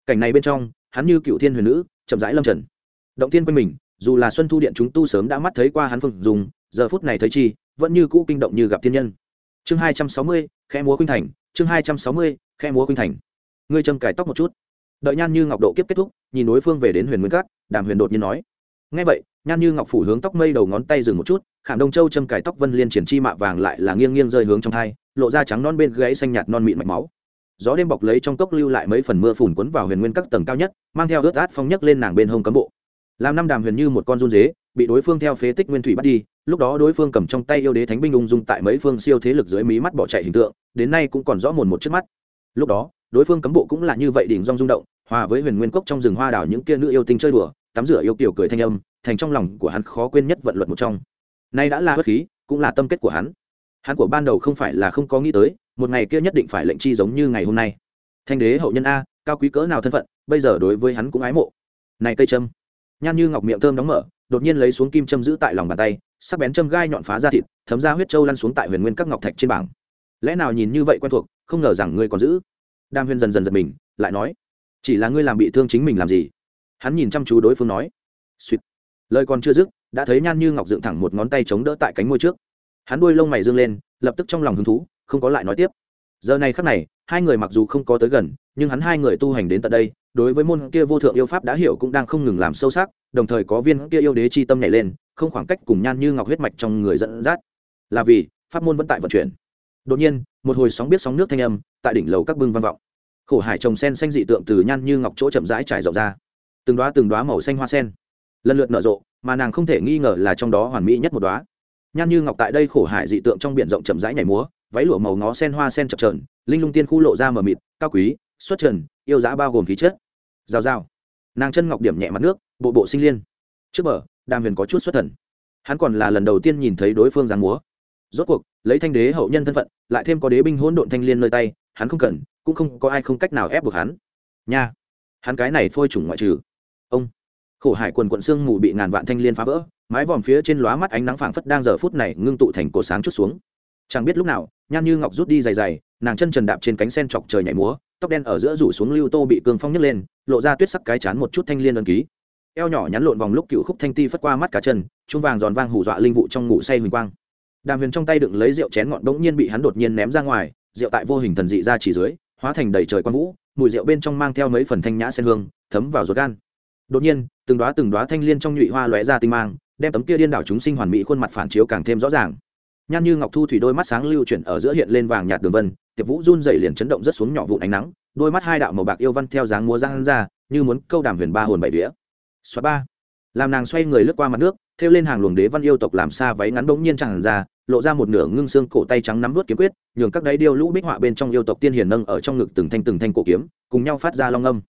Cảnh này bên trong, hắn như cựu thiên huyền nữ, chậm rãi lâm trần. Động tiên quanh mình, dù là xuân thu điện chúng tu sớm đã mắt thấy qua hắn phương dùng giờ phút này thấy chi, vẫn như cũ kinh động như gặp thiên nhân. Chương hai trăm sáu mươi khe múa khuynh thành, chương hai trăm sáu mươi khe múa khuynh thành. Ngươi châm cài tóc một chút. Đợi nhan như ngọc độ kiếp kết thúc, nhìn đối phương về đến huyền nguyên cát đàm huyền đột nhiên nói. Ngay vậy, nhan như ngọc phủ hướng tóc mây đầu ngón tay dừng một chút, khảm đông châu châm cài tóc vân liên triển chi mạ vàng lại là nghiêng nghiêng rơi hướng trong thai, lộ ra trắng non bên gáy xanh nhạt non mịn mạch máu. Gió đêm bọc lấy trong cốc lưu lại mấy phần mưa phùn quấn vào huyền nguyên các tầng cao nhất, mang theo ướt át phong nhấc lên nàng bên hông cấm bộ. Làm năm đàm huyền như một con run dế bị đối phương theo phế tích nguyên thủy bắt đi, lúc đó đối phương cầm trong tay yêu đế thánh binh ung dung tại mấy phương siêu thế lực dưới mí mắt bỏ chạy hình tượng, đến nay cũng còn rõ mồn một trước mắt. Lúc đó, đối phương cấm bộ cũng là như vậy đỉnh rong rung động, hòa với huyền nguyên cốc trong rừng hoa đảo những kia nữ yêu tinh chơi đùa, tắm rửa yêu kiểu cười thanh âm, thành trong lòng của hắn khó quên nhất vận luật một trong. Nay đã là bất khí, cũng là tâm kết của hắn. Hắn của ban đầu không phải là không có nghĩ tới, một ngày kia nhất định phải lệnh chi giống như ngày hôm nay. Thanh đế hậu nhân a, cao quý cỡ nào thân phận, bây giờ đối với hắn cũng ái mộ. Này cây trâm nhan như ngọc miệng thơm đóng mở đột nhiên lấy xuống kim châm giữ tại lòng bàn tay, sắc bén châm gai nhọn phá ra thịt, thấm ra huyết trâu lăn xuống tại huyền nguyên các ngọc thạch trên bảng. Lẽ nào nhìn như vậy quen thuộc, không ngờ rằng ngươi còn giữ? Đam huyền dần dần giật mình, lại nói, chỉ là ngươi làm bị thương chính mình làm gì? Hắn nhìn chăm chú đối phương nói, suýt. Lời còn chưa dứt, đã thấy nhan như ngọc dựng thẳng một ngón tay chống đỡ tại cánh môi trước. Hắn đuôi lông mày dương lên, lập tức trong lòng hứng thú, không có lại nói tiếp. Giờ này khắc này, hai người mặc dù không có tới gần, nhưng hắn hai người tu hành đến tận đây đối với môn kia vô thượng yêu pháp đã hiểu cũng đang không ngừng làm sâu sắc, đồng thời có viên kia yêu đế chi tâm nhảy lên, không khoảng cách cùng nhan như ngọc huyết mạch trong người dẫn dắt. Là vì, pháp môn vẫn tại vận chuyển. Đột nhiên, một hồi sóng biết sóng nước thanh âm, tại đỉnh lầu các bưng vang vọng. Khổ hải trồng sen xanh dị tượng từ nhan như ngọc chỗ chậm rãi trải rộng ra. Từng đoá từng đoá màu xanh hoa sen. Lần lượt nở rộ, mà nàng không thể nghi ngờ là trong đó hoàn mỹ nhất một đoá nhan như ngọc tại đây khổ hải dị tượng trong biển rộng chậm rãi nhảy múa, váy lụa màu ngó sen hoa sen chập trờn linh lung tiên khu lộ ra mờ mịt, cao quý, xuất trần, yêu giá bao gồm khí chất rào rào. Nàng chân ngọc điểm nhẹ mặt nước, bộ bộ sinh liên. Trước bờ, đàm huyền có chút xuất thần. Hắn còn là lần đầu tiên nhìn thấy đối phương giáng múa. Rốt cuộc, lấy thanh đế hậu nhân thân phận, lại thêm có đế binh hỗn độn thanh liên nơi tay, hắn không cần, cũng không có ai không cách nào ép buộc hắn. Nha. Hắn cái này phôi chủng ngoại trừ. Ông. Khổ hải quần quận xương mù bị ngàn vạn thanh liên phá vỡ, mái vòm phía trên lóa mắt ánh nắng phảng phất đang giờ phút này ngưng tụ thành cổ sáng chút xuống chẳng biết lúc nào, nhan như ngọc rút đi dày dày nàng chân trần đạp trên cánh sen chọc trời nhảy múa, tóc đen ở giữa rủ xuống lưu tô bị cương phong nhấc lên, lộ ra tuyết sắc cái chán một chút thanh liên ân ký. Eo nhỏ nhắn lộn vòng lúc cựu khúc thanh ti phất qua mắt cá chân chung vàng giòn vang hù dọa linh vụ trong ngủ say huỳnh quang. Đàm huyền trong tay đựng lấy rượu chén ngọn bỗng nhiên bị hắn đột nhiên ném ra ngoài, rượu tại vô hình thần dị ra chỉ dưới, hóa thành đầy trời quang vũ, mùi rượu bên trong mang theo mấy phần thanh nhã sen hương, thấm vào ruột gan. Đột nhiên, từng đoá từng đoá thanh liên trong nhụy hoa lóe ra tinh mang, đem tấm kia điên đảo chúng sinh hoàn mỹ khuôn mặt phản chiếu càng thêm rõ ràng nhan như ngọc thu thủy đôi mắt sáng lưu chuyển ở giữa hiện lên vàng nhạt đường vân, tiệp vũ run dày liền chấn động rất xuống nhỏ vụn ánh nắng, đôi mắt hai đạo màu bạc yêu văn theo dáng múa răng ra, như muốn câu đàm huyền ba hồn bảy vía. Xóa ba. Làm nàng xoay người lướt qua mặt nước theo lên hàng luồng đế văn yêu tộc làm xa váy ngắn bỗng nhiên chẳng ra, lộ ra một nửa ngưng xương cổ tay trắng nắm vút kiếm quyết, nhường các đáy điêu lũ bích họa bên trong yêu tộc tiên hiền nâng ở trong ngực từng thanh từng thanh cổ kiếm, cùng nhau phát ra long âm.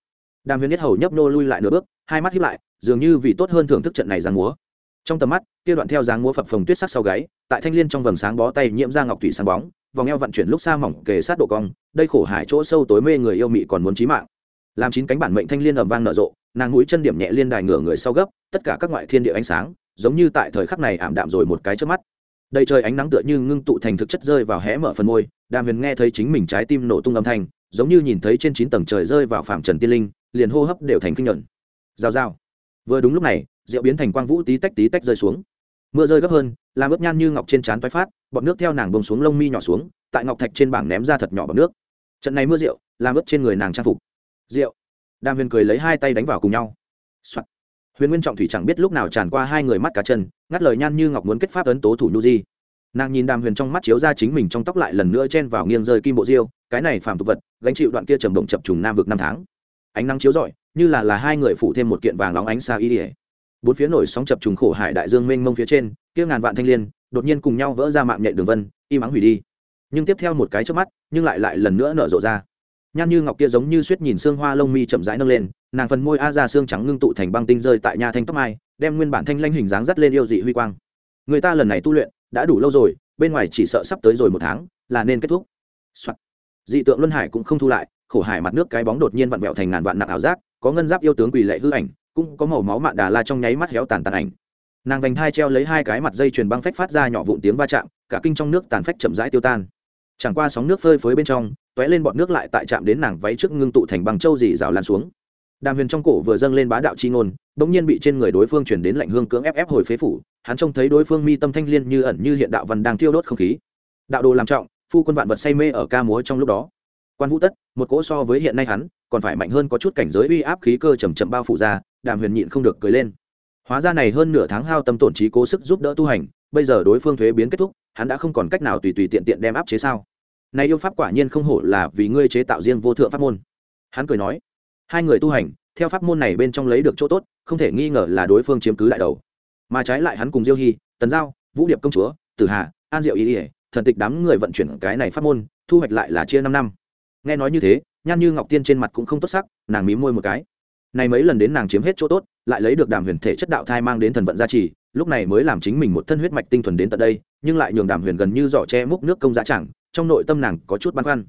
Đàm huyền nhất hầu nhấp nô lui lại nửa bước, hai mắt hiếp lại, dường như vì tốt hơn thưởng thức trận này giang múa trong tầm mắt kia đoạn theo dáng múa phập phồng tuyết sắc sau gáy tại thanh liên trong vầng sáng bó tay nhiễm ra ngọc thủy sáng bóng vòng eo vận chuyển lúc xa mỏng kề sát độ cong đây khổ hải chỗ sâu tối mê người yêu mị còn muốn chí mạng. Làm chín cánh bản mệnh thanh liên ầm vang nở rộ nàng mũi chân điểm nhẹ liên đài ngửa người sau gấp tất cả các ngoại thiên địa ánh sáng giống như tại thời khắc này ảm đạm rồi một cái trước mắt. Đầy trời ánh nắng tựa như ngưng tụ thành thực chất rơi vào hé mở phần môi đàm huyền nghe thấy chính mình trái tim nổ tung âm thanh giống như nhìn thấy trên chín tầng trời rơi vào phạm trần tiên linh liền hô hấp đều thành kinh nhuận. Giao giao, vừa đúng lúc này rượu biến thành quang vũ tí tách tí tách rơi xuống. Mưa rơi gấp hơn, làm ướp nhan như ngọc trên trán toái phát bọn nước theo nàng bông xuống lông mi nhỏ xuống, tại ngọc thạch trên bảng ném ra thật nhỏ bọc nước. Trận này mưa rượu, làm ướp trên người nàng trang phục. Rượu. Đàm huyền cười lấy hai tay đánh vào cùng nhau、Soạn. huyền nguyên trọng thủy chẳng biết lúc nào tràn qua hai người mắt cá chân, ngắt lời nhan như ngọc muốn kết pháp ấn tố thủ nhu di. Nàng nhìn đàm huyền trong mắt chiếu ra chính mình trong tóc lại lần nữa chen vào nghiêng rơi kim bộ diêu, cái này phàm tục vật, gánh chịu đoạn kia trầm động chập trùng nam vực năm tháng. Ánh nắng chiếu rọi, như là là hai người phủ thêm một kiện vàng óng ánh xa y ỉa bốn phía nổi sóng chập trùng khổ hải đại dương mênh mông phía trên, kia ngàn vạn thanh liên, đột nhiên cùng nhau vỡ ra mạng nhện đường vân, im ắng hủy đi. Nhưng tiếp theo một cái trước mắt, nhưng lại lại lần nữa nở rộ ra. Nhan như ngọc kia giống như suýt nhìn xương hoa lông mi chậm rãi nâng lên, nàng phần môi a ra xương trắng ngưng tụ thành băng tinh rơi tại nhà thanh tóc mai, đem nguyên bản thanh lanh hình dáng dắt lên yêu dị huy quang. Người ta lần này tu luyện, đã đủ lâu rồi, bên ngoài chỉ sợ sắp tới rồi một tháng, là nên kết thúc、Soạn. dị tượng luân hải cũng không thu lại, khổ hải mặt nước cái bóng đột nhiên vặn vẹo thành ngàn vạn nặng ảo giác, có ngân giáp yêu tướng quỳ lệ hư ảnh cũng có màu máu mạn đà la trong nháy mắt héo tàn tàn ảnh. Nàng vành thai treo lấy hai cái mặt dây chuyền băng phách phát ra nhỏ vụn tiếng va chạm, cả kinh trong nước tàn phách chậm rãi tiêu tan. Chẳng qua sóng nước phơi phới bên trong t ó é lên bọn nước lại tại chạm đến nàng váy trước ngưng tụ thành băng trâu dì rào lan xuống. Đàm huyền trong cổ vừa dâng lên bá đạo chi ngôn, bỗng nhiên bị trên người đối phương chuyển đến lạnh hương cưỡng ép ép hồi phế phủ, hắn trông thấy đối phương mi tâm thanh liên như ẩn như hiện đạo văn đang thiêu đốt không khí. Đạo đồ làm trọng, phu quân vạn vật say mê ở ca múa trong lúc đó. Quan vũ tất, một cỗ so với hiện nay hắn còn phải mạnh hơn có chút cảnh giới uy áp khí cơ chầm chậm bao phủ ra, đàm huyền nhịn không được cười lên. Hóa ra này hơn nửa tháng hao tâm tổn trí cố sức giúp đỡ tu hành, bây giờ đối phương thuế biến kết thúc, hắn đã không còn cách nào tùy tùy tiện tiện đem áp chế sao? Này yêu pháp quả nhiên không hổ là vì ngươi chế tạo riêng vô thượng pháp môn. Hắn cười nói, hai người tu hành, theo pháp môn này bên trong lấy được chỗ tốt, không thể nghi ngờ là đối phương chiếm cứ đại đầu. Mà trái lại hắn cùng diêu hy tần giao, vũ điệp công chúa, tử hà, an diệu ý ỉa thần tịch đám người vận chuyển cái này pháp môn, thu hoạch lại là chia năm năm nghe nói như thế, nhan như ngọc tiên trên mặt cũng không tốt sắc, nàng mí môi một cái. Này mấy lần đến nàng chiếm hết chỗ tốt, lại lấy được đàm huyền thể chất đạo thai mang đến thần vận gia trì, lúc này mới làm chính mình một thân huyết mạch tinh thuần đến tận đây, nhưng lại nhường đàm huyền gần như giỏ che múc nước công giá chẳng, trong nội tâm nàng có chút băn khoăn.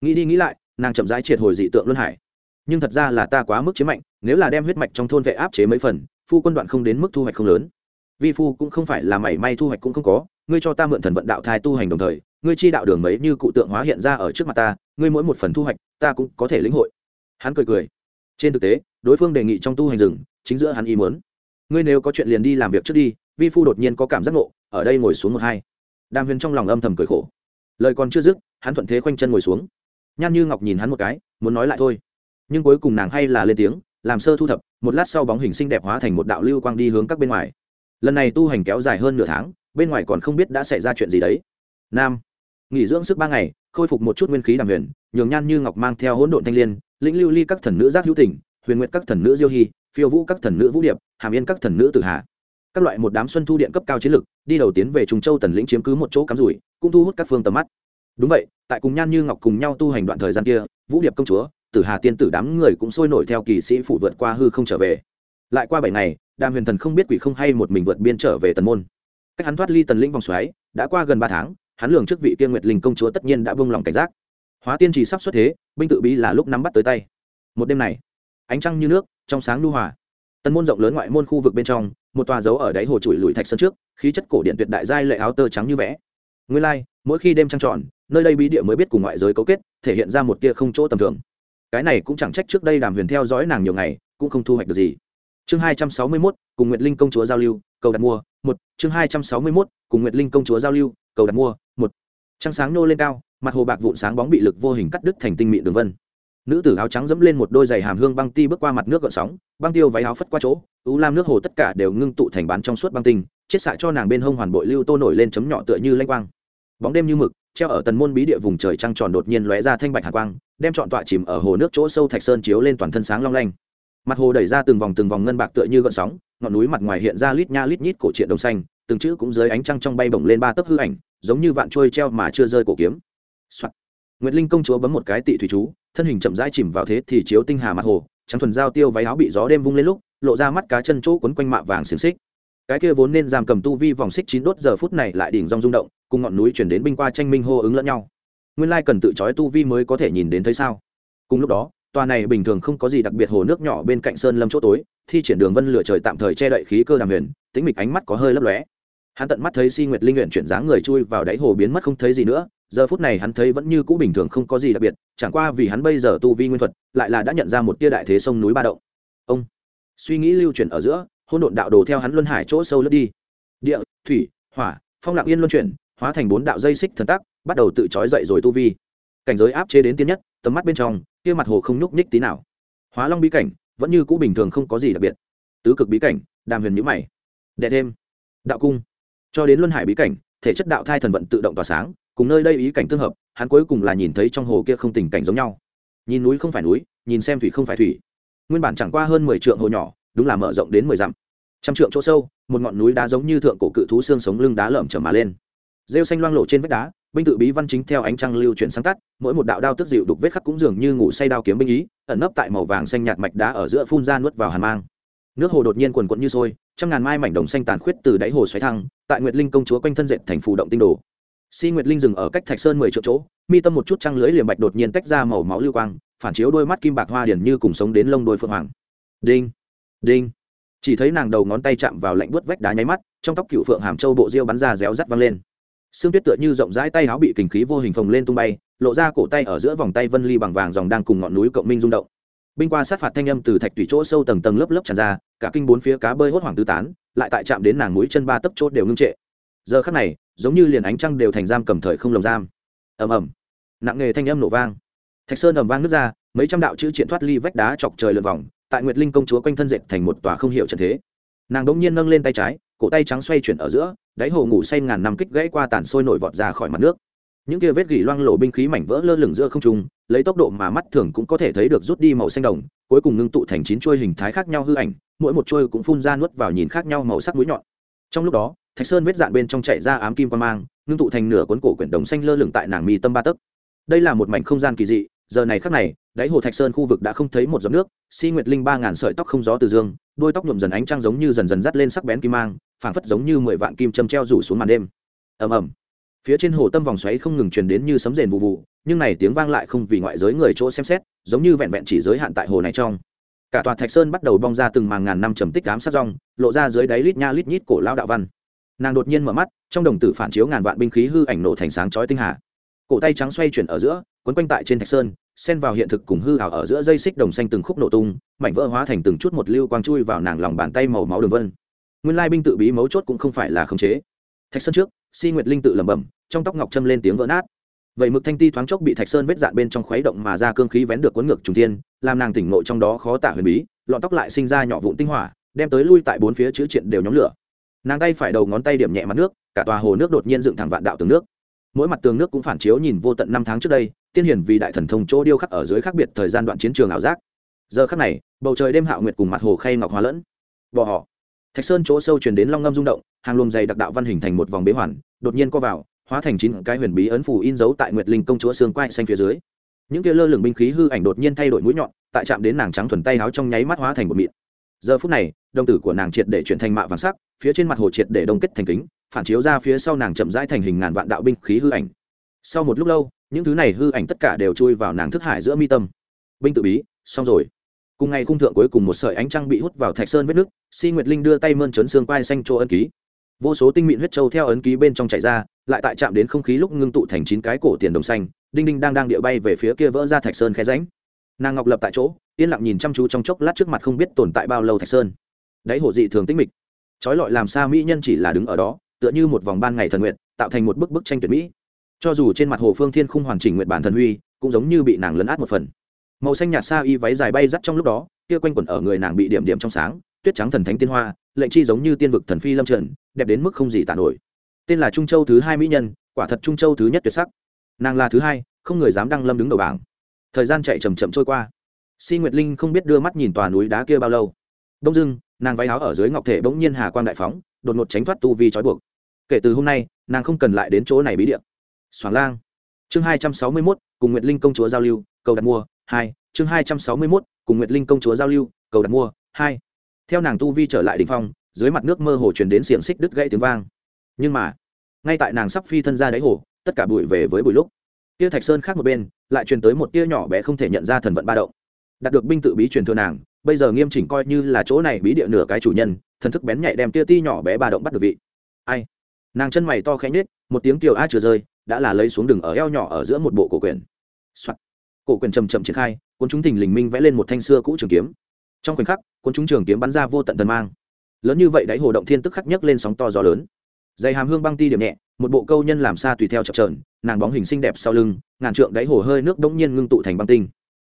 Nghĩ đi nghĩ lại, nàng chậm rãi triệt hồi dị tượng luân hải. Nhưng thật ra là ta quá mức chế mạnh, nếu là đem huyết mạch trong thôn vệ áp chế mấy phần, phu quân đoạn không đến mức thu hoạch không lớn. Vi phu cũng không phải là mảy may thu hoạch cũng không có, ngươi cho ta mượn thần vận đạo thai tu hành đồng thời ngươi chi đạo đường mấy như cụ tượng hóa hiện ra ở trước mặt ta, ngươi mỗi một phần thu hoạch, ta cũng có thể lĩnh hội. Hắn cười cười. Trên thực tế, đối phương đề nghị trong tu hành rừng, chính giữa hắn ý muốn. Ngươi nếu có chuyện liền đi làm việc trước đi, vi phu đột nhiên có cảm giác ngộ, ở đây ngồi xuống một hai. Đàm huyền trong lòng âm thầm cười khổ. Lời còn chưa dứt, hắn thuận thế khoanh chân ngồi xuống. Nhan như ngọc nhìn hắn một cái, muốn nói lại thôi. Nhưng cuối cùng nàng hay là lên tiếng, làm sơ thu thập, một lát sau bóng hình xinh đẹp hóa thành một đạo lưu quang đi hướng các bên ngoài. Lần này tu hành kéo dài hơn nửa tháng, bên ngoài còn không biết đã xảy ra chuyện gì đấy. Nam nghỉ dưỡng sức ba ngày, khôi phục một chút nguyên khí đàm huyền, nhường nhan như ngọc mang theo hỗn độn thanh l i ê n lĩnh lưu ly các thần nữ giác hữu tình, huyền nguyện các thần nữ diêu hy, phiêu vũ các thần nữ vũ điệp, hàm yên các thần nữ tử hà. Các loại một đám xuân thu điện cấp cao chiến lực, đi đầu tiến về trùng châu tần lĩnh chiếm cứ một chỗ cắm rủi, cũng thu hút các phương tầm mắt. Đúng vậy, tại cùng nhan như ngọc cùng nhau tu hành đoạn thời gian kia, vũ điệp công chúa, tử hà tiên tử đám người cũng sôi nổi theo kỳ sĩ phủ vượt qua hư không trở về. Lại qua bảy ngày, đàm huyền thần không biết quỷ không hay một mình vượt biên trở về tần môn. Cách hắn thoát ly tần lĩnh vòng xoáy, đã qua gần ba tháng hắn lường trước vị tiên nguyệt linh công chúa tất nhiên đã vung lòng cảnh giác. Hóa tiên chỉ sắp xuất thế, binh tự bí là lúc nắm bắt tới tay. Một đêm này, ánh trăng như nước, trong sáng lưu hòa. Tân môn rộng lớn ngoại môn khu vực bên trong, một tòa dấu ở đáy hồ chuỗi lùi thạch sân trước, khí chất cổ điện tuyệt đại giai lệ áo tơ trắng như vẽ. Nguyên lai, mỗi khi đêm trăng tròn, nơi đây bí địa mới biết cùng ngoại giới cấu kết, thể hiện ra một tia không chỗ tầm thường. Cái này cũng chẳng trách trước đây đàm huyền theo dõi nàng nhiều ngày, cũng không thu hoạch được gì. Chương hai trăm sáu mươi mốt, cùng nguyệt linh công chúa giao lưu, cầu đặt mua một, chương hai trăm sáu mươi mốt, cùng nguyệt linh công chúa giao lưu, cầu đặt mua, một. Trăng sáng nô lên cao, mặt hồ bạc vụn sáng bóng bị lực vô hình cắt đứt thành tinh mịn đường vân. Nữ tử áo trắng dẫm lên một đôi giày hàm hương băng ti bước qua mặt nước gợn sóng, băng tiêu váy áo phất qua chỗ ưu lam nước hồ tất cả đều ngưng tụ thành bán trong suốt băng tinh chết xạ cho nàng bên hông hoàn bội lưu tô nổi lên chấm nhỏ tựa như lanh quang. Bóng đêm như mực, treo ở tần môn bí địa vùng trời trăng tròn đột nhiên lóe ra thanh bạch hạ quang, đem trọn tọa chìm ở hồ nước chỗ sâu thạch sơn chiếu lên toàn thân sáng long lanh. Mặt hồ đẩy ra từng vòng từng vòng ngân bạc tựa như gợn sóng ngọn núi mặt ngoài hiện ra lít nha lít nhít cổ truyện đồng xanh từng chữ cũng dưới ánh trăng trong bay bổng lên ba tấc hư ảnh giống như vạn trôi treo mà chưa rơi cổ kiếm. Soạn. Nguyệt Linh công chúa bấm một cái tị thủy chú, thân hình chậm rãi chìm vào thế thì chiếu tinh hà mặt hồ, trắng thuần giao tiêu váy áo bị gió đêm vung lên lúc, lộ ra mắt cá chân chỗ quấn quanh mạ vàng xiềng xích. Cái kia vốn nên giam cầm tu vi vòng xích chín đốt giờ phút này lại đỉnh rong rung động, cùng ngọn núi chuyển đến binh qua tranh minh hô ứng lẫn nhau. Nguyên lai cần tự chói tu vi mới có thể nhìn đến thấy sao? Cùng lúc đó, tòa này bình thường không có gì đặc biệt hồ nước nhỏ bên cạnh sơn lâm chỗ tối, thi triển đường vân lửa trời tạm thời che đậy khí cơ đàm huyền, tính mịch ánh mắt có hơi lấp lóe. Hắn tận mắt thấy si nguyệt linh nguyện chuyển dáng người chui vào đáy hồ biến mất không thấy gì nữa giờ phút này hắn thấy vẫn như cũ bình thường không có gì đặc biệt chẳng qua vì hắn bây giờ tu vi nguyên thuật lại là đã nhận ra một tia đại thế sông núi ba động. Ông suy nghĩ lưu chuyển ở giữa hôn độn đạo đồ theo hắn luân hải chỗ sâu lướt đi. Địa thủy hỏa phong lặng yên luân chuyển hóa thành bốn đạo dây xích thần tắc bắt đầu tự trói dậy rồi tu vi. Cảnh giới áp chế đến tiên nhất tầm mắt bên trong, kia mặt hồ không nhúc nhích tí nào. Hóa long bí cảnh, vẫn như cũ bình thường không có gì đặc biệt. Tứ cực bí cảnh, đàm huyền nhữ mày. Đệ thêm, đạo cung. Cho đến luân hải bí cảnh, thể chất đạo thai thần vận tự động tỏa sáng, cùng nơi đây ý cảnh tương hợp, hắn cuối cùng là nhìn thấy trong hồ kia không tình cảnh giống nhau. Nhìn núi không phải núi, nhìn xem thủy không phải thủy. Nguyên bản chẳng qua hơn mười trượng hồ nhỏ, đúng là mở rộng đến mười dặm. Trăm trượng chỗ sâu, một ngọn núi đá giống như thượng cổ cự thú xương sống lưng đá lởm chởm mà lên rêu xanh loang lộ trên vách đá, binh tự bí văn chính theo ánh trăng lưu chuyển sáng tắt, mỗi một đạo đao tức dịu đục vết khắc cũng dường như ngủ say đao kiếm binh ý, ẩn nấp tại màu vàng xanh nhạt mạch đá ở giữa phun ra nuốt vào hàn mang. Nước hồ đột nhiên quần quận như sôi, trăm ngàn mai mảnh đồng xanh tàn khuyết từ đáy hồ xoáy thăng, tại nguyệt linh công chúa quanh thân dệt thành phù động tinh đồ. Si nguyệt linh dừng ở cách thạch sơn mười triệu chỗ, mi tâm một chút trăng lưới liềm bạch đột nhiên tách ra màu máu lưu quang, phản chiếu đôi mắt kim bạc hoa điển như cùng sống đến lông đôi phượng hoàng. Đinh đinh. Chỉ thấy nàng đầu ngón tay chạm vào lạnh buốt vách đá nháy mắt, trong tóc cựu phượng hàm châu bộ diêu bắn ra réo rắt văng lên. Sương tuyết tựa như rộng rãi tay áo bị kình khí vô hình phồng lên tung bay, lộ ra cổ tay ở giữa vòng tay vân ly bằng vàng dòng đang cùng ngọn núi cộng minh rung động. Binh qua sát phạt thanh âm từ thạch tủy chỗ sâu tầng tầng lớp lớp tràn ra, cả kinh bốn phía cá bơi hốt hoảng tứ tán, lại tại chạm đến nàng mũi chân ba tấc chốt đều ngưng trệ. Giờ khắc này, giống như liền ánh trăng đều thành giam cầm thời không lồng giam. Ầm ầm. Nặng nghề thanh âm nổ vang. Thạch sơn ầm vang nứt ra, mấy trăm đạo chữ truyện thoát ly vách đá chọc trời lượn vòng, tại nguyệt linh công chúa quanh thân dệt thành một tòa không hiểu trận thế. Nàng đột nhiên nâng lên tay trái, cổ tay trắng xoay chuyển ở giữa đáy hồ ngủ say ngàn năm kích gãy qua tàn sôi nổi vọt ra khỏi mặt nước. Những kia vết gỉ loang lổ binh khí mảnh vỡ lơ lửng giữa không trung, lấy tốc độ mà mắt thường cũng có thể thấy được rút đi màu xanh đồng, cuối cùng ngưng tụ thành chín chuôi hình thái khác nhau hư ảnh, mỗi một chuôi cũng phun ra nuốt vào nhìn khác nhau màu sắc mũi nhọn. Trong lúc đó, thạch sơn vết dạn bên trong chạy ra ám kim quan mang, ngưng tụ thành nửa cuốn cổ quyển đồng xanh lơ lửng tại nàng mi tâm ba tấc. Đây là một mảnh không gian kỳ dị, giờ này khắc này, đáy hồ thạch sơn khu vực đã không thấy một giọt nước, si nguyệt linh ba ngàn sợi tóc không gió từ dương, đôi tóc nhuộm dần ánh trăng giống như dần dần dắt lên sắc bén kim mang phảng phất giống như mười vạn kim châm treo rủ xuống màn đêm. Ầm ầm. Phía trên hồ tâm vòng xoáy không ngừng truyền đến như sấm rền vụ vụ, nhưng này tiếng vang lại không vì ngoại giới người chỗ xem xét, giống như vẹn vẹn chỉ giới hạn tại hồ này trong. Cả tòa thạch sơn bắt đầu bong ra từng màng ngàn năm trầm tích ám sát rong, lộ ra dưới đáy lít nha lít nhít cổ lao đạo văn. Nàng đột nhiên mở mắt, trong đồng tử phản chiếu ngàn vạn binh khí hư ảnh nổ thành sáng chói tinh hà. Cổ tay trắng xoay chuyển ở giữa, quấn quanh tại trên thạch sơn, xen vào hiện thực cùng hư ảo ở giữa dây xích đồng xanh từng khúc nổ tung, mảnh vỡ hóa thành từng chút một lưu quang chui vào nàng lòng bàn tay màu máu đường vân nguyên lai binh tự bí mấu chốt cũng không phải là khống chế. Thạch sơn trước, si nguyệt linh tự lẩm bẩm, trong tóc ngọc châm lên tiếng vỡ nát. Vậy mực thanh ti thoáng chốc bị thạch sơn vết dạn bên trong khuấy động mà ra cương khí vén được cuốn ngược trùng thiên, làm nàng tỉnh ngộ trong đó khó tả huyền bí, lọn tóc lại sinh ra nhỏ vụn tinh hỏa, đem tới lui tại bốn phía chữ triện đều nhóm lửa. Nàng tay phải đầu ngón tay điểm nhẹ mặt nước, cả tòa hồ nước đột nhiên dựng thẳng vạn đạo tường nước. Mỗi mặt tường nước cũng phản chiếu nhìn vô tận năm tháng trước đây, tiên hiển vì đại thần thông chỗ điêu khắc ở dưới khác biệt thời gian đoạn chiến trường ảo giác. Giờ khắc này, bầu trời đêm hạo nguyệt cùng mặt hồ khay ngọc hóa lẫn. Bỏ họ thạch sơn chỗ sâu truyền đến long ngâm rung động, hàng luồng dày đặc đạo văn hình thành một vòng bế hoàn, đột nhiên co vào, hóa thành chín cái huyền bí ấn phù in dấu tại nguyệt linh công chúa xương quai xanh phía dưới. Những kia lơ lửng binh khí hư ảnh đột nhiên thay đổi mũi nhọn, tại chạm đến nàng trắng thuần tay áo trong nháy mắt hóa thành một mịn. Giờ phút này, đồng tử của nàng triệt để chuyển thành mạ vàng sắc, phía trên mặt hồ triệt để đông kết thành kính, phản chiếu ra phía sau nàng chậm rãi thành hình ngàn vạn đạo binh khí hư ảnh. Sau một lúc lâu, những thứ này hư ảnh tất cả đều chui vào nàng thức hải giữa mi tâm. Binh tự bí, xong rồi cùng ngày khung thượng cuối cùng một sợi ánh trăng bị hút vào thạch sơn vết nước, si nguyệt linh đưa tay mơn trớn xương quai xanh chỗ ấn ký. Vô số tinh mịn huyết trâu theo ấn ký bên trong chạy ra, lại tại chạm đến không khí lúc ngưng tụ thành chín cái cổ tiền đồng xanh, đinh đinh đang đang địa bay về phía kia vỡ ra thạch sơn khe ránh nàng ngọc lập tại chỗ, yên lặng nhìn chăm chú trong chốc lát trước mặt không biết tồn tại bao lâu thạch sơn. Đáy hồ dị thường tích mịch. Trói lọi làm sao mỹ nhân chỉ là đứng ở đó, tựa như một vòng ban ngày thần nguyện, tạo thành một bức bức tranh tuyệt mỹ. Cho dù trên mặt hồ phương thiên không hoàn chỉnh nguyện bản thần huy, cũng giống như bị nàng lấn át một phần màu xanh nhạt xa y váy dài bay dắt trong lúc đó, kia quanh quẩn ở người nàng bị điểm điểm trong sáng, tuyết trắng thần thánh tiên hoa, lệnh chi giống như tiên vực thần phi lâm trần đẹp đến mức không gì tàn nổi. Tên là trung châu thứ hai mỹ nhân, quả thật trung châu thứ nhất tuyệt sắc. Nàng là thứ hai, không người dám đăng lâm đứng đầu bảng. Thời gian chạy chầm chậm trôi qua. Si nguyệt linh không biết đưa mắt nhìn tòa núi đá kia bao lâu. Đông dưng nàng váy áo ở dưới ngọc thể bỗng nhiên hà quang đại phóng, đột ngột tránh thoát tu vi trói buộc. Kể từ hôm nay, nàng không cần lại đến chỗ này bí điện soảng lang. Chương hai trăm sáu mươi mốt, cùng nguyệt linh công chúa giao lưu, cầu đặt mua hai, chương hai trăm sáu mươi mốt, cùng nguyệt linh công chúa giao lưu, cầu đặt mua, hai. Theo nàng tu vi trở lại đ ỉ n h phong, dưới mặt nước mơ hồ truyền đến xiềng xích đứt gãy tiếng vang. Nhưng mà, ngay tại nàng sắp phi thân ra đáy hồ, tất cả bụi về với bụi lúc. Tia thạch sơn khác một bên, lại truyền tới một tia nhỏ bé không thể nhận ra thần vận ba động. Đạt được binh tự bí truyền thừa nàng, bây giờ nghiêm chỉnh coi như là chỗ này bí địa nửa cái chủ nhân, thần thức bén nhạy đem tia ti nhỏ bé ba động bắt được vị. Ai? Nàng chân mày to khẽ nhết một tiếng kiều a chừa rơi, đã là lấy xuống đường ở eo nhỏ ở giữa một bộ cổ quyền、Soạn cổ quyền chầm chậm triển khai, cuốn chúng thình lình minh vẽ lên một thanh xưa cũ trường kiếm. Trong khoảnh khắc, cuốn chúng trường kiếm bắn ra vô tận thần mang. Lớn như vậy đáy hồ động thiên tức khắc nhấc lên sóng to gió lớn. Dày hàm hương băng ti điểm nhẹ, một bộ câu nhân làm xa tùy theo chập trờn nàng bóng hình xinh đẹp sau lưng, ngàn trượng đáy hồ hơi nước đ nhiên ngưng tụ thành băng tinh.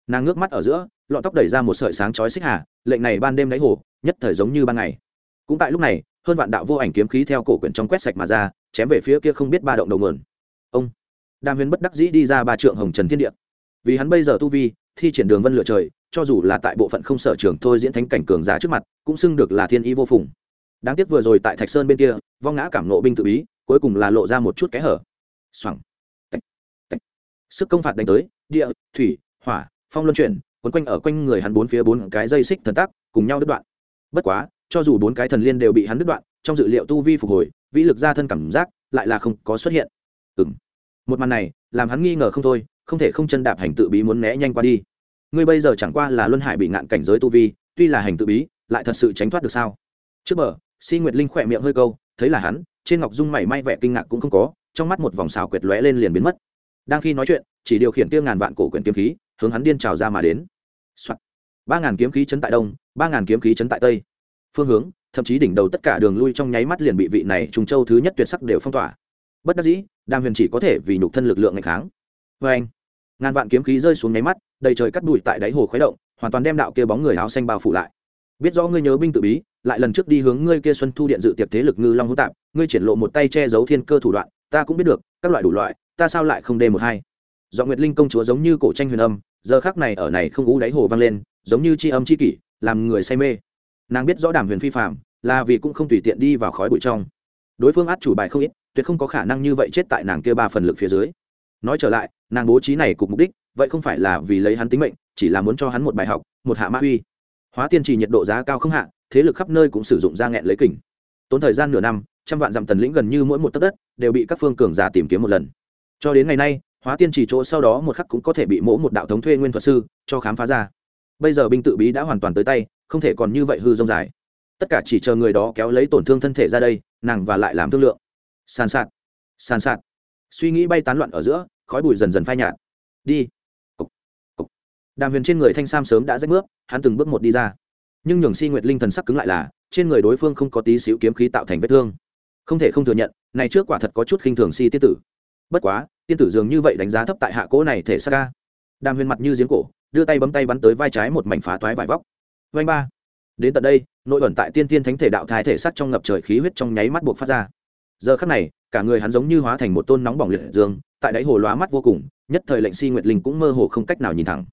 Nàng ngước mắt ở giữa, lọn tóc đẩy ra một sợi sáng chói xích hà, lệnh này ban đêm đáy hồ, nhất thời giống như ban ngày. Cũng tại lúc này, hơn vạn đạo vô ảnh kiếm khí theo cổ quyển trong quét sạch mà ra, chém về phía kia không biết ba động đầu nguồn. Ông, đàm huyền bất đắc dĩ đi ra ba trượng hồng trần thiên địa vì hắn bây giờ tu vi thi triển đường vân lựa trời cho dù là tại bộ phận không sở trường thôi diễn thánh cảnh cường giả trước mặt cũng xưng được là thiên ý vô phùng. Đáng tiếc vừa rồi tại thạch sơn bên kia vong ngã cảm nộ binh tự bí cuối cùng là lộ ra một chút kẽ hở. Xoẳng tạch, tạch. sức công phạt đánh tới địa thủy hỏa phong luân chuyển quấn quanh ở quanh người hắn bốn phía bốn cái dây xích thần tắc cùng nhau đứt đoạn. Bất quá cho dù bốn cái thần liên đều bị hắn đứt đoạn trong dự liệu tu vi phục hồi vĩ lực ra thân cảm giác lại là không có xuất hiện. Ừng một màn này làm hắn nghi ngờ không thôi không thể không chân đạp hành tự bí muốn né nhanh qua đi. Ngươi bây giờ chẳng qua là luân hải bị ngạn cảnh giới tu vi, tuy là hành tự bí, lại thật sự tránh thoát được sao? Trước bờ, si nguyệt linh khỏe miệng hơi câu, thấy là hắn, trên ngọc dung mảy may vẻ kinh ngạc cũng không có, trong mắt một vòng xào quyệt lóe lên liền biến mất. Đang khi nói chuyện, chỉ điều khiển tiêu ngàn vạn cổ quyển kiếm khí, hướng hắn điên trào ra mà đến、Soạn. ba ngàn kiếm khí chấn tại đông, ba ngàn kiếm khí chấn tại tây. Phương hướng, thậm chí đỉnh đầu tất cả đường lui trong nháy mắt liền bị vị này trùng châu thứ nhất tuyệt sắc đều phong tỏa. Bất đắc dĩ, đàm huyền chỉ có thể vì nhục thân lực lượng ngày kháng. Vê anh ngàn vạn kiếm khí rơi xuống nháy mắt, đầy trời cắt đùi tại đáy hồ khuấy động, hoàn toàn đem đạo kia bóng người áo xanh bao phủ lại. Biết rõ ngươi nhớ binh tự bí, lại lần trước đi hướng ngươi kia xuân thu điện dự tiệp thế lực ngư long hữu tạp, ngươi triển lộ một tay che giấu thiên cơ thủ đoạn, ta cũng biết được, các loại đủ loại, ta sao lại không đê một hai? Do nguyệt linh công chúa giống như cổ tranh huyền âm, giờ khác này ở này không ú đáy hồ vang lên, giống như tri âm tri kỷ, làm người say mê. Nàng biết rõ đàm huyền phi phạm, là vì cũng không tùy tiện đi vào khói bụi trong. Đối phương át chủ bài không ít, tuyệt không có khả năng như vậy chết tại nàng kia ba phần lực phía dưới. Nói trở lại nàng bố trí này cục mục đích, vậy không phải là vì lấy hắn tính mệnh, chỉ là muốn cho hắn một bài học, một hạ mã uy. Hóa tiên trì nhiệt độ giá cao không hạ, thế lực khắp nơi cũng sử dụng ra nghẹn lấy kình. Tốn thời gian nửa năm, trăm vạn dặm tần lĩnh gần như mỗi một tấc đất đều bị các phương cường giả tìm kiếm một lần. Cho đến ngày nay, hóa tiên trì chỗ sau đó một khắc cũng có thể bị mỗ một đạo thống thuê nguyên thuật sư cho khám phá ra. Bây giờ binh tự bí đã hoàn toàn tới tay, không thể còn như vậy hư rông dài. Tất cả chỉ chờ người đó kéo lấy tổn thương thân thể ra đây, nàng và lại làm thương lượng. Sàn sạt sàn sạt. Suy nghĩ bay tán loạn ở giữa khói bụi dần dần phai nhạt. Đi. Cục. Cục. đàm huyền trên người thanh sam sớm đã rách bước hắn từng bước một đi ra. Nhưng nhường si nguyệt linh thần sắc cứng lại là, trên người đối phương không có tí xíu kiếm khí tạo thành vết thương. Không thể không thừa nhận, này trước quả thật có chút khinh thường si tiết tử. Bất quá, tiên tử dường như vậy đánh giá thấp tại hạ cỗ này thể xác ca đàm huyền mặt như giếng cổ, đưa tay bấm tay bắn tới vai trái một mảnh phá toái vải vóc. Vanh ba. Đến tận đây, nội ẩn tại tiên tiên thánh thể đạo thái thể sát trong ngập trời khí huyết trong nháy mắt buộc phát ra. Giờ khắc này cả người hắn giống như hóa thành một tôn nóng bỏng liệt dương, tại đáy hồ lóa mắt vô cùng, nhất thời lệnh si nguyệt linh cũng mơ hồ không cách nào nhìn thẳng.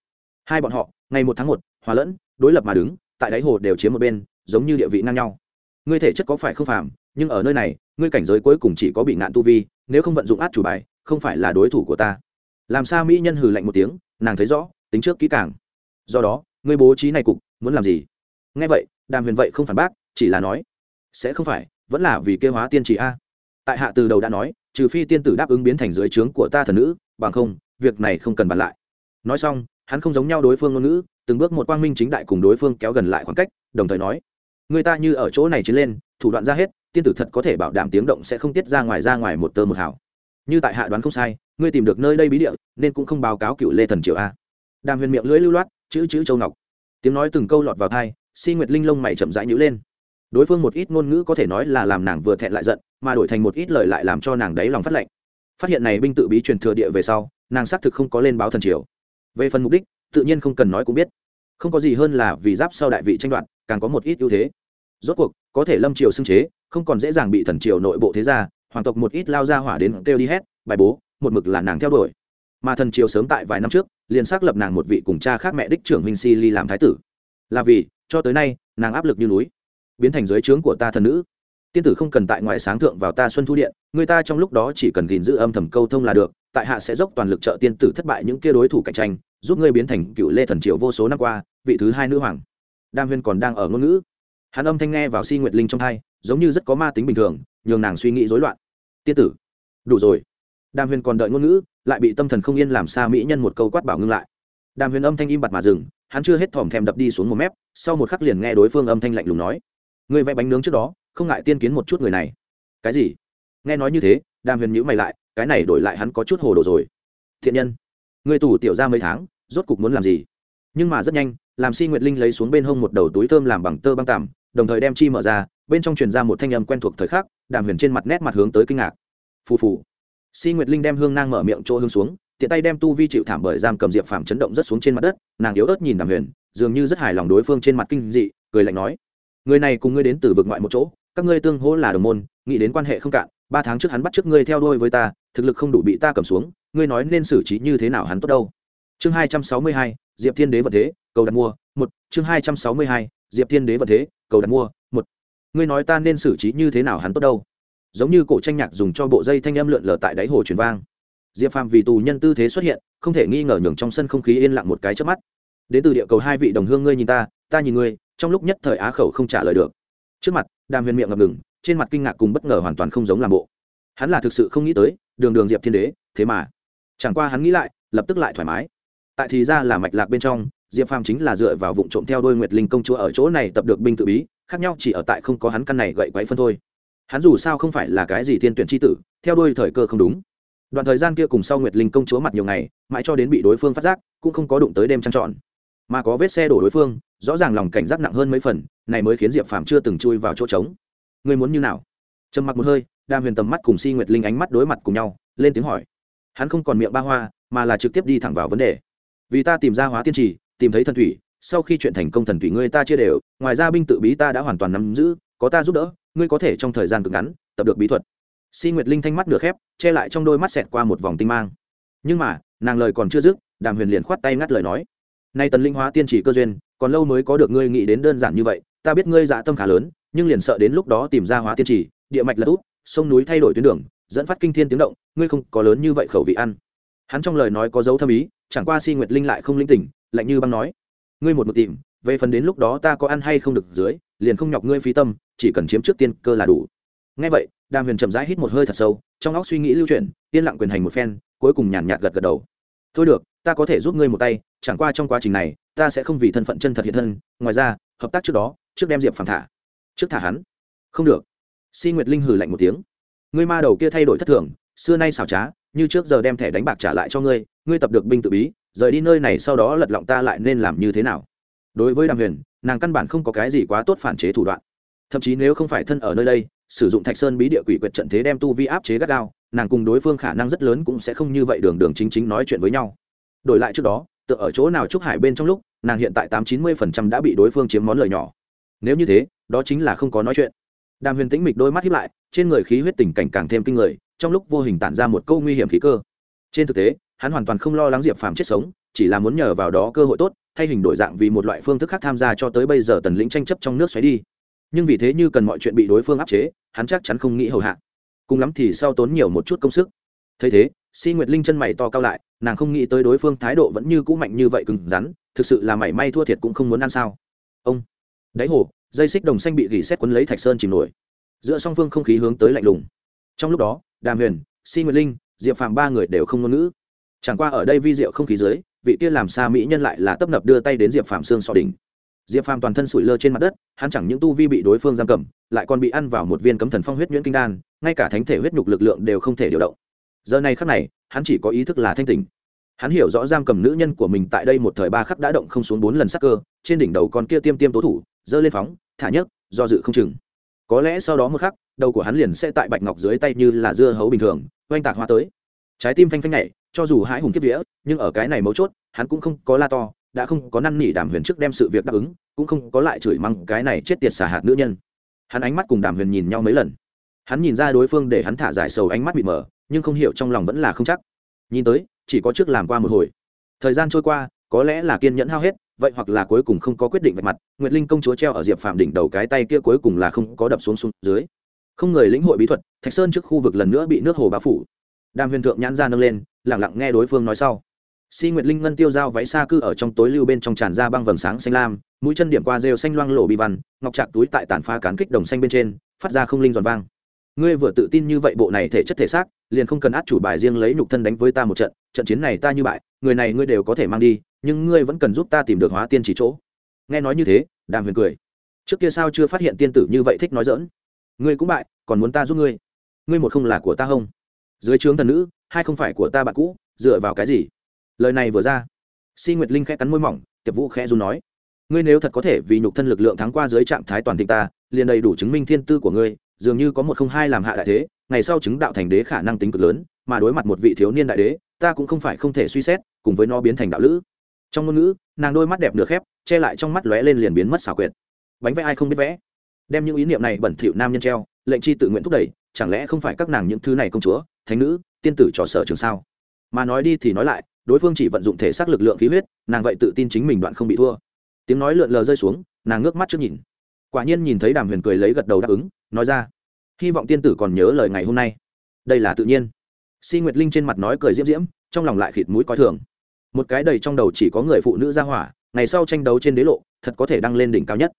Hai bọn họ, ngày một tháng một, hòa lẫn, đối lập mà đứng, tại đáy hồ đều chiếm một bên, giống như địa vị ngang nhau. Ngươi thể chất có phải không phàm, nhưng ở nơi này, ngươi cảnh giới cuối cùng chỉ có bị ngạn tu vi, nếu không vận dụng át chủ bài, không phải là đối thủ của ta. Làm sao mỹ nhân hừ lạnh một tiếng, nàng thấy rõ, tính trước kỹ càng. Do đó, ngươi bố trí này cục, muốn làm gì? Nghe vậy, đàm huyền vậy không phản bác, chỉ là nói, sẽ không phải, vẫn là vì kêu hóa tiên chỉ a tại hạ từ đầu đã nói, trừ phi tiên tử đáp ứng biến thành dưới trướng của ta thần nữ, bằng không, việc này không cần bàn lại. Nói xong, hắn không giống nhau đối phương ngôn ngữ, từng bước một quang minh chính đại cùng đối phương kéo gần lại khoảng cách, đồng thời nói, người ta như ở chỗ này chiến lên, thủ đoạn ra hết, tiên tử thật có thể bảo đảm tiếng động sẽ không tiết ra ngoài ra ngoài một tơ một hào. Như tại hạ đoán không sai, ngươi tìm được nơi đây bí địa, nên cũng không báo cáo cựu lê thần triều a. Đàm huyền miệng lưỡi lưu loát, chữ chữ châu ngọc. Tiếng nói từng câu lọt vào thai si nguyệt linh lông mày chậm rãi nhữ lên. Đối phương một ít ngôn ngữ có thể nói là làm nàng vừa thẹn lại giận mà đổi thành một ít lời lại làm cho nàng đáy lòng phát lệnh. Phát hiện này binh tự bí truyền thừa địa về sau, nàng xác thực không có lên báo thần triều. Về phần mục đích, tự nhiên không cần nói cũng biết. Không có gì hơn là vì giáp sau đại vị tranh đoạt, càng có một ít ưu thế. Rốt cuộc, có thể lâm triều xưng chế, không còn dễ dàng bị thần triều nội bộ thế gia, hoàng tộc một ít lao ra hỏa đến kêu đi hết, bài bố, một mực là nàng theo đuổi. Mà thần triều sớm tại vài năm trước, liền xác lập nàng một vị cùng cha khác mẹ đích trưởng huynh si ly làm thái tử. Là vì, cho tới nay, nàng áp lực như núi, biến thành dưới trướng của ta thần nữ tiên tử không cần tại ngoài sáng thượng vào ta xuân thu điện, người ta trong lúc đó chỉ cần gìn giữ âm thầm câu thông là được, tại hạ sẽ dốc toàn lực trợ tiên tử thất bại những kia đối thủ cạnh tranh, giúp ngươi biến thành cựu lê thần triều vô số năm qua, vị thứ hai nữ hoàng. Đam huyên còn đang ở ngôn ngữ. Hắn âm thanh nghe vào si nguyệt linh trong thai, giống như rất có ma tính bình thường, nhường nàng suy nghĩ rối loạn. Tiên tử, đủ rồi. Đam huyên còn đợi ngôn ngữ, lại bị tâm thần không yên làm xa mỹ nhân một câu quát bảo ngưng lại. Đam Huyên âm thanh im bặt mà dừng, hắn chưa hết thòm thèm đập đi xuống một mép, sau một khắc liền nghe đối phương âm thanh lạnh lùng nói. Người vẽ bánh nướng trước đó không ngại tiên kiến một chút người này. Cái gì? Nghe nói như thế, đàm huyền nhữ mày lại, cái này đổi lại hắn có chút hồ đồ rồi. Thiện nhân, người tù tiểu ra mấy tháng, rốt cục muốn làm gì? Nhưng mà rất nhanh, làm si nguyệt linh lấy xuống bên hông một đầu túi thơm làm bằng tơ băng tằm, đồng thời đem chi mở ra, bên trong truyền ra một thanh âm quen thuộc thời khắc, đàm huyền trên mặt nét mặt hướng tới kinh ngạc. Phù phù. Si nguyệt linh đem hương nang mở miệng chỗ hương xuống, tiện tay đem tu vi chịu thảm bởi giam cầm diệp phàm chấn động rất xuống trên mặt đất, nàng yếu ớt nhìn đàm huyền, dường như rất hài lòng đối phương trên mặt kinh dị, cười lạnh nói, người này cùng ngươi đến từ vực ngoại một chỗ các ngươi tương hỗ là đồng môn, nghĩ đến quan hệ không cạn, ba tháng trước hắn bắt trước ngươi theo đuôi với ta, thực lực không đủ bị ta cầm xuống, ngươi nói nên xử trí như thế nào hắn tốt đâu. Chương hai trăm sáu mươi hai, diệp thiên đế vật thế, cầu đặt mua, một. Chương hai trăm sáu mươi hai, diệp thiên đế vật thế, cầu đặt mua, một. Ngươi nói ta nên xử trí như thế nào hắn tốt đâu? Giống như cổ tranh nhạc dùng cho bộ dây thanh âm lượn lờ tại đáy hồ truyền vang. Diệp phàm vì tù nhân tư thế xuất hiện, không thể nghi ngờ nhường trong sân không khí yên lặng một cái trước mắt. Đến từ địa cầu hai vị đồng hương ngươi nhìn ta ta nhìn ngươi, trong lúc nhất thời á khẩu không trả lời được trước mặt, đàm huyền miệng ngập ngừng, trên mặt kinh ngạc cùng bất ngờ hoàn toàn không giống làm bộ. Hắn là thực sự không nghĩ tới, đường đường diệp thiên đế, thế mà. Chẳng qua hắn nghĩ lại, lập tức lại thoải mái. Tại thì ra là mạch lạc bên trong, diệp phàm chính là dựa vào vụ trộm theo đôi nguyệt linh công chúa ở chỗ này tập được binh tự bí, khác nhau chỉ ở tại không có hắn căn này gậy quáy phân thôi. Hắn dù sao không phải là cái gì thiên tuyển tri tử, theo đôi thời cơ không đúng. Đoạn thời gian kia cùng sau nguyệt linh công chúa mặt nhiều ngày, mãi cho đến bị đối phương phát giác, cũng không có đụng tới đêm trăng trọn. Mà có vết xe đổ đối phương rõ ràng lòng cảnh giác nặng hơn mấy phần, này mới khiến diệp phàm chưa từng chui vào chỗ trống. Ngươi muốn như nào? Trầm mặc một hơi, Đa huyền tầm mắt cùng si nguyệt linh ánh mắt đối mặt cùng nhau, lên tiếng hỏi. Hắn không còn miệng ba hoa, mà là trực tiếp đi thẳng vào vấn đề. Vì ta tìm ra hóa tiên trì, tìm thấy thần thủy, sau khi chuyện thành công thần thủy ngươi ta chia đều, ngoài ra binh tự bí ta đã hoàn toàn nắm giữ, có ta giúp đỡ, ngươi có thể trong thời gian cực ngắn, tập được bí thuật. Si nguyệt linh thanh mắt nửa khép, che lại trong đôi mắt xẹt qua một vòng tinh mang. Nhưng mà, nàng lời còn chưa dứt, đàm huyền liền khoát tay ngắt lời nói. Nay tần linh hóa tiên chỉ cơ duyên còn lâu mới có được ngươi nghĩ đến đơn giản như vậy, ta biết ngươi dạ tâm khá lớn, nhưng liền sợ đến lúc đó tìm ra hóa tiên chỉ địa mạch lật úp, sông núi thay đổi tuyến đường, dẫn phát kinh thiên tiếng động, ngươi không có lớn như vậy khẩu vị ăn. Hắn trong lời nói có dấu thâm ý, chẳng qua si nguyệt linh lại không linh tỉnh, lạnh như băng nói, ngươi một một tìm, về phần đến lúc đó ta có ăn hay không được dưới, liền không nhọc ngươi phí tâm, chỉ cần chiếm trước tiên cơ là đủ. Ngay vậy, đàm huyền chậm rãi hít một hơi thật sâu, trong óc suy nghĩ lưu chuyển, yên lặng quyền hành một phen, cuối cùng nhàn nhạt gật gật đầu. Thôi được, ta có thể giúp ngươi một tay, chẳng qua trong quá trình này ta sẽ không vì thân phận chân thật hiện thân, ngoài ra, hợp tác trước đó, trước đem diệp phản thả. Trước thả hắn. Không được. Si nguyệt linh hừ lạnh một tiếng. Ngươi ma đầu kia thay đổi thất thường, xưa nay xảo trá, như trước giờ đem thẻ đánh bạc trả lại cho ngươi ngươi tập được binh tự bí, rời đi nơi này sau đó lật lọng ta lại nên làm như thế nào? Đối với đàm huyền, nàng căn bản không có cái gì quá tốt phản chế thủ đoạn. Thậm chí nếu không phải thân ở nơi đây, sử dụng thạch sơn bí địa quỷ quyệt trận thế đem tu vi áp chế gắt gao, nàng cùng đối phương khả năng rất lớn cũng sẽ không như vậy đường đường chính chính nói chuyện với nhau. Đổi lại trước đó tựa ở chỗ nào trúc hải bên trong lúc, nàng hiện tại tám chín mươi phần trăm đã bị đối phương chiếm món lời nhỏ. Nếu như thế, đó chính là không có nói chuyện. Đàm huyền tĩnh mịch đôi mắt hiếp lại, trên người khí huyết tình cảnh càng thêm kinh người, trong lúc vô hình tản ra một câu nguy hiểm khí cơ. Trên thực tế, hắn hoàn toàn không lo lắng diệp phàm chết sống, chỉ là muốn nhờ vào đó cơ hội tốt, thay hình đổi dạng vì một loại phương thức khác tham gia cho tới bây giờ tần lĩnh tranh chấp trong nước xoáy đi. Nhưng vì thế như cần mọi chuyện bị đối phương áp chế, hắn chắc chắn không nghĩ hầu hạ. Cùng lắm thì sau tốn nhiều một chút công sức. Thấy thế si nguyệt linh chân mày to cao lại, nàng không nghĩ tới đối phương thái độ vẫn như cũ mạnh như vậy cứng rắn, thực sự là mảy may thua thiệt cũng không muốn ăn sao. Ông, đáy hồ, dây xích đồng xanh bị gỉ xét quấn lấy thạch sơn chìm nổi. Giữa song phương không khí hướng tới lạnh lùng. Trong lúc đó, đàm huyền, si nguyệt linh, diệp phàm ba người đều không ngôn ngữ. Chẳng qua ở đây vi diệu không khí dưới, vị kia làm xa mỹ nhân lại là tấp nập đưa tay đến diệp phàm xương sọ đỉnh. Diệp phàm toàn thân sủi lơ trên mặt đất, hắn chẳng những tu vi bị đối phương giam cầm, lại còn bị ăn vào một viên cấm thần phong huyết nhuyễn kinh đan, ngay cả thánh thể huyết nhục lực lượng đều không thể điều động giờ này khắc này, hắn chỉ có ý thức là thanh tình hắn hiểu rõ giam cầm nữ nhân của mình tại đây một thời ba khắc đã động không xuống bốn lần sắc cơ, trên đỉnh đầu con kia tiêm tiêm tố thủ, giơ lên phóng, thả nhấc, do dự không chừng. Có lẽ sau đó một khắc, đầu của hắn liền sẽ tại bạch ngọc dưới tay như là dưa hấu bình thường, oanh tạc hoa tới. Trái tim phanh phanh nhảy, cho dù hãi hùng kiếp vía, nhưng ở cái này mấu chốt, hắn cũng không có la to, đã không có năn nỉ đàm huyền trước đem sự việc đáp ứng, cũng không có lại chửi măng cái này chết tiệt xả hạt nữ nhân. Hắn ánh mắt cùng đàm huyền nhìn nhau mấy lần. Hắn nhìn ra đối phương để hắn thả giải sầu ánh mắt bị mở nhưng không hiểu trong lòng vẫn là không chắc. Nhìn tới, chỉ có trước làm qua một hồi. Thời gian trôi qua, có lẽ là kiên nhẫn hao hết, vậy hoặc là cuối cùng không có quyết định vạch mặt, nguyệt linh công chúa treo ở diệp phạm đỉnh đầu cái tay kia cuối cùng là không có đập xuống xuống dưới. Không người lĩnh hội bí thuật, thạch sơn trước khu vực lần nữa bị nước hồ bao phủ. Đàm huyền thượng nhãn ra nâng lên lẳng lặng nghe đối phương nói sau. Si nguyệt linh ngân tiêu dao váy xa cư ở trong tối lưu bên trong tràn ra băng vầng sáng xanh lam, mũi chân điểm qua rêu xanh loang lộ bị văn, ngọc trạc túi tại tàn phá cán kích đồng xanh bên trên, phát ra không linh giòn vang ngươi vừa tự tin như vậy bộ này thể chất thể xác, liền không cần át chủ bài riêng lấy nhục thân đánh với ta một trận trận chiến này ta như bại, người này ngươi đều có thể mang đi, nhưng ngươi vẫn cần giúp ta tìm được hóa tiên chỉ chỗ. Nghe nói như thế, đàm huyền cười. Trước kia sao chưa phát hiện tiên tử như vậy thích nói dỡn ngươi cũng bại, còn muốn ta giúp ngươi? Ngươi một không là của ta không? Dưới trướng thần nữ, hai không phải của ta bạn cũ, dựa vào cái gì? Lời này vừa ra, si nguyệt linh khẽ cắn môi mỏng, tiệp vũ khẽ dù nói. Ngươi nếu thật có thể vì nhục thân lực lượng thắng qua dưới trạng thái toàn thịnh ta, liền đầy đủ chứng minh thiên tư của ngươi dường như có một không hai làm hạ đại thế, ngày sau chứng đạo thành đế khả năng tính cực lớn, mà đối mặt một vị thiếu niên đại đế, ta cũng không phải không thể suy xét, cùng với nó biến thành đạo lữ. Trong ngôn ngữ, nàng đôi mắt đẹp nửa khép, che lại trong mắt lóe lên liền biến mất xảo quyệt. Bánh vẽ ai không biết vẽ? Đem những ý niệm này bẩn thỉu nam nhân treo, lệnh chi tự nguyện thúc đẩy, chẳng lẽ không phải các nàng những thứ này công chúa, thánh nữ, tiên tử trò sở trường sao? Mà nói đi thì nói lại, đối phương chỉ vận dụng thể xác lực lượng khí huyết, nàng vậy tự tin chính mình đoạn không bị thua. Tiếng nói lượn lờ rơi xuống, nàng ngước mắt trước nhìn. Quả nhiên nhìn thấy đàm huyền cười lấy gật đầu đáp ứng nói ra, hy vọng tiên tử còn nhớ lời ngày hôm nay. Đây là tự nhiên. Si nguyệt linh trên mặt nói cười diễm diễm, trong lòng lại khịt mũi coi thường. Một cái đầy trong đầu chỉ có người phụ nữ ra hỏa, ngày sau tranh đấu trên đế lộ, thật có thể đăng lên đỉnh cao nhất.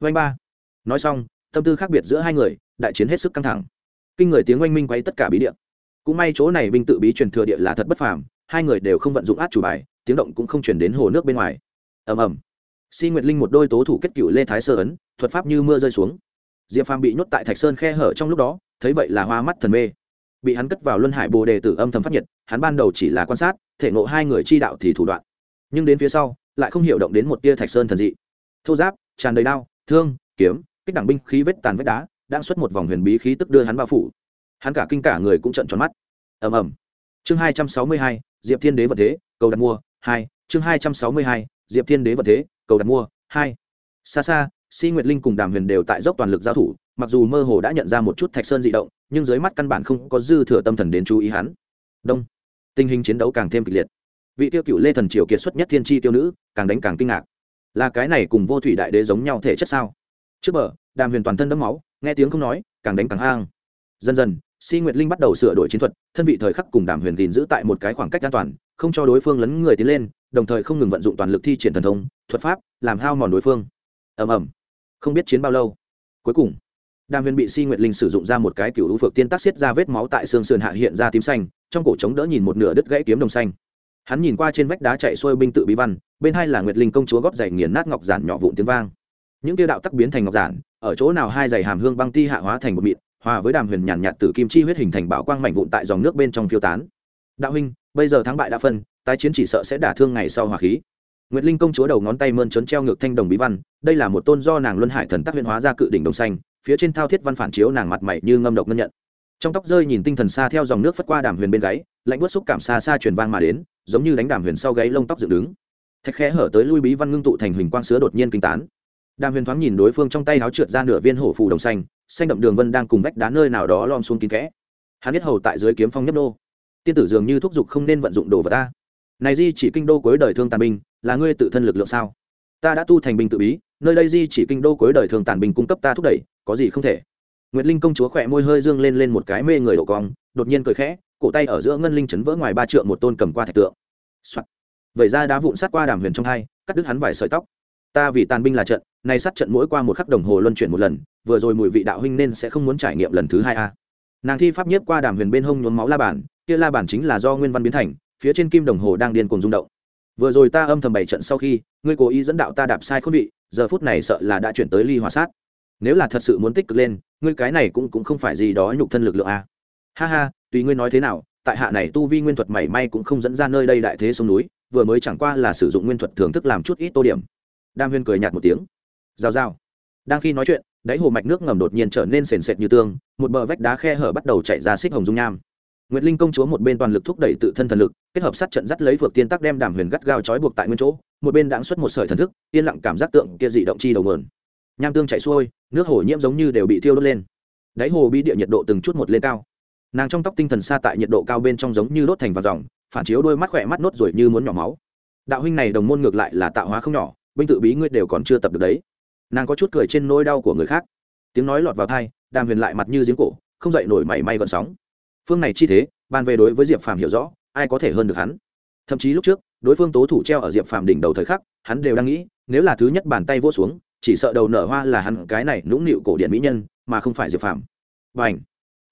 Oanh ba. Nói xong, tâm tư khác biệt giữa hai người, đại chiến hết sức căng thẳng. Kinh người tiếng oanh minh quay tất cả bí địa. Cũng may chỗ này binh tự bí truyền thừa địa là thật bất phàm, hai người đều không vận dụng át chủ bài, tiếng động cũng không chuyển đến hồ nước bên ngoài. Ầm ầm. Si nguyệt linh một đôi tố thủ kết cựu lê thái sơ ấn, thuật pháp như mưa rơi xuống diệp phàm bị nhốt tại thạch sơn khe hở trong lúc đó, thấy vậy là hoa mắt thần mê. Bị hắn cất vào luân hải bồ đề tử âm thầm phát nhiệt, hắn ban đầu chỉ là quan sát, thể ngộ hai người chi đạo thì thủ đoạn. Nhưng đến phía sau, lại không hiểu động đến một tia thạch sơn thần dị. Thô giáp, tràn đầy đao, thương, kiếm, kích đẳng binh khí vết tàn vết đá, đang xuất một vòng huyền bí khí tức đưa hắn bao phủ. Hắn cả kinh cả người cũng trận tròn mắt. Ầm ầm. Chương hai trăm sáu mươi hai, diệp thiên đế vật thế, cầu đặt mua, hai. Chương hai trăm sáu mươi hai, diệp thiên đế vật thế, cầu đặt mua, hai. Xa xa si nguyệt linh cùng đàm huyền đều tại dốc toàn lực giao thủ, mặc dù mơ hồ đã nhận ra một chút thạch sơn dị động, nhưng dưới mắt căn bản không có dư thừa tâm thần đến chú ý hắn. Đông. Tình hình chiến đấu càng thêm kịch liệt. Vị tiêu cựu lê thần triều kiệt xuất nhất thiên tri tiêu nữ, càng đánh càng kinh ngạc. Là cái này cùng vô thủy đại đế giống nhau thể chất sao? Trước bờ, đàm huyền toàn thân đẫm máu, nghe tiếng không nói, càng đánh càng hang. Dần dần, si nguyệt linh bắt đầu sửa đổi chiến thuật, thân vị thời khắc cùng đàm huyền gìn giữ tại một cái khoảng cách an toàn, không cho đối phương lấn người tiến lên, đồng thời không ngừng vận dụng toàn lực thi triển thần thông, thuật pháp, làm hao mòn đối phương. Ầm ầm không biết chiến bao lâu. Cuối cùng, đàm huyền bị si nguyệt linh sử dụng ra một cái cựu lũ phược tiên tác xiết ra vết máu tại xương sườn hạ hiện ra tím xanh, trong cổ trống đỡ nhìn một nửa đứt gãy kiếm đồng xanh. Hắn nhìn qua trên vách đá chạy xuôi binh tự bí văn, bên hai là nguyệt linh công chúa góp giày nghiền nát ngọc giản nhỏ vụn tiếng vang. Những tiêu đạo tắc biến thành ngọc giản, ở chỗ nào hai giày hàm hương băng ti hạ hóa thành một mịn, hòa với đàm huyền nhàn nhạt tử kim chi huyết hình thành bảo quang mảnh vụn tại dòng nước bên trong phiêu tán. Đạo huynh, bây giờ thắng bại đã phân, tái chiến chỉ sợ sẽ đả thương ngày sau hỏa khí. Nguyệt Linh công chúa đầu ngón tay mơn trớn treo ngược thanh đồng bí văn, đây là một tôn do nàng luân hải thần tác huyền hóa ra cự đỉnh đồng xanh, phía trên thao thiết văn phản chiếu nàng mặt mày như ngâm độc ngân nhận. Trong tóc rơi nhìn tinh thần xa theo dòng nước phất qua đàm huyền bên gáy, lạnh buốt xúc cảm xa xa truyền vang mà đến, giống như đánh đàm huyền sau gáy lông tóc dựng đứng. Thạch khẽ hở tới lui bí văn ngưng tụ thành hình quang sứa đột nhiên kinh tán. Đàm huyền thoáng nhìn đối phương trong tay áo trượt ra nửa viên hổ phù đồng xanh, xanh đậm đường vân đang cùng vách đá nơi nào đó lom xuống kín kẽ. Hắn biết hầu tại dưới kiếm phong nhấp nô. Tiên tử dường như thúc giục không nên vận dụng đồ vật ta này di chỉ kinh đô cuối đời thương tàn binh là ngươi tự thân lực lượng sao? Ta đã tu thành binh tự bí, nơi đây di chỉ kinh đô cuối đời thường tàn binh cung cấp ta thúc đẩy, có gì không thể? Nguyệt linh công chúa khỏe môi hơi dương lên lên một cái mê người độ cong, đột nhiên cười khẽ, cổ tay ở giữa ngân linh chấn vỡ ngoài ba trượng một tôn cầm qua thạch tượng、Soạn. vậy ra đá vụn sát qua đàm huyền trong hai, cắt đứt hắn vài sợi tóc. Ta vì tàn binh là trận, nay sát trận mỗi qua một khắc đồng hồ luân chuyển một lần, vừa rồi mùi vị đạo huynh nên sẽ không muốn trải nghiệm lần thứ hai a nàng thi pháp nhiếp qua đàm huyền bên hông nhuốm máu la bản kia la bản chính là do nguyên văn biến thành, phía trên kim đồng hồ đang điên cuồng rung động vừa rồi ta âm thầm bảy trận sau khi, ngươi cố ý dẫn đạo ta đạp sai khôn vị, giờ phút này sợ là đã chuyển tới ly hòa sát. Nếu là thật sự muốn tích cực lên, ngươi cái này cũng cũng không phải gì đó nhục thân lực lượng a à. ha ha, tùy ngươi nói thế nào, tại hạ này tu vi nguyên thuật mảy may cũng không dẫn ra nơi đây đại thế sông núi, vừa mới chẳng qua là sử dụng nguyên thuật thưởng thức làm chút ít tô điểm. Đam huyên cười nhạt một tiếng. Rào rào. Đang khi nói chuyện, đáy hồ mạch nước ngầm đột nhiên trở nên sền sệt như tương, một bờ vách đá khe hở bắt đầu chạy ra xích hồng dung nham. Nguyệt Linh công chúa một bên toàn lực thúc đẩy tự thân thần lực, kết hợp sát trận dắt lấy Phược Tiên Tắc đem Đàm Huyền gắt gao trói buộc tại nguyên chỗ, một bên đãng xuất một sợi thần thức, yên lặng cảm giác tượng kia dị động chi đầu nguồn. Nham tương chảy xuôi, nước hồ nhiễm giống như đều bị thiêu đốt lên. Đáy hồ bị địa nhiệt độ từng chút một lên cao. Nàng trong tóc tinh thần xa tại nhiệt độ cao bên trong giống như đốt thành vàng ròng, phản chiếu đôi mắt khỏe mắt nốt rồi như muốn nhỏ máu. Đạo huynh này đồng môn ngược lại là tạo hóa không nhỏ, binh tự bí ngươi đều còn chưa tập được đấy. Nàng có chút cười trên nỗi đau của người khác. Tiếng nói lọt vào tai, Đàm Huyền lại mặt như giếng cổ, không dậy nổi mảy may gợn sóng. Phương này chi thế, bàn về đối với diệp phàm hiểu rõ ai có thể hơn được hắn? Thậm chí lúc trước đối phương tố thủ treo ở diệp phàm đỉnh đầu thời khắc hắn đều đang nghĩ nếu là thứ nhất bàn tay vỗ xuống chỉ sợ đầu nở hoa là hắn cái này nũng nịu cổ điện mỹ nhân mà không phải diệp phàm. Và ảnh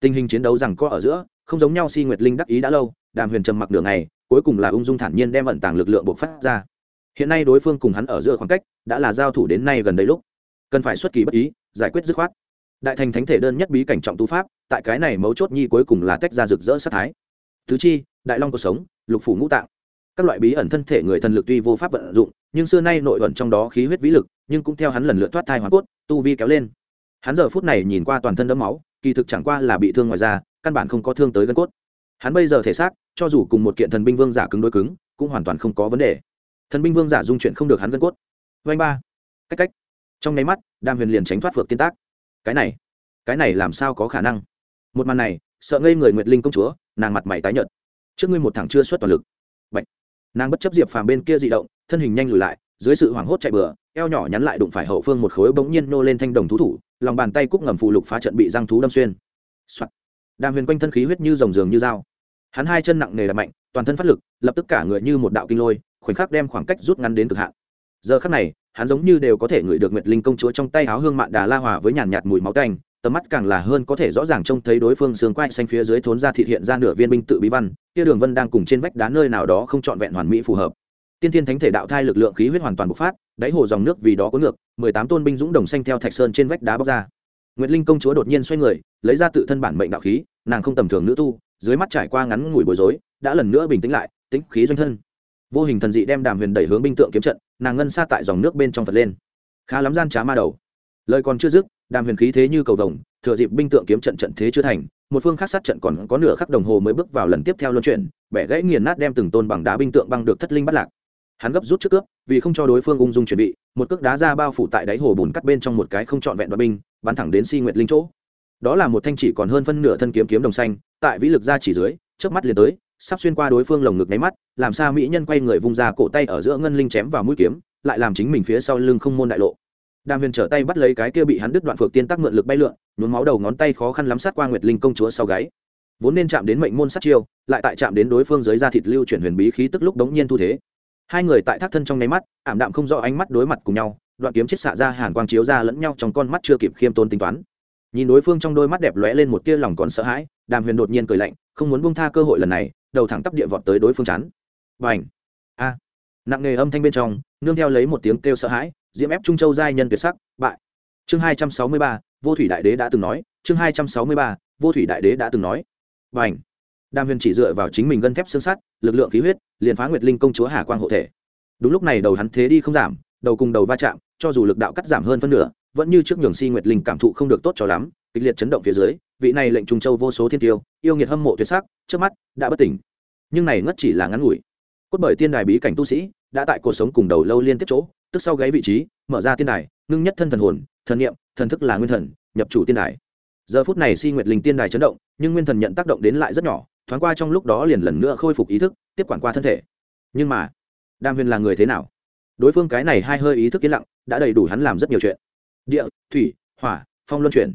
tình hình chiến đấu rằng có ở giữa không giống nhau si nguyệt linh đắc ý đã lâu đàm huyền trầm mặc đường này cuối cùng là ung dung thản nhiên đem vận tàng lực lượng bộc phát ra. Hiện nay đối phương cùng hắn ở giữa khoảng cách đã là giao thủ đến nay gần đây lúc. Cần phải xuất kỳ bất ý giải quyết dứt khoát đại thành thánh thể đơn nhất bí cảnh trọng tu pháp, tại cái này mấu chốt nhi cuối cùng là tách ra rực rỡ sát thái. Tứ chi, đại long cuộc sống, lục phủ ngũ tạng. Các loại bí ẩn thân thể người thần lực tuy vô pháp vận dụng, nhưng xưa nay nội ẩn trong đó khí huyết vĩ lực, nhưng cũng theo hắn lần lượt thoát thai hoàn cốt, tu vi kéo lên. Hắn giờ phút này nhìn qua toàn thân đẫm máu, kỳ thực chẳng qua là bị thương ngoài da, căn bản không có thương tới gân cốt. Hắn bây giờ thể xác, cho dù cùng một kiện thần binh vương giả cứng đối cứng, cũng hoàn toàn không có vấn đề. Thần binh vương giả dung chuyện không được hắn gân cốt. Vanh ba. Cách cách. Trong nháy mắt, đam huyền liền tránh thoát phược tiên tác cái này cái này làm sao có khả năng? Một màn này, sợ ngây người nguyệt linh công chúa, nàng mặt mày tái nhợt. Trước ngươi một thằng chưa xuất toàn lực. Bạch. nàng bất chấp diệp phàm bên kia di động, thân hình nhanh lùi lại, dưới sự hoảng hốt chạy bừa, eo nhỏ nhắn lại đụng phải hậu phương một khối bỗng nhiên nô lên thanh đồng thú thủ, lòng bàn tay cúc ngầm phụ lục phá trận bị răng thú đâm xuyên、Soạn. đàm huyền quanh thân khí huyết như rồng giường như dao. Hắn hai chân nặng nề đập mạnh, toàn thân phát lực, lập tức cả người như một đạo kinh lôi, khoảnh khắc đem khoảng cách rút ngắn đến cực hạn. Giờ khắc này hắn giống như đều có thể ngửi được nguyệt linh công chúa trong tay áo hương mạn đà la hòa với nhàn nhạt mùi máu tanh tầm mắt càng là hơn có thể rõ ràng trông thấy đối phương xương quai xanh phía dưới thốn ra thịt hiện ra nửa viên binh tự bí văn, kia đường vân đang cùng trên vách đá nơi nào đó không trọn vẹn hoàn mỹ phù hợp. Tiên thiên thánh thể đạo thai lực lượng khí huyết hoàn toàn bộc phát, đáy hồ dòng nước vì đó có ngược, mười tám tôn binh dũng đồng xanh theo thạch sơn trên vách đá bóc ra. Nguyệt linh công chúa đột nhiên xoay người, lấy ra tự thân bản mệnh đạo khí, nàng không tầm thường nữ tu, dưới mắt trải qua ngắn ngủi bối rối, đã lần nữa bình tĩnh lại, tĩnh khí doanh thân. Vô hình thần dị đem đàm huyền đẩy hướng binh tượng kiếm trận nàng ngân xa tại dòng nước bên trong phật lên. Khá lắm gian trá ma đầu. Lời còn chưa dứt, đàm huyền khí thế như cầu vồng, thừa dịp binh tượng kiếm trận trận thế chưa thành, một phương khác sát trận còn có nửa khắc đồng hồ mới bước vào lần tiếp theo luân chuyển, bẻ gãy nghiền nát đem từng tôn bằng đá binh tượng băng được thất linh bắt lạc. Hắn gấp rút trước cướp, vì không cho đối phương ung dung chuẩn bị, một cước đá ra bao phủ tại đáy hồ bùn cắt bên trong một cái không trọn vẹn đoạn binh, bắn thẳng đến si nguyệt linh chỗ. Đó là một thanh chỉ còn hơn phân nửa thân kiếm kiếm đồng xanh, tại vĩ lực ra chỉ dưới trước mắt liền tới sắp xuyên qua đối phương lồng ngực nháy mắt, làm sao mỹ nhân quay người vung ra cổ tay ở giữa ngân linh chém vào mũi kiếm, lại làm chính mình phía sau lưng không môn đại lộ. Đàm huyền trở tay bắt lấy cái kia bị hắn đứt đoạn phược tiên tắc mượn lực bay lượn, nhuốm máu đầu ngón tay khó khăn lắm sát qua nguyệt linh công chúa sau gáy. Vốn nên chạm đến mệnh môn sát chiêu, lại tại chạm đến đối phương dưới da thịt lưu chuyển huyền bí khí tức lúc đống nhiên thu thế. Hai người tại thác thân trong nháy mắt, ảm đạm không rõ ánh mắt đối mặt cùng nhau, đoạn kiếm chết xạ ra hàn quang chiếu ra lẫn nhau trong con mắt chưa kịp khiêm tốn tính toán. Nhìn đối phương trong đôi mắt đẹp lóe lên một tia lòng còn sợ hãi, đàm huyền đột nhiên cười lạnh, không muốn buông tha cơ hội lần này đầu thẳng tắp địa vọt tới đối phương chắn Bành, a! Nặng nề âm thanh bên trong nương theo lấy một tiếng kêu sợ hãi diễm ép trung châu giai nhân tuyệt sắc bại. Chương hai trăm sáu mươi ba vô thủy đại đế đã từng nói chương hai trăm sáu mươi ba vô thủy đại đế đã từng nói. Bành, ảnh đàm huyền chỉ dựa vào chính mình gân thép xương sắt lực lượng khí huyết liền phá nguyệt linh công chúa hà quang hộ thể. Đúng lúc này đầu hắn thế đi không giảm đầu cùng đầu va chạm cho dù lực đạo cắt giảm hơn phân nửa vẫn như trước nhường si nguyệt linh cảm thụ không được tốt cho lắm kịch liệt chấn động phía dưới, vị này lệnh trùng châu vô số thiên tiêu, yêu nghiệt hâm mộ tuyệt sắc, trước mắt đã bất tỉnh. Nhưng này ngất chỉ là ngắn ngủi. Cốt bởi tiên đài bí cảnh tu sĩ đã tại cuộc sống cùng đầu lâu liên tiếp chỗ, tức sau gáy vị trí, mở ra tiên đài, ngưng nhất thân thần hồn, thần niệm, thần thức là nguyên thần, nhập chủ tiên đài. Giờ phút này si nguyệt linh tiên đài chấn động, nhưng nguyên thần nhận tác động đến lại rất nhỏ, thoáng qua trong lúc đó liền lần nữa khôi phục ý thức, tiếp quản qua thân thể. Nhưng mà đam huyền là người thế nào? Đối phương cái này hai hơi ý thức yên lặng, đã đầy đủ hắn làm rất nhiều chuyện. Địa, thủy, hỏa, phong luân chuyển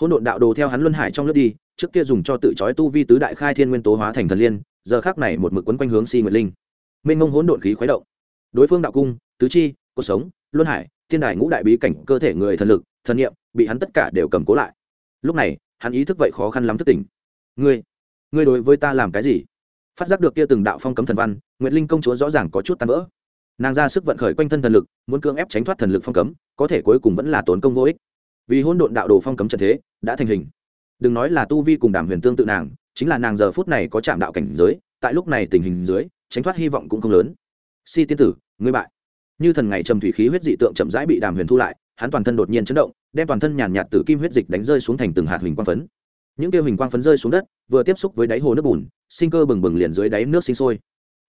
hỗn độn đạo đồ theo hắn luân hải trong nước đi, trước kia dùng cho tự trói tu vi tứ đại khai thiên nguyên tố hóa thành thần liên, giờ khác này một mực quấn quanh hướng si nguyệt linh. Mênh mông hỗn độn khí khuấy động. Đối phương đạo cung, tứ chi cuộc sống, luân hải, thiên đài ngũ đại bí cảnh, cơ thể người thần lực, thần niệm, bị hắn tất cả đều cầm cố lại. Lúc này, hắn ý thức vậy khó khăn lắm thức tỉnh. Ngươi ngươi đối với ta làm cái gì? Phát giác được kia từng đạo phong cấm thần văn, nguyệt linh công chúa rõ ràng có chút tan vỡ. Nàng ra sức vận khởi quanh thân thần lực, muốn cưỡng ép tránh thoát thần lực phong cấm, có thể cuối cùng vẫn là tốn công vô ích vì hôn độn đạo đồ phong cấm trần thế, đã thành hình. Đừng nói là tu vi cùng đàm huyền tương tự nàng, chính là nàng giờ phút này có chạm đạo cảnh giới, tại lúc này tình hình dưới, tránh thoát hy vọng cũng không lớn. Si tiên tử, ngươi bại. Như thần ngày trầm thủy khí huyết dị tượng chậm rãi bị đàm huyền thu lại, hắn toàn thân đột nhiên chấn động, đem toàn thân nhàn nhạt từ kim huyết dịch đánh rơi xuống thành từng hạt huỳnh quang phấn. Những kêu huỳnh quang phấn rơi xuống đất, vừa tiếp xúc với đáy hồ nước bùn, sinh cơ bừng bừng liền dưới đáy nước sinh sôi.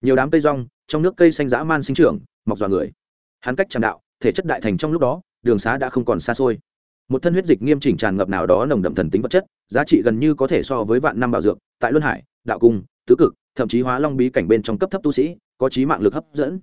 Nhiều đám cây rong, trong nước cây xanh dã man sinh trưởng, mọc dọa người. Hắn cách tràn đạo, thể chất đại thành trong lúc đó, đường xá đã không còn xa xôi một thân huyết dịch nghiêm chỉnh tràn ngập nào đó nồng đậm thần tính vật chất, giá trị gần như có thể so với vạn năm bảo dược, tại luân hải, đạo cung, tứ cực, thậm chí hóa long bí cảnh bên trong cấp thấp tu sĩ, có trí mạng lực hấp dẫn.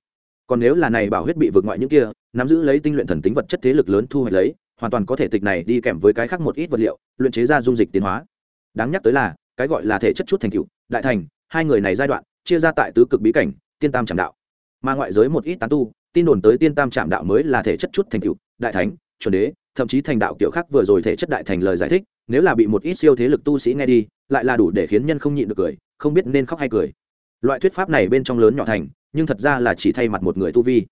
Còn nếu là này bảo huyết bị vượt ngoại những kia, nắm giữ lấy tinh luyện thần tính vật chất thế lực lớn thu hoạch lấy, hoàn toàn có thể tịch này đi kèm với cái khác một ít vật liệu, luyện chế ra dung dịch tiến hóa. Đáng nhắc tới là, cái gọi là thể chất chút thành cựu đại thành, hai người này giai đoạn, chia ra tại tứ cực bí cảnh, tiên tam trảm đạo. Mà ngoại giới một ít tán tu, tin đồn tới tiên tam trảm đạo mới là thể chất chút thành cựu đại thánh, chuẩn đế thậm chí thành đạo kiểu khác vừa rồi thể chất đại thành lời giải thích, nếu là bị một ít siêu thế lực tu sĩ nghe đi, lại là đủ để khiến nhân không nhịn được cười, không biết nên khóc hay cười. Loại thuyết pháp này bên trong lớn nhỏ thành, nhưng thật ra là chỉ thay mặt một người tu vi.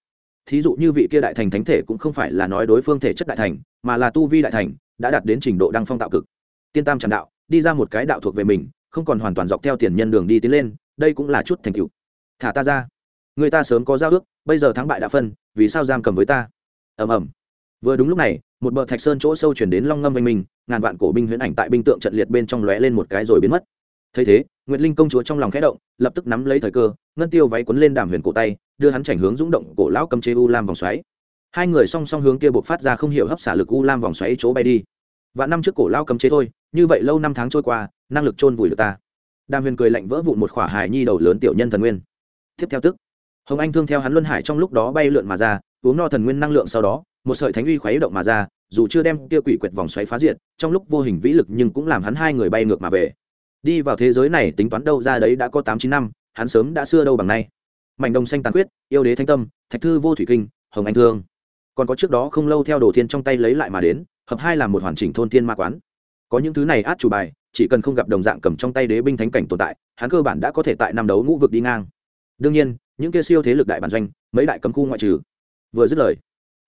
Thí dụ như vị kia đại thành thánh thể cũng không phải là nói đối phương thể chất đại thành, mà là tu vi đại thành, đã đạt đến trình độ đăng phong tạo cực. Tiên tam tràn đạo, đi ra một cái đạo thuộc về mình, không còn hoàn toàn dọc theo tiền nhân đường đi tiến lên, đây cũng là chút thành tựu. Thả ta ra. Người ta sớm có giao ước, bây giờ thắng bại đã phân, vì sao giam cầm với ta? Ầm ầm vừa đúng lúc này, một bờ thạch sơn chỗ sâu chuyển đến long ngâm oanh minh, ngàn vạn cổ binh huyễn ảnh tại binh tượng trận liệt bên trong lóe lên một cái rồi biến mất. Thấy thế, nguyệt linh công chúa trong lòng khẽ động, lập tức nắm lấy thời cơ, ngân tiêu váy quấn lên đàm huyền cổ tay, đưa hắn chảnh hướng rung động cổ lão cầm chế u lam vòng xoáy. Hai người song song hướng kia buộc phát ra không hiểu hấp xả lực u lam vòng xoáy chỗ bay đi. Và năm trước cổ lao cầm chế thôi, như vậy lâu năm tháng trôi qua, năng lực chôn vùi được ta. Đàm huyền cười lạnh vỡ vụn một khỏa hài nhi đầu lớn tiểu nhân thần nguyên. Tiếp theo tức, hồng anh thương theo hắn luân hải trong lúc đó bay lượn mà ra, uống no thần nguyên năng lượng sau đó một sợi thánh uy khuấy động mà ra, dù chưa đem kia quỷ quyệt vòng xoáy phá diệt, trong lúc vô hình vĩ lực nhưng cũng làm hắn hai người bay ngược mà về. Đi vào thế giới này tính toán đâu ra đấy đã có tám chín năm, hắn sớm đã xưa đâu bằng nay. Mảnh đồng xanh tàn quyết yêu đế thanh tâm, thạch thư vô thủy kinh, hồng anh thương. Còn có trước đó không lâu theo đồ thiên trong tay lấy lại mà đến, hợp hai là một hoàn chỉnh thôn thiên ma quán. Có những thứ này át chủ bài, chỉ cần không gặp đồng dạng cầm trong tay đế binh thánh cảnh tồn tại, hắn cơ bản đã có thể tại năm đấu ngũ vực đi ngang. Đương nhiên, những kia siêu thế lực đại bản doanh, mấy đại cấm khu ngoại trừ. Vừa dứt lời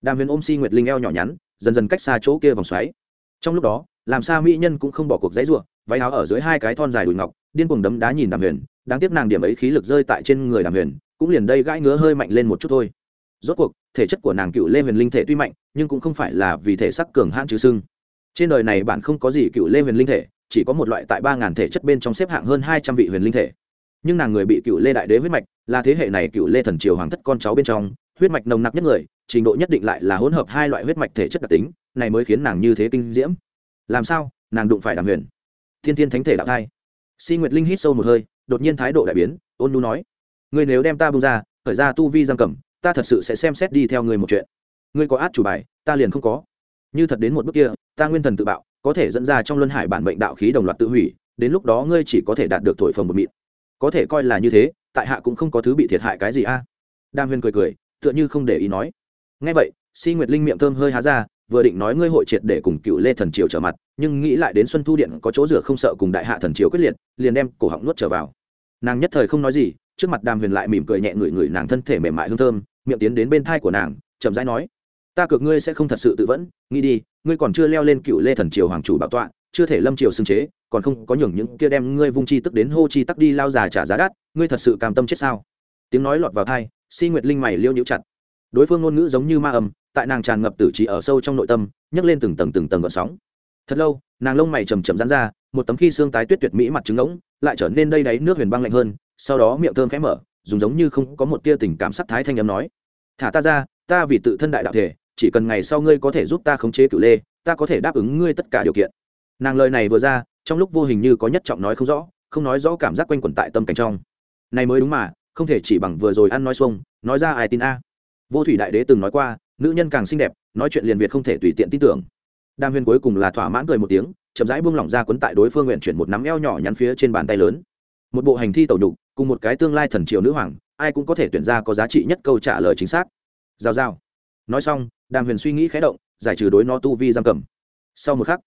đàm huyền ôm si nguyệt linh eo nhỏ nhắn, dần dần cách xa chỗ kia vòng xoáy. Trong lúc đó, làm sao mỹ nhân cũng không bỏ cuộc dãy ruộng váy áo ở dưới hai cái thon dài đùi ngọc, điên cuồng đấm đá nhìn đàm huyền, đáng tiếc nàng điểm ấy khí lực rơi tại trên người đàm huyền, cũng liền đây gãi ngứa hơi mạnh lên một chút thôi. Rốt cuộc, thể chất của nàng cựu lê huyền linh thể tuy mạnh, nhưng cũng không phải là vì thể sắc cường hãn chứ sưng. Trên đời này bạn không có gì cựu lê huyền linh thể, chỉ có một loại tại ba ngàn thể chất bên trong xếp hạng hơn hai trăm vị huyền linh thể. Nhưng nàng người bị cựu lê đại đế huyết mạch, là thế hệ này cựu lê thần triều hoàng thất con cháu bên trong, huyết mạch nồng nặc nhất người trình độ nhất định lại là hỗn hợp hai loại huyết mạch thể chất đặc tính, này mới khiến nàng như thế kinh diễm. Làm sao? Nàng đụng phải đàm huyền. Thiên thiên thánh thể đạo thai. Si nguyệt linh hít sâu một hơi, đột nhiên thái độ đại biến, ôn nu nói người nếu đem ta bung ra, khởi ra tu vi giam cầm, ta thật sự sẽ xem xét đi theo người một chuyện. Ngươi có át chủ bài, ta liền không có. Như thật đến một bước kia, ta nguyên thần tự bạo, có thể dẫn ra trong luân hải bản mệnh đạo khí đồng loạt tự hủy, đến lúc đó ngươi chỉ có thể đạt được thổi phồng một mịn. Có thể coi là như thế, tại hạ cũng không có thứ bị thiệt hại cái gì a. À? đam huyền cười cười, tựa như không để ý nói ngay vậy, si nguyệt linh miệng thơm hơi há ra, vừa định nói ngươi hội triệt để cùng cựu lê thần triều trở mặt, nhưng nghĩ lại đến xuân thu điện có chỗ rửa không sợ cùng đại hạ thần triều quyết liệt, liền đem cổ họng nuốt trở vào. Nàng nhất thời không nói gì, trước mặt đàm huyền lại mỉm cười nhẹ ngửi ngửi nàng thân thể mềm mại hương thơm, miệng tiến đến bên thai của nàng, chậm rãi nói, ta cược ngươi sẽ không thật sự tự vẫn, nghĩ đi, ngươi còn chưa leo lên cựu lê thần triều hoàng chủ bảo tọa, chưa thể lâm triều xưng chế, còn không có nhường những kia đem ngươi vung chi tức đến hô chi tắc đi lao già trả giá đắt, ngươi thật sự cam tâm chết sao? Tiếng nói lọt vào thai si nguyệt linh mày liêu nhũ chặt đối phương ngôn ngữ giống như ma âm, tại nàng tràn ngập tử trí ở sâu trong nội tâm, nhấc lên từng tầng từng tầng gợn sóng. Thật lâu, nàng lông mày chầm chầm rán ra, một tấm khi xương tái tuyết tuyệt mỹ mặt trứng ngỗng, lại trở nên đây đáy nước huyền băng lạnh hơn, sau đó miệng thơm khẽ mở, dùng giống như không có một tia tình cảm sắc thái thanh âm nói, thả ta ra, ta vì tự thân đại đạo thể, chỉ cần ngày sau ngươi có thể giúp ta khống chế cửu lê, ta có thể đáp ứng ngươi tất cả điều kiện. Nàng lời này vừa ra, trong lúc vô hình như có nhất trọng nói không rõ, không nói rõ cảm giác quanh quẩn tại tâm cảnh trong. Này mới đúng mà, không thể chỉ bằng vừa rồi ăn nói xuông, nói ra ai tin a vô thủy đại đế từng nói qua, nữ nhân càng xinh đẹp, nói chuyện liền việt không thể tùy tiện tin tưởng. Đan huyền cuối cùng là thỏa mãn cười một tiếng, chậm rãi buông lỏng ra quấn tại đối phương nguyện chuyển một nắm eo nhỏ nhắn phía trên bàn tay lớn. Một bộ hành thi tẩu đục cùng một cái tương lai thần triều nữ hoàng, ai cũng có thể tuyển ra có giá trị nhất câu trả lời chính xác. Giao giao. Nói xong, đàm huyền suy nghĩ khé động, giải trừ đối nó tu vi giam cầm. Sau một khắc,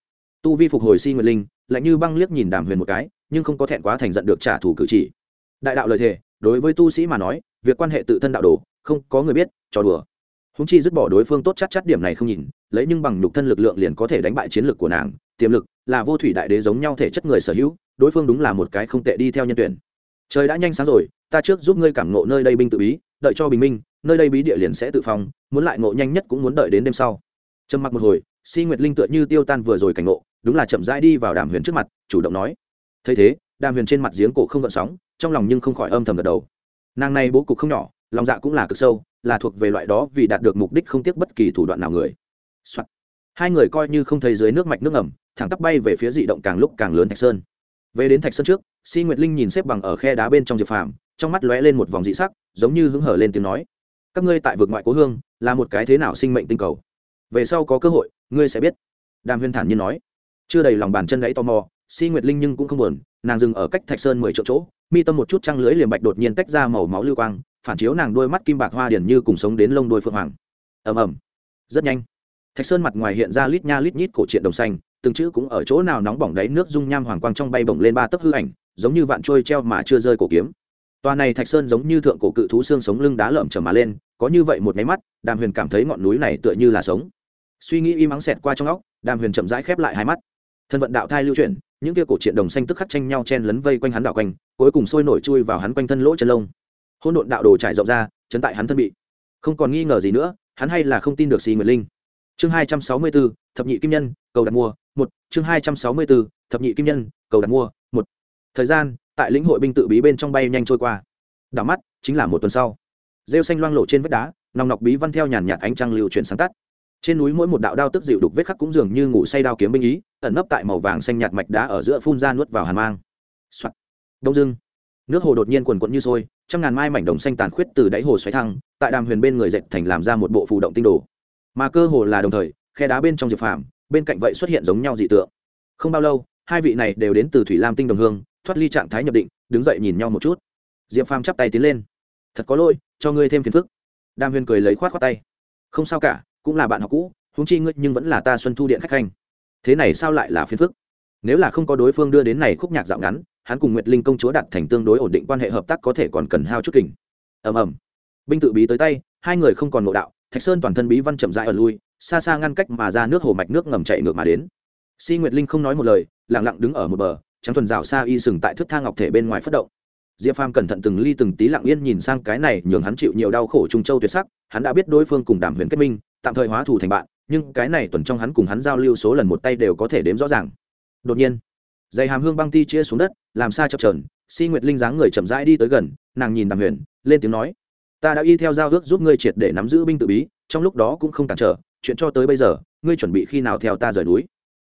tu vi phục hồi si nguyệt linh, lạnh như băng liếc nhìn đàm huyền một cái, nhưng không có thẹn quá thành giận được trả thù cử chỉ. Đại đạo lời thề, đối với tu sĩ mà nói, việc quan hệ tự thân đạo đồ không có người biết trò đùa. Húng chi dứt bỏ đối phương tốt chắc chắc điểm này không nhìn, lấy nhưng bằng nhục thân lực lượng liền có thể đánh bại chiến lược của nàng, tiềm lực là vô thủy đại đế giống nhau thể chất người sở hữu, đối phương đúng là một cái không tệ đi theo nhân tuyển. Trời đã nhanh sáng rồi, ta trước giúp ngươi cảm ngộ nơi đây binh tự bí, đợi cho bình minh, nơi đây bí địa liền sẽ tự phòng muốn lại ngộ nhanh nhất cũng muốn đợi đến đêm sau. Trầm mặc một hồi, si nguyệt linh tựa như tiêu tan vừa rồi cảnh ngộ, đúng là chậm rãi đi vào đàm huyền trước mặt, chủ động nói. Thấy thế, đàm huyền trên mặt giếng cổ không gợn sóng, trong lòng nhưng không khỏi âm thầm gật đầu. Nàng này bố cục không nhỏ lòng dạ cũng là cực sâu, là thuộc về loại đó vì đạt được mục đích không tiếc bất kỳ thủ đoạn nào người、Soạn. hai người coi như không thấy dưới nước mạch nước ngầm, thẳng tắp bay về phía dị động càng lúc càng lớn thạch sơn. Về đến thạch sơn trước, si nguyệt linh nhìn xếp bằng ở khe đá bên trong diệp phàm, trong mắt lóe lên một vòng dị sắc, giống như hứng hở lên tiếng nói. Các ngươi tại vực ngoại cố hương, là một cái thế nào sinh mệnh tinh cầu? Về sau có cơ hội, ngươi sẽ biết. Đàm huyên thản nhiên nói. Chưa đầy lòng bàn chân gãy tò mò, si nguyệt linh nhưng cũng không buồn, nàng dừng ở cách thạch sơn mười triệu chỗ, mi tâm một chút trăng lưới liềm bạch đột nhiên tách ra màu máu lưu quang phản chiếu nàng đôi mắt kim bạc hoa điển như cùng sống đến lông đôi phượng hoàng. Ầm ầm. Rất nhanh. Thạch sơn mặt ngoài hiện ra lít nha lít nhít cổ truyện đồng xanh, từng chữ cũng ở chỗ nào nóng bỏng đáy nước dung nham hoàng quang trong bay bổng lên ba tấc hư ảnh, giống như vạn trôi treo mà chưa rơi cổ kiếm. Toàn này thạch sơn giống như thượng cổ cự thú xương sống lưng đá lởm chởm mà lên, có như vậy một máy mắt, đàm huyền cảm thấy ngọn núi này tựa như là sống. Suy nghĩ im ắng xẹt qua trong óc, đàm huyền chậm rãi khép lại hai mắt. Thân vận đạo thai lưu chuyển, những kia cổ truyện đồng xanh tức khắc tranh nhau chen lấn vây quanh hắn đạo quanh, cuối cùng sôi nổi chui vào hắn quanh thân lỗ chân lông hôn độn đạo đồ trải rộng ra, chấn tại hắn thân bị. Không còn nghi ngờ gì nữa, hắn hay là không tin được xì nguyệt linh. Chương hai trăm sáu mươi bốn, thập nhị kim nhân, cầu đặt mua một. Chương hai trăm sáu mươi bốn, thập nhị kim nhân, cầu đặt mua một. Thời gian, tại lĩnh hội binh tự bí bên trong bay nhanh trôi qua. Đảo mắt, chính là một tuần sau. Rêu xanh loang lộ trên vách đá, nòng nọc bí văn theo nhàn nhạt ánh trăng lưu chuyển sáng tắt. Trên núi mỗi một đạo đao tức dịu đục vết khắc cũng dường như ngủ say đao kiếm binh ý, ẩn nấp tại màu vàng xanh nhạt mạch đá ở giữa phun ra nuốt vào hàn mang. Đông dưng. Nước hồ đột nhiên quần quận như sôi trăm ngàn mai mảnh đồng xanh tàn khuyết từ đáy hồ xoáy thăng, tại đàm huyền bên người dệt thành làm ra một bộ phù động tinh đồ. Mà cơ hồ là đồng thời, khe đá bên trong diệp phàm, bên cạnh vậy xuất hiện giống nhau dị tượng. Không bao lâu, hai vị này đều đến từ thủy lam tinh đồng hương, thoát ly trạng thái nhập định, đứng dậy nhìn nhau một chút. Diệp phàm chắp tay tiến lên. Thật có lỗi, cho ngươi thêm phiền phức. Đàm huyền cười lấy khoát khoát tay. Không sao cả, cũng là bạn học cũ húng chi ngươi nhưng vẫn là ta xuân thu điện khách khanh. Thế này sao lại là phiền phức? Nếu là không có đối phương đưa đến này khúc nhạc dạo ngắn hắn cùng nguyệt linh công chúa đặt thành tương đối ổn định quan hệ hợp tác có thể còn cần hao chút kình. Ầm ầm. Binh tự bí tới tay, hai người không còn ngộ đạo, thạch sơn toàn thân bí văn chậm rãi ở lui, xa xa ngăn cách mà ra nước hồ mạch nước ngầm chạy ngược mà đến. Si nguyệt linh không nói một lời, lặng lặng đứng ở một bờ, trắng thuần rào xa y sừng tại thước thang ngọc thể bên ngoài phất động. Diệp phàm cẩn thận từng ly từng tí lặng yên nhìn sang cái này, nhường hắn chịu nhiều đau khổ trung châu tuyệt sắc, hắn đã biết đối phương cùng đàm huyền kết minh, tạm thời hóa thù thành bạn, nhưng cái này tuần trong hắn cùng hắn giao lưu số lần một tay đều có thể đếm rõ ràng. Đột nhiên, dây hàm hương băng ti chia xuống đất làm xa chập trờn si nguyệt linh dáng người chậm rãi đi tới gần, nàng nhìn đàm huyền, lên tiếng nói, ta đã y theo giao ước giúp ngươi triệt để nắm giữ binh tự bí, trong lúc đó cũng không cản trở, chuyện cho tới bây giờ, ngươi chuẩn bị khi nào theo ta rời núi?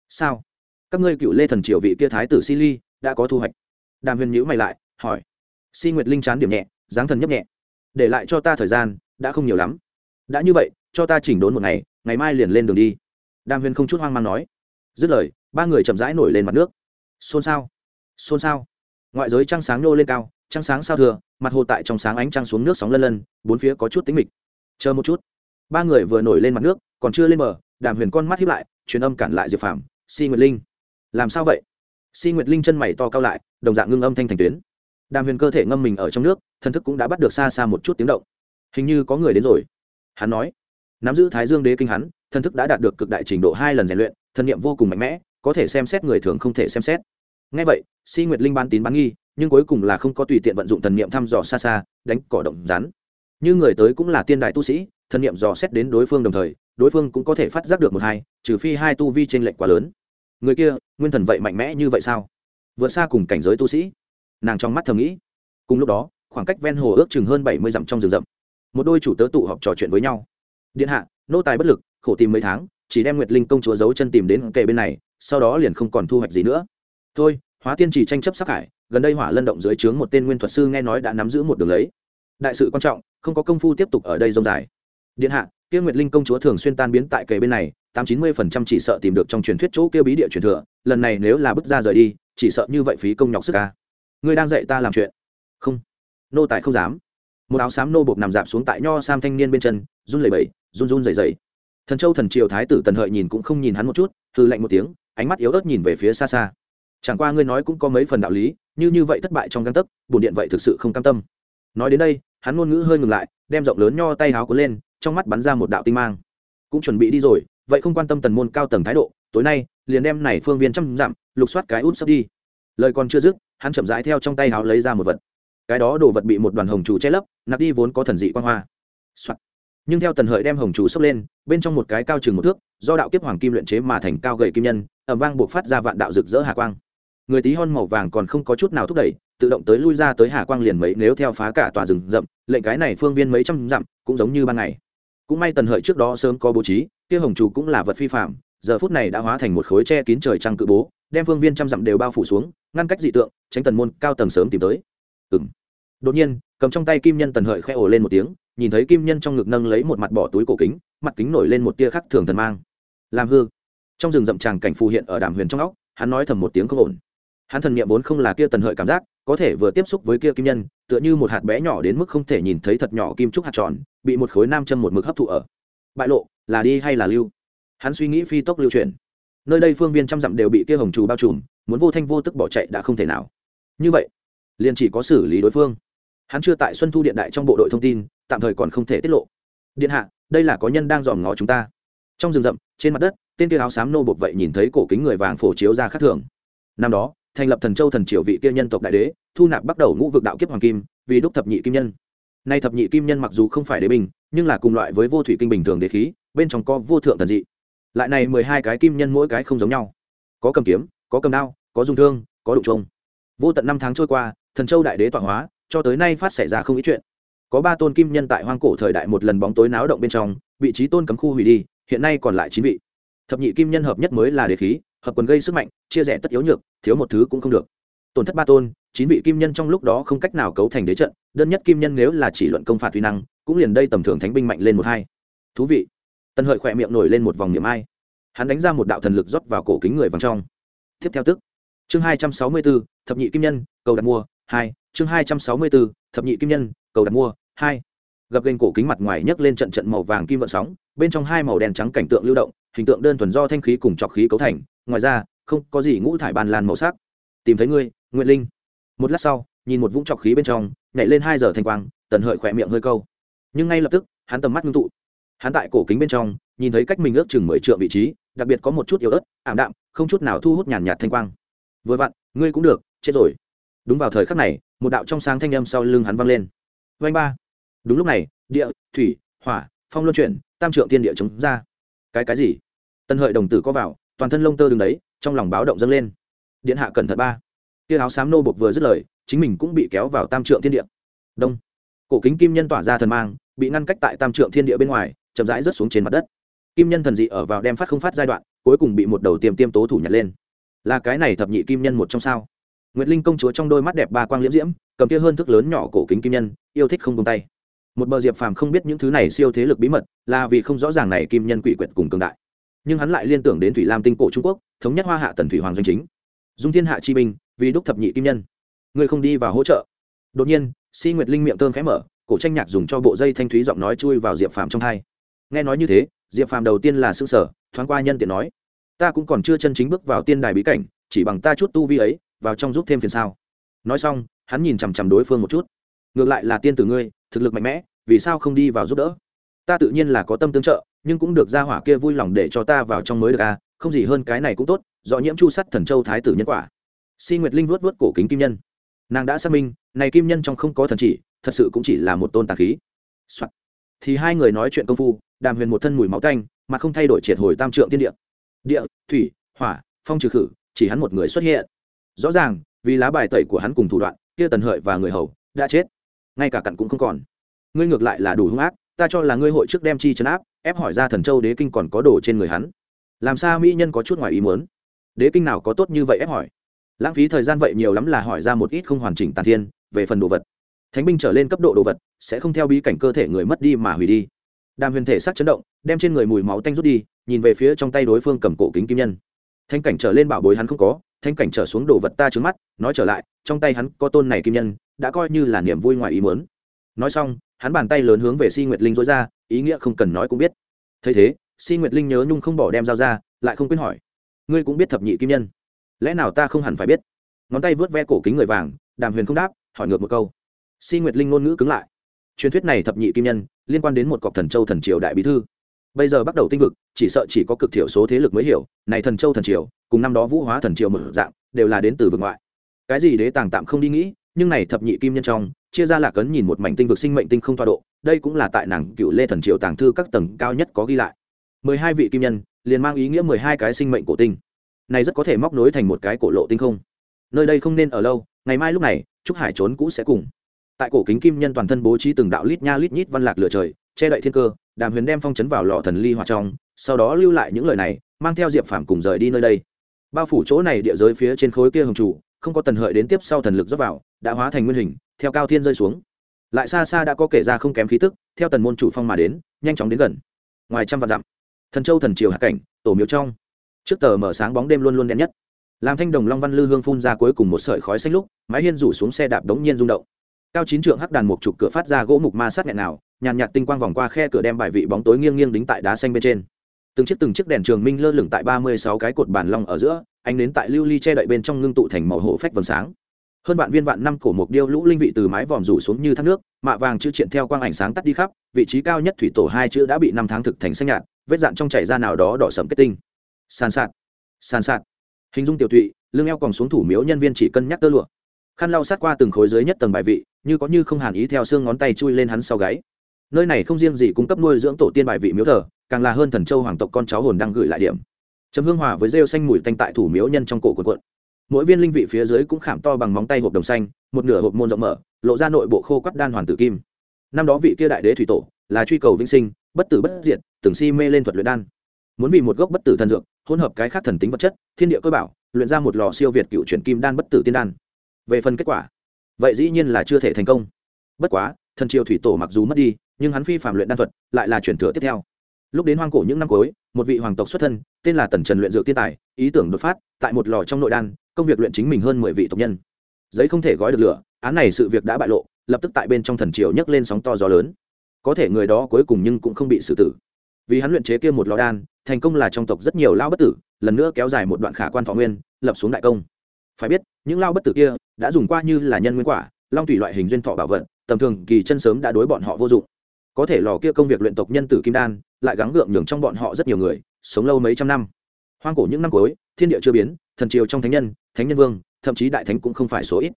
Sao? Các ngươi cựu lê thần triều vị kia thái tử si ly đã có thu hoạch. Đàm huyền nhữ mày lại, hỏi. Si nguyệt linh chán điểm nhẹ, dáng thần nhấp nhẹ. Để lại cho ta thời gian, đã không nhiều lắm. Đã như vậy, cho ta chỉnh đốn một ngày ngày mai liền lên đường đi. Đàm huyền không chút hoang mang nói. Dứt lời, ba người chậm rãi nổi lên mặt nước. Xôn xao xôn xao. Ngoại giới trăng sáng nô lên cao, trăng sáng sao thừa, mặt hồ tại trong sáng ánh trăng xuống nước sóng lân lân, bốn phía có chút tính mịch. Chờ một chút. Ba người vừa nổi lên mặt nước, còn chưa lên bờ, đàm huyền con mắt hiếp lại, truyền âm cản lại diệp phàm, si nguyệt linh. Làm sao vậy? Si nguyệt linh chân mày to cao lại, đồng dạng ngưng âm thanh thành tuyến. Đàm huyền cơ thể ngâm mình ở trong nước, thần thức cũng đã bắt được xa xa một chút tiếng động. Hình như có người đến rồi. Hắn nói. Nắm giữ thái dương đế kinh hắn, thần thức đã đạt được cực đại trình độ hai lần rèn luyện thần niệm vô cùng mạnh mẽ, có thể xem xét người thường không thể xem xét ngay vậy, si nguyệt linh bán tín bán nghi, nhưng cuối cùng là không có tùy tiện vận dụng thần niệm thăm dò xa xa, đánh cỏ động rắn. Như người tới cũng là tiên đại tu sĩ, thần niệm dò xét đến đối phương đồng thời, đối phương cũng có thể phát giác được một hai, trừ phi hai tu vi trên lệnh quá lớn. Người kia, nguyên thần vậy mạnh mẽ như vậy sao? Vượt xa cùng cảnh giới tu sĩ. Nàng trong mắt thầm nghĩ. Cùng lúc đó, khoảng cách ven hồ ước chừng hơn bảy mươi dặm trong rừng rậm. Một đôi chủ tớ tụ họp trò chuyện với nhau. Điện hạ, nô tài bất lực, khổ tìm mấy tháng, chỉ đem nguyệt linh công chúa giấu chân tìm đến kề bên này, sau đó liền không còn thu hoạch gì nữa. Thôi hóa tiên chỉ tranh chấp sắc hải, gần đây hỏa lân động dưới trướng một tên nguyên thuật sư nghe nói đã nắm giữ một đường lấy. Đại sự quan trọng, không có công phu tiếp tục ở đây rông dài. Điện hạ, kia nguyệt linh công chúa thường xuyên tan biến tại kề bên này, tám chín mươi phần trăm chỉ sợ tìm được trong truyền thuyết chỗ kia bí địa truyền thừa, lần này nếu là bước ra rời đi, chỉ sợ như vậy phí công nhọc sức ca ngươi đang dạy ta làm chuyện. Không. Nô tài không dám. Một áo xám nô bột nằm dạp xuống tại nho sam thanh niên bên chân, run lẩy bẩy, run run rẩy rẩy. Thần châu thần triều thái tử tần hợi nhìn cũng không nhìn hắn một chút hư lạnh một tiếng, ánh mắt yếu ớt nhìn về phía xa xa chẳng qua ngươi nói cũng có mấy phần đạo lý, như như vậy thất bại trong găng tấc, bổn điện vậy thực sự không cam tâm. Nói đến đây, hắn ngôn ngữ hơi ngừng lại, đem rộng lớn nho tay háo cuốn lên, trong mắt bắn ra một đạo tinh mang. Cũng chuẩn bị đi rồi, vậy không quan tâm tần môn cao tầng thái độ, tối nay, liền đem này phương viên trăm dặm, lục soát cái út sắp đi. Lời còn chưa dứt, hắn chậm rãi theo trong tay háo lấy ra một vật. Cái đó đồ vật bị một đoàn hồng chủ che lấp, nạp đi vốn có thần dị quan hoa、Soạn. nhưng theo tần hợi đem hồng chủ xốc lên, bên trong một cái cao chừng một thước, do đạo kiếp hoàng kim luyện chế mà thành cao gậy kim nhân ẩm vang buộc phát ra vạn đạo rực rỡ hà quang người tí hon màu vàng còn không có chút nào thúc đẩy, tự động tới lui ra tới hà quang liền mấy nếu theo phá cả tòa rừng rậm, lệnh cái này phương viên mấy trăm dặm, cũng giống như ban ngày. Cũng may tần hợi trước đó sớm có bố trí, kia hồng chủ cũng là vật phi phạm, giờ phút này đã hóa thành một khối che kín trời trăng cự bố, đem phương viên trăm dặm đều bao phủ xuống, ngăn cách dị tượng, tránh tần môn cao tầng sớm tìm tới. Ừ m đột nhiên, cầm trong tay kim nhân tần hợi khẽ ồ lên một tiếng, nhìn thấy kim nhân trong ngực nâng lấy một mặt bỏ túi cổ kính, mặt kính nổi lên một tia khắc thường thần mang. Làm hư. Trong rừng rậm tràng cảnh phù hiện ở đàm huyền trong óc, hắn nói thầm một tiếng không ổn hắn thần niệm vốn không là kia tần hợi cảm giác, có thể vừa tiếp xúc với kia kim nhân, tựa như một hạt bé nhỏ đến mức không thể nhìn thấy thật nhỏ kim trúc hạt tròn, bị một khối nam châm một mực hấp thụ ở. Bại lộ, là đi hay là lưu? Hắn suy nghĩ phi tốc lưu chuyển. Nơi đây phương viên trăm dặm đều bị kia hồng trù bao trùm, muốn vô thanh vô tức bỏ chạy đã không thể nào. Như vậy, liền chỉ có xử lý đối phương. Hắn chưa tại xuân thu điện đại trong bộ đội thông tin, tạm thời còn không thể tiết lộ. Điện hạ, đây là có nhân đang dòm ngó chúng ta. Trong rừng rậm, trên mặt đất, tên kia áo xám nô bột vậy nhìn thấy cổ kính người vàng phổ chiếu ra khác thường. Năm đó thành lập thần châu thần triều vị kia nhân tộc đại đế, thu nạp bắt đầu ngũ vực đạo kiếp hoàng kim, vì đúc thập nhị kim nhân. Nay thập nhị kim nhân mặc dù không phải đế bình nhưng là cùng loại với vô thủy kinh bình thường đế khí, bên trong có vô thượng thần dị. Lại này mười hai cái kim nhân mỗi cái không giống nhau. Có cầm kiếm, có cầm đao, có dùng thương, có đụng trông. Vô tận năm tháng trôi qua, thần châu đại đế tọa hóa, cho tới nay phát xảy ra không ít chuyện. Có ba tôn kim nhân tại hoang cổ thời đại một lần bóng tối náo động bên trong, vị trí tôn cấm khu hủy đi, hiện nay còn lại chín vị. Thập nhị kim nhân hợp nhất mới là đế khí hợp quần gây sức mạnh, chia rẽ tất yếu nhược, thiếu một thứ cũng không được. Tổn thất ba tôn, chín vị kim nhân trong lúc đó không cách nào cấu thành đế trận, đơn nhất kim nhân nếu là chỉ luận công phạt tuy năng, cũng liền đây tầm thường thánh binh mạnh lên một hai. Thú vị. Tân hợi khỏe miệng nổi lên một vòng niệm ai. Hắn đánh ra một đạo thần lực rót vào cổ kính người vàng trong. Tiếp theo tức. Chương hai trăm sáu mươi bốn thập nhị kim nhân, cầu đặt mua, hai. Chương hai trăm sáu mươi bốn thập nhị kim nhân, cầu đặt mua, hai. Gập gành cổ kính mặt ngoài nhấc lên trận trận màu vàng kim vận sóng, bên trong hai màu đen trắng cảnh tượng lưu động, hình tượng đơn thuần do thanh khí cùng trọc khí cấu thành ngoài ra, không có gì ngũ thải bàn lan màu sắc. Tìm thấy ngươi nguyện linh. Một lát sau, nhìn một vũng trọc khí bên trong, nhảy lên hai giờ thanh quang, tần hợi khỏe miệng hơi câu. Nhưng ngay lập tức, hắn tầm mắt ngưng tụ. Hắn tại cổ kính bên trong, nhìn thấy cách mình ước chừng mười triệu vị trí, đặc biệt có một chút yếu ớt, ảm đạm, không chút nào thu hút nhàn nhạt thanh quang. Vừa vặn, ngươi cũng được, chết rồi. Đúng vào thời khắc này, một đạo trong sáng thanh âm sau lưng hắn vang lên. Vanh ba. Đúng lúc này, địa, thủy, hỏa, phong luân chuyển, tam trượng tiên địa chống ra. Cái cái gì? Tân hợi đồng tử có vào toàn thân lông tơ đứng đấy, trong lòng báo động dâng lên. Điện hạ cẩn thận ba. Tia áo xám nô bộc vừa dứt lời, chính mình cũng bị kéo vào tam trượng thiên địa. Đông. Cổ kính kim nhân tỏa ra thần mang, bị ngăn cách tại tam trượng thiên địa bên ngoài, chậm rãi rớt xuống trên mặt đất. Kim nhân thần dị ở vào đem phát không phát giai đoạn, cuối cùng bị một đầu tiêm tiêm tố thủ nhặt lên. Là cái này thập nhị kim nhân một trong sao? Nguyệt linh công chúa trong đôi mắt đẹp ba quang liễm diễm, cầm kia hơn thức lớn nhỏ cổ kính kim nhân, yêu thích không tung tay. Một bờ diệp phàm không biết những thứ này siêu thế lực bí mật, là vì không rõ ràng này kim nhân quỷ quyệt cùng cường đại nhưng hắn lại liên tưởng đến thủy lam tinh cổ trung quốc, thống nhất hoa hạ tần thủy hoàng doanh chính. Dung thiên hạ chi binh, vì đúc thập nhị kim nhân. Người không đi vào hỗ trợ. Đột nhiên, si nguyệt linh miệng thơm khẽ mở, cổ tranh nhạc dùng cho bộ dây thanh thúy giọng nói chui vào diệp phàm trong thai nghe nói như thế, diệp phàm đầu tiên là s ư ơ n g sở thoáng qua nhân tiện nói, ta cũng còn chưa chân chính bước vào tiên đài bí cảnh, chỉ bằng ta chút tu vi ấy, vào trong giúp thêm phiền sao? Nói xong, hắn nhìn chằm chằm đối phương một chút. Ngược lại là tiên tử ngươi, thực lực mạnh mẽ, vì sao không đi vào giúp đỡ? Ta tự nhiên là có tâm tương trợ nhưng cũng được ra hỏa kia vui lòng để cho ta vào trong mới được à không gì hơn cái này cũng tốt do nhiễm chu sắt thần châu thái tử nhân quả. Si nguyệt linh vuốt vuốt cổ kính kim nhân. Nàng đã xác minh, này kim nhân trong không có thần chỉ, thật sự cũng chỉ là một tôn tà khí、Soạn. thì hai người nói chuyện công phu, đàm huyền một thân mùi máu canh mà không thay đổi triệt hồi tam trượng tiên địa. Địa, thủy, hỏa, phong trừ khử, chỉ hắn một người xuất hiện. Rõ ràng, vì lá bài tẩy của hắn cùng thủ đoạn, kia tần hợi và người hầu đã chết. Ngay cả cặn cũng không còn. Ngươi ngược lại là đủ hung ác, ta cho là ngươi hội trước đem chi chấn áp ép hỏi ra thần châu đế kinh còn có đồ trên người hắn. Làm sao mỹ nhân có chút ngoài ý muốn? Đế kinh nào có tốt như vậy ép hỏi? Lãng phí thời gian vậy nhiều lắm là hỏi ra một ít không hoàn chỉnh tàn thiên, về phần đồ vật. Thánh binh trở lên cấp độ đồ vật, sẽ không theo bí cảnh cơ thể người mất đi mà hủy đi. Đàm huyền thể sắc chấn động, đem trên người mùi máu tanh rút đi, nhìn về phía trong tay đối phương cầm cổ kính kim nhân. Thanh cảnh trở lên bảo bối hắn không có thanh cảnh trở xuống đồ vật ta trứng mắt, nói trở lại, trong tay hắn có tôn này kim nhân, đã coi như là niềm vui ngoài ý muốn. Nói xong, hắn bàn tay lớn hướng về si nguyệt linh dối ra ý nghĩa không cần nói cũng biết. Thấy thế, si nguyệt linh nhớ nhung không bỏ đem dao ra, lại không quên hỏi, ngươi cũng biết thập nhị kim nhân, lẽ nào ta không hẳn phải biết? Ngón tay vớt ve cổ kính người vàng, đàm huyền không đáp, hỏi ngược một câu. Si nguyệt linh ngôn ngữ cứng lại. Truyền thuyết này thập nhị kim nhân liên quan đến một cọc thần châu thần triều đại bí thư. Bây giờ bắt đầu tinh vực, chỉ sợ chỉ có cực thiểu số thế lực mới hiểu, này thần châu thần triều, cùng năm đó vũ hóa thần triều một dạng, đều là đến từ vực ngoại. Cái gì đế tàng tạm không đi nghĩ, nhưng này thập nhị kim nhân trong chia ra là cấn nhìn một mảnh tinh vực sinh mệnh tinh không toa độ, đây cũng là tại nàng cựu lê thần triều tàng thư các tầng cao nhất có ghi lại. Mười hai vị kim nhân, liền mang ý nghĩa mười hai cái sinh mệnh cổ tinh. Này rất có thể móc nối thành một cái cổ lộ tinh không. Nơi đây không nên ở lâu, ngày mai lúc này, trúc hải trốn cũ sẽ cùng. Tại cổ kính kim nhân toàn thân bố trí từng đạo lít nha lít nhít văn lạc lửa trời, che đậy thiên cơ, đàm huyền đem phong chấn vào lò thần ly hòa trong, sau đó lưu lại những lời này, mang theo diệp phàm cùng rời đi nơi đây. Bao phủ chỗ này địa giới phía trên khối kia hồng chủ không có tần hợi đến tiếp sau thần lực dốc vào đã hóa thành nguyên hình, theo cao thiên rơi xuống. Lại xa xa đã có kể ra không kém khí tức, theo tần môn chủ phong mà đến, nhanh chóng đến gần. Ngoài trăm vạn dặm, thần châu thần triều hạ cảnh, tổ miếu trong. Trước tờ mở sáng bóng đêm luôn luôn đen nhất. Làm thanh đồng long văn lư hương phun ra cuối cùng một sợi khói xanh lúc, mái hiên rủ xuống xe đạp đống nhiên rung động. Cao chín trượng hắc đàn một chục cửa phát ra gỗ mục ma sát nghẹn nào, nhàn nhạt tinh quang vòng qua khe cửa đem bài vị bóng tối nghiêng nghiêng đính tại đá xanh bên trên. Từng chiếc từng chiếc đèn trường minh lơ lửng tại ba mươi sáu cái cột bàn long ở giữa, ánh đến tại lưu ly che đậy bên trong ngưng tụ thành màu hổ phách vầng sáng hơn vạn viên vạn năm cổ mục điêu lũ linh vị từ mái vòm rủ xuống như thác nước, mạ vàng chữ triện theo quang ảnh sáng tắt đi khắp, vị trí cao nhất thủy tổ hai chữ đã bị năm tháng thực thành xanh nhạt, vết dạn trong chảy ra nào đó đỏ sẫm kết tinh. Sàn sạt sàn sạt. Hình dung tiểu tụy, lưng eo còn xuống thủ miếu nhân viên chỉ cân nhắc tơ lụa. Khăn lau sát qua từng khối dưới nhất tầng bài vị, như có như không hàn ý theo xương ngón tay chui lên hắn sau gáy. Nơi này không riêng gì cung cấp nuôi dưỡng tổ tiên bài vị miếu thờ, càng là hơn thần châu hoàng tộc con cháu hồn đang gửi lại điểm. Chấm hương hòa với rêu xanh mùi tanh tại thủ miếu nhân trong cổ quần quận mỗi viên linh vị phía dưới cũng khảm to bằng móng tay hộp đồng xanh, một nửa hộp môn rộng mở, lộ ra nội bộ khô quắt đan hoàn tử kim. Năm đó vị kia đại đế thủy tổ, là truy cầu vĩnh sinh, bất tử bất diệt, từng si mê lên thuật luyện đan. Muốn vì một gốc bất tử thần dược, hỗn hợp cái khác thần tính vật chất, thiên địa cơ bảo, luyện ra một lò siêu việt cựu chuyển kim đan bất tử tiên đan. Về phần kết quả, vậy dĩ nhiên là chưa thể thành công. Bất quá, thần triều thủy tổ mặc dù mất đi, nhưng hắn phi phạm luyện đan thuật lại là chuyển thừa tiếp theo. Lúc đến hoang cổ những năm cuối, một vị hoàng tộc xuất thân, tên là tần trần luyện dược tiên tài, ý tưởng đột phát, tại một lò trong nội đan công việc luyện chính mình hơn mười vị tộc nhân. Giấy không thể gói được lửa, án này sự việc đã bại lộ, lập tức tại bên trong thần triều nhấc lên sóng to gió lớn. Có thể người đó cuối cùng nhưng cũng không bị xử tử. Vì hắn luyện chế kia một lò đan, thành công là trong tộc rất nhiều lao bất tử, lần nữa kéo dài một đoạn khả quan thọ nguyên, lập xuống đại công. Phải biết, những lao bất tử kia đã dùng qua như là nhân nguyên quả, long thủy loại hình duyên thọ bảo vật, tầm thường kỳ chân sớm đã đối bọn họ vô dụng. Có thể lò kia công việc luyện tộc nhân tử kim đan, lại gắng gượng nhường trong bọn họ rất nhiều người, sống lâu mấy trăm năm. Hoang cổ những năm cuối, thiên địa chưa biến thần triều trong thánh nhân thánh nhân vương, thậm chí đại thánh cũng không phải số ít.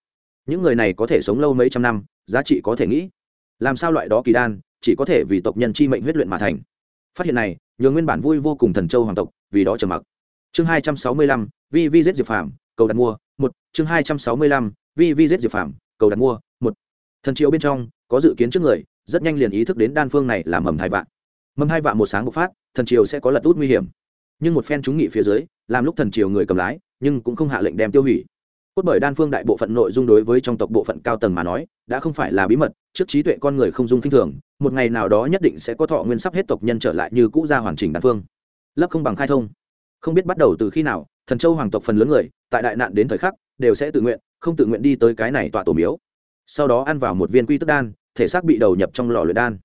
Những người này có thể sống lâu mấy trăm năm, giá trị có thể nghĩ. Làm sao loại đó kỳ đan, chỉ có thể vì tộc nhân chi mệnh huyết luyện mà thành. Phát hiện này, nhường nguyên bản vui vô cùng thần châu hoàng tộc, vì đó trầm mặc. Chương hai trăm sáu mươi lăm, vi vi giết diệp phàm, cầu đặt mua, một. Chương hai trăm sáu mươi lăm, vi vi giết diệp phàm, cầu đặt mua, một. Thần triều bên trong, có dự kiến trước người, rất nhanh liền ý thức đến đan phương này là mầm hai vạn. Mầm hai vạn một sáng bộc phát, thần triều sẽ có lật út nguy hiểm nhưng một phen chúng nghị phía dưới, làm lúc thần triều người cầm lái, nhưng cũng không hạ lệnh đem tiêu hủy. Cốt bởi đan phương đại bộ phận nội dung đối với trong tộc bộ phận cao tầng mà nói, đã không phải là bí mật, trước trí tuệ con người không dung k i n h thường, một ngày nào đó nhất định sẽ có thọ nguyên sắp hết tộc nhân trở lại như cũ ra hoàn chỉnh đan phương. Lấp không bằng khai thông. Không biết bắt đầu từ khi nào, thần châu hoàng tộc phần lớn người, tại đại nạn đến thời khắc, đều sẽ tự nguyện, không tự nguyện đi tới cái này tọa tổ miếu. Sau đó ăn vào một viên quy tức đan, thể xác bị đầu nhập trong lò luyện đan.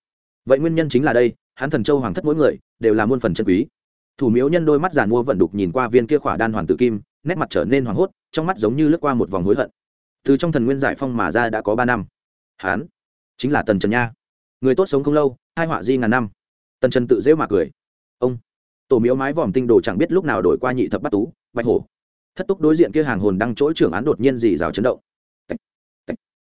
Vậy nguyên nhân chính là đây, hắn thần châu hoàng thất mỗi người, đều là muôn phần chân quý thủ miếu nhân đôi mắt giàn mua vận đục nhìn qua viên kia khỏa đan hoàn tử kim, nét mặt trở nên hoảng hốt, trong mắt giống như lướt qua một vòng hối hận. Từ trong thần nguyên giải phong mà ra đã có ba năm. Hán, chính là tần trần nha. Người tốt sống không lâu, hai họa di ngàn năm. Tần trần tự rêu mà cười. Ông, tổ miếu mái vòm tinh đồ chẳng biết lúc nào đổi qua nhị thập bắt tú, bạch hổ. Thất túc đối diện kia hàng hồn đang chỗ trưởng án đột nhiên dì rào chấn động.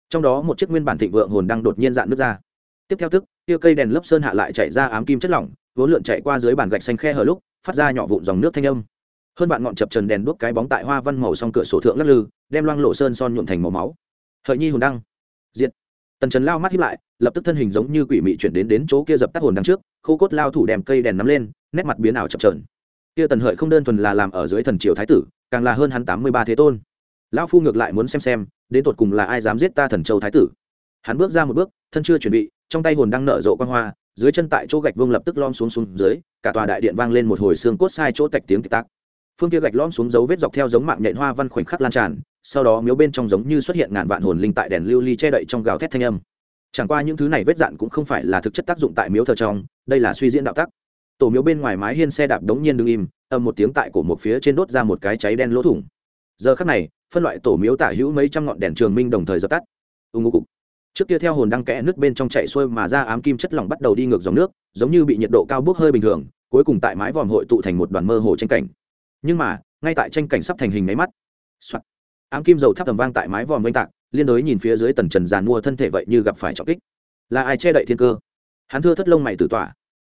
Trong đó một chiếc nguyên bản thịnh vượng hồn đang đột nhiên dạn nước ra. Tiếp theo tức, kia cây đèn lấp sơn hạ lại chạy ra ám kim chất lỏng, vốn lượn chạy qua dưới bàn gạch xanh khe hở lúc phát ra nhỏ vụn dòng nước thanh âm. Hơn bạn ngọn chập trần đèn đuốc cái bóng tại hoa văn màu song cửa sổ thượng lắc lư, đem loang lộ sơn son nhuộm thành màu máu. Hợi nhi hồn đăng. Diệt. Tần trần lao mắt hiếp lại, lập tức thân hình giống như quỷ mị chuyển đến đến chỗ kia dập tắt hồn đăng trước, khô cốt lao thủ đèm cây đèn nắm lên, nét mặt biến ảo chập trờn kia tần hợi không đơn thuần là làm ở dưới thần triều thái tử, càng là hơn hắn tám mươi ba thế tôn. Lão phu ngược lại muốn xem xem, đến tột cùng là ai dám giết ta thần châu thái tử. Hắn bước ra một bước, thân chưa chuẩn bị trong tay hồn đang nở rộ quan hoa, dưới chân tại chỗ gạch vương lập tức lom xuống xuống dưới, cả tòa đại điện vang lên một hồi xương cốt sai chỗ tạch tiếng tịch tắc phương kia gạch lõm xuống dấu vết dọc theo giống mạng nhện hoa văn khoảnh khắc lan tràn, sau đó miếu bên trong giống như xuất hiện ngàn vạn hồn linh tại đèn lưu ly che đậy trong gào thét thanh âm. Chẳng qua những thứ này vết dạn cũng không phải là thực chất tác dụng tại miếu thờ trong, đây là suy diễn đạo tắc. Tổ miếu bên ngoài mái hiên xe đạp đống nhiên đứng im âm một tiếng tại cổ một phía trên đốt ra một cái cháy đen lỗ thủng. Giờ khắc này, phân loại tổ miếu tả hữu mấy trăm ngọn đèn trường minh đồng thời dập tắt. Ưng ngô cục trước kia theo hồn đăng kẽ nước bên trong chạy xuôi mà ra ám kim chất lỏng bắt đầu đi ngược dòng nước, giống như bị nhiệt độ cao bốc hơi bình thường, cuối cùng tại mái vòm hội tụ thành một đoàn mơ hồ tranh cảnh. Nhưng mà, ngay tại tranh cảnh sắp thành hình máy mắt、Soạn. ám kim dầu thắp tầm vang tại mái vòm oanh tạc, liên đối nhìn phía dưới tần trần giàn mua thân thể vậy như gặp phải trọng kích. Là ai che đậy thiên cơ? Hắn thưa thất lông mày tử tỏa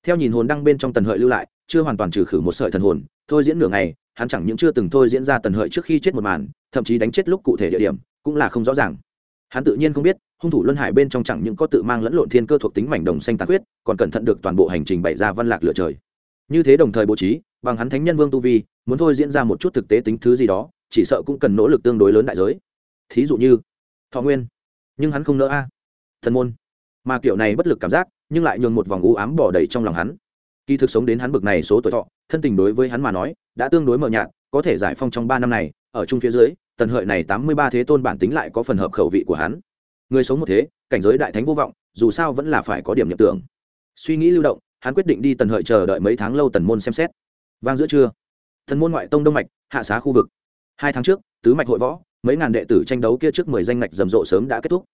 theo nhìn hồn đăng bên trong tần hợi lưu lại, chưa hoàn toàn trừ khử một sợi thần hồn, thôi diễn nửa ngày, hắn chẳng những chưa từng thôi diễn ra tần hợi trước khi chết một màn, thậm chí đánh chết lúc cụ thể địa điểm, cũng là không rõ ràng. Hắn tự nhiên không biết hung thủ luân hải bên trong chẳng những có tự mang lẫn lộn thiên cơ thuộc tính mảnh đồng xanh tàn huyết còn cẩn thận được toàn bộ hành trình bày ra văn lạc lựa trời. Như thế đồng thời bố trí, bằng hắn thánh nhân vương tu vi, muốn thôi diễn ra một chút thực tế tính thứ gì đó, chỉ sợ cũng cần nỗ lực tương đối lớn đại giới. Thí dụ như, thọ nguyên. Nhưng hắn không nỡ a. À. Thần môn. Mà kiểu này bất lực cảm giác, nhưng lại nhường một vòng u ám bỏ đầy trong lòng hắn. Kỳ thực sống đến hắn bực này số tuổi thọ, thân tình đối với hắn mà nói, đã tương đối mờ nhạt, có thể giải phong trong ba năm này, ở chung phía dưới, tần hợi này tám mươi ba thế tôn bản tính lại có phần hợp khẩu vị của hắn người sống một thế, cảnh giới đại thánh vô vọng, dù sao vẫn là phải có điểm nhập tưởng. Suy nghĩ lưu động, hắn quyết định đi tần hợi chờ đợi mấy tháng lâu tần môn xem xét. Vang giữa trưa thần môn ngoại tông đông mạch, hạ xá khu vực. Hai tháng trước, tứ mạch hội võ, mấy ngàn đệ tử tranh đấu kia trước mười danh ngạch rầm rộ sớm đã kết thúc.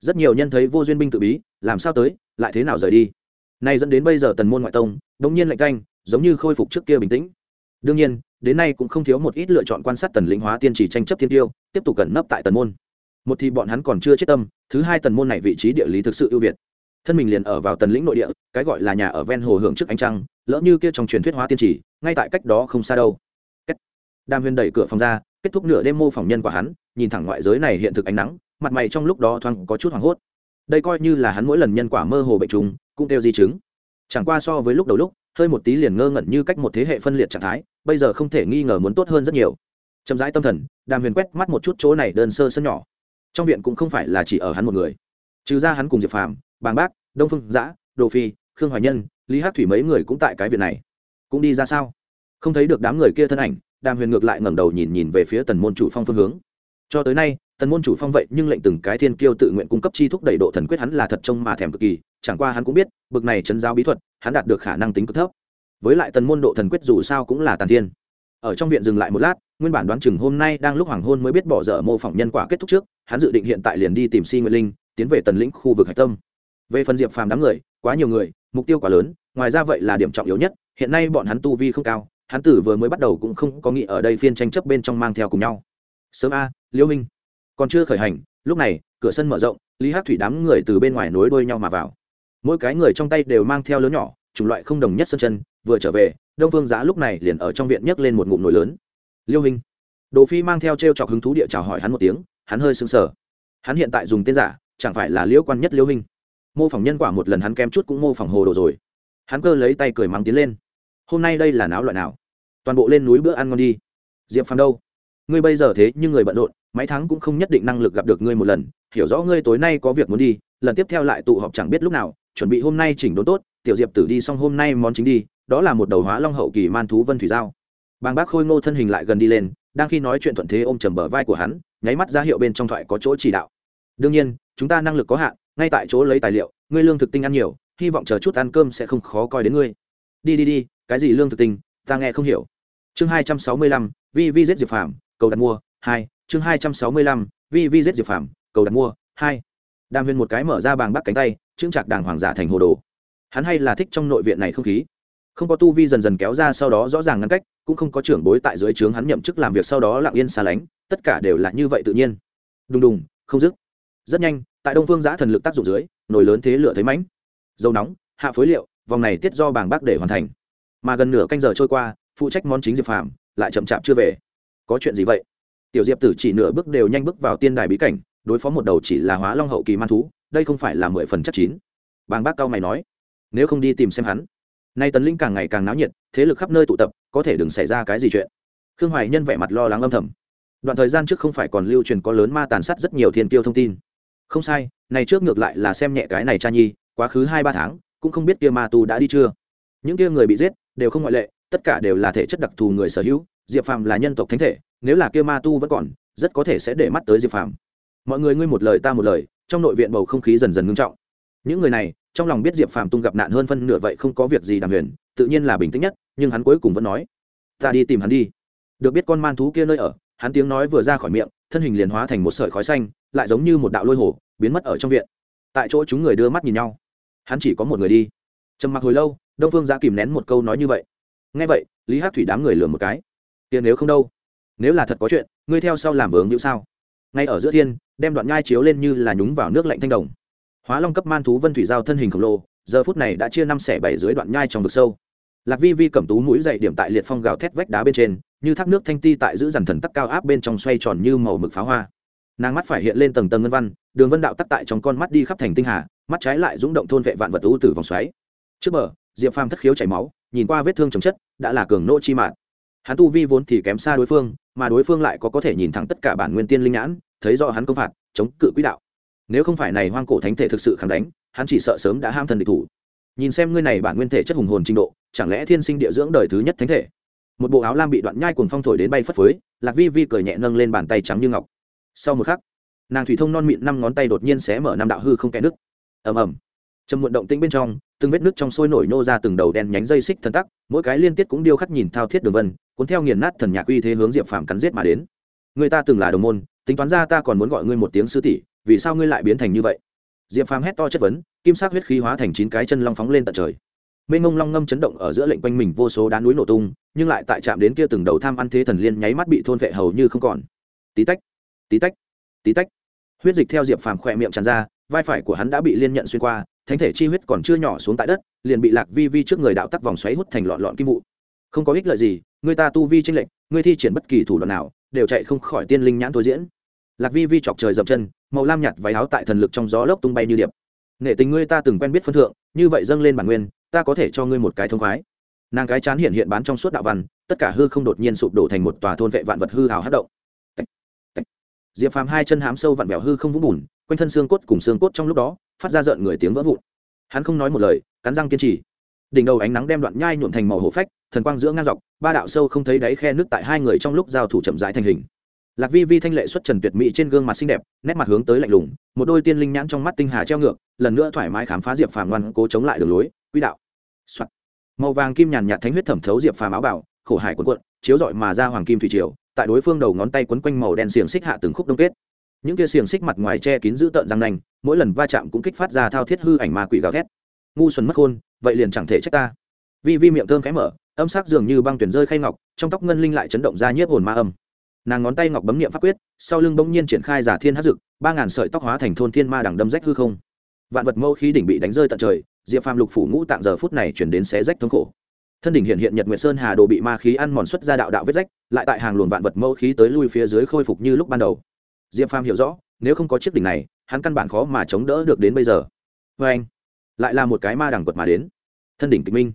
Rất nhiều nhân thấy vô duyên binh tự bí, làm sao tới, lại thế nào rời đi? Nay dẫn đến bây giờ tần môn ngoại tông, đông nhiên lạnh canh giống như khôi phục trước kia bình tĩnh. Đương nhiên, đến nay cũng không thiếu một ít lựa chọn quan sát tần lĩnh hóa tiên chỉ tranh chấp thiên tiêu, tiếp tục cẩn nấp tại tần môn một thì bọn hắn còn chưa chết tâm, thứ hai tần môn này vị trí địa lý thực sự ưu việt. Thân mình liền ở vào tần lĩnh nội địa, cái gọi là nhà ở ven hồ hưởng trước ánh trăng, lỡ như kia trong truyền thuyết hóa tiên chỉ ngay tại cách đó không xa đâu. Đam huyền đẩy cửa phòng ra, kết thúc nửa đêm mô phỏng nhân của hắn, nhìn thẳng ngoại giới này hiện thực ánh nắng, mặt mày trong lúc đó thoáng có chút hoảng hốt. Đây coi như là hắn mỗi lần nhân quả mơ hồ bệnh trùng, cũng kêu di chứng. Chẳng qua so với lúc đầu lúc, hơi một tí liền ngơ ngẩn như cách một thế hệ phân liệt trạng thái, bây giờ không thể nghi ngờ muốn tốt hơn rất nhiều. Chậm rãi tâm thần, đàm huyền quét mắt một chút chỗ này đơn sơ sân nhỏ trong viện cũng không phải là chỉ ở hắn một người. Trừ ra hắn cùng diệp phàm, bàng bác, đông phương giã, đồ phi, khương hoài nhân, lý hát thủy mấy người cũng tại cái viện này. Cũng đi ra sao? Không thấy được đám người kia thân ảnh, đàm huyền ngược lại ngẩng đầu nhìn nhìn về phía tần môn chủ phong phương hướng. Cho tới nay, tần môn chủ phong vậy nhưng lệnh từng cái thiên kiêu tự nguyện cung cấp chi thúc đẩy độ thần quyết hắn là thật trông mà thèm cực kỳ, chẳng qua hắn cũng biết, bực này chấn giáo bí thuật, hắn đạt được khả năng tính cực thấp. Với lại tần môn độ thần quyết dù sao cũng là tàn thiên. Ở trong viện dừng lại một lát nguyên bản đoán chừng hôm nay đang lúc hoàng hôn mới biết bỏ dở mô phỏng nhân quả kết thúc trước, hắn dự định hiện tại liền đi tìm si nguyện linh, tiến về tần lĩnh khu vực hạch tâm. Về phần diệp phàm đám người, quá nhiều người, mục tiêu quá lớn, ngoài ra vậy là điểm trọng yếu nhất, hiện nay bọn hắn tu vi không cao, hắn tử vừa mới bắt đầu cũng không có nghĩ ở đây phiên tranh chấp bên trong mang theo cùng nhau. Sớm a, liêu minh. Còn chưa khởi hành, lúc này, cửa sân mở rộng, lý hát thủy đám người từ bên ngoài nối đuôi nhau mà vào. Mỗi cái người trong tay đều mang theo lớn nhỏ, chủng loại không đồng nhất sân chân, vừa trở về, đông phương giá lúc này liền ở trong viện nhấc lên một ngụm nồi lớn liêu hình đồ phi mang theo t r e o chọc hứng thú địa chào hỏi hắn một tiếng, hắn hơi sững sờ. Hắn hiện tại dùng tên giả, chẳng phải là liễu quan nhất liêu hình mô phỏng nhân quả một lần hắn kem chút cũng mô phỏng hồ đồ rồi. Hắn cơ lấy tay cười mắng tiến lên. Hôm nay đây là náo loại nào? Toàn bộ lên núi bữa ăn ngon đi. Diệp phàm đâu? Ngươi bây giờ thế nhưng người bận rộn, mấy tháng cũng không nhất định năng lực gặp được ngươi một lần. Hiểu rõ ngươi tối nay có việc muốn đi, lần tiếp theo lại tụ họp chẳng biết lúc nào, chuẩn bị hôm nay chỉnh đốn tốt, tiểu diệp tử đi xong hôm nay món chính đi, đó là một đầu hóa long hậu kỳ man thú vân thủy giao bàng bác khôi ngô thân hình lại gần đi lên, đang khi nói chuyện thuận thế ôm trầm bờ vai của hắn, nháy mắt ra hiệu bên trong thoại có chỗ chỉ đạo. Đương nhiên, chúng ta năng lực có hạn, ngay tại chỗ lấy tài liệu, ngươi lương thực tinh ăn nhiều, hy vọng chờ chút ăn cơm sẽ không khó coi đến ngươi. Đi đi đi, cái gì lương thực tinh, ta nghe không hiểu. Chương hai trăm sáu mươi lăm, vi vi giết diệp phàm, cầu đặt mua, hai. Chương hai trăm sáu mươi lăm, vi vi giết diệp phàm, cầu đặt mua, hai. Đàm huyền một cái mở ra bàng bắc cánh tay, chững chạc đàng hoàng giả thành hồ đồ. Hắn hay là thích trong nội viện này không khí không có tu vi dần dần kéo ra sau đó rõ ràng ngăn cách, cũng không có trưởng bối tại dưới trướng hắn nhậm chức làm việc sau đó lặng yên xa lánh, tất cả đều là như vậy tự nhiên. Đùng đùng, không dứt. Rất nhanh, tại đông phương giã thần lực tác dụng dưới, nồi lớn thế lửa thấy mãnh. Dầu nóng, hạ phối liệu, vòng này tiết do bàng bác để hoàn thành. Mà gần nửa canh giờ trôi qua, phụ trách món chính diệp phàm, lại chậm chạp chưa về. Có chuyện gì vậy? Tiểu diệp tử chỉ nửa bước đều nhanh bước vào tiên đài bí cảnh, đối phó một đầu chỉ là hóa long hậu kỳ man thú, đây không phải là mười phần chất chín. Bàng bác cao mày nói, nếu không đi tìm xem hắn nay tấn linh càng ngày càng náo nhiệt, thế lực khắp nơi tụ tập, có thể đừng xảy ra cái gì chuyện. Khương hoài nhân vẻ mặt lo lắng âm thầm. Đoạn thời gian trước không phải còn lưu truyền có lớn ma tàn sát rất nhiều thiên tiêu thông tin. Không sai, này trước ngược lại là xem nhẹ cái này cha nhi, quá khứ hai ba tháng, cũng không biết kia ma tu đã đi chưa. Những kia người bị giết, đều không ngoại lệ, tất cả đều là thể chất đặc thù người sở hữu, diệp phàm là nhân tộc thánh thể, nếu là kia ma tu vẫn còn, rất có thể sẽ để mắt tới diệp phàm. Mọi người ngươi một lời ta một lời, trong nội viện bầu không khí dần dần ngưng trọng. Những người này trong lòng biết diệp phàm tung gặp nạn hơn phân nửa vậy không có việc gì đàm huyền, tự nhiên là bình tĩnh nhất, nhưng hắn cuối cùng vẫn nói, ta đi tìm hắn đi. Được biết con man thú kia nơi ở, hắn tiếng nói vừa ra khỏi miệng, thân hình liền hóa thành một sợi khói xanh, lại giống như một đạo lôi hổ biến mất ở trong viện. Tại chỗ chúng người đưa mắt nhìn nhau. Hắn chỉ có một người đi. Trầm mặc hồi lâu, đông phương giã kìm nén một câu nói như vậy. Ngay vậy, lý hát thủy đám người lừa một cái. Tiền nếu không đâu? Nếu là thật có chuyện, ngươi theo sau làm vướng như sao? Ngay ở giữa thiên, đem đoạn nhai chiếu lên như là nhúng vào nước lạnh thanh đồng hóa long cấp man thú vân thủy giao thân hình khổng lồ, giờ phút này đã chia năm xẻ bảy dưới đoạn nhai trong vực sâu. Lạc vi vi cầm tú mũi dậy điểm tại liệt phong gào thét vách đá bên trên, như thác nước thanh ti tại giữ dằn thần tắc cao áp bên trong xoay tròn như màu mực pháo hoa. Nàng mắt phải hiện lên tầng tầng ngân văn, đường vân đạo tắc tại trong con mắt đi khắp thành tinh hà, mắt trái lại rúng động thôn vệ vạn vật ưu tử vòng xoáy. Trước bờ, diệp phàm thất khiếu chảy máu, nhìn qua vết thương chồng chất, đã là cường nô chi mạng hắn tu vi vốn thì kém xa đối phương, mà đối phương lại có có thể nhìn thẳng tất cả bản nguyên tiên linh nhãn, thấy rõ hắn công phạt, chống cự quỹ đạo nếu không phải này hoang cổ thánh thể thực sự khẳng đánh, hắn chỉ sợ sớm đã ham thần địch thủ. Nhìn xem ngươi này bản nguyên thể chất hùng hồn trình độ, chẳng lẽ thiên sinh địa dưỡng đời thứ nhất thánh thể? Một bộ áo lam bị đoạn nhai cuồng phong thổi đến bay phất phới, lạc vi vi cười nhẹ nâng lên bàn tay trắng như ngọc. Sau một khắc, nàng thủy thông non mịn năm ngón tay đột nhiên xé mở năm đạo hư không kẽ nước ầm ầm. Trầm muộn động tĩnh bên trong, từng vết nước trong sôi nổi nô ra từng đầu đen nhánh dây xích thần tắc, mỗi cái liên tiết cũng điêu khắc nhìn thao thiết đường vân, cuốn theo nghiền nát thần nhạc uy thế hướng diệp phàm cắn giết mà đến. Người ta từng là đồng môn, tính toán ra ta còn muốn gọi ngươi một tiếng sư tỷ vì sao ngươi lại biến thành như vậy? Diệp phàm hét to chất vấn, kim sắc huyết khí hóa thành chín cái chân long phóng lên tận trời. Mênh ngông long ngâm chấn động ở giữa lệnh quanh mình vô số đá núi nổ tung, nhưng lại tại chạm đến kia từng đầu tham ăn thế thần liên nháy mắt bị thôn vệ hầu như không còn. Tí tách tí tách tí tách. Huyết dịch theo diệp phàm khỏe miệng tràn ra, vai phải của hắn đã bị liên nhận xuyên qua, thánh thể chi huyết còn chưa nhỏ xuống tại đất, liền bị lạc vi vi trước người đạo tắc vòng xoáy hút thành lọn lọn kim vụ. Không có ích lợi gì, người ta tu vi tranh lệch, người thi triển bất kỳ thủ đoạn nào, đều chạy không khỏi tiên linh nhãn thôi diễn lạc vi vi chọc trời dập chân, màu lam nhạt váy áo tại thần lực trong gió lốc tung bay như điệp. Nể tình ngươi ta từng quen biết phân thượng, như vậy dâng lên bản nguyên, ta có thể cho ngươi một cái thông khoái. Nàng cái chán hiện hiện bán trong suốt đạo văn, tất cả hư không đột nhiên sụp đổ thành một tòa thôn vệ vạn vật hư hào hát động. Diệp phàm hai chân hám sâu vặn vẹo hư không vũng bùn, quanh thân xương cốt cùng xương cốt trong lúc đó, phát ra rợn người tiếng vỡ vụn. Hắn không nói một lời, cắn răng kiên trì. Đỉnh đầu ánh nắng đem đoạn nhai nhuộm thành màu hổ phách, thần quang giữa ngang dọc, ba đạo sâu không thấy đáy khe nước tại hai người trong lúc giao thủ chậm rãi thành hình lạc vi vi thanh lệ xuất trần tuyệt mỹ trên gương mặt xinh đẹp, nét mặt hướng tới lạnh lùng, một đôi tiên linh nhãn trong mắt tinh hà treo ngược, lần nữa thoải mái khám phá diệp phàm ngoan cố chống lại đường lối quỹ đạo、Soạn. màu vàng kim nhàn nhạt thánh huyết thẩm thấu diệp phàm áo bảo khổ hải quần quận chiếu rọi mà ra hoàng kim thủy triều, tại đối phương đầu ngón tay quấn quanh màu đen xiềng xích hạ từng khúc đông kết. Những kia xiềng xích mặt ngoài che kín giữ tợn răng nanh, mỗi lần va chạm cũng kích phát ra thao thiết hư ảnh ma quỷ gào thét. Ngu xuẩn mất khôn, vậy liền chẳng thể trách ta. Vi vi miệng thơm khẽ mở, âm sắc dường như băng tuyển rơi khay ngọc, trong tóc ngân linh lại chấn động ra nhiếp hồn ma âm nàng ngón tay ngọc bấm niệm pháp quyết, sau lưng bỗng nhiên triển khai giả thiên hát dực, ba ngàn sợi tóc hóa thành thôn thiên ma đằng đâm rách hư không. Vạn vật mẫu khí đỉnh bị đánh rơi tận trời, diệp phàm lục phủ ngũ tạng giờ phút này chuyển đến xé rách thống khổ. Thân đỉnh hiện hiện nhật nguyệt sơn hà đồ bị ma khí ăn mòn xuất ra đạo đạo vết rách, lại tại hàng luồng vạn vật mẫu khí tới lui phía dưới khôi phục như lúc ban đầu. Diệp phàm hiểu rõ, nếu không có chiếc đỉnh này, hắn căn bản khó mà chống đỡ được đến bây giờ. Vê anh lại là một cái ma đằng quật mà đến. Thân đỉnh kịch minh.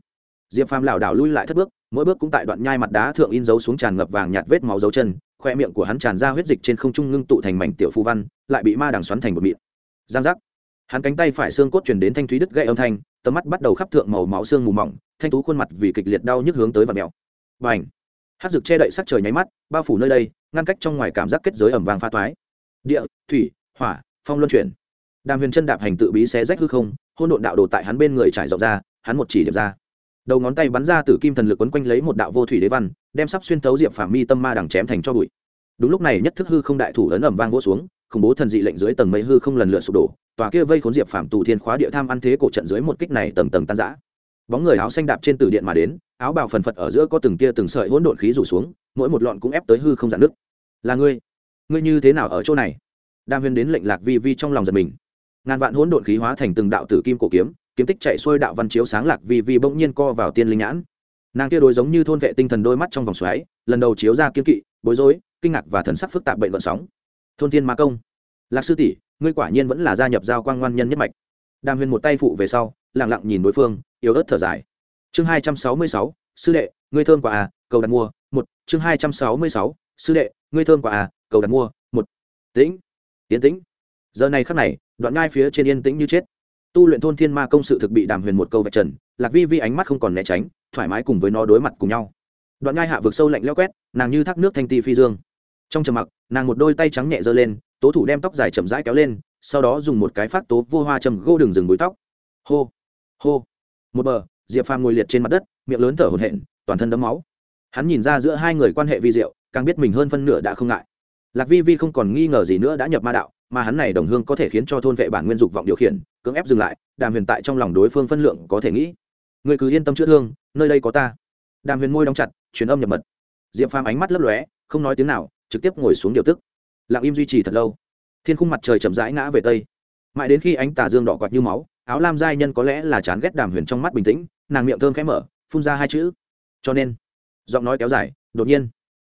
Diệp phàm lảo đảo lui lại thất bước mỗi bước cũng tại đoạn nhai mặt đá thượng in dấu xuống tràn ngập vàng nhạt vết máu dấu chân, khoe miệng của hắn tràn ra huyết dịch trên không trung ngưng tụ thành mảnh tiểu phu văn, lại bị ma đằng xoắn thành một mịn. Giang giác. Hắn cánh tay phải xương cốt chuyển đến thanh thúy đứt gãy âm thanh, tầm mắt bắt đầu khắp thượng màu máu xương mù mỏng, thanh tú khuôn mặt vì kịch liệt đau nhức hướng tới và mèo và ảnh hát rực che đậy sắc trời nháy mắt, bao phủ nơi đây, ngăn cách trong ngoài cảm giác kết giới ẩm vàng pha toái. Địa, thủy, hỏa, phong luân chuyển. Đàm huyền chân đạp hành tự bí xé rách hư không hôn độn đạo đồ tại hắn bên người trải rộng ra, hắn một chỉ điểm ra đầu ngón tay bắn ra từ kim thần lực quấn quanh lấy một đạo vô thủy đế văn, đem sắp xuyên tấu diệp phàm mi tâm ma đằng chém thành cho bụi. Đúng lúc này nhất thức hư không đại thủ ấn ẩm vang vỗ xuống, khủng bố thần dị lệnh dưới tầng mây hư không lần lượt sụp đổ, tòa kia vây khốn diệp phàm tù thiên khóa địa tham ăn thế cổ trận dưới một kích này tầng tầng tan giã bóng người áo xanh đạp trên từ điện mà đến, áo bào phần phật ở giữa có từng tia từng sợi hỗn độn khí rủ xuống, mỗi một lọn cũng ép tới hư không dạn nứt. là ngươi? Ngươi như thế nào ở chỗ này? Đam huyên đến lệnh lạc vi vi trong lòng giật mình. Ngàn vạn hỗn độn khí hóa thành từng đạo tử kim cổ kiếm kiếm tích chạy xuôi đạo văn chiếu sáng lạc vi vi bỗng nhiên co vào tiên linh nhãn. Nàng kia đối giống như thôn vệ tinh thần đôi mắt trong vòng xoáy, lần đầu chiếu ra kiên kỵ, bối rối, kinh ngạc và thần sắc phức tạp bệnh vận sóng. Thôn thiên ma công. Lạc sư tỷ, ngươi quả nhiên vẫn là gia nhập giao quang ngoan nhân nhất mạch. Đàm huyền một tay phụ về sau, lặng lặng nhìn đối phương, yếu ớt thở dài. Chương hai trăm sáu mươi sáu, sư đệ, ngươi thơm quả à cầu đặt mua, một. Chương hai trăm sáu mươi sáu, sư đệ, ngươi thơm quả à cầu đặt mua, một. Tĩnh yên tĩnh. Giờ này khắc này, đoạn ngai phía trên yên tĩnh như chết tu luyện thôn thiên ma công sự thực bị đàm huyền một câu vạch trần, lạc vi vi ánh mắt không còn né tránh, thoải mái cùng với nó đối mặt cùng nhau. Đoạn ngai hạ vực sâu lạnh leo quét, nàng như thác nước thanh ti phi dương. Trong trầm mặc, nàng một đôi tay trắng nhẹ giơ lên, tố thủ đem tóc dài chậm rãi kéo lên, sau đó dùng một cái phát tố vô hoa chầm gô đường rừng búi tóc. Hô hô. Một bờ, diệp phàm ngồi liệt trên mặt đất, miệng lớn thở hổn hển, toàn thân đấm máu. Hắn nhìn ra giữa hai người quan hệ vi diệu, càng biết mình hơn phân nửa đã không ngại. Lạc vi vi không còn nghi ngờ gì nữa đã nhập ma đạo, mà hắn này đồng hương có thể khiến cho thôn vệ bản nguyên dục vọng điều khiển cưỡng ép dừng lại, đàm huyền tại trong lòng đối phương phân lượng có thể nghĩ. Người cứ yên tâm chữa thương, nơi đây có ta. Đàm huyền môi đóng chặt, truyền âm nhập mật. Diệp phàm ánh mắt lấp lóe, không nói tiếng nào, trực tiếp ngồi xuống điều tức. Lặng im duy trì thật lâu. Thiên khung mặt trời chậm rãi ngã về tây. Mãi đến khi ánh tà dương đỏ quạt như máu, áo lam giai nhân có lẽ là chán ghét đàm huyền trong mắt bình tĩnh, nàng miệng thơm khẽ mở, phun ra hai chữ. Cho nên, giọng nói kéo dài, đột nhiên.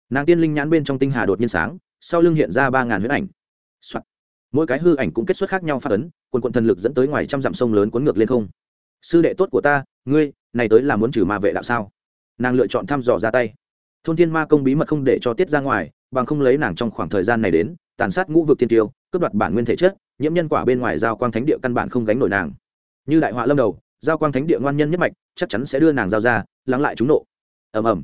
Nàng tiên linh nhãn bên trong tinh hà đột nhiên sáng, sau lưng hiện ra ba ngàn huyết ảnh、Soạn mỗi cái hư ảnh cũng kết xuất khác nhau phát ấn, quần quận thần lực dẫn tới ngoài trăm dặm sông lớn cuốn ngược lên không. Sư đệ tốt của ta, ngươi, này tới là muốn trừ ma vệ đạo sao? Nàng lựa chọn thăm dò ra tay. Thôn thiên ma công bí mật không để cho tiết ra ngoài, bằng không lấy nàng trong khoảng thời gian này đến, tàn sát ngũ vực thiên tiêu, cướp đoạt bản nguyên thể chất, nhiễm nhân quả bên ngoài giao quang thánh địa căn bản không gánh nổi nàng. Như đại họa lâm đầu, giao quang thánh địa ngoan nhân nhất mạch, chắc chắn sẽ đưa nàng giao ra, lắng lại chúng nộ. Ầm ầm.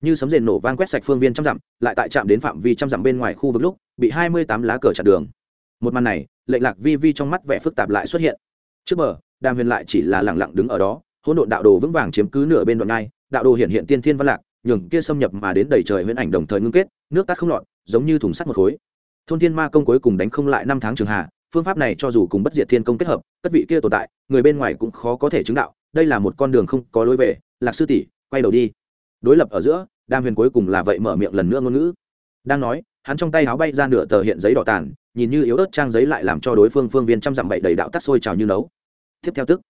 Như sấm rền nổ vang quét sạch phương viên trăm dặm, lại tại trạm đến phạm vi trăm dặm bên ngoài khu vực lúc, bị hai mươi tám lá cờ chặn đường một màn này lệnh lạc vi vi trong mắt vẻ phức tạp lại xuất hiện. Trước bờ, đàm huyền lại chỉ là lẳng lặng đứng ở đó, hỗn độn đạo đồ vững vàng chiếm cứ nửa bên đoạn ngai, đạo đồ hiện hiện tiên thiên văn lạc, nhường kia xâm nhập mà đến đầy trời huyễn ảnh đồng thời ngưng kết, nước tắt không lọt, giống như thùng sắt một khối. Thôn thiên ma công cuối cùng đánh không lại năm tháng trường hạ, phương pháp này cho dù cùng bất diệt thiên công kết hợp, cất vị kia tồn tại, người bên ngoài cũng khó có thể chứng đạo, đây là một con đường không có lối về, lạc sư tỷ, quay đầu đi. Đối lập ở giữa đam huyền cuối cùng là vậy mở miệng lần nữa ngôn ngữ. Đang nói, hắn trong tay áo bay ra nửa tờ hiện giấy đỏ tàn nhìn như yếu ớt trang giấy lại làm cho đối phương phương viên trăm dặm bậy đầy đạo tắc sôi trào như nấu. Tiếp theo tức,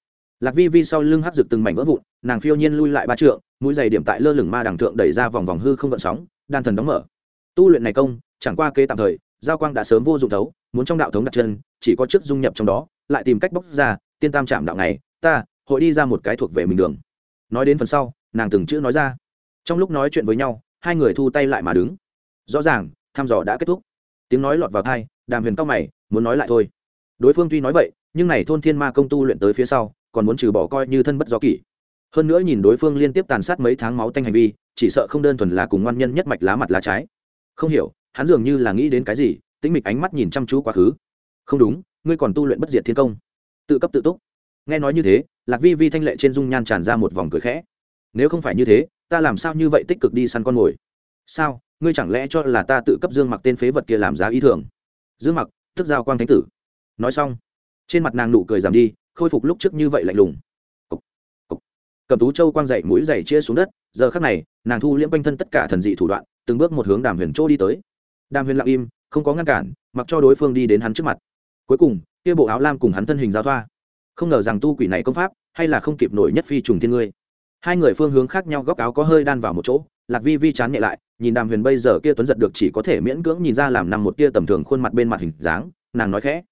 lạc vi vi sau lưng hắc rực từng mảnh vỡ vụn, nàng phiêu nhiên lui lại ba trượng, mũi giày điểm tại lơ lửng ma đằng thượng đẩy ra vòng vòng hư không gợn sóng, đan thần đóng mở. Tu luyện này công, chẳng qua kế tạm thời, giao quang đã sớm vô dụng thấu, muốn trong đạo thống đặt chân, chỉ có trước dung nhập trong đó, lại tìm cách bóc ra, tiên tam trạm đạo này, ta, hội đi ra một cái thuộc về mình đường. Nói đến phần sau, nàng từng chữ nói ra. Trong lúc nói chuyện với nhau, hai người thu tay lại mà đứng. Rõ ràng, thăm dò đã kết thúc. Tiếng nói lọt vào thai đàm huyền cao mày, muốn nói lại thôi. Đối phương tuy nói vậy, nhưng này thôn thiên ma công tu luyện tới phía sau, còn muốn trừ bỏ coi như thân bất do kỷ. Hơn nữa nhìn đối phương liên tiếp tàn sát mấy tháng máu tanh hành vi, chỉ sợ không đơn thuần là cùng ngoan nhân nhất mạch lá mặt lá trái. Không hiểu, hắn dường như là nghĩ đến cái gì, tĩnh mịch ánh mắt nhìn chăm chú quá khứ. Không đúng, ngươi còn tu luyện bất diệt thiên công. Tự cấp tự túc. Nghe nói như thế, lạc vi vi thanh lệ trên dung nhan tràn ra một vòng cười khẽ. Nếu không phải như thế, ta làm sao như vậy tích cực đi săn con mồi? Sao, ngươi chẳng lẽ cho là ta tự cấp dương mặc tên phế vật kia làm giá ý thường? Dương mặc tức giao quang thánh tử. Nói xong trên mặt nàng nụ cười giảm đi khôi phục lúc trước như vậy lạnh lùng. Cục, cục. cầm tú châu quang dậy mũi dày chia xuống đất giờ khắc này nàng thu liễm quanh thân tất cả thần dị thủ đoạn từng bước một hướng đàm huyền chỗ đi tới. Đàm huyền lặng im không có ngăn cản mặc cho đối phương đi đến hắn trước mặt. Cuối cùng kia bộ áo lam cùng hắn thân hình giao thoa. Không ngờ rằng tu quỷ này công pháp hay là không kịp nổi nhất phi trùng thiên ngươi. Hai người phương hướng khác nhau góc áo có hơi đan vào một chỗ lạc vi vi chán nhẹ lại, nhìn đàm huyền bây giờ kia tuấn giật được chỉ có thể miễn cưỡng nhìn ra làm nằm một tia tầm thường khuôn mặt bên mặt hình dáng, nàng nói khẽ,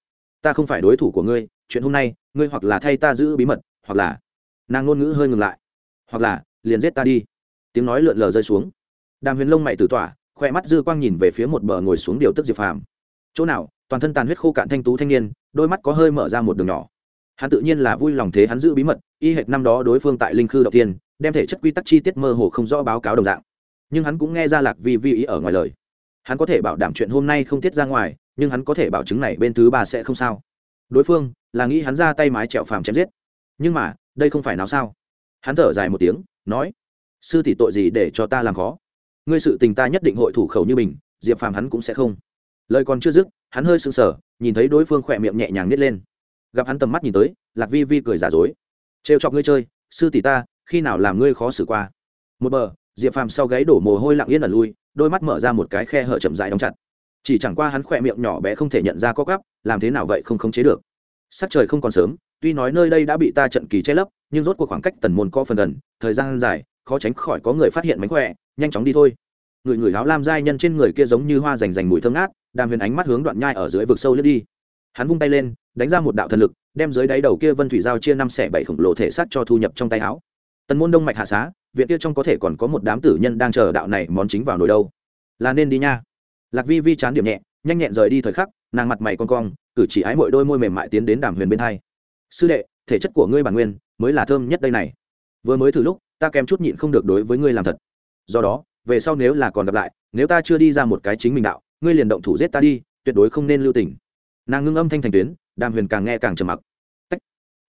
ta không phải đối thủ của ngươi, chuyện hôm nay, ngươi hoặc là thay ta giữ bí mật, hoặc là nàng ngôn ngữ hơi ngừng lại, hoặc là, liền giết ta đi. Tiếng nói lượn lờ rơi xuống. Đàm huyền lông mày tử tỏa khoe mắt dư quang nhìn về phía một bờ ngồi xuống điều tức diệp phàm. Chỗ nào, toàn thân tàn huyết khô cạn thanh tú thanh niên, đôi mắt có hơi mở ra một đường nhỏ. Hắn tự nhiên là vui lòng thế hắn giữ bí mật, y hệt năm đó đối phương tại linh khư đầu tiên đem thể chất quy tắc chi tiết mơ hồ không rõ báo cáo đồng dạng. Nhưng hắn cũng nghe ra lạc vi vi ý ở ngoài lời. Hắn có thể bảo đảm chuyện hôm nay không tiết ra ngoài, nhưng hắn có thể bảo chứng này bên thứ ba sẽ không sao. Đối phương là nghĩ hắn ra tay mái trèo phàm chém giết. Nhưng mà, đây không phải nào sao? Hắn thở dài một tiếng, nói, sư tỷ tội gì để cho ta làm khó? Ngươi sự tình ta nhất định hội thủ khẩu như mình, diệp phàm hắn cũng sẽ không. Lời còn chưa dứt, hắn hơi sững sờ, nhìn thấy đối phương khỏe miệng nhẹ nhàng nít lên. Gặp hắn tầm mắt nhìn tới, lạc vi vi cười giả dối. Trêu chọc ngươi chơi, sư tỷ ta khi nào làm ngươi khó xử qua? Một bờ, diệp phàm sau gáy đổ mồ hôi lặng yên ẩn lui, đôi mắt mở ra một cái khe hở chậm dại đóng chặt. Chỉ chẳng qua hắn khỏe miệng nhỏ bé không thể nhận ra có gắp làm thế nào vậy không khống chế được. Sắc trời không còn sớm, tuy nói nơi đây đã bị ta trận kỳ che lấp, nhưng rốt cuộc khoảng cách tần môn có phần gần, thời gian dài, khó tránh khỏi có người phát hiện mánh khỏe, nhanh chóng đi thôi. Người người áo lam giai nhân trên người kia giống như hoa rành rành mùi thơm ngát, đàm huyền ánh mắt hướng đoạn nhai ở dưới vực sâu lướt đi. Hắn vung tay lên, đánh ra một đạo thần lực, đem dưới đáy đầu kia vân thủy giao chia năm xẻ bảy khổng lồ thể xác cho thu nhập trong tay áo tần môn đông mạch hạ xá, viện kia trong có thể còn có một đám tử nhân đang chờ đạo này món chính vào nồi đâu. Là nên đi nha. Lạc vi vi chán điểm nhẹ, nhanh nhẹn rời đi thời khắc, nàng mặt mày con cong, cử chỉ ái mội đôi môi mềm mại tiến đến đàm huyền bên thay. sư đệ, thể chất của ngươi bản nguyên, mới là thơm nhất đây này. Vừa mới thử lúc, ta kém chút nhịn không được đối với ngươi làm thật. Do đó, về sau nếu là còn gặp lại, nếu ta chưa đi ra một cái chính mình đạo, ngươi liền động thủ giết ta đi, tuyệt đối không nên lưu tình. Nàng ngưng âm thanh thành tuyến, đàm huyền càng nghe càng trầm mặc. Tách.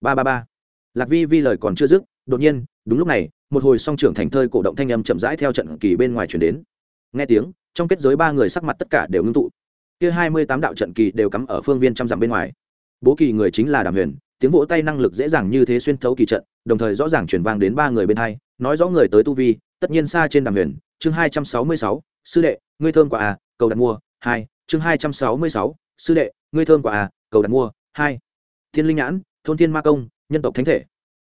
Ba ba ba. Lạc vi vi lời còn chưa dứt, đột nhiên đúng lúc này, một hồi song trưởng thành thơi cổ động thanh âm chậm rãi theo trận kỳ bên ngoài chuyển đến. Nghe tiếng, trong kết giới ba người sắc mặt tất cả đều ngưng tụ. Kia hai mươi tám đạo trận kỳ đều cắm ở phương viên trăm dặm bên ngoài. Bố kỳ người chính là đàm huyền, tiếng vỗ tay năng lực dễ dàng như thế xuyên thấu kỳ trận, đồng thời rõ ràng chuyển vang đến ba người bên hai, nói rõ người tới tu vi, tất nhiên xa trên đàm huyền. Chương hai trăm sáu mươi sáu, sư đệ, ngươi thơm quả à cầu đặt mua, hai. Chương hai trăm sáu mươi sáu, sư đệ, ngươi thơm quả à cầu đặt mua, hai. Thiên linh nhãn, thôn thiên ma công, nhân tộc thánh thể.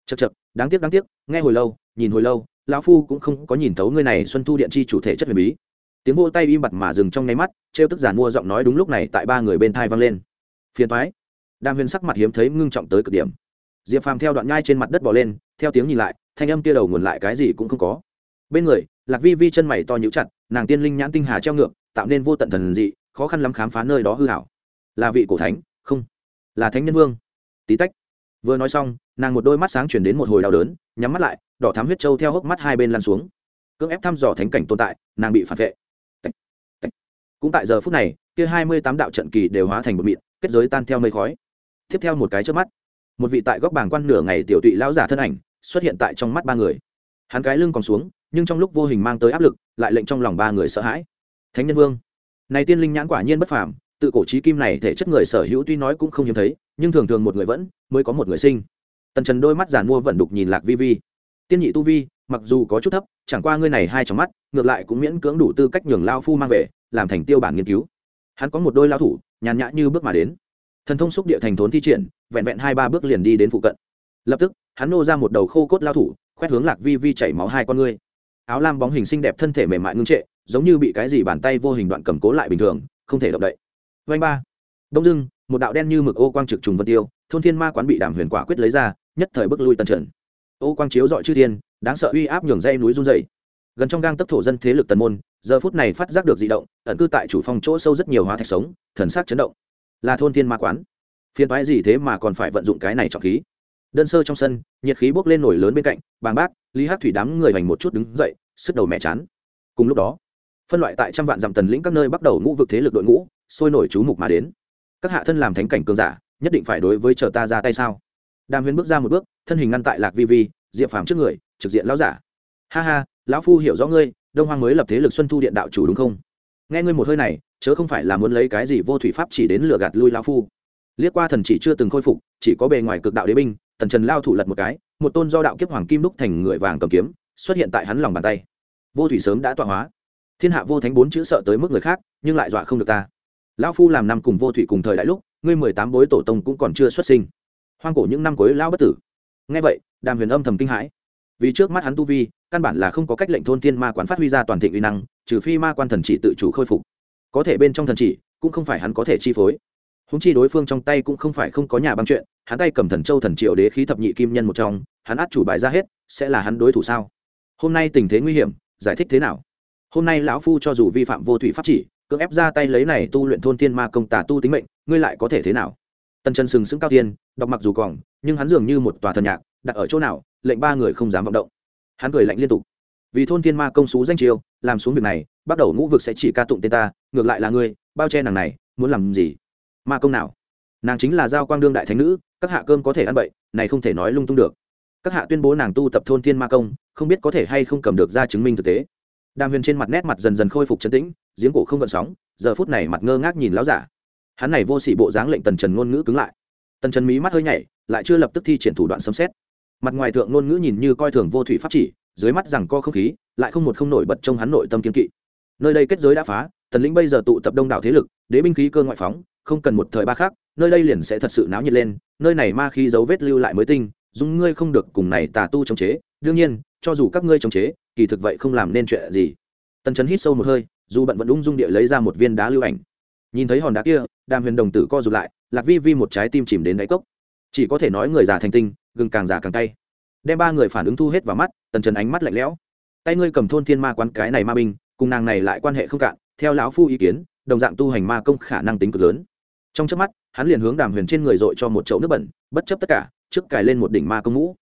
Chật chật đáng tiếc đáng tiếc, nghe hồi lâu, nhìn hồi lâu, lão phu cũng không có nhìn thấu ngươi này xuân thu điện chi chủ thể chất huyền bí. Tiếng vô tay im bặt mà dừng trong nháy mắt, trêu tức giàn mua giọng nói đúng lúc này tại ba người bên thai vang lên. Phiền thoái đam huyền sắc mặt hiếm thấy ngưng trọng tới cực điểm. Diệp phàm theo đoạn nhai trên mặt đất bỏ lên, theo tiếng nhìn lại, thanh âm kia đầu nguồn lại cái gì cũng không có. Bên người, lạc vi vi chân mày to nhũ chặt, nàng tiên linh nhãn tinh hà treo ngược, tạo nên vô tận thần dị, khó khăn lắm khám phá nơi đó hư hảo là vị cổ thánh? Không. Là thánh nhân vương. Tí tách vừa nói xong nàng một đôi mắt sáng chuyển đến một hồi đau đớn nhắm mắt lại đỏ thám huyết trâu theo hốc mắt hai bên lăn xuống. Cưỡng ép thăm dò thánh cảnh tồn tại nàng bị phản vệ. Tạch, tạch. cũng tại giờ phút này kia hai mươi tám đạo trận kỳ đều hóa thành một mịn kết giới tan theo mây khói. Tiếp theo một cái trước mắt một vị tại góc bảng quan nửa ngày tiểu tụy lão giả thân ảnh xuất hiện tại trong mắt ba người. Hắn cái lưng còn xuống nhưng trong lúc vô hình mang tới áp lực lại lệnh trong lòng ba người sợ hãi. Thánh nhân vương này tiên linh nhãn quả nhiên bất phàm tự cổ trí kim này thể chất người sở hữu tuy nói cũng không hiếm thấy nhưng thường thường một người vẫn, mới có một người sinh. Tần trần đôi mắt giàn mua vận đục nhìn lạc vi vi. Tiên nhị tu vi, mặc dù có chút thấp, chẳng qua ngươi này hai trong mắt, ngược lại cũng miễn cưỡng đủ tư cách nhường lao phu mang về, làm thành tiêu bản nghiên cứu. Hắn có một đôi lao thủ, nhàn nhã như bước mà đến. Thần thông xúc địa thành thốn thi triển, vẹn vẹn hai ba bước liền đi đến phụ cận. Lập tức, hắn nô ra một đầu khô cốt lao thủ, khoét hướng lạc vi vi chảy máu hai con ngươi. Áo lam bóng hình xinh đẹp thân thể mềm mại ngưng trệ, giống như bị cái gì bàn tay vô hình đoạn cầm cố lại bình thường, không thể động đậy. Vanh ba. Đông dưng một đạo đen như mực ô quang trực trùng vân tiêu, thôn thiên ma quán bị đàm huyền quả quyết lấy ra, nhất thời bước lui tần trần. Ô quang chiếu dọi chư thiên, đáng sợ uy áp nhường dây núi run dày gần trong gang tấp thổ dân thế lực tần môn, giờ phút này phát giác được di động, ẩn cư tại chủ phòng chỗ sâu rất nhiều hóa thạch sống, thần sắc chấn động. Là thôn thiên ma quán. Phiên toái gì thế mà còn phải vận dụng cái này trọng khí? Đơn sơ trong sân, nhiệt khí bốc lên nổi lớn bên cạnh, bàng bác, lý hát thủy đám người hoành một chút đứng dậy, sức đầu mẹ chán. Cùng lúc đó, phân loại tại trăm vạn dặm tần lĩnh các nơi bắt đầu ngũ vực thế lực đội ngũ, sôi nổi chú mục mà đến các hạ thân làm thánh cảnh cường giả, nhất định phải đối với chờ ta ra tay sao? Đàm huyền bước ra một bước, thân hình ngăn tại lạc vi vi, diệp phàm trước người, trực diện lão giả. Ha ha, lão phu hiểu rõ ngươi, đông hoang mới lập thế lực xuân thu điện đạo chủ đúng không? Nghe ngươi một hơi này, chớ không phải là muốn lấy cái gì vô thủy pháp chỉ đến lừa gạt lui lão phu. Liếc qua thần chỉ chưa từng khôi phục, chỉ có bề ngoài cực đạo đế binh, tần trần lao thủ lật một cái, một tôn do đạo kiếp hoàng kim đúc thành người vàng cầm kiếm, xuất hiện tại hắn lòng bàn tay. Vô thủy sớm đã tọa hóa. Thiên hạ vô thánh bốn chữ sợ tới mức người khác, nhưng lại dọa không được ta lão phu làm năm cùng vô thủy cùng thời đại lúc, ngươi mười tám bối tổ tông cũng còn chưa xuất sinh. Hoang cổ những năm cuối lão bất tử. Nghe vậy, đàm huyền âm thầm kinh hãi. Vì trước mắt hắn tu vi, căn bản là không có cách lệnh thôn thiên ma quán phát huy ra toàn thịnh uy năng, trừ phi ma quan thần chỉ tự chủ khôi phục. Có thể bên trong thần chỉ, cũng không phải hắn có thể chi phối. Húng chi đối phương trong tay cũng không phải không có nhà băng chuyện, hắn tay cầm thần châu thần triệu đế khí thập nhị kim nhân một trong, hắn át chủ bài ra hết, sẽ là hắn đối thủ sao? Hôm nay tình thế nguy hiểm, giải thích thế nào? Hôm nay lão phu cho dù vi phạm vô thủy pháp chỉ cưỡng ép ra tay lấy này tu luyện thôn thiên ma công tà tu tính mệnh, ngươi lại có thể thế nào? Tần chân sừng sững cao tiên, đọc mặc dù còn, nhưng hắn dường như một tòa thần nhạc, đặt ở chỗ nào, lệnh ba người không dám vọng động. Hắn cười lạnh liên tục. Vì thôn thiên ma công xú danh chiêu, làm xuống việc này, bắt đầu ngũ vực sẽ chỉ ca tụng tên ta, ngược lại là ngươi, bao che nàng này, muốn làm gì? Ma công nào? Nàng chính là giao quang đương đại thánh nữ, các hạ cơm có thể ăn bậy, này không thể nói lung tung được. Các hạ tuyên bố nàng tu tập thôn thiên ma công, không biết có thể hay không cầm được ra chứng minh thực tế đàm huyền trên mặt nét mặt dần dần khôi phục chấn tĩnh, giếng cổ không gợn sóng, giờ phút này mặt ngơ ngác nhìn láo giả. Hắn này vô sỉ bộ dáng lệnh tần trần ngôn ngữ cứng lại. Tần trần mí mắt hơi nhảy, lại chưa lập tức thi triển thủ đoạn sấm xét mặt ngoài thượng ngôn ngữ nhìn như coi thường vô thủy pháp chỉ, dưới mắt rằng co không khí, lại không một không nổi bật trong hắn nội tâm kiên kỵ. Nơi đây kết giới đã phá, tần lĩnh bây giờ tụ tập đông đảo thế lực, đế binh khí cơ ngoại phóng, không cần một thời ba khác nơi đây liền sẽ thật sự náo nhiệt lên, nơi này ma khí dấu vết lưu lại mới tinh, dùng ngươi không được cùng này tà tu chống chế. Đương nhiên cho dù các ngươi chống chế, kỳ thực vậy không làm nên chuyện gì. Tần trấn hít sâu một hơi, dù bận vẫn ung dung địa lấy ra một viên đá lưu ảnh. Nhìn thấy hòn đá kia, đàm huyền đồng tử co rụt lại, lạc vi vi một trái tim chìm đến đáy cốc. Chỉ có thể nói người già thành tinh, gừng càng già càng tay đem ba người phản ứng thu hết vào mắt, tần trần ánh mắt lạnh lẽo. Tay ngươi cầm thôn thiên ma quán cái này ma binh, cùng nàng này lại quan hệ không cạn, theo lão phu ý kiến, đồng dạng tu hành ma công khả năng tính cực lớn. Trong trước mắt, hắn liền hướng đàm huyền trên người dội cho một chậu nước bẩn, bất chấp tất cả, trước cài lên một đỉnh ma công mũ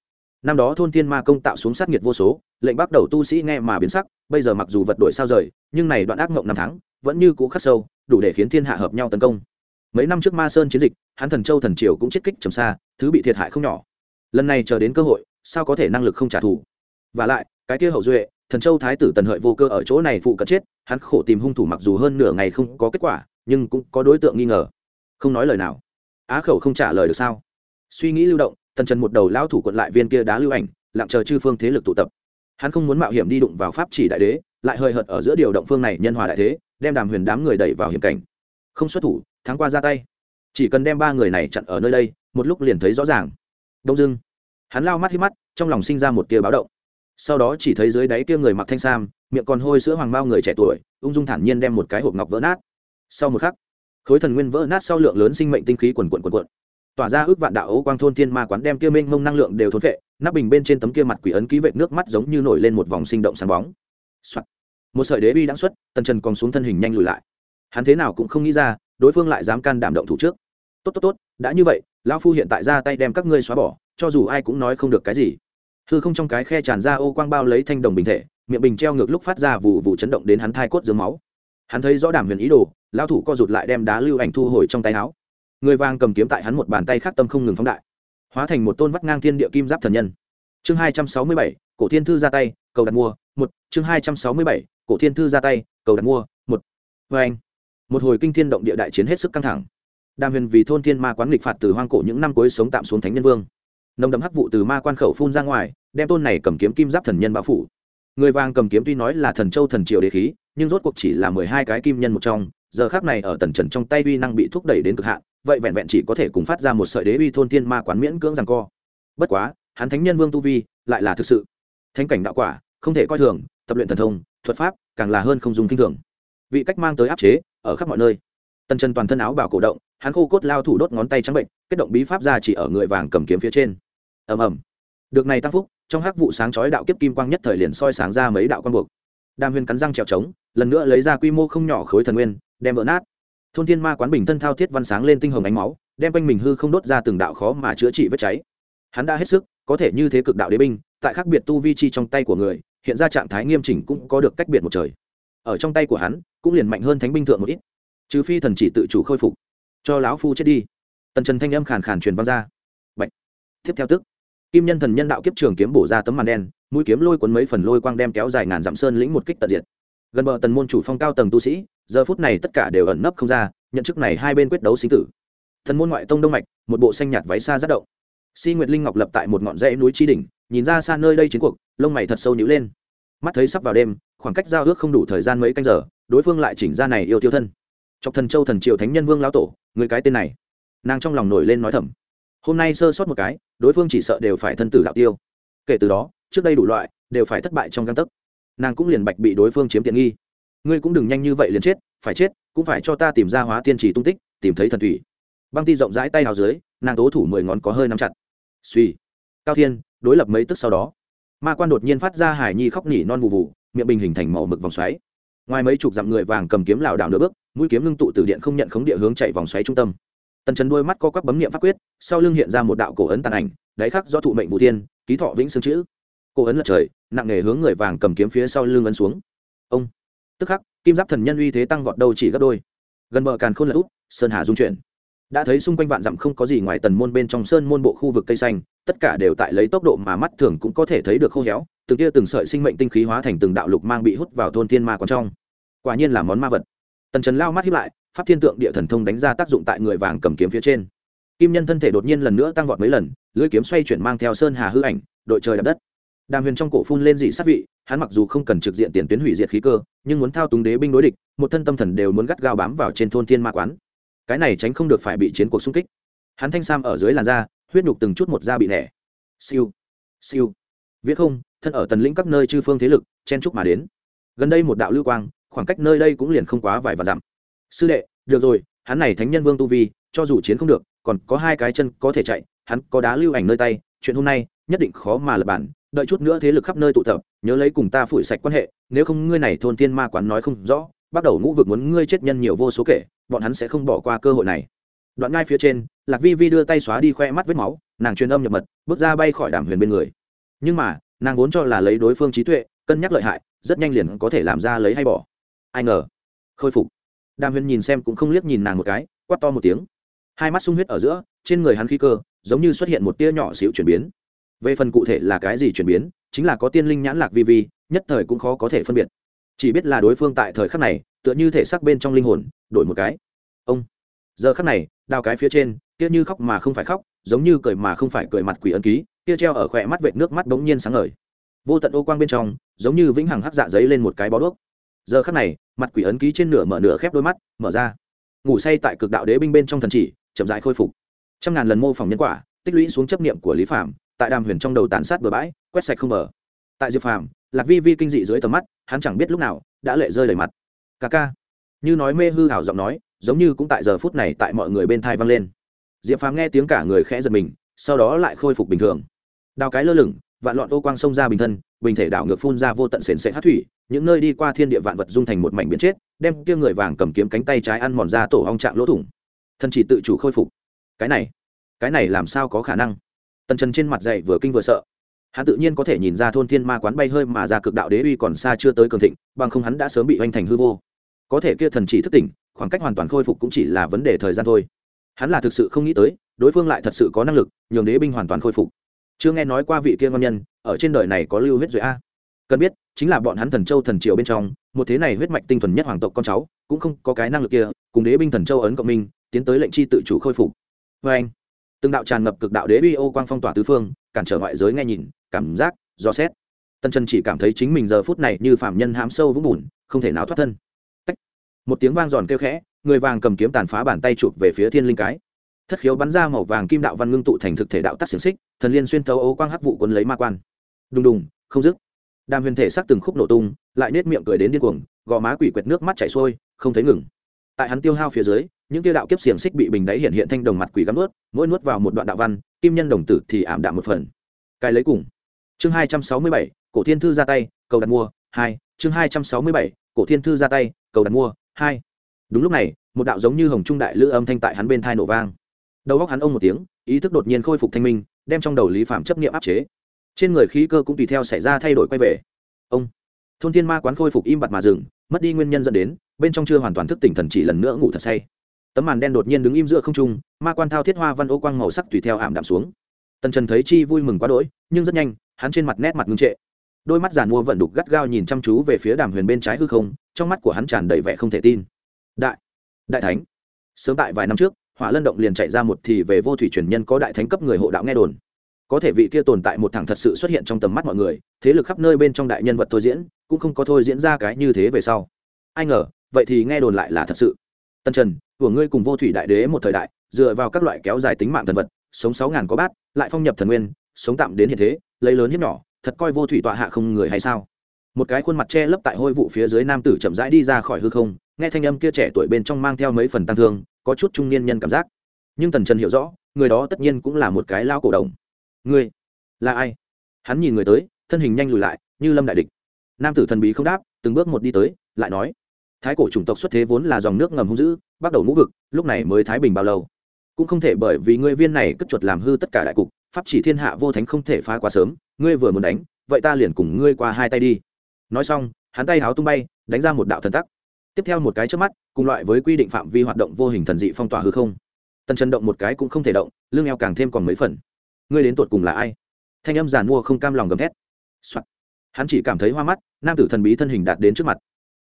năm đó thôn thiên ma công tạo xuống sát nghiệt vô số, lệnh bắt đầu tu sĩ nghe mà biến sắc, bây giờ mặc dù vật đổi sao rời, nhưng này đoạn ác mộng năm tháng, vẫn như cũ khắc sâu, đủ để khiến thiên hạ hợp nhau tấn công. Mấy năm trước ma sơn chiến dịch, hắn thần châu thần triều cũng chết kích trầm xa, thứ bị thiệt hại không nhỏ. Lần này chờ đến cơ hội, sao có thể năng lực không trả thù? Và lại, cái kia hậu duệ, thần châu thái tử tần hợi vô cơ ở chỗ này phụ cận chết, hắn khổ tìm hung thủ mặc dù hơn nửa ngày không có kết quả, nhưng cũng có đối tượng nghi ngờ. Không nói lời nào. Á khẩu không trả lời được sao? Suy nghĩ lưu động tần trần một đầu lao thủ quận lại viên kia đá lưu ảnh, lặng chờ chư phương thế lực tụ tập. Hắn không muốn mạo hiểm đi đụng vào pháp chỉ đại đế, lại hơi hợt ở giữa điều động phương này nhân hòa đại thế, đem đàm huyền đám người đẩy vào hiểm cảnh. Không xuất thủ tháng qua ra tay. Chỉ cần đem ba người này chặn ở nơi đây, một lúc liền thấy rõ ràng. Đông dưng hắn lao mắt hít mắt, trong lòng sinh ra một tia báo động. Sau đó chỉ thấy dưới đáy kia người mặc thanh sam, miệng còn hôi sữa hoàng bao người trẻ tuổi, ung dung thản nhiên đem một cái hộp ngọc vỡ nát. Sau một khắc, khối thần nguyên vỡ nát sau lượng lớn sinh mệnh tinh khí quần quần quần quần tỏa ra ước vạn đạo ấu quang thôn thiên ma quán đem kia mênh mông năng lượng đều thốn vệ nắp bình bên trên tấm kia mặt quỷ ấn ký vệt nước mắt giống như nổi lên một vòng sinh động sáng bóng、Soạn. một sợi đế bi đã xuất, tần trần còn xuống thân hình nhanh lùi lại. Hắn thế nào cũng không nghĩ ra, đối phương lại dám can đảm động thủ trước. Tốt tốt tốt, đã như vậy, lão phu hiện tại ra tay đem các ngươi xóa bỏ, cho dù ai cũng nói không được cái gì. Hư không trong cái khe tràn ra ô quang bao lấy thanh đồng bình thể, miệng bình treo ngược lúc phát ra vụ vụ chấn động đến hắn thai cốt dưới máu. Hắn thấy rõ đảm huyền ý đồ, lão thủ co rụt lại đem đá lưu ảnh thu hồi trong tay áo người vàng cầm kiếm tại hắn một bàn tay khác tâm không ngừng phóng đại, hóa thành một tôn vắt ngang thiên địa kim giáp thần nhân. Chương hai trăm sáu mươi bảy, cổ thiên thư ra tay, cầu đặt mua, một. Chương hai trăm sáu mươi bảy, cổ thiên thư ra tay, cầu đặt mua, một. Vê anh, một hồi kinh thiên động địa đại chiến hết sức căng thẳng. Đàm huyền vì thôn thiên ma quán nghịch phạt từ hoang cổ những năm cuối sống tạm xuống thánh nhân vương. Nồng đậm hắc vụ từ ma quan khẩu phun ra ngoài, đem tôn này cầm kiếm kim giáp thần nhân bao phủ. Người vàng cầm kiếm tuy nói là thần châu thần triều đế khí, nhưng rốt cuộc chỉ là mười hai cái kim nhân một trong, giờ khác này ở tần trần trong tay uy năng bị thúc đẩy đến cực hạn vậy vẹn vẹn chỉ có thể cùng phát ra một sợi đế uy thôn thiên ma quán miễn cưỡng rằng co. Bất quá, hắn thánh nhân vương tu vi lại là thực sự. Thánh cảnh đạo quả, không thể coi thường, tập luyện thần thông, thuật pháp càng là hơn không dùng kinh thường. Vị cách mang tới áp chế, ở khắp mọi nơi. Tần trần toàn thân áo bảo cổ động, hắn khô cốt lao thủ đốt ngón tay trắng bệnh, kết động bí pháp ra chỉ ở người vàng cầm kiếm phía trên. Ầm ầm. Được này tăng phúc, trong hắc vụ sáng chói đạo kiếp kim quang nhất thời liền soi sáng ra mấy đạo quan buộc. Đàm huyền cắn răng trèo trống, lần nữa lấy ra quy mô không nhỏ khối thần nguyên, đem vỡ nát thôn thiên ma quán bình thân thao thiết văn sáng lên tinh hồng ánh máu, đem quanh mình hư không đốt ra từng đạo khó mà chữa trị vết cháy. Hắn đã hết sức, có thể như thế cực đạo đế binh, tại khác biệt tu vi chi trong tay của người, hiện ra trạng thái nghiêm chỉnh cũng có được cách biệt một trời. Ở trong tay của hắn, cũng liền mạnh hơn thánh binh thượng một ít. Trừ phi thần chỉ tự chủ khôi phục, cho lão phu chết đi. Tần trần thanh âm khàn khàn truyền văn ra. Bạch. tiếp theo tức, kim nhân thần nhân đạo kiếp trường kiếm bổ ra tấm màn đen, mũi kiếm lôi cuốn mấy phần lôi quang đem kéo dài ngàn dặm sơn lĩnh một kích tận diệt gần bờ tần môn chủ phong cao tầng tu sĩ, giờ phút này tất cả đều ẩn nấp không ra, nhận chức này hai bên quyết đấu sinh tử. Thần môn ngoại tông đông mạch, một bộ xanh nhạt váy xa rất động. Si nguyệt linh ngọc lập tại một ngọn dãy núi tri đỉnh, nhìn ra xa nơi đây chiến cuộc, lông mày thật sâu nhữ lên. Mắt thấy sắp vào đêm, khoảng cách giao ước không đủ thời gian mấy canh giờ, đối phương lại chỉnh ra này yêu tiêu thân. Chọc thần châu thần triều thánh nhân vương lão tổ, người cái tên này. Nàng trong lòng nổi lên nói thầm. Hôm nay sơ sót một cái, đối phương chỉ sợ đều phải thân tử đạo tiêu. Kể từ đó, trước đây đủ loại, đều phải thất bại trong găng tấc nàng cũng liền bạch bị đối phương chiếm tiện nghi. Ngươi cũng đừng nhanh như vậy liền chết, phải chết, cũng phải cho ta tìm ra hóa tiên trì tung tích, tìm thấy thần thủy. Băng ti rộng rãi tay hào dưới, nàng tố thủ mười ngón có hơi nắm chặt. Suy. Cao thiên, đối lập mấy tức sau đó. Ma quan đột nhiên phát ra hải nhi khóc nỉ non vụ vụ miệng bình hình thành màu mực vòng xoáy. Ngoài mấy chục dặm người vàng cầm kiếm lảo đảo nửa bước, mũi kiếm ngưng tụ từ điện không nhận khống địa hướng chạy vòng xoáy trung tâm. Tần trần đôi mắt co quắp bấm niệm pháp quyết, sau lưng hiện ra một đạo cổ ấn tàn ảnh, đáy khắc do thụ mệnh vũ thiên, ký thọ vĩnh xương chữ cô ấn lật trời, nặng nề hướng người vàng cầm kiếm phía sau lưng ấn xuống. Ông. Tức khắc, kim giáp thần nhân uy thế tăng vọt đầu chỉ gấp đôi. Gần bờ càn khôn lật úp, sơn hà dung chuyển. Đã thấy xung quanh vạn dặm không có gì ngoài tần môn bên trong sơn môn bộ khu vực cây xanh, tất cả đều tại lấy tốc độ mà mắt thường cũng có thể thấy được khô héo, từng tia từng sợi sinh mệnh tinh khí hóa thành từng đạo lục mang bị hút vào thôn thiên ma còn trong. Quả nhiên là món ma vật. Tần trần lao mắt hiếp lại, pháp thiên tượng địa thần thông đánh ra tác dụng tại người vàng cầm kiếm phía trên. Kim nhân thân thể đột nhiên lần nữa tăng vọt mấy lần, lưỡi kiếm xoay chuyển mang theo sơn hà hư ảnh, đội trời đập đất đàm huyền trong cổ phun lên dị sát vị, hắn mặc dù không cần trực diện tiền tuyến hủy diệt khí cơ, nhưng muốn thao túng đế binh đối địch, một thân tâm thần đều muốn gắt gao bám vào trên thôn thiên ma quán. Cái này tránh không được phải bị chiến cuộc xung kích. Hắn thanh sam ở dưới làn da, huyết nhục từng chút một da bị nẻ. Siêu siêu. Viết không, thân ở tần lĩnh các nơi chư phương thế lực, chen trúc mà đến. Gần đây một đạo lưu quang, khoảng cách nơi đây cũng liền không quá vài và dặm. Sư đệ, được rồi, hắn này thánh nhân vương tu vi, cho dù chiến không được, còn có hai cái chân có thể chạy, hắn có đá lưu ảnh nơi tay, chuyện hôm nay, nhất định khó mà lập bản đợi chút nữa thế lực khắp nơi tụ tập, nhớ lấy cùng ta phủi sạch quan hệ, nếu không ngươi này thôn tiên ma quán nói không rõ, bắt đầu ngũ vực muốn ngươi chết nhân nhiều vô số kể, bọn hắn sẽ không bỏ qua cơ hội này. Đoạn ngay phía trên, lạc vi vi đưa tay xóa đi khoe mắt vết máu, nàng truyền âm nhập mật, bước ra bay khỏi đàm huyền bên người. Nhưng mà, nàng vốn cho là lấy đối phương trí tuệ, cân nhắc lợi hại, rất nhanh liền có thể làm ra lấy hay bỏ. Ai ngờ, khôi phục. Đàm huyền nhìn xem cũng không liếc nhìn nàng một cái quắt to một tiếng. Hai mắt sung huyết ở giữa, trên người hắn khí cơ, giống như xuất hiện một tia nhỏ xíu chuyển biến về phần cụ thể là cái gì chuyển biến, chính là có tiên linh nhãn lạc vi vi, nhất thời cũng khó có thể phân biệt. Chỉ biết là đối phương tại thời khắc này, tựa như thể xác bên trong linh hồn, đổi một cái. Ông. Giờ khắc này, đào cái phía trên, kia như khóc mà không phải khóc, giống như cười mà không phải cười mặt quỷ ấn ký, kia treo ở khỏe mắt vệt nước mắt bỗng nhiên sáng ngời. Vô tận ô quang bên trong, giống như vĩnh hằng hắc dạ giấy lên một cái bó đuốc. Giờ khắc này, mặt quỷ ấn ký trên nửa mở nửa khép đôi mắt, mở ra. Ngủ say tại cực đạo đế binh bên trong thần chỉ, chậm rãi khôi phục. Trăm ngàn lần mô phỏng nhân quả, tích lũy xuống chấp niệm của lý phạm tại đàm huyền trong đầu tàn sát bừa bãi, quét sạch không bờ. Tại diệp phàm, lạc vi vi kinh dị dưới tầm mắt, hắn chẳng biết lúc nào đã lệ rơi đầy mặt. Ca ca. Như nói mê hư hảo giọng nói, giống như cũng tại giờ phút này tại mọi người bên thai vang lên. Diệp phàm nghe tiếng cả người khẽ giật mình, sau đó lại khôi phục bình thường. Đào cái lơ lửng, vạn loạn ô quang sông ra bình thân, bình thể đảo ngược phun ra vô tận sền sệ hát thủy, những nơi đi qua thiên địa vạn vật dung thành một mảnh biến chết, đem kia người vàng cầm kiếm cánh tay trái ăn mòn ra tổ ong trạng lỗ thủng. Thân chỉ tự chủ khôi phục. Cái này cái này làm sao có khả năng? Tần trần trên mặt dậy vừa kinh vừa sợ. Hắn tự nhiên có thể nhìn ra thôn thiên ma quán bay hơi mà ra cực đạo đế uy còn xa chưa tới cường thịnh, bằng không hắn đã sớm bị hoành thành hư vô. Có thể kia thần chỉ thức tỉnh, khoảng cách hoàn toàn khôi phục cũng chỉ là vấn đề thời gian thôi. Hắn là thực sự không nghĩ tới, đối phương lại thật sự có năng lực, nhường đế binh hoàn toàn khôi phục. Chưa nghe nói qua vị kia ngon nhân, ở trên đời này có lưu huyết rồi a. Cần biết, chính là bọn hắn thần châu thần triều bên trong, một thế này huyết mạch tinh thuần nhất hoàng tộc con cháu, cũng không có cái năng lực kia, cùng đế binh thần châu ấn cộng minh, tiến tới lệnh chi tự chủ khôi phục. Vê anh từng đạo tràn ngập cực đạo đế uy ô quang phong tỏa tứ phương, cản trở ngoại giới nghe nhìn, cảm giác, do xét. Tân chân chỉ cảm thấy chính mình giờ phút này như phạm nhân hám sâu vũng bùn, không thể nào thoát thân. Tách. một tiếng vang giòn kêu khẽ, người vàng cầm kiếm tàn phá bàn tay chụp về phía thiên linh cái. Thất khiếu bắn ra màu vàng kim đạo văn ngưng tụ thành thực thể đạo tắc xiềng xích, thần liên xuyên thấu ấu quang hắc vụ quân lấy ma quan. Đùng đùng, không dứt. Đàm huyền thể sắc từng khúc nổ tung, lại nết miệng cười đến điên cuồng, gò má quỷ quệt nước mắt chảy xuôi, không thấy ngừng. Tại hắn tiêu hao phía dưới những tiêu đạo kiếp xiềng xích bị bình đáy hiện hiện thanh đồng mặt quỷ gắn nuốt, mỗi nuốt vào một đoạn đạo văn, kim nhân đồng tử thì ảm đạm một phần. Cái lấy cùng. Chương hai trăm sáu mươi bảy, cổ thiên thư ra tay, cầu đặt mua, hai. Chương hai trăm sáu mươi bảy, cổ thiên thư ra tay, cầu đặt mua, hai. Đúng lúc này, một đạo giống như hồng trung đại lữ âm thanh tại hắn bên thai nổ vang. Đầu góc hắn ông một tiếng, ý thức đột nhiên khôi phục thanh minh, đem trong đầu lý phạm chấp nghiệm áp chế. Trên người khí cơ cũng tùy theo xảy ra thay đổi quay về. Ông. Thôn thiên ma quán khôi phục im bặt mà dừng, mất đi nguyên nhân dẫn đến, bên trong chưa hoàn toàn thức tỉnh thần chỉ lần nữa ngủ thật say tấm màn đen đột nhiên đứng im giữa không trung, ma quan thao thiết hoa văn ô quang màu sắc tùy theo ảm đạm xuống. Tần trần thấy chi vui mừng quá đỗi, nhưng rất nhanh, hắn trên mặt nét mặt ngưng trệ. Đôi mắt giàn mua vận đục gắt gao nhìn chăm chú về phía đàm huyền bên trái hư không, trong mắt của hắn tràn đầy vẻ không thể tin. Đại đại thánh. Sớm tại vài năm trước, hỏa lân động liền chạy ra một thì về vô thủy truyền nhân có đại thánh cấp người hộ đạo nghe đồn. Có thể vị kia tồn tại một thằng thật sự xuất hiện trong tầm mắt mọi người, thế lực khắp nơi bên trong đại nhân vật thôi diễn, cũng không có thôi diễn ra cái như thế về sau. Ai ngờ, vậy thì nghe đồn lại là thật sự. Tân trần của ngươi cùng vô thủy đại đế một thời đại, dựa vào các loại kéo dài tính mạng thần vật, sống sáu ngàn có bát, lại phong nhập thần nguyên, sống tạm đến hiện thế, lấy lớn hiếp nhỏ, thật coi vô thủy tọa hạ không người hay sao? Một cái khuôn mặt che lấp tại hôi vụ phía dưới nam tử chậm rãi đi ra khỏi hư không, nghe thanh âm kia trẻ tuổi bên trong mang theo mấy phần tăng thương, có chút trung niên nhân cảm giác. Nhưng tần trần hiểu rõ, người đó tất nhiên cũng là một cái lao cổ đồng. Ngươi là ai? Hắn nhìn người tới, thân hình nhanh lùi lại, như lâm đại địch. Nam tử thần bí không đáp, từng bước một đi tới, lại nói, thái cổ chủng tộc xuất thế vốn là dòng nước ngầm hung dữ bắt đầu ngũ vực, lúc này mới thái bình bao lâu? Cũng không thể bởi vì ngươi viên này cất chuột làm hư tất cả đại cục, pháp chỉ thiên hạ vô thánh không thể phá quá sớm, ngươi vừa muốn đánh, vậy ta liền cùng ngươi qua hai tay đi. Nói xong, hắn tay háo tung bay, đánh ra một đạo thần tắc. Tiếp theo một cái trước mắt, cùng loại với quy định phạm vi hoạt động vô hình thần dị phong tỏa hư không. Tần chân động một cái cũng không thể động lương eo càng thêm còn mấy phần. Ngươi đến tột cùng là ai? Thanh âm giàn mua không cam lòng gầm thét、Soạn. hắn chỉ cảm thấy hoa mắt, nam tử thần bí thân hình đạt đến trước mặt.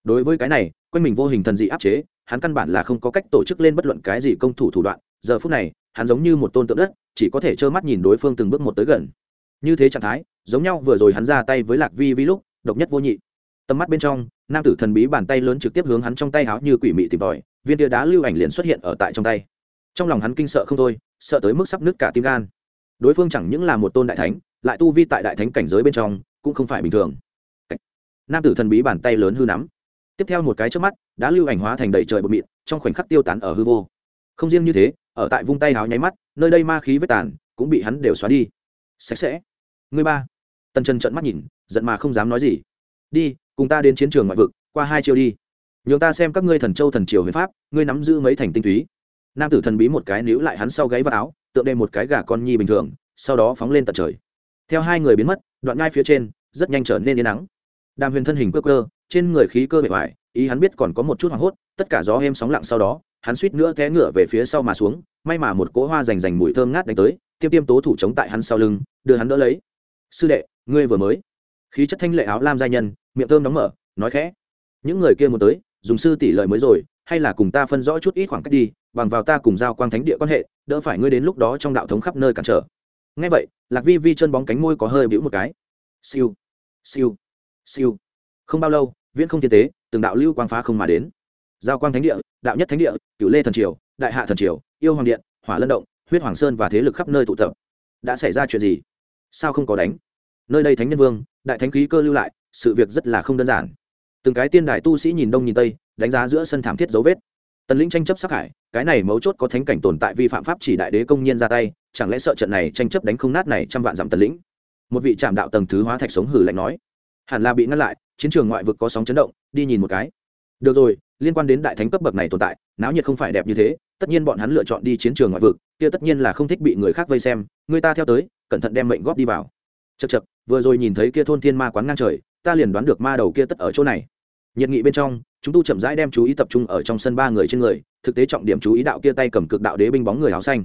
Đối với cái này, quanh mình vô hình thần dị áp chế hắn căn bản là không có cách tổ chức lên bất luận cái gì công thủ thủ đoạn, giờ phút này, hắn giống như một tôn tượng đất, chỉ có thể trơ mắt nhìn đối phương từng bước một tới gần. Như thế trạng thái, giống nhau vừa rồi hắn ra tay với lạc vi vi lúc, độc nhất vô nhị. Tầm mắt bên trong, nam tử thần bí bàn tay lớn trực tiếp hướng hắn trong tay háo như quỷ mị tìm tòi, viên tia đá lưu ảnh liền xuất hiện ở tại trong tay. Trong lòng hắn kinh sợ không thôi, sợ tới mức sắp nứt cả tim gan. Đối phương chẳng những là một tôn đại thánh, lại tu vi tại đại thánh cảnh giới bên trong cũng không phải bình thường. Nam tử thần bí bàn tay lớn hư nắm tiếp theo một cái trước mắt, đã lưu ảnh hóa thành đầy trời bột mịn, trong khoảnh khắc tiêu tán ở hư vô. Không riêng như thế, ở tại vung tay háo nháy mắt, nơi đây ma khí vết tàn, cũng bị hắn đều xóa đi. Sạch sẽ. Người ba. Tần trần trận mắt nhìn, giận mà không dám nói gì. Đi, cùng ta đến chiến trường ngoại vực, qua hai chiều đi. Nhường ta xem các ngươi thần châu thần triều huyền pháp, ngươi nắm giữ mấy thành tinh túy. Nam tử thần bí một cái níu lại hắn sau gáy vào áo, tượng đệm một cái gà con nhi bình thường, sau đó phóng lên tận trời. Theo hai người biến mất, đoạn ngai phía trên, rất nhanh trở nên yên nắng. Đàm huyền thân hình cơ cơ trên người khí cơ bề ngoài, ý hắn biết còn có một chút hoảng hốt, tất cả gió êm sóng lặng sau đó, hắn suýt nữa té ngựa về phía sau mà xuống, may mà một cỗ hoa rành rành mùi thơm ngát đánh tới, tiêm tiêm tố thủ chống tại hắn sau lưng, đưa hắn đỡ lấy. Sư đệ, ngươi vừa mới. Khí chất thanh lệ áo lam giai nhân, miệng thơm đóng mở, nói khẽ. Những người kia muốn tới, dùng sư tỷ lợi mới rồi, hay là cùng ta phân rõ chút ít khoảng cách đi, bằng vào ta cùng giao quang thánh địa quan hệ, đỡ phải ngươi đến lúc đó trong đạo thống khắp nơi cản trở. Ngay vậy, lạc vi vi chân bóng cánh môi có hơi bĩu một cái. Siêu siêu siêu. Không bao lâu viễn không thiên tế, từng đạo lưu quang phá không mà đến. Giao quang thánh địa, đạo nhất thánh địa cựu lê thần triều, đại hạ thần triều, yêu hoàng điện, hỏa lân động, huyết hoàng sơn và thế lực khắp nơi tụ tập. Đã xảy ra chuyện gì? Sao không có đánh? Nơi đây thánh nhân vương, đại thánh khí cơ lưu lại, sự việc rất là không đơn giản. Từng cái tiên đại tu sĩ nhìn đông nhìn tây, đánh giá giữa sân thảm thiết dấu vết. Tần lĩnh tranh chấp sắc hải, cái này mấu chốt có thánh cảnh tồn tại vi phạm pháp chỉ đại đế công nhiên ra tay, chẳng lẽ sợ trận này tranh chấp đánh không nát này trăm vạn dặm tần lĩnh? Một vị trạm đạo tầng thứ hóa thạch sống hử lạnh nói. Hẳn là bị ngăn lại chiến trường ngoại vực có sóng chấn động, đi nhìn một cái. Được rồi, liên quan đến đại thánh cấp bậc này tồn tại, náo nhiệt không phải đẹp như thế, tất nhiên bọn hắn lựa chọn đi chiến trường ngoại vực, kia tất nhiên là không thích bị người khác vây xem, người ta theo tới, cẩn thận đem mệnh góp đi vào. Chật chật vừa rồi nhìn thấy kia thôn thiên ma quán ngang trời, ta liền đoán được ma đầu kia tất ở chỗ này. Nhiệt nghị bên trong, chúng tu chậm rãi đem chú ý tập trung ở trong sân ba người trên người, thực tế trọng điểm chú ý đạo kia tay cầm cực đạo đế binh bóng người áo xanh.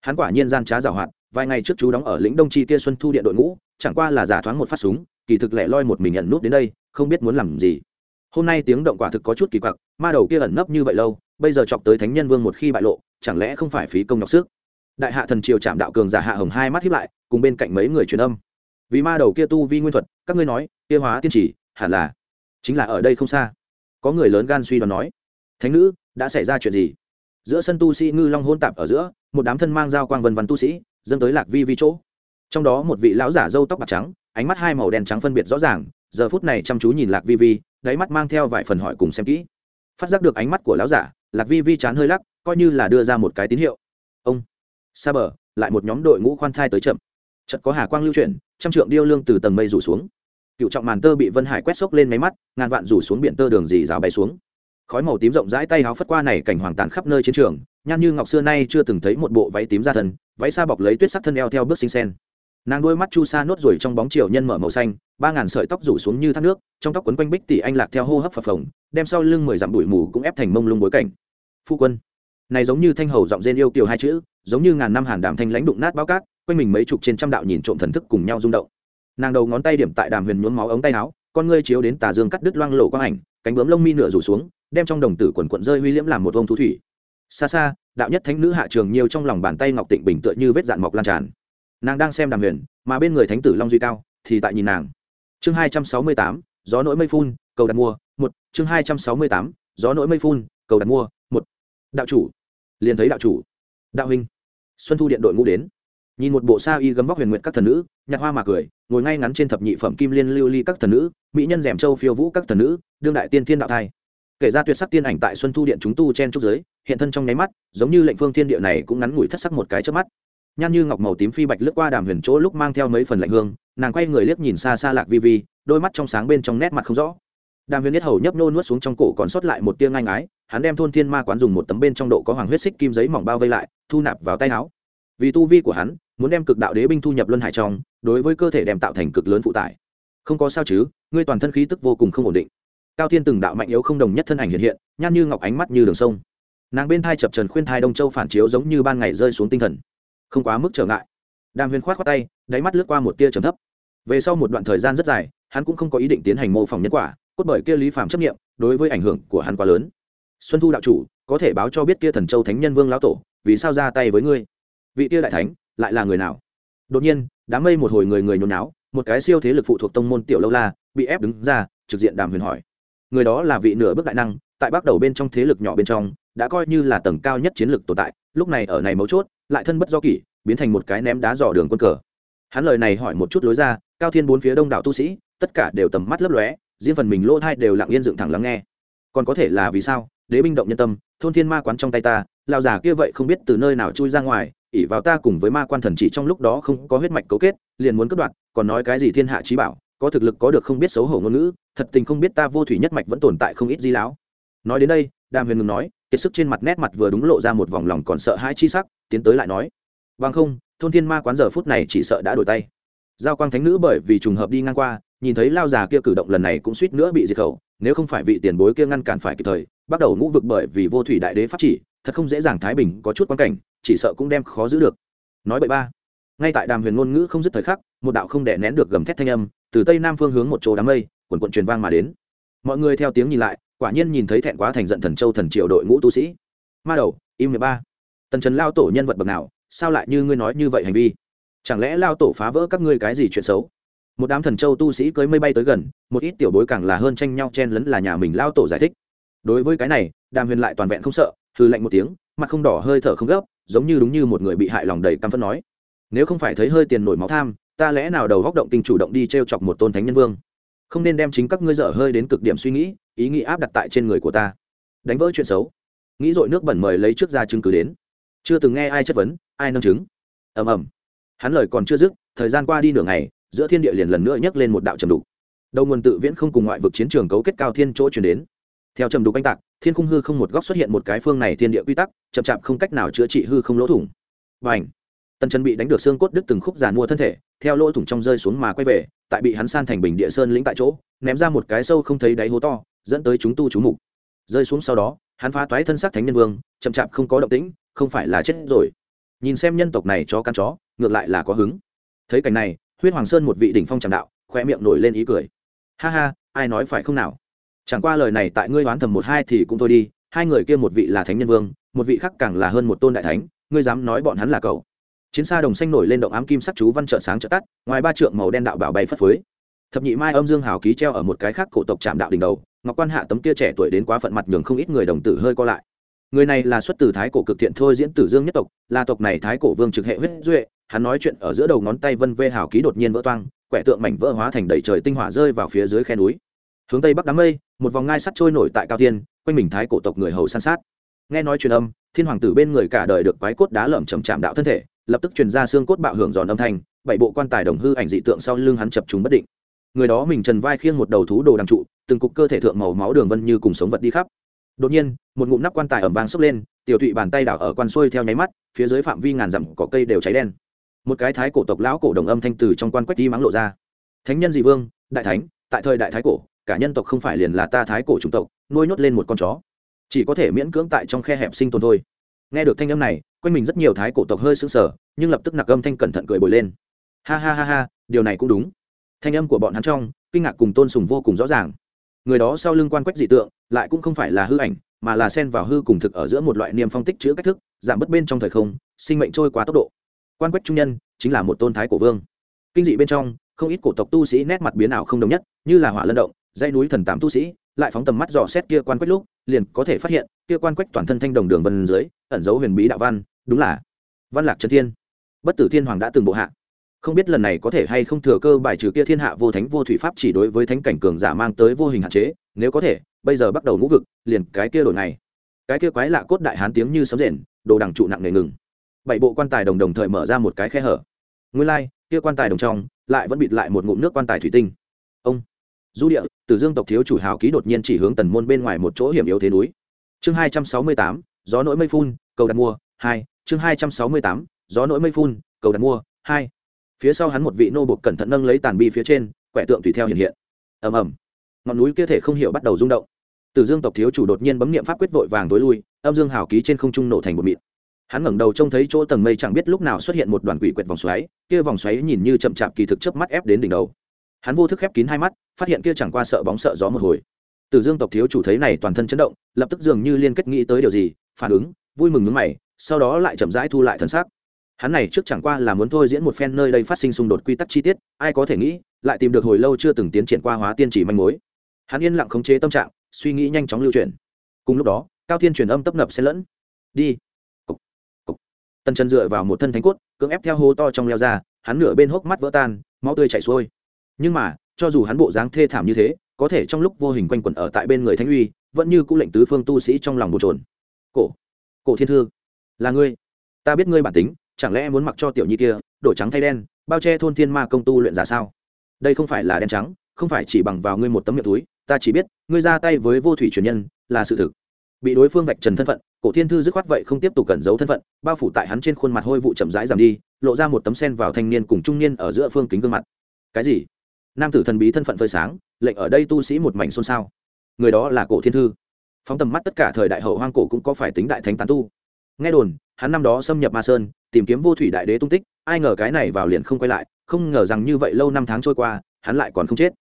Hắn quả nhiên gian trá giảo hoạt, vài ngày trước chú đóng ở lĩnh đông chi kia xuân thu điện đội ngũ, chẳng qua là giả thoáng một phát súng, kỳ thực lẻ loi một mình nhận nút đến đây không biết muốn làm gì. Hôm nay tiếng động quả thực có chút kỳ quặc, ma đầu kia ẩn nấp như vậy lâu, bây giờ chọc tới thánh nhân vương một khi bại lộ, chẳng lẽ không phải phí công nhọc sức? Đại hạ thần triều trạm đạo cường giả hạ hồng hai mắt hiếp lại, cùng bên cạnh mấy người truyền âm. Vì ma đầu kia tu vi nguyên thuật, các ngươi nói, kia hóa tiên chỉ, hẳn là chính là ở đây không xa. Có người lớn gan suy đoán nói, thánh nữ, đã xảy ra chuyện gì? Giữa sân tu sĩ ngư long hôn tạp ở giữa, một đám thân mang dao quang vân vân tu sĩ, dâng tới lạc vi vi chỗ. Trong đó một vị lão giả râu tóc bạc trắng, ánh mắt hai màu đen trắng phân biệt rõ ràng giờ phút này chăm chú nhìn lạc vi vi, đáy mắt mang theo vài phần hỏi cùng xem kỹ. Phát giác được ánh mắt của lão giả, lạc vi vi chán hơi lắc, coi như là đưa ra một cái tín hiệu. Ông xa bờ, lại một nhóm đội ngũ khoan thai tới chậm. Chật có hà quang lưu chuyển, trăm trượng điêu lương từ tầng mây rủ xuống. Cựu trọng màn tơ bị vân hải quét sốc lên máy mắt, ngàn vạn rủ xuống biển tơ đường dì rào bay xuống. Khói màu tím rộng rãi tay áo phất qua này cảnh hoàng tàn khắp nơi chiến trường, nhan như ngọc xưa nay chưa từng thấy một bộ váy tím ra thân váy xa bọc lấy tuyết sắc thân eo theo bước sinh sen nàng đôi mắt chu sa nốt rồi trong bóng chiều nhân mở màu xanh, ba ngàn sợi tóc rủ xuống như thác nước, trong tóc quấn quanh bích tỷ anh lạc theo hô hấp phập phồng, đem sau lưng mười dặm bụi mù cũng ép thành mông lung bối cảnh. Phu quân, này giống như thanh hầu giọng rên yêu kiều hai chữ, giống như ngàn năm hàn đàm thanh lãnh đụng nát bao cát, quanh mình mấy chục trên trăm đạo nhìn trộm thần thức cùng nhau rung động. Nàng đầu ngón tay điểm tại đàm huyền nhuốm máu ống tay áo, con ngươi chiếu đến tà dương cắt đứt loang lổ quang ảnh, cánh bướm lông mi nửa rủ xuống, đem trong đồng tử quần quận rơi huy liễm làm một ông thu thủy. Xa xa, đạo nhất thánh nữ hạ trường nhiều trong lòng bàn tay ngọc tịnh bình tựa như vết dạn mọc lan tràn nàng đang xem đàm huyền, mà bên người thánh tử long duy cao thì tại nhìn nàng. Chương hai trăm sáu mươi tám, gió nỗi mây phun, cầu đặt mua một. Chương hai trăm sáu mươi tám, gió nỗi mây phun, cầu đặt mua một. Đạo chủ. Liền thấy đạo chủ. Đạo huynh. Xuân thu điện đội ngũ đến. Nhìn một bộ sa y gấm vóc huyền nguyện các thần nữ nhặt hoa mà cười, ngồi ngay ngắn trên thập nhị phẩm kim liên lưu ly các thần nữ, mỹ nhân rèm châu phiêu vũ các thần nữ, đương đại tiên thiên đạo thai. Kể ra tuyệt sắc tiên ảnh tại xuân thu điện chúng tu trên trúc giới, hiện thân trong nháy mắt, giống như lệnh phương thiên địa này cũng ngắn ngủi thất sắc một cái trước mắt nhan như ngọc màu tím phi bạch lướt qua đàm huyền chỗ lúc mang theo mấy phần lạnh hương, nàng quay người liếc nhìn xa xa lạc vi vi, đôi mắt trong sáng bên trong nét mặt không rõ. Đàm huyền nhất hầu nhấp nô nuốt xuống trong cổ còn sót lại một tia ngang ái hắn đem thôn thiên ma quán dùng một tấm bên trong độ có hoàng huyết xích kim giấy mỏng bao vây lại, thu nạp vào tay áo. Vì tu vi của hắn, muốn đem cực đạo đế binh thu nhập luân hải trong, đối với cơ thể đem tạo thành cực lớn phụ tải. Không có sao chứ, ngươi toàn thân khí tức vô cùng không ổn định. Cao thiên từng đạo mạnh yếu không đồng nhất thân ảnh hiện hiện, nhan như ngọc ánh mắt như đường sông. Nàng bên thai chập trần khuyên thai đông châu phản chiếu giống như ban ngày rơi xuống tinh thần không quá mức trở ngại. Đàm huyền khoát khoát tay, đáy mắt lướt qua một tia trầm thấp. Về sau một đoạn thời gian rất dài, hắn cũng không có ý định tiến hành mô phỏng nhân quả, cốt bởi kia lý phạm chấp nghiệm đối với ảnh hưởng của hắn quá lớn. Xuân thu đạo chủ, có thể báo cho biết kia thần châu thánh nhân vương lão tổ, vì sao ra tay với ngươi? Vị kia đại thánh, lại là người nào? Đột nhiên, đám mây một hồi người người nhốn náo một cái siêu thế lực phụ thuộc tông môn tiểu lâu la, bị ép đứng ra, trực diện đàm huyền hỏi. Người đó là vị nửa bước đại năng, tại bắt đầu bên trong thế lực nhỏ bên trong, đã coi như là tầng cao nhất chiến lược tồn tại, lúc này ở này mấu chốt lại thân bất do kỷ, biến thành một cái ném đá dò đường quân cờ. Hắn lời này hỏi một chút lối ra, cao thiên bốn phía đông đảo tu sĩ, tất cả đều tầm mắt lấp lóe, riêng phần mình lỗ thai đều lặng yên dựng thẳng lắng nghe. Còn có thể là vì sao? Đế binh động nhân tâm, thôn thiên ma quán trong tay ta lao giả kia vậy không biết từ nơi nào chui ra ngoài ỉ vào ta cùng với ma quan thần chỉ trong lúc đó không có huyết mạch cấu kết, liền muốn cất đoạt, còn nói cái gì thiên hạ trí bảo, có thực lực có được không biết xấu hổ ngôn ngữ, thật tình không biết ta vô thủy nhất mạch vẫn tồn tại không ít di lão. Nói đến đây, đàm huyền ngừng nói kiệt sức trên mặt nét mặt vừa đúng lộ ra một vòng lòng còn sợ hãi chi sắc, tiến tới lại nói bằng không, thôn thiên ma quán giờ phút này chỉ sợ đã đổi tay. Giao quang thánh nữ bởi vì trùng hợp đi ngang qua, nhìn thấy lao già kia cử động lần này cũng suýt nữa bị diệt khẩu, nếu không phải vị tiền bối kia ngăn cản phải kịp thời, bắt đầu ngũ vực bởi vì vô thủy đại đế pháp chỉ, thật không dễ dàng thái bình có chút quan cảnh, chỉ sợ cũng đem khó giữ được. Nói bậy ba, ngay tại đàm huyền ngôn ngữ không dứt thời khắc, một đạo không đè nén được gầm thét thanh âm, từ tây nam phương hướng một chỗ đám mây, quần quận truyền vang mà đến. Mọi người theo tiếng nhìn lại quả nhiên nhìn thấy thẹn quá thành giận thần châu thần triều đội ngũ tu sĩ. Ma đầu, im mười ba. Tần trần lao tổ nhân vật bậc nào, sao lại như ngươi nói như vậy hành vi? Chẳng lẽ lao tổ phá vỡ các ngươi cái gì chuyện xấu? Một đám thần châu tu sĩ cưới mây bay tới gần, một ít tiểu bối càng là hơn tranh nhau chen lấn là nhà mình lao tổ giải thích. Đối với cái này, đàm huyền lại toàn vẹn không sợ hư lạnh một tiếng, mặt không đỏ hơi thở không gấp, giống như đúng như một người bị hại lòng đầy căm phẫn nói. Nếu không phải thấy hơi tiền nổi máu tham, ta lẽ nào đầu góc động tình chủ động đi t r e o chọc một tôn thánh nhân vương? Không nên đem chính các ngươi dở hơi đến cực điểm suy nghĩ ý nghĩ áp đặt tại trên người của ta. Đánh vỡ chuyện xấu. Nghĩ dội nước bẩn mời lấy trước ra chứng cứ đến. Chưa từng nghe ai chất vấn, ai nâng chứng. Ầm ầm. Hắn lời còn chưa dứt, thời gian qua đi nửa ngày, giữa thiên địa liền lần nữa nhấc lên một đạo trầm đục. Đầu nguồn tự viễn không cùng ngoại vực chiến trường cấu kết cao thiên chỗ chuyển đến. Theo trầm đục anh tạc, thiên khung hư không một góc xuất hiện một cái phương này thiên địa quy tắc, chậm chạp không cách nào chữa trị hư không lỗ thủng. Và ảnh tần chân bị đánh được xương cốt đứt từng khúc giàn mua thân thể, theo lỗ thủng trong rơi xuống mà quay về, tại bị hắn san thành bình địa sơn lĩnh tại chỗ, ném ra một cái sâu không thấy đáy hố to dẫn tới chúng tu chú mục. Rơi xuống sau đó, hắn phá toái thân xác thánh nhân vương, chậm chạp không có động tĩnh, không phải là chết rồi. Nhìn xem nhân tộc này cho căn chó, ngược lại là có hứng. Thấy cảnh này, huyết hoàng sơn một vị đỉnh phong tràng đạo khoe miệng nổi lên ý cười. Ha ha, ai nói phải không nào? Chẳng qua lời này tại ngươi đoán thầm một hai thì cũng thôi đi, hai người kia một vị là thánh nhân vương, một vị khác càng là hơn một tôn đại thánh, ngươi dám nói bọn hắn là cậu. Chiến xa đồng xanh nổi lên động ám kim sắc chú văn trợ sáng trợ tắt, ngoài ba trượng màu đen đạo bảo bay phất phới thập nhị mai âm dương hào ký treo ở một cái khác cổ tộc trạm đạo đỉnh đầu, ngọc quan hạ tấm kia trẻ tuổi đến quá phận mặt nhường không ít người đồng tử hơi co lại. Người này là xuất từ thái cổ cực thiện thôi diễn tử dương nhất tộc, là tộc này thái cổ vương trực hệ huyết duệ, hắn nói chuyện ở giữa đầu ngón tay vân vê hào ký đột nhiên vỡ toang, quẻ tượng mảnh vỡ hóa thành đầy trời tinh hỏa rơi vào phía dưới khe núi. Hướng tây bắc đám mây, một vòng ngai sắt trôi nổi tại cao tiên quanh mình thái cổ tộc người hầu san sát. Nghe nói truyền âm, thiên hoàng tử bên người cả đời được quái cốt đá lởm chầm chạm đạo thân thể, lập tức truyền ra xương cốt bạo hưởng giòn âm thanh, bảy bộ quan tài đồng hư ảnh dị tượng sau lưng hắn chập trùng bất định người đó mình trần vai khiêng một đầu thú đồ đằng trụ, từng cục cơ thể thượng màu máu đường vân như cùng sống vật đi khắp. Đột nhiên, một ngụm nắp quan tài ẩm vàng sốc lên, tiểu tụy bàn tay đảo ở quan xuôi theo nháy mắt, phía dưới phạm vi ngàn dặm cỏ cây đều cháy đen. Một cái thái cổ tộc lão cổ đồng âm thanh từ trong quan quách đi mắng lộ ra. Thánh nhân dị vương, đại thánh, tại thời đại thái cổ, cả nhân tộc không phải liền là ta thái cổ chủng tộc, nuôi nhốt lên một con chó. Chỉ có thể miễn cưỡng tại trong khe hẹp sinh tồn thôi. Nghe được thanh âm này, quanh mình rất nhiều thái cổ tộc hơi sững sờ, nhưng lập tức nặc âm thanh cẩn thận cười bồi lên. Ha ha ha ha, điều này cũng đúng thanh âm của bọn hắn trong, kinh ngạc cùng tôn sùng vô cùng rõ ràng. Người đó sau lưng quan quách dị tượng, lại cũng không phải là hư ảnh, mà là xen vào hư cùng thực ở giữa một loại niềm phong tích chữ cách thức, giảm bớt bên trong thời không, sinh mệnh trôi qua tốc độ. Quan quách trung nhân, chính là một tôn thái cổ vương. Kinh dị bên trong, không ít cổ tộc tu sĩ nét mặt biến ảo không đồng nhất, như là hỏa lân động, dãy núi thần tám tu sĩ, lại phóng tầm mắt dò xét kia quan quách lúc, liền có thể phát hiện, kia quan quách toàn thân thanh đồng đường vân dưới, ẩn dấu huyền bí đạo văn, đúng là văn lạc trần thiên. Bất tử thiên hoàng đã từng bộ hạ không biết lần này có thể hay không thừa cơ bài trừ kia thiên hạ vô thánh vô thủy pháp chỉ đối với thánh cảnh cường giả mang tới vô hình hạn chế, nếu có thể, bây giờ bắt đầu ngũ vực, liền cái kia đổi này cái kia quái lạ cốt đại hán tiếng như sấm rền, đồ đằng trụ nặng nề ngừng. Bảy bộ quan tài đồng đồng thời mở ra một cái khe hở. Nguyên lai, kia quan tài đồng trong, lại vẫn bịt lại một ngụm nước quan tài thủy tinh. Ông, du địa từ dương tộc thiếu chủ hào ký đột nhiên chỉ hướng tần môn bên ngoài một chỗ hiểm yếu thế núi. Chương hai trăm sáu mươi tám, gió nỗi mây phun, cầu đặt mua, hai, chương hai trăm sáu mươi tám, gió nỗi mây phun, cầu đặt mua, hai phía sau hắn một vị nô bộc cẩn thận nâng lấy tàn bi phía trên, quẻ tượng tùy theo hiện hiện. Ầm ầm. Ngọn núi kia thể không hiểu bắt đầu rung động. Từ dương tộc thiếu chủ đột nhiên bấm niệm pháp quyết vội vàng tối lui, âm dương hào ký trên không trung nổ thành một mịn. Hắn ngẩng đầu trông thấy chỗ tầng mây chẳng biết lúc nào xuất hiện một đoàn quỷ quyệt vòng xoáy, kia vòng xoáy nhìn như chậm chạp kỳ thực chớp mắt ép đến đỉnh đầu. Hắn vô thức khép kín hai mắt, phát hiện kia chẳng qua sợ bóng sợ gió một hồi. Từ dương tộc thiếu chủ thấy này toàn thân chấn động, lập tức dường như liên kết nghĩ tới điều gì, phản ứng, vui mừng ngứng mày, sau đó lại chậm rãi thu lại thần sắc hắn này trước chẳng qua là muốn thôi diễn một phen nơi đây phát sinh xung đột quy tắc chi tiết, ai có thể nghĩ, lại tìm được hồi lâu chưa từng tiến triển qua hóa tiên chỉ manh mối. Hắn yên lặng khống chế tâm trạng, suy nghĩ nhanh chóng lưu truyền. Cùng lúc đó, cao thiên truyền âm tấp nập xen lẫn. Đi. Cục. Cục. tần chân dựa vào một thân thánh cốt, cưỡng ép theo hố to trong leo ra, hắn nửa bên hốc mắt vỡ tan, máu tươi chảy xuôi. Nhưng mà, cho dù hắn bộ dáng thê thảm như thế, có thể trong lúc vô hình quanh quẩn ở tại bên người thánh uy, vẫn như cũng lệnh tứ phương tu sĩ trong lòng bồn trồn cổ cổ thiên thư, là ngươi. Ta biết ngươi bản tính chẳng lẽ muốn mặc cho tiểu nhi kia đổi trắng thay đen, bao che thôn thiên ma công tu luyện giả sao? Đây không phải là đen trắng, không phải chỉ bằng vào ngươi một tấm miệng túi, ta chỉ biết, ngươi ra tay với vô thủy truyền nhân là sự thực. Bị đối phương vạch trần thân phận, cổ thiên thư dứt khoát vậy không tiếp tục cẩn giấu thân phận, bao phủ tại hắn trên khuôn mặt hôi vụ chậm rãi giảm đi, lộ ra một tấm sen vào thanh niên cùng trung niên ở giữa phương kính gương mặt. Cái gì? Nam tử thần bí thân phận phơi sáng, lệnh ở đây tu sĩ một mảnh xôn xao. Người đó là cổ thiên thư. Phóng tầm mắt tất cả thời đại hậu hoang cổ cũng có phải tính đại thánh tán tu. Nghe đồn, hắn năm đó xâm nhập ma sơn tìm kiếm vô thủy đại đế tung tích, ai ngờ cái này vào liền không quay lại, không ngờ rằng như vậy lâu năm tháng trôi qua, hắn lại còn không chết.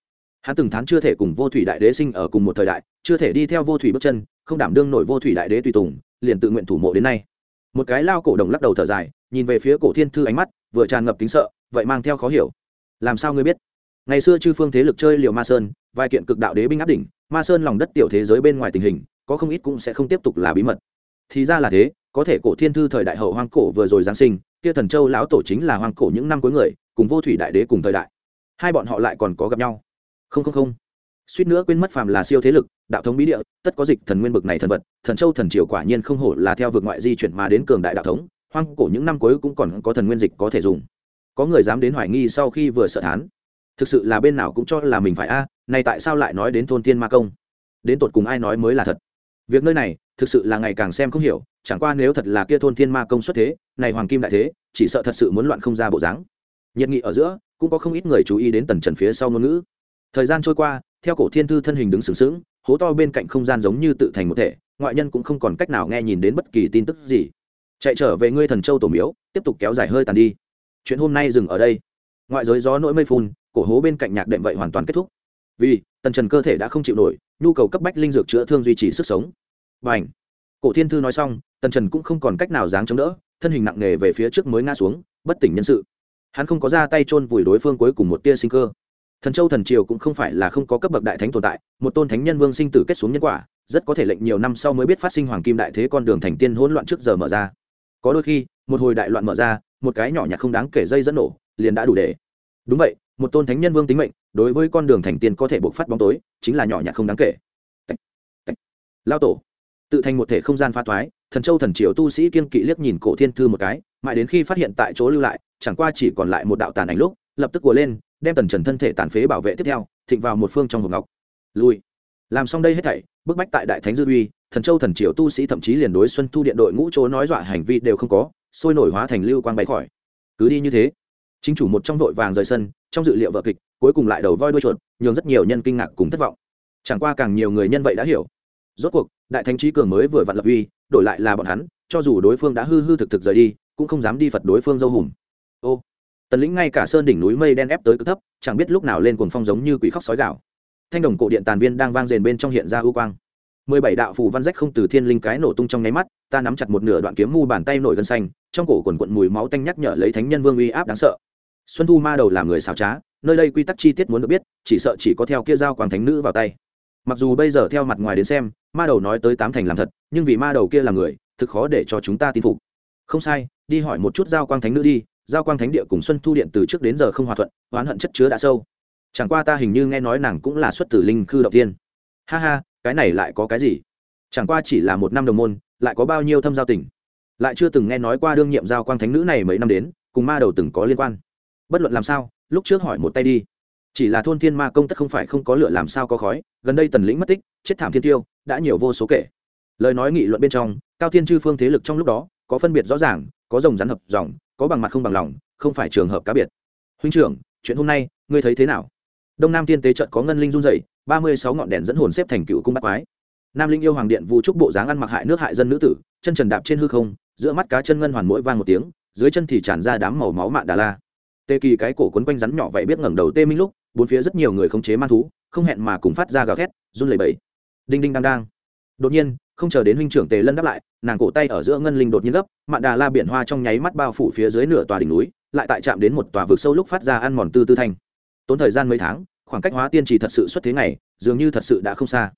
Hắn từng tháng chưa thể cùng vô thủy đại đế sinh ở cùng một thời đại, chưa thể đi theo vô thủy bước chân, không đảm đương nổi vô thủy đại đế tùy tùng, liền tự nguyện thủ mộ đến nay. Một cái lao cổ đồng lắc đầu thở dài, nhìn về phía cổ thiên thư ánh mắt, vừa tràn ngập kính sợ, vậy mang theo khó hiểu. Làm sao ngươi biết? Ngày xưa chư phương thế lực chơi liều ma sơn, vài kiện cực đạo đế binh áp đỉnh, ma sơn lòng đất tiểu thế giới bên ngoài tình hình, có không ít cũng sẽ không tiếp tục là bí mật thì ra là thế, có thể cổ thiên thư thời đại hậu hoang cổ vừa rồi giáng sinh, kia thần châu lão tổ chính là hoang cổ những năm cuối người, cùng vô thủy đại đế cùng thời đại. Hai bọn họ lại còn có gặp nhau. Không không không. Suýt nữa quên mất phàm là siêu thế lực, đạo thống bí địa, tất có dịch thần nguyên bực này thần vật, thần châu thần triều quả nhiên không hổ là theo vực ngoại di chuyển mà đến cường đại đạo thống, hoang cổ những năm cuối cũng còn có thần nguyên dịch có thể dùng. Có người dám đến hoài nghi sau khi vừa sợ thán. Thực sự là bên nào cũng cho là mình phải a à, này tại sao lại nói đến thôn tiên ma công? Đến tột cùng ai nói mới là thật? Việc nơi này thực sự là ngày càng xem không hiểu, chẳng qua nếu thật là kia thôn thiên ma công xuất thế, này hoàng kim đại thế, chỉ sợ thật sự muốn loạn không ra bộ dáng. Nhiệt nghị ở giữa, cũng có không ít người chú ý đến tần trần phía sau ngôn ngữ. Thời gian trôi qua, theo cổ thiên thư thân hình đứng sướng sướng hố to bên cạnh không gian giống như tự thành một thể, ngoại nhân cũng không còn cách nào nghe nhìn đến bất kỳ tin tức gì. Chạy trở về ngươi thần châu tổ miếu, tiếp tục kéo dài hơi tàn đi. Chuyện hôm nay dừng ở đây. Ngoại giới gió nỗi mây phun, cổ hố bên cạnh nhạc đệm vậy hoàn toàn kết thúc. Vì, tần trần cơ thể đã không chịu nổi, nhu cầu cấp bách linh dược chữa thương duy trì sức sống và cổ thiên thư nói xong, tần trần cũng không còn cách nào dáng chống đỡ, thân hình nặng nề về phía trước mới ngã xuống, bất tỉnh nhân sự. Hắn không có ra tay chôn vùi đối phương cuối cùng một tia sinh cơ. Thần châu thần triều cũng không phải là không có cấp bậc đại thánh tồn tại, một tôn thánh nhân vương sinh tử kết xuống nhân quả, rất có thể lệnh nhiều năm sau mới biết phát sinh hoàng kim đại thế con đường thành tiên hỗn loạn trước giờ mở ra. Có đôi khi, một hồi đại loạn mở ra, một cái nhỏ nhặt không đáng kể dây dẫn nổ, liền đã đủ để. Đúng vậy, một tôn thánh nhân vương tính mệnh, đối với con đường thành tiên có thể buộc phát bóng tối, chính là nhỏ nhặt không đáng kể. Lao tổ tự thành một thể không gian pha thoái, thần châu thần triều tu sĩ kiên kỵ liếc nhìn cổ thiên thư một cái, mãi đến khi phát hiện tại chỗ lưu lại, chẳng qua chỉ còn lại một đạo tàn ảnh lúc, lập tức của lên, đem tần trần thân thể tàn phế bảo vệ tiếp theo, thịnh vào một phương trong hộp ngọc. Lui. Làm xong đây hết thảy, bức bách tại đại thánh dư uy, thần châu thần triều tu sĩ thậm chí liền đối xuân thu điện đội ngũ chỗ nói dọa hành vi đều không có, sôi nổi hóa thành lưu quang bay khỏi. Cứ đi như thế. Chính chủ một trong vội vàng rời sân, trong dự liệu vợ kịch, cuối cùng lại đầu voi đuôi chuột, nhường rất nhiều nhân kinh ngạc cùng thất vọng. Chẳng qua càng nhiều người nhân vậy đã hiểu rốt cuộc, đại thánh trí cường mới vừa vặn lập uy, đổi lại là bọn hắn, cho dù đối phương đã hư hư thực thực rời đi, cũng không dám đi phật đối phương dâu hùm. Ô, tần lĩnh ngay cả sơn đỉnh núi mây đen ép tới cực thấp, chẳng biết lúc nào lên cuồng phong giống như quỷ khóc sói gạo thanh đồng cổ điện tàn viên đang vang rền bên trong hiện ra ưu quang. Mười bảy đạo phù văn rách không từ thiên linh cái nổ tung trong nháy mắt, ta nắm chặt một nửa đoạn kiếm mu bàn tay nổi gân xanh, trong cổ quần quận mùi máu tanh nhắc nhở lấy thánh nhân vương uy áp đáng sợ. Xuân thu ma đầu làm người xào trá, nơi đây quy tắc chi tiết muốn được biết, chỉ sợ chỉ có theo kia dao quang thánh nữ vào tay mặc dù bây giờ theo mặt ngoài đến xem, ma đầu nói tới tám thành làm thật, nhưng vì ma đầu kia là người, thực khó để cho chúng ta tin phục. Không sai, đi hỏi một chút giao quang thánh nữ đi, giao quang thánh địa cùng xuân thu điện từ trước đến giờ không hòa thuận, oán hận chất chứa đã sâu. Chẳng qua ta hình như nghe nói nàng cũng là xuất tử linh khư đầu tiên ha ha, cái này lại có cái gì? Chẳng qua chỉ là một năm đồng môn, lại có bao nhiêu thâm giao tình? Lại chưa từng nghe nói qua đương nhiệm giao quang thánh nữ này mấy năm đến, cùng ma đầu từng có liên quan. Bất luận làm sao, lúc trước hỏi một tay đi chỉ là thôn thiên ma công tất không phải không có lửa làm sao có khói, gần đây tần lĩnh mất tích, chết thảm thiên tiêu, đã nhiều vô số kể. Lời nói nghị luận bên trong, cao thiên chư phương thế lực trong lúc đó, có phân biệt rõ ràng, có rồng rắn hợp dòng, có bằng mặt không bằng lòng, không phải trường hợp cá biệt. Huynh trưởng, chuyện hôm nay, ngươi thấy thế nào? Đông nam tiên tế trận có ngân linh run dày ba mươi sáu ngọn đèn dẫn hồn xếp thành cựu cung bát quái. Nam linh yêu hoàng điện vu trúc bộ dáng ăn mặc hại nước hại dân nữ tử, chân trần đạp trên hư không, giữa mắt cá chân ngân hoàn mỗi vang một tiếng, dưới chân thì tràn ra đám màu máu mạ đà la. Tê kỳ cái cổ quấn quanh rắn nhỏ vậy biết ngẩng đầu tê minh lúc bốn phía rất nhiều người khống chế man thú không hẹn mà cùng phát ra gào thét run lẩy bẩy. Đinh đinh đang đang. Đột nhiên không chờ đến huynh trưởng tề lân đáp lại nàng cổ tay ở giữa ngân linh đột nhiên gấp mạn đà la biển hoa trong nháy mắt bao phủ phía dưới nửa tòa đỉnh núi lại tại chạm đến một tòa vực sâu lúc phát ra ăn mòn tư tư thanh. Tốn thời gian mấy tháng khoảng cách hóa tiên trì thật sự xuất thế này, dường như thật sự đã không xa.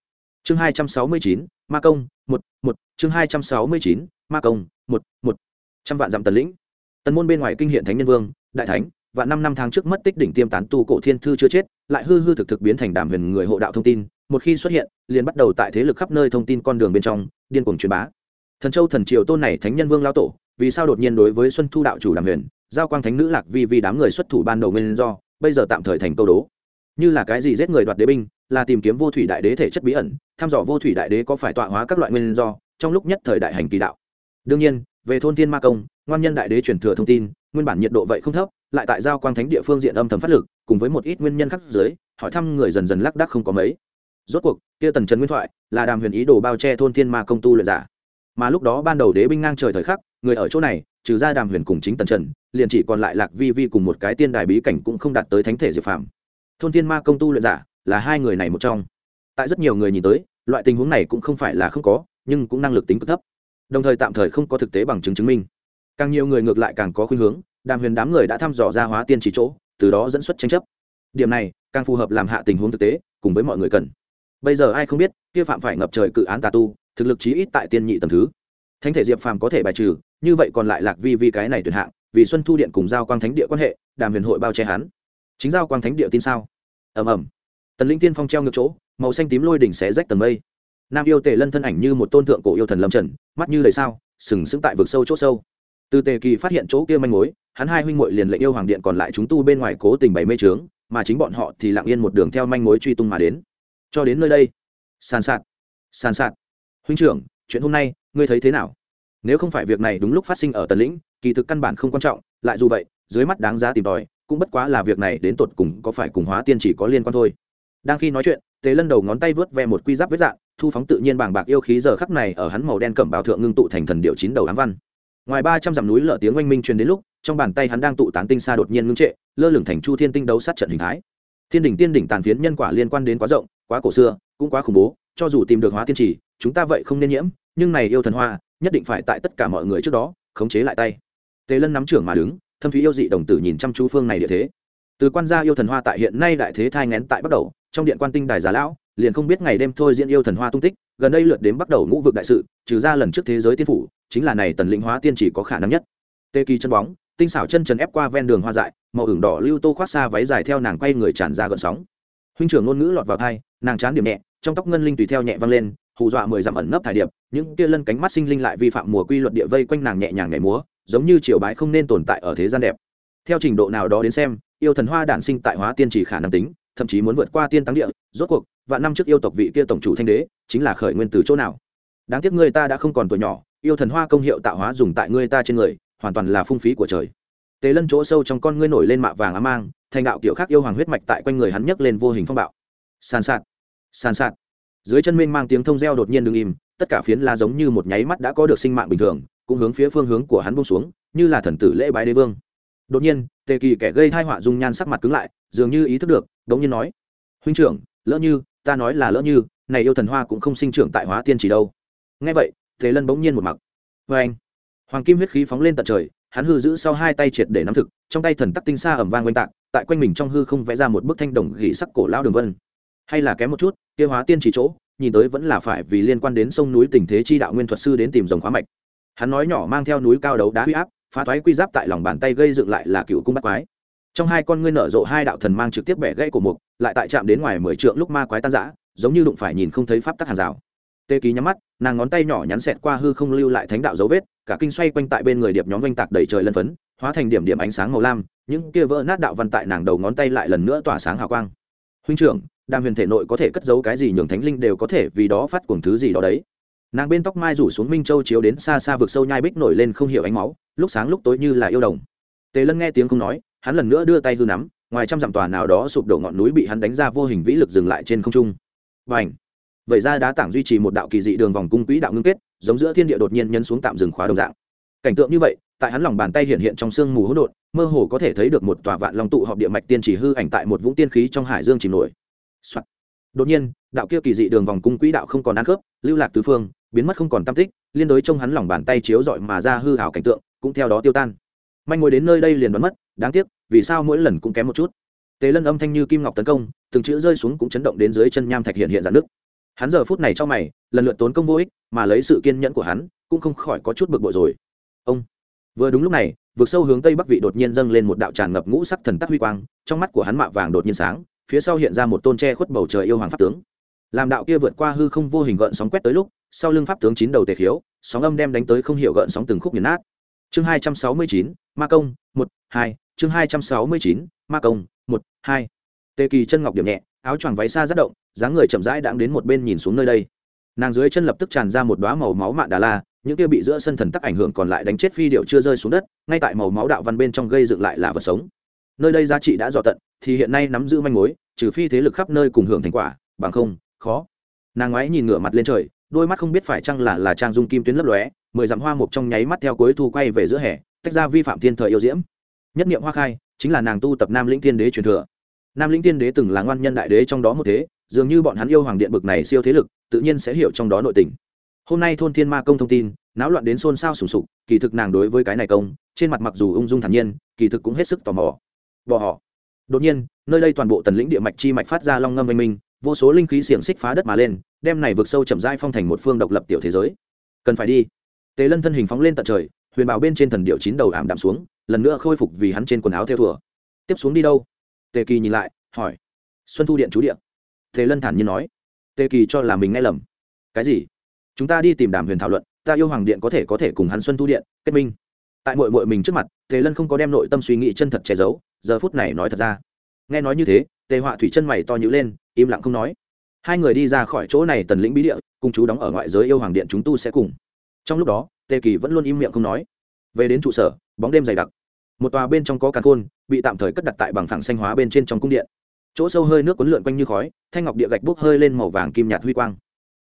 Chương hai trăm sáu mươi chín ma công một một. Chương hai trăm sáu mươi chín ma công một một. Trăm vạn dặm tần lĩnh. Tần môn bên ngoài kinh hiện thánh nhân vương đại thánh và năm năm tháng trước mất tích đỉnh tiêm tán tu cổ thiên thư chưa chết, lại hư hư thực thực biến thành đàm huyền người hộ đạo thông tin. Một khi xuất hiện, liền bắt đầu tại thế lực khắp nơi thông tin con đường bên trong, điên cuồng truyền bá. Thần châu thần triều tôn này thánh nhân vương lao tổ, vì sao đột nhiên đối với xuân thu đạo chủ đảm huyền, giao quang thánh nữ lạc vi vì đám người xuất thủ ban đầu nguyên do, bây giờ tạm thời thành câu đố? Như là cái gì giết người đoạt đế binh, là tìm kiếm vô thủy đại đế thể chất bí ẩn, thăm dò vô thủy đại đế có phải tọa hóa các loại nguyên do, trong lúc nhất thời đại hành kỳ đạo. Đương nhiên, về thôn thiên ma công, ngoan nhân đại đế truyền thừa thông tin, nguyên bản nhiệt độ vậy không thấp lại tại giao quang thánh địa phương diện âm thầm phát lực, cùng với một ít nguyên nhân khác dưới, hỏi thăm người dần dần lắc đắc không có mấy. Rốt cuộc, kia tần trần nguyên thoại, là đàm huyền ý đồ bao che thôn thiên ma công tu luyện giả. Mà lúc đó ban đầu đế binh ngang trời thời khắc, người ở chỗ này, trừ ra đàm huyền cùng chính tần trần, liền chỉ còn lại lạc vi vi cùng một cái tiên đài bí cảnh cũng không đạt tới thánh thể diệp phàm. Thôn thiên ma công tu luyện giả, là hai người này một trong. Tại rất nhiều người nhìn tới, loại tình huống này cũng không phải là không có, nhưng cũng năng lực tính cực thấp. Đồng thời tạm thời không có thực tế bằng chứng chứng minh. Càng nhiều người ngược lại càng có khuynh hướng đàm huyền đám người đã thăm dò ra hóa tiên chỉ chỗ, từ đó dẫn xuất tranh chấp. Điểm này, càng phù hợp làm hạ tình huống thực tế, cùng với mọi người cần. Bây giờ ai không biết, kia phạm phải ngập trời cự án tà tu, thực lực chí ít tại tiên nhị tầm thứ. Thánh thể diệp phàm có thể bài trừ, như vậy còn lại lạc vi vi cái này tuyệt hạng, vì xuân thu điện cùng giao quang thánh địa quan hệ, đàm huyền hội bao che hắn. Chính giao quang thánh địa tin sao? Ầm ầm. Tần linh tiên phong treo ngược chỗ, màu xanh tím lôi đỉnh xé rách tầng mây. Nam yêu tề lân thân ảnh như một tôn thượng cổ yêu thần lâm trần, mắt như đầy sao, sừng sững tại vực sâu chỗ sâu. Từ tề kỳ phát hiện chỗ kia manh mối hắn hai huynh muội liền lệnh yêu hoàng điện còn lại chúng tu bên ngoài cố tình bày mê trướng mà chính bọn họ thì lặng yên một đường theo manh mối truy tung mà đến. Cho đến nơi đây, sàn sạt sàn sạt. Huynh trưởng, chuyện hôm nay, ngươi thấy thế nào? Nếu không phải việc này đúng lúc phát sinh ở tần lĩnh, kỳ thực căn bản không quan trọng, lại dù vậy, dưới mắt đáng giá tìm tòi, cũng bất quá là việc này đến tột cùng có phải cùng hóa tiên chỉ có liên quan thôi. Đang khi nói chuyện tế lân đầu ngón tay vớt ve một quy giáp vết dạng, thu phóng tự nhiên bàng bạc yêu khí giờ khắc này ở hắn màu đen cẩm bào thượng ngưng tụ thành thần điệu chín đầu ám văn ngoài ba trăm dặm núi lở tiếng oanh minh truyền đến lúc, trong bàn tay hắn đang tụ tán tinh xa đột nhiên ngưng trệ, lơ lửng thành chu thiên tinh đấu sát trận hình thái. Thiên đỉnh tiên đỉnh tàn phiến nhân quả liên quan đến quá rộng, quá cổ xưa, cũng quá khủng bố, cho dù tìm được hóa tiên trì chúng ta vậy không nên nhiễm, nhưng này yêu thần hoa, nhất định phải tại tất cả mọi người trước đó, khống chế lại tay. Tề lân nắm trưởng mà đứng, thâm thúy yêu dị đồng tử nhìn chăm chú phương này địa thế. Từ quan gia yêu thần hoa tại hiện nay đại thế thai ngén tại bắt đầu, trong điện quan tinh đài già lão, liền không biết ngày đêm thôi diễn yêu thần hoa tung tích, gần đây lượt đến bắt đầu ngũ vực đại sự, trừ ra lần trước thế giới tiên phủ chính là này tần lĩnh hóa tiên chỉ có khả năng nhất. Tê kỳ chân bóng, tinh xảo chân trần ép qua ven đường hoa dại, màu ửng đỏ lưu tô khoác xa váy dài theo nàng quay người tràn ra gợn sóng. Huynh trưởng ngôn ngữ lọt vào thai nàng chán điểm nhẹ, trong tóc ngân linh tùy theo nhẹ văng lên, hù dọa mười dặm ẩn nấp thải điệp, những kia lân cánh mắt sinh linh lại vi phạm mùa quy luật địa vây quanh nàng nhẹ nhàng nhảy múa, giống như triều bái không nên tồn tại ở thế gian đẹp. Theo trình độ nào đó đến xem, yêu thần hoa đản sinh tại hóa tiên chỉ khả năng tính, thậm chí muốn vượt qua tiên tăng địa, rốt cuộc và năm trước yêu tộc vị kia tổng chủ thanh đế, chính là khởi nguyên từ chỗ nào? Đáng tiếc người ta đã không còn tuổi nhỏ yêu thần hoa công hiệu tạo hóa dùng tại ngươi ta trên người, hoàn toàn là phung phí của trời. Tế lân chỗ sâu trong con ngươi nổi lên mạ vàng á mang, thành đạo kiểu khác yêu hoàng huyết mạch tại quanh người hắn nhấc lên vô hình phong bạo. Sàn sạt sàn sạt. Dưới chân mênh mang tiếng thông reo đột nhiên đ ứ n g im, tất cả phiến lá giống như một nháy mắt đã có được sinh mạng bình thường, cũng hướng phía phương hướng của hắn bông xuống, như là thần tử lễ bái đế vương. Đột nhiên, tề kỳ kẻ gây thai họa dung nhan sắc mặt cứng lại, dường như ý thức được đ ỗ n g nhiên nói, huynh trưởng, lỡ như, ta nói là lỡ như, này yêu thần hoa cũng không sinh trưởng tại hóa tiên chỉ đâu. Nghe vậy thế lân bỗng nhiên một mặc. Vê anh, hoàng kim huyết khí phóng lên tận trời, hắn hư giữ sau hai tay triệt để nắm thực, trong tay thần tắc tinh xa ẩm vang oanh tạc, tại quanh mình trong hư không vẽ ra một bức thanh đồng gỉ sắc cổ lao đường vân. Hay là kém một chút, kia hóa tiên chỉ chỗ, nhìn tới vẫn là phải vì liên quan đến sông núi tình thế chi đạo nguyên thuật sư đến tìm dòng khóa mạch. Hắn nói nhỏ mang theo núi cao đấu đá huy áp, phá thoái quy giáp tại lòng bàn tay gây dựng lại là cựu cung bắt quái. Trong hai con ngươi nở rộ hai đạo thần mang trực tiếp bẻ gãy của mục, lại tại chạm đến ngoài mười trượng lúc ma quái tan giã giống như đụng phải nhìn không thấy pháp tắc hàng rào tê ký nhắm mắt, nàng ngón tay nhỏ nhắn xẹt qua hư không lưu lại thánh đạo dấu vết, cả kinh xoay quanh tại bên người điệp nhóm oanh tạc đầy trời lân phấn, hóa thành điểm điểm ánh sáng màu lam, những kia vỡ nát đạo văn tại nàng đầu ngón tay lại lần nữa tỏa sáng hào quang. Huynh trưởng, đàm huyền thể nội có thể cất giấu cái gì nhường thánh linh đều có thể vì đó phát cuồng thứ gì đó đấy. Nàng bên tóc mai rủ xuống minh châu chiếu đến xa xa vực sâu nhai bích nổi lên không hiểu ánh máu, lúc sáng lúc tối như là yêu đồng. Tề lân nghe tiếng không nói, hắn lần nữa đưa tay hư nắm, ngoài trăm dặm tòa nào đó sụp đổ ngọn núi bị hắn đánh ra vô hình vĩ lực dừng lại trên không trung. Và ảnh vậy ra đá tảng duy trì một đạo kỳ dị đường vòng cung quỹ đạo ngưng kết, giống giữa thiên địa đột nhiên nhấn xuống tạm dừng khóa đồng dạng. Cảnh tượng như vậy, tại hắn lòng bàn tay hiện hiện trong sương mù hỗn độn, mơ hồ có thể thấy được một tòa vạn long tụ họp địa mạch tiên chỉ hư ảnh tại một vũng tiên khí trong hải dương chìm nổi. Soạn. đột nhiên, đạo kia kỳ dị đường vòng cung quỹ đạo không còn ăn khớp, lưu lạc tứ phương, biến mất không còn tam tích, liên đối trong hắn lòng bàn tay chiếu rọi mà ra hư hảo cảnh tượng, cũng theo đó tiêu tan. Manh ngồi đến nơi đây liền đoán mất, đáng tiếc, vì sao mỗi lần cũng kém một chút. Tế lân âm thanh như kim ngọc tấn công, từng chữ rơi xuống cũng chấn động đến dưới chân nham thạch hiện hiện dạn nước hắn giờ phút này cho mày, lần lượt tốn công vô ích, mà lấy sự kiên nhẫn của hắn, cũng không khỏi có chút bực bội rồi. Ông! Vừa đúng lúc này vượt sâu hướng tây bắc vị đột nhiên dâng lên một đạo tràn ngập ngũ sắc thần tắc huy quang, trong mắt của hắn mạ vàng đột nhiên sáng, phía sau hiện ra một tôn tre khuất bầu trời yêu hoàng pháp tướng. Làm đạo kia vượt qua hư không vô hình gợn sóng quét tới lúc, sau lưng pháp tướng chín đầu tề khiếu, sóng âm đem đánh tới không hiểu gợn sóng từng khúc nghiền nát. Chương hai trăm sáu mươi chín, ma công, một, hai, chương hai trăm sáu mươi chín, ma công, một, hai. Tề kỳ chân ngọc điểm nhẹ, áo choàng váy xa rất động dáng người chậm rãi đang đến một bên nhìn xuống nơi đây. Nàng dưới chân lập tức tràn ra một đoá màu máu mạ đà la, những kia bị giữa sân thần tắc ảnh hưởng còn lại đánh chết phi điệu chưa rơi xuống đất, ngay tại màu máu đạo văn bên trong gây dựng lại là vật sống. Nơi đây giá trị đã dò tận, thì hiện nay nắm giữ manh mối, trừ phi thế lực khắp nơi cùng hưởng thành quả, bằng không, khó. Nàng ngoái nhìn ngửa mặt lên trời, đôi mắt không biết phải chăng là là trang dung kim tuyến lấp lóe, mười dặm hoa mục trong nháy mắt theo cuối thu quay về giữa hè, tách ra vi phạm thiên thời yêu diễm. Nhất niệm hoa khai, chính là nàng tu tập nam lĩnh thiên đế truyền thừa. Nam lĩnh thiên đế từng là ngoan nhân đại đế trong đó một thế dường như bọn hắn yêu hoàng điện bực này siêu thế lực, tự nhiên sẽ hiểu trong đó nội tình. Hôm nay thôn thiên ma công thông tin, náo loạn đến xôn xao sùng sục, kỳ thực nàng đối với cái này công, trên mặt mặc dù ung dung thản nhiên, kỳ thực cũng hết sức tò mò. Bỏ họ. Đột nhiên, nơi đây toàn bộ tần lĩnh địa mạch chi mạch phát ra long ngâm oanh minh, vô số linh khí xiềng xích phá đất mà lên, đem này vượt sâu chậm rãi phong thành một phương độc lập tiểu thế giới. Cần phải đi. Tề lân thân hình phóng lên tận trời, huyền bảo bên trên thần điệu chín đầu ảm đạm xuống, lần nữa khôi phục vì hắn trên quần áo theo thùa. Tiếp xuống đi đâu? Tề kỳ nhìn lại, hỏi. Xuân thu điện chú điện tề lân thản nhiên nói. Tề kỳ cho là mình nghe lầm. Cái gì? Chúng ta đi tìm đàm huyền thảo luận, ta yêu hoàng điện có thể có thể cùng hắn xuân thu điện, kết minh. Tại mội mội mình trước mặt, tề lân không có đem nội tâm suy nghĩ chân thật che giấu, giờ phút này nói thật ra. Nghe nói như thế, tề họa thủy chân mày to nhữ lên, im lặng không nói. Hai người đi ra khỏi chỗ này tần lĩnh bí địa, cùng chú đóng ở ngoại giới yêu hoàng điện chúng tu sẽ cùng. Trong lúc đó, tề kỳ vẫn luôn im miệng không nói. Về đến trụ sở, bóng đêm dày đặc. Một tòa bên trong có càn khôn, bị tạm thời cất đặt tại bằng phẳng xanh hóa bên trên trong cung điện chỗ sâu hơi nước cuốn lượn quanh như khói, thanh ngọc địa gạch bốc hơi lên màu vàng kim nhạt huy quang.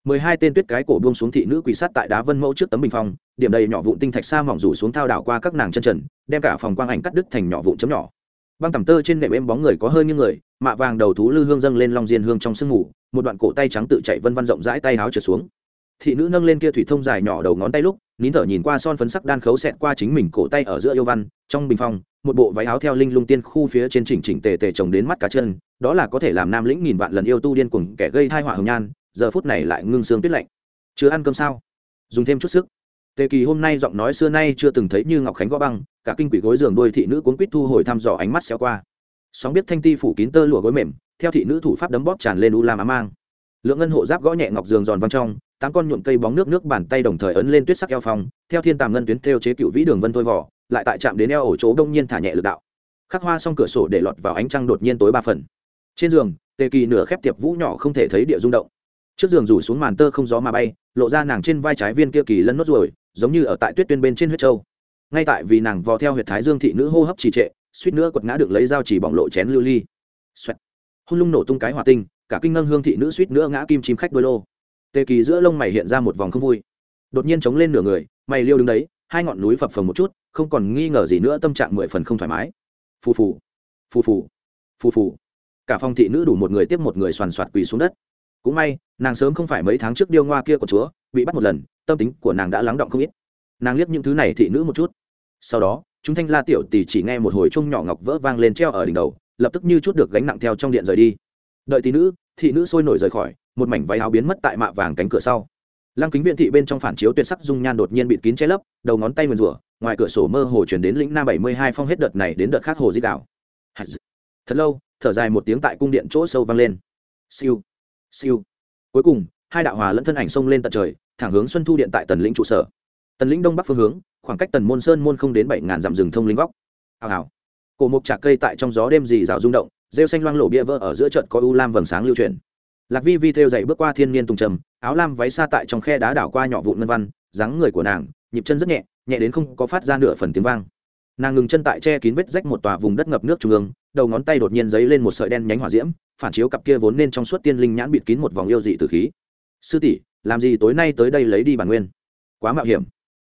Mười hai tên tuyết cái cổ buông xuống thị nữ quỳ sát tại đá vân mẫu trước tấm bình phong, điểm đầy nhỏ vụn tinh thạch sa mỏng rủ xuống thao đảo qua các nàng chân trần, đem cả phòng quang ảnh cắt đứt thành nhỏ vụn chấm nhỏ. Băng tầm tơ trên nệm êm bóng người có hơi như người, mạ vàng đầu thú lư hương dâng lên long diên hương trong sương mù, một đoạn cổ tay trắng tự chạy vân văn rộng rãi tay háo trượt xuống. Thị nữ nâng lên kia thủy thông dài nhỏ đầu ngón tay lúc, nín thở nhìn qua son phấn sắc đan khấu xẹt qua chính mình cổ tay ở giữa yêu văn, trong bình phong, một bộ váy áo theo linh lung tiên khu phía trên chỉnh chỉnh tề tề trồng đến mắt cá chân đó là có thể làm nam lĩnh nghìn vạn lần yêu tu điên cuồng, kẻ gây thai họa hồng nhan, giờ phút này lại ngưng xương tuyết lạnh. Chưa ăn cơm sao? Dùng thêm chút sức. Tề kỳ hôm nay giọng nói xưa nay chưa từng thấy như ngọc khánh gõ băng, cả kinh quỷ gối giường đôi thị nữ cuốn quýt thu hồi thăm dò ánh mắt xéo qua. Sóng biết thanh ti phủ kín tơ lụa gối mềm, theo thị nữ thủ pháp đấm bóp tràn lên u lam á mang. Lượng ngân hộ giáp gõ nhẹ ngọc giường giòn văng trong, tám con nhuộm cây bóng nước nước bàn tay đồng thời ấn lên tuyết sắc eo phong, theo thiên tàm ngân tuyến theo chế cựu vĩ đường vân thôi vỏ lại tại chạm đến eo ổ chỗ đông nhiên thả nhẹ lực đạo. Khắc hoa xong cửa sổ để lọt vào ánh trăng đột nhiên tối ba phần trên giường, tề kỳ nửa khép tiệp vũ nhỏ không thể thấy địa rung động. Trước giường rủ xuống màn tơ không gió mà bay, lộ ra nàng trên vai trái viên kia kỳ lân nốt ruồi, giống như ở tại tuyết tuyên bên trên huyết châu. Ngay tại vì nàng vò theo huyệt thái dương thị nữ hô hấp trì trệ, suýt nữa quật ngã được lấy dao chỉ bỏng lộ chén lưu ly. Xoẹt. hôn lung nổ tung cái hỏa tinh, cả kinh ngân hương thị nữ suýt nữa ngã kim chim khách đôi lô. Tề kỳ giữa lông mày hiện ra một vòng không vui. Đột nhiên chống lên nửa người, mày liêu đứng đấy, hai ngọn núi phập phồng một chút, không còn nghi ngờ gì nữa, tâm trạng mười phần không thoải mái. Phù phù. Phù phù. Phù phù cả phòng thị nữ đủ một người tiếp một người soàn soạt quỳ xuống đất. Cũng may, nàng sớm không phải mấy tháng trước điêu ngoa kia của chúa, bị bắt một lần, tâm tính của nàng đã lắng động không ít. Nàng liếc những thứ này thị nữ một chút. Sau đó, chúng thanh la tiểu tỷ chỉ nghe một hồi chung nhỏ ngọc vỡ vang lên treo ở đỉnh đầu, lập tức như chút được gánh nặng theo trong điện rời đi. Đợi tỷ nữ, thị nữ sôi nổi rời khỏi, một mảnh váy áo biến mất tại mạ vàng cánh cửa sau. Lăng kính viện thị bên trong phản chiếu tuyệt sắc dung nhan đột nhiên bịt kín che lấp, đầu ngón tay nguyền rủa, ngoài cửa sổ mơ hồ chuyển đến lĩnh nam bảy mươi hai phong hết đợt này đến đợt khác hồ di đảo thật lâu, thở dài một tiếng tại cung điện chỗ sâu vang lên. Siêu siêu. Cuối cùng, hai đạo hòa lẫn thân ảnh xông lên tận trời, thẳng hướng xuân thu điện tại tần lĩnh trụ sở. Tần lĩnh đông bắc phương hướng, khoảng cách tần môn sơn môn không đến bảy ngàn dặm rừng thông linh góc. Hào hào. Cổ mục trạc cây tại trong gió đêm dì rào rung động, rêu xanh loang lộ bia vỡ ở giữa trận có u lam vầng sáng lưu truyền lạc vi vi theo dậy bước qua thiên nhiên tùng trầm, áo lam váy xa tại trong khe đá đảo qua nhỏ vụn ngân văn, dáng người của nàng, nhịp chân rất nhẹ nhẹ đến không có phát ra nửa phần tiếng vang. Nàng ngừng chân tại che kín vết rách một tòa vùng đất ngập nước trung ương đầu ngón tay đột nhiên dấy lên một sợi đen nhánh hỏa diễm, phản chiếu cặp kia vốn nên trong suốt tiên linh nhãn bịt kín một vòng yêu dị từ khí. Sư tỷ, làm gì tối nay tới đây lấy đi bản nguyên? Quá mạo hiểm.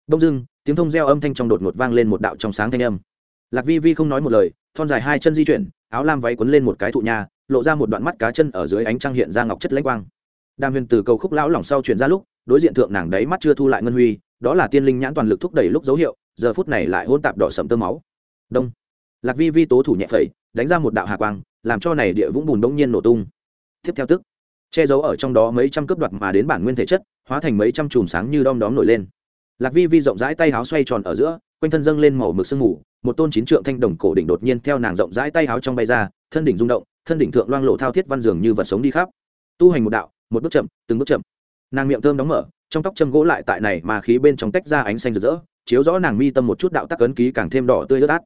Đông dưng tiếng thông reo âm thanh trong đột ngột vang lên một đạo trong sáng thanh âm. Lạc vi vi không nói một lời, thon dài hai chân di chuyển, áo lam váy quấn lên một cái thụ nhà, lộ ra một đoạn mắt cá chân ở dưới ánh trăng hiện ra ngọc chất lãnh quang. Đàm huyền từ cầu khúc lão lỏng sau chuyển ra lúc, đối diện thượng nàng đấy mắt chưa thu lại ngân huy, đó là tiên linh nhãn toàn lực thúc đẩy lúc dấu hiệu, giờ phút này lại hôn tạp đỏ sầm tơ máu. Đông. Lạc vi vi tố thủ nhẹ phẩy đánh ra một đạo hà quang, làm cho này địa vũng bùn đông nhiên nổ tung. Tiếp theo tức, che giấu ở trong đó mấy trăm cướp đoạt mà đến bản nguyên thể chất, hóa thành mấy trăm chùm sáng như đom đóm nổi lên. Lạc vi vi rộng rãi tay háo xoay tròn ở giữa, quanh thân dâng lên màu mực sương mù, một tôn chín trượng thanh đồng cổ đỉnh đột nhiên theo nàng rộng rãi tay háo trong bay ra, thân đỉnh rung động, thân đỉnh thượng loang lộ thao thiết văn dường như vật sống đi khắp. Tu hành một đạo, một bước chậm, từng bước chậm. Nàng miệng thơm đóng mở, trong tóc châm gỗ lại tại này mà khí bên trong tách ra ánh xanh rực rỡ, chiếu rõ nàng mi tâm một chút đạo tắc ấn ký càng thêm đỏ tươi ướt át.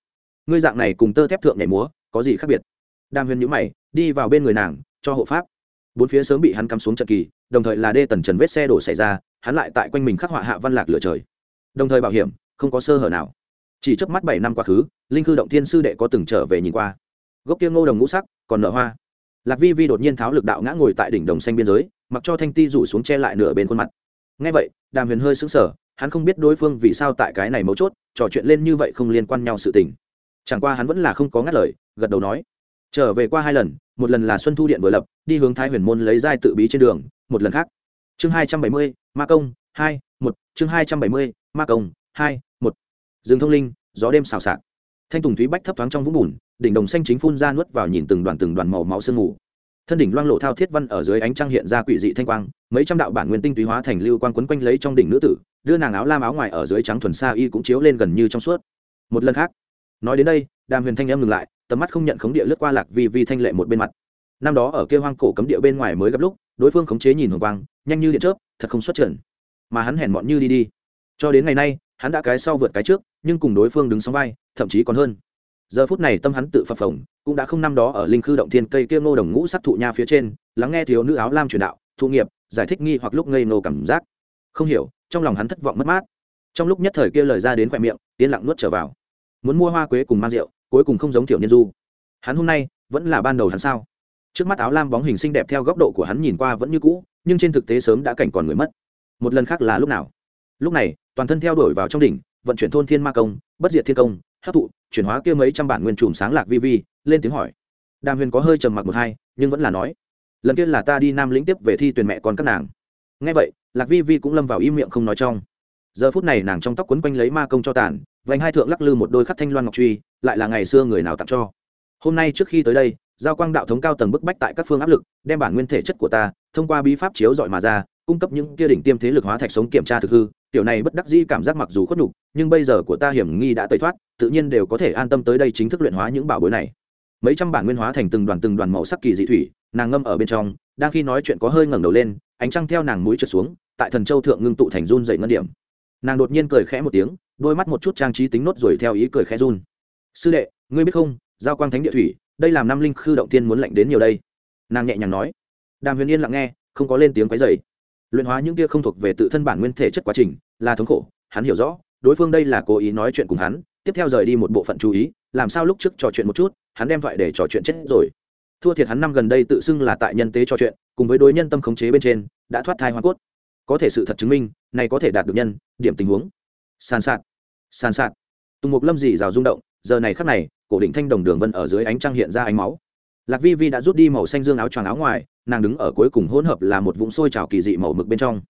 Ngươi dạng này cùng tơ thép thượng nhảy múa có gì khác biệt? Đam huyền nhữ mày, đi vào bên người nàng, cho hộ pháp. Bốn phía sớm bị hắn cắm xuống trận kỳ, đồng thời là đê tần trần vết xe đổ xảy ra, hắn lại tại quanh mình khắc họa hạ văn lạc lửa trời. Đồng thời bảo hiểm, không có sơ hở nào. Chỉ trước mắt bảy năm quá khứ, linh cư động thiên sư đệ có từng trở về nhìn qua. Gốc kia ngô đồng ngũ sắc, còn nở hoa. Lạc vi vi đột nhiên tháo lực đạo ngã ngồi tại đỉnh đồng xanh biên giới, mặc cho thanh ti rủ xuống che lại nửa bên khuôn mặt. Ngay vậy, đàm huyền hơi sững sờ, hắn không biết đối phương vì sao tại cái này mấu chốt, trò chuyện lên như vậy không liên quan nhau sự tình chẳng qua hắn vẫn là không có ngắt lời, gật đầu nói, trở về qua hai lần, một lần là xuân thu điện vừa lập, đi hướng thái huyền môn lấy giai tự bí trên đường, một lần khác. Chương hai trăm bảy mươi, ma công, hai, một, chương hai trăm bảy mươi, ma công, hai, một. Rừng thông linh, gió đêm xào xạc. Thanh tùng thúy bách thấp thoáng trong vũng bùn, đỉnh đồng xanh chính phun ra nuốt vào nhìn từng đoàn từng đoàn màu máu sương mù. Thân đỉnh loang lộ thao thiết văn ở dưới ánh trăng hiện ra quỷ dị thanh quang, mấy trăm đạo bản nguyên tinh túy hóa thành lưu quang quấn quanh lấy trong đỉnh nữ tử, đưa nàng áo lam áo ngoài ở dưới trắng thuần sa y cũng chiếu lên gần như trong suốt. Một lần khác nói đến đây, đàm huyền thanh em ngừng lại, tầm mắt không nhận khống địa lướt qua lạc vi vi thanh lệ một bên mặt. Năm đó ở kia hoang cổ cấm địa bên ngoài mới gặp lúc, đối phương khống chế nhìn hồng quang, nhanh như điện chớp, thật không xuất trần mà hắn hèn mọn như đi đi. Cho đến ngày nay, hắn đã cái sau vượt cái trước, nhưng cùng đối phương đứng sóng vai, thậm chí còn hơn. Giờ phút này tâm hắn tự phập phồng, cũng đã không năm đó ở linh khư động thiên cây kia ngô đồng ngũ sắc thụ nha phía trên, lắng nghe thiếu nữ áo lam truyền đạo, thụ nghiệp, giải thích nghi hoặc lúc ngây nô cảm giác. Không hiểu, trong lòng hắn thất vọng mất mát. Trong lúc nhất thời kia lời ra đến khoe miệng, yên lặng nuốt trở vào muốn mua hoa quế cùng mang rượu, cuối cùng không giống tiểu niên du. Hắn hôm nay vẫn là ban đầu hắn sao? Trước mắt áo lam bóng hình xinh đẹp theo góc độ của hắn nhìn qua vẫn như cũ, nhưng trên thực tế sớm đã cảnh còn người mất. Một lần khác là lúc nào? Lúc này, toàn thân theo đuổi vào trong đỉnh, vận chuyển thôn thiên ma công, bất diệt thiên công, hấp thụ, chuyển hóa kia mấy trăm bản nguyên trùm sáng lạc vi vi, lên tiếng hỏi. Đàm huyền có hơi trầm mặc một hai, nhưng vẫn là nói, lần kia là ta đi nam lĩnh tiếp về thi tuyển mẹ con các nàng. Ngay vậy, lạc vi vi cũng lâm vào im miệng không nói trong. Giờ phút này nàng trong tóc quấn quanh lấy ma công cho tàn vành hai thượng lắc lư một đôi khắc thanh loan ngọc truy, lại là ngày xưa người nào tặng cho. Hôm nay trước khi tới đây, giao quang đạo thống cao tầng bức bách tại các phương áp lực, đem bản nguyên thể chất của ta, thông qua bí pháp chiếu dọi mà ra, cung cấp những kia đỉnh tiêm thế lực hóa thạch sống kiểm tra thực hư, tiểu này bất đắc dĩ cảm giác mặc dù khuất nhục, nhưng bây giờ của ta hiểm nghi đã tẩy thoát, tự nhiên đều có thể an tâm tới đây chính thức luyện hóa những bảo bối này. Mấy trăm bản nguyên hóa thành từng đoàn từng đoàn màu sắc kỳ dị thủy, nàng ngâm ở bên trong, đang khi nói chuyện có hơi ngẩng đầu lên, ánh trăng theo nàng mũi trượt xuống, tại thần châu thượng ngưng tụ thành run dậy ngân điểm nàng đột nhiên cười khẽ một tiếng, đôi mắt một chút trang trí tính nốt rồi theo ý cười khẽ run. Sư đệ, ngươi biết không, giao quang thánh địa thủy, đây làm năm linh khư động tiên muốn lạnh đến nhiều đây. Nàng nhẹ nhàng nói. Đàm huyền yên lặng nghe, không có lên tiếng quấy dày luyện hóa những kia không thuộc về tự thân bản nguyên thể chất quá trình, là thống khổ, hắn hiểu rõ, đối phương đây là cố ý nói chuyện cùng hắn, tiếp theo rời đi một bộ phận chú ý, làm sao lúc trước trò chuyện một chút, hắn đem thoại để trò chuyện chết rồi. Thua thiệt hắn năm gần đây tự xưng là tại nhân tế trò chuyện, cùng với đối nhân tâm khống chế bên trên, đã thoát thai hoa cốt có thể sự thật chứng minh, này có thể đạt được nhân, điểm tình huống. Sàn sạt sàn sạt. Tùng mục lâm dì rào rung động, giờ này khắc này, cổ định thanh đồng đường vân ở dưới ánh trăng hiện ra ánh máu. Lạc vi vi đã rút đi màu xanh dương áo choàng áo ngoài, nàng đứng ở cuối cùng hỗn hợp là một vũng sôi trào kỳ dị màu mực bên trong.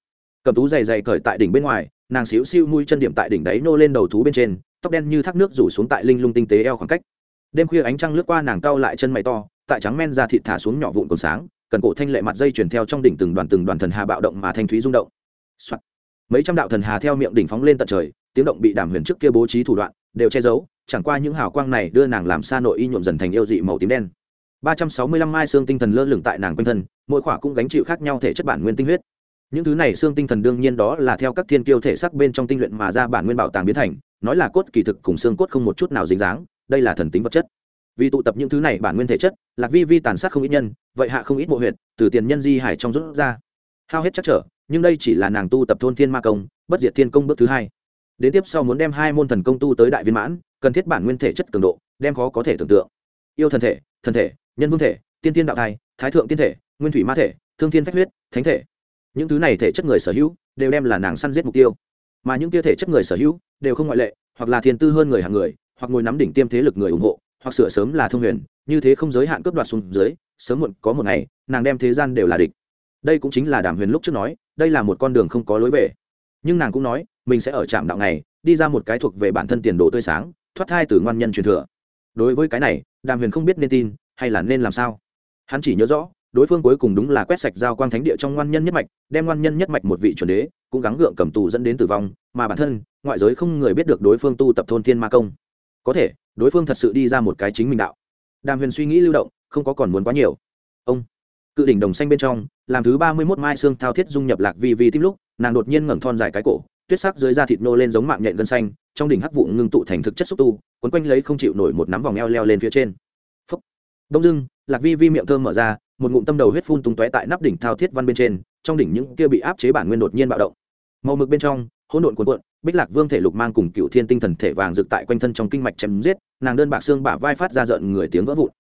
Cầm tú dày dày cởi tại đỉnh bên ngoài, nàng xíu xiu mũi chân điểm tại đỉnh đáy nô lên đầu thú bên trên, tóc đen như thác nước rủ xuống tại linh lung tinh tế eo khoảng cách. Đêm khuya ánh trăng lướt qua nàng cau lại chân mày to, tại trắng men ra thịt thả xuống nhỏ vụn còn sáng cần cổ thanh lệ mặt dây chuyển theo trong đỉnh từng đoàn từng đoàn thần hà bạo động mà thanh thúy rung động、Soạn. mấy trăm đạo thần hà theo miệng đỉnh phóng lên tận trời, tiếng động bị đàm huyền trước kia bố trí thủ đoạn, đều che giấu, chẳng qua những hào quang này đưa nàng làm xa nội y nhuộm dần thành yêu dị màu tím đen. Ba trăm sáu mươi lăm mai xương tinh thần lơ lửng tại nàng quanh thân, mỗi khỏa cũng gánh chịu khác nhau thể chất bản nguyên tinh huyết. Những thứ này xương tinh thần đương nhiên đó là theo các thiên kiêu thể sắc bên trong tinh luyện mà ra bản nguyên bảo tàng biến thành, nói là cốt kỳ thực cùng xương cốt không một chút nào dính dáng, đây là thần tính vật chất vì tụ tập những thứ này bản nguyên thể chất, lạc vi vi tàn sát không ít nhân, vậy hạ không ít bộ huyệt, từ tiền nhân di hải trong rút ra. Hao hết chắc trở, nhưng đây chỉ là nàng tu tập thôn thiên ma công, bất diệt thiên công bước thứ hai. Đến tiếp sau muốn đem hai môn thần công tu tới đại viên mãn, cần thiết bản nguyên thể chất cường độ, đem khó có thể tưởng tượng. Yêu thần thể thần thể, nhân vương thể, tiên tiên đạo thai, thái thượng tiên thể, nguyên thủy ma thể, thương thiên phách huyết, thánh thể. Những thứ này thể chất người sở hữu, đều đem là nàng săn giết mục tiêu. Mà những tia thể chất người sở hữu, đều không ngoại lệ, hoặc là thiền tư hơn người hàng người, hoặc ngồi nắm đỉnh tiêm thế lực người ủng hộ hoặc sửa sớm là thông huyền, như thế không giới hạn cướp đoạt xuống dưới, sớm muộn có một ngày, nàng đem thế gian đều là địch. Đây cũng chính là đàm huyền lúc trước nói, đây là một con đường không có lối về. Nhưng nàng cũng nói, mình sẽ ở trạm đạo này đi ra một cái thuộc về bản thân tiền đồ tươi sáng, thoát thai từ ngoan nhân truyền thừa. Đối với cái này, đàm huyền không biết nên tin, hay là nên làm sao? Hắn chỉ nhớ rõ, đối phương cuối cùng đúng là quét sạch giao quang thánh địa trong ngoan nhân nhất mạch, đem ngoan nhân nhất mạch một vị chuẩn đế, cũng gắng gượng cầm tù dẫn đến tử vong, mà bản thân, ngoại giới không người biết được đối phương tu tập thôn thiên ma công có thể, đối phương thật sự đi ra một cái chính mình đạo. Đàm huyền suy nghĩ lưu động, không có còn muốn quá nhiều. Ông, cự đỉnh đồng xanh bên trong, làm thứ ba mươi mốt mai xương thao thiết dung nhập lạc vi vi tim lúc, nàng đột nhiên ngẩng thon dài cái cổ, tuyết sắc dưới da thịt nô lên giống mạng nhện gân xanh, trong đỉnh hắc vụ ngưng tụ thành thực chất xúc tu, quấn quanh lấy không chịu nổi một nắm vòng eo leo lên phía trên. Phúc. Đông dưng lạc vi vi miệng thơm mở ra, một ngụm tâm đầu huyết phun tung tóe tại nắp đỉnh thao thiết văn bên trên, trong đỉnh những kia bị áp chế bản nguyên đột nhiên bạo động màu mực bên trong, hỗn độn cuộn cuộn, bích lạc vương thể lục mang cùng cựu thiên tinh thần thể vàng rực tại quanh thân trong kinh mạch chém giết, nàng đơn bạc xương bả vai phát ra rợn người tiếng vỡ vụn.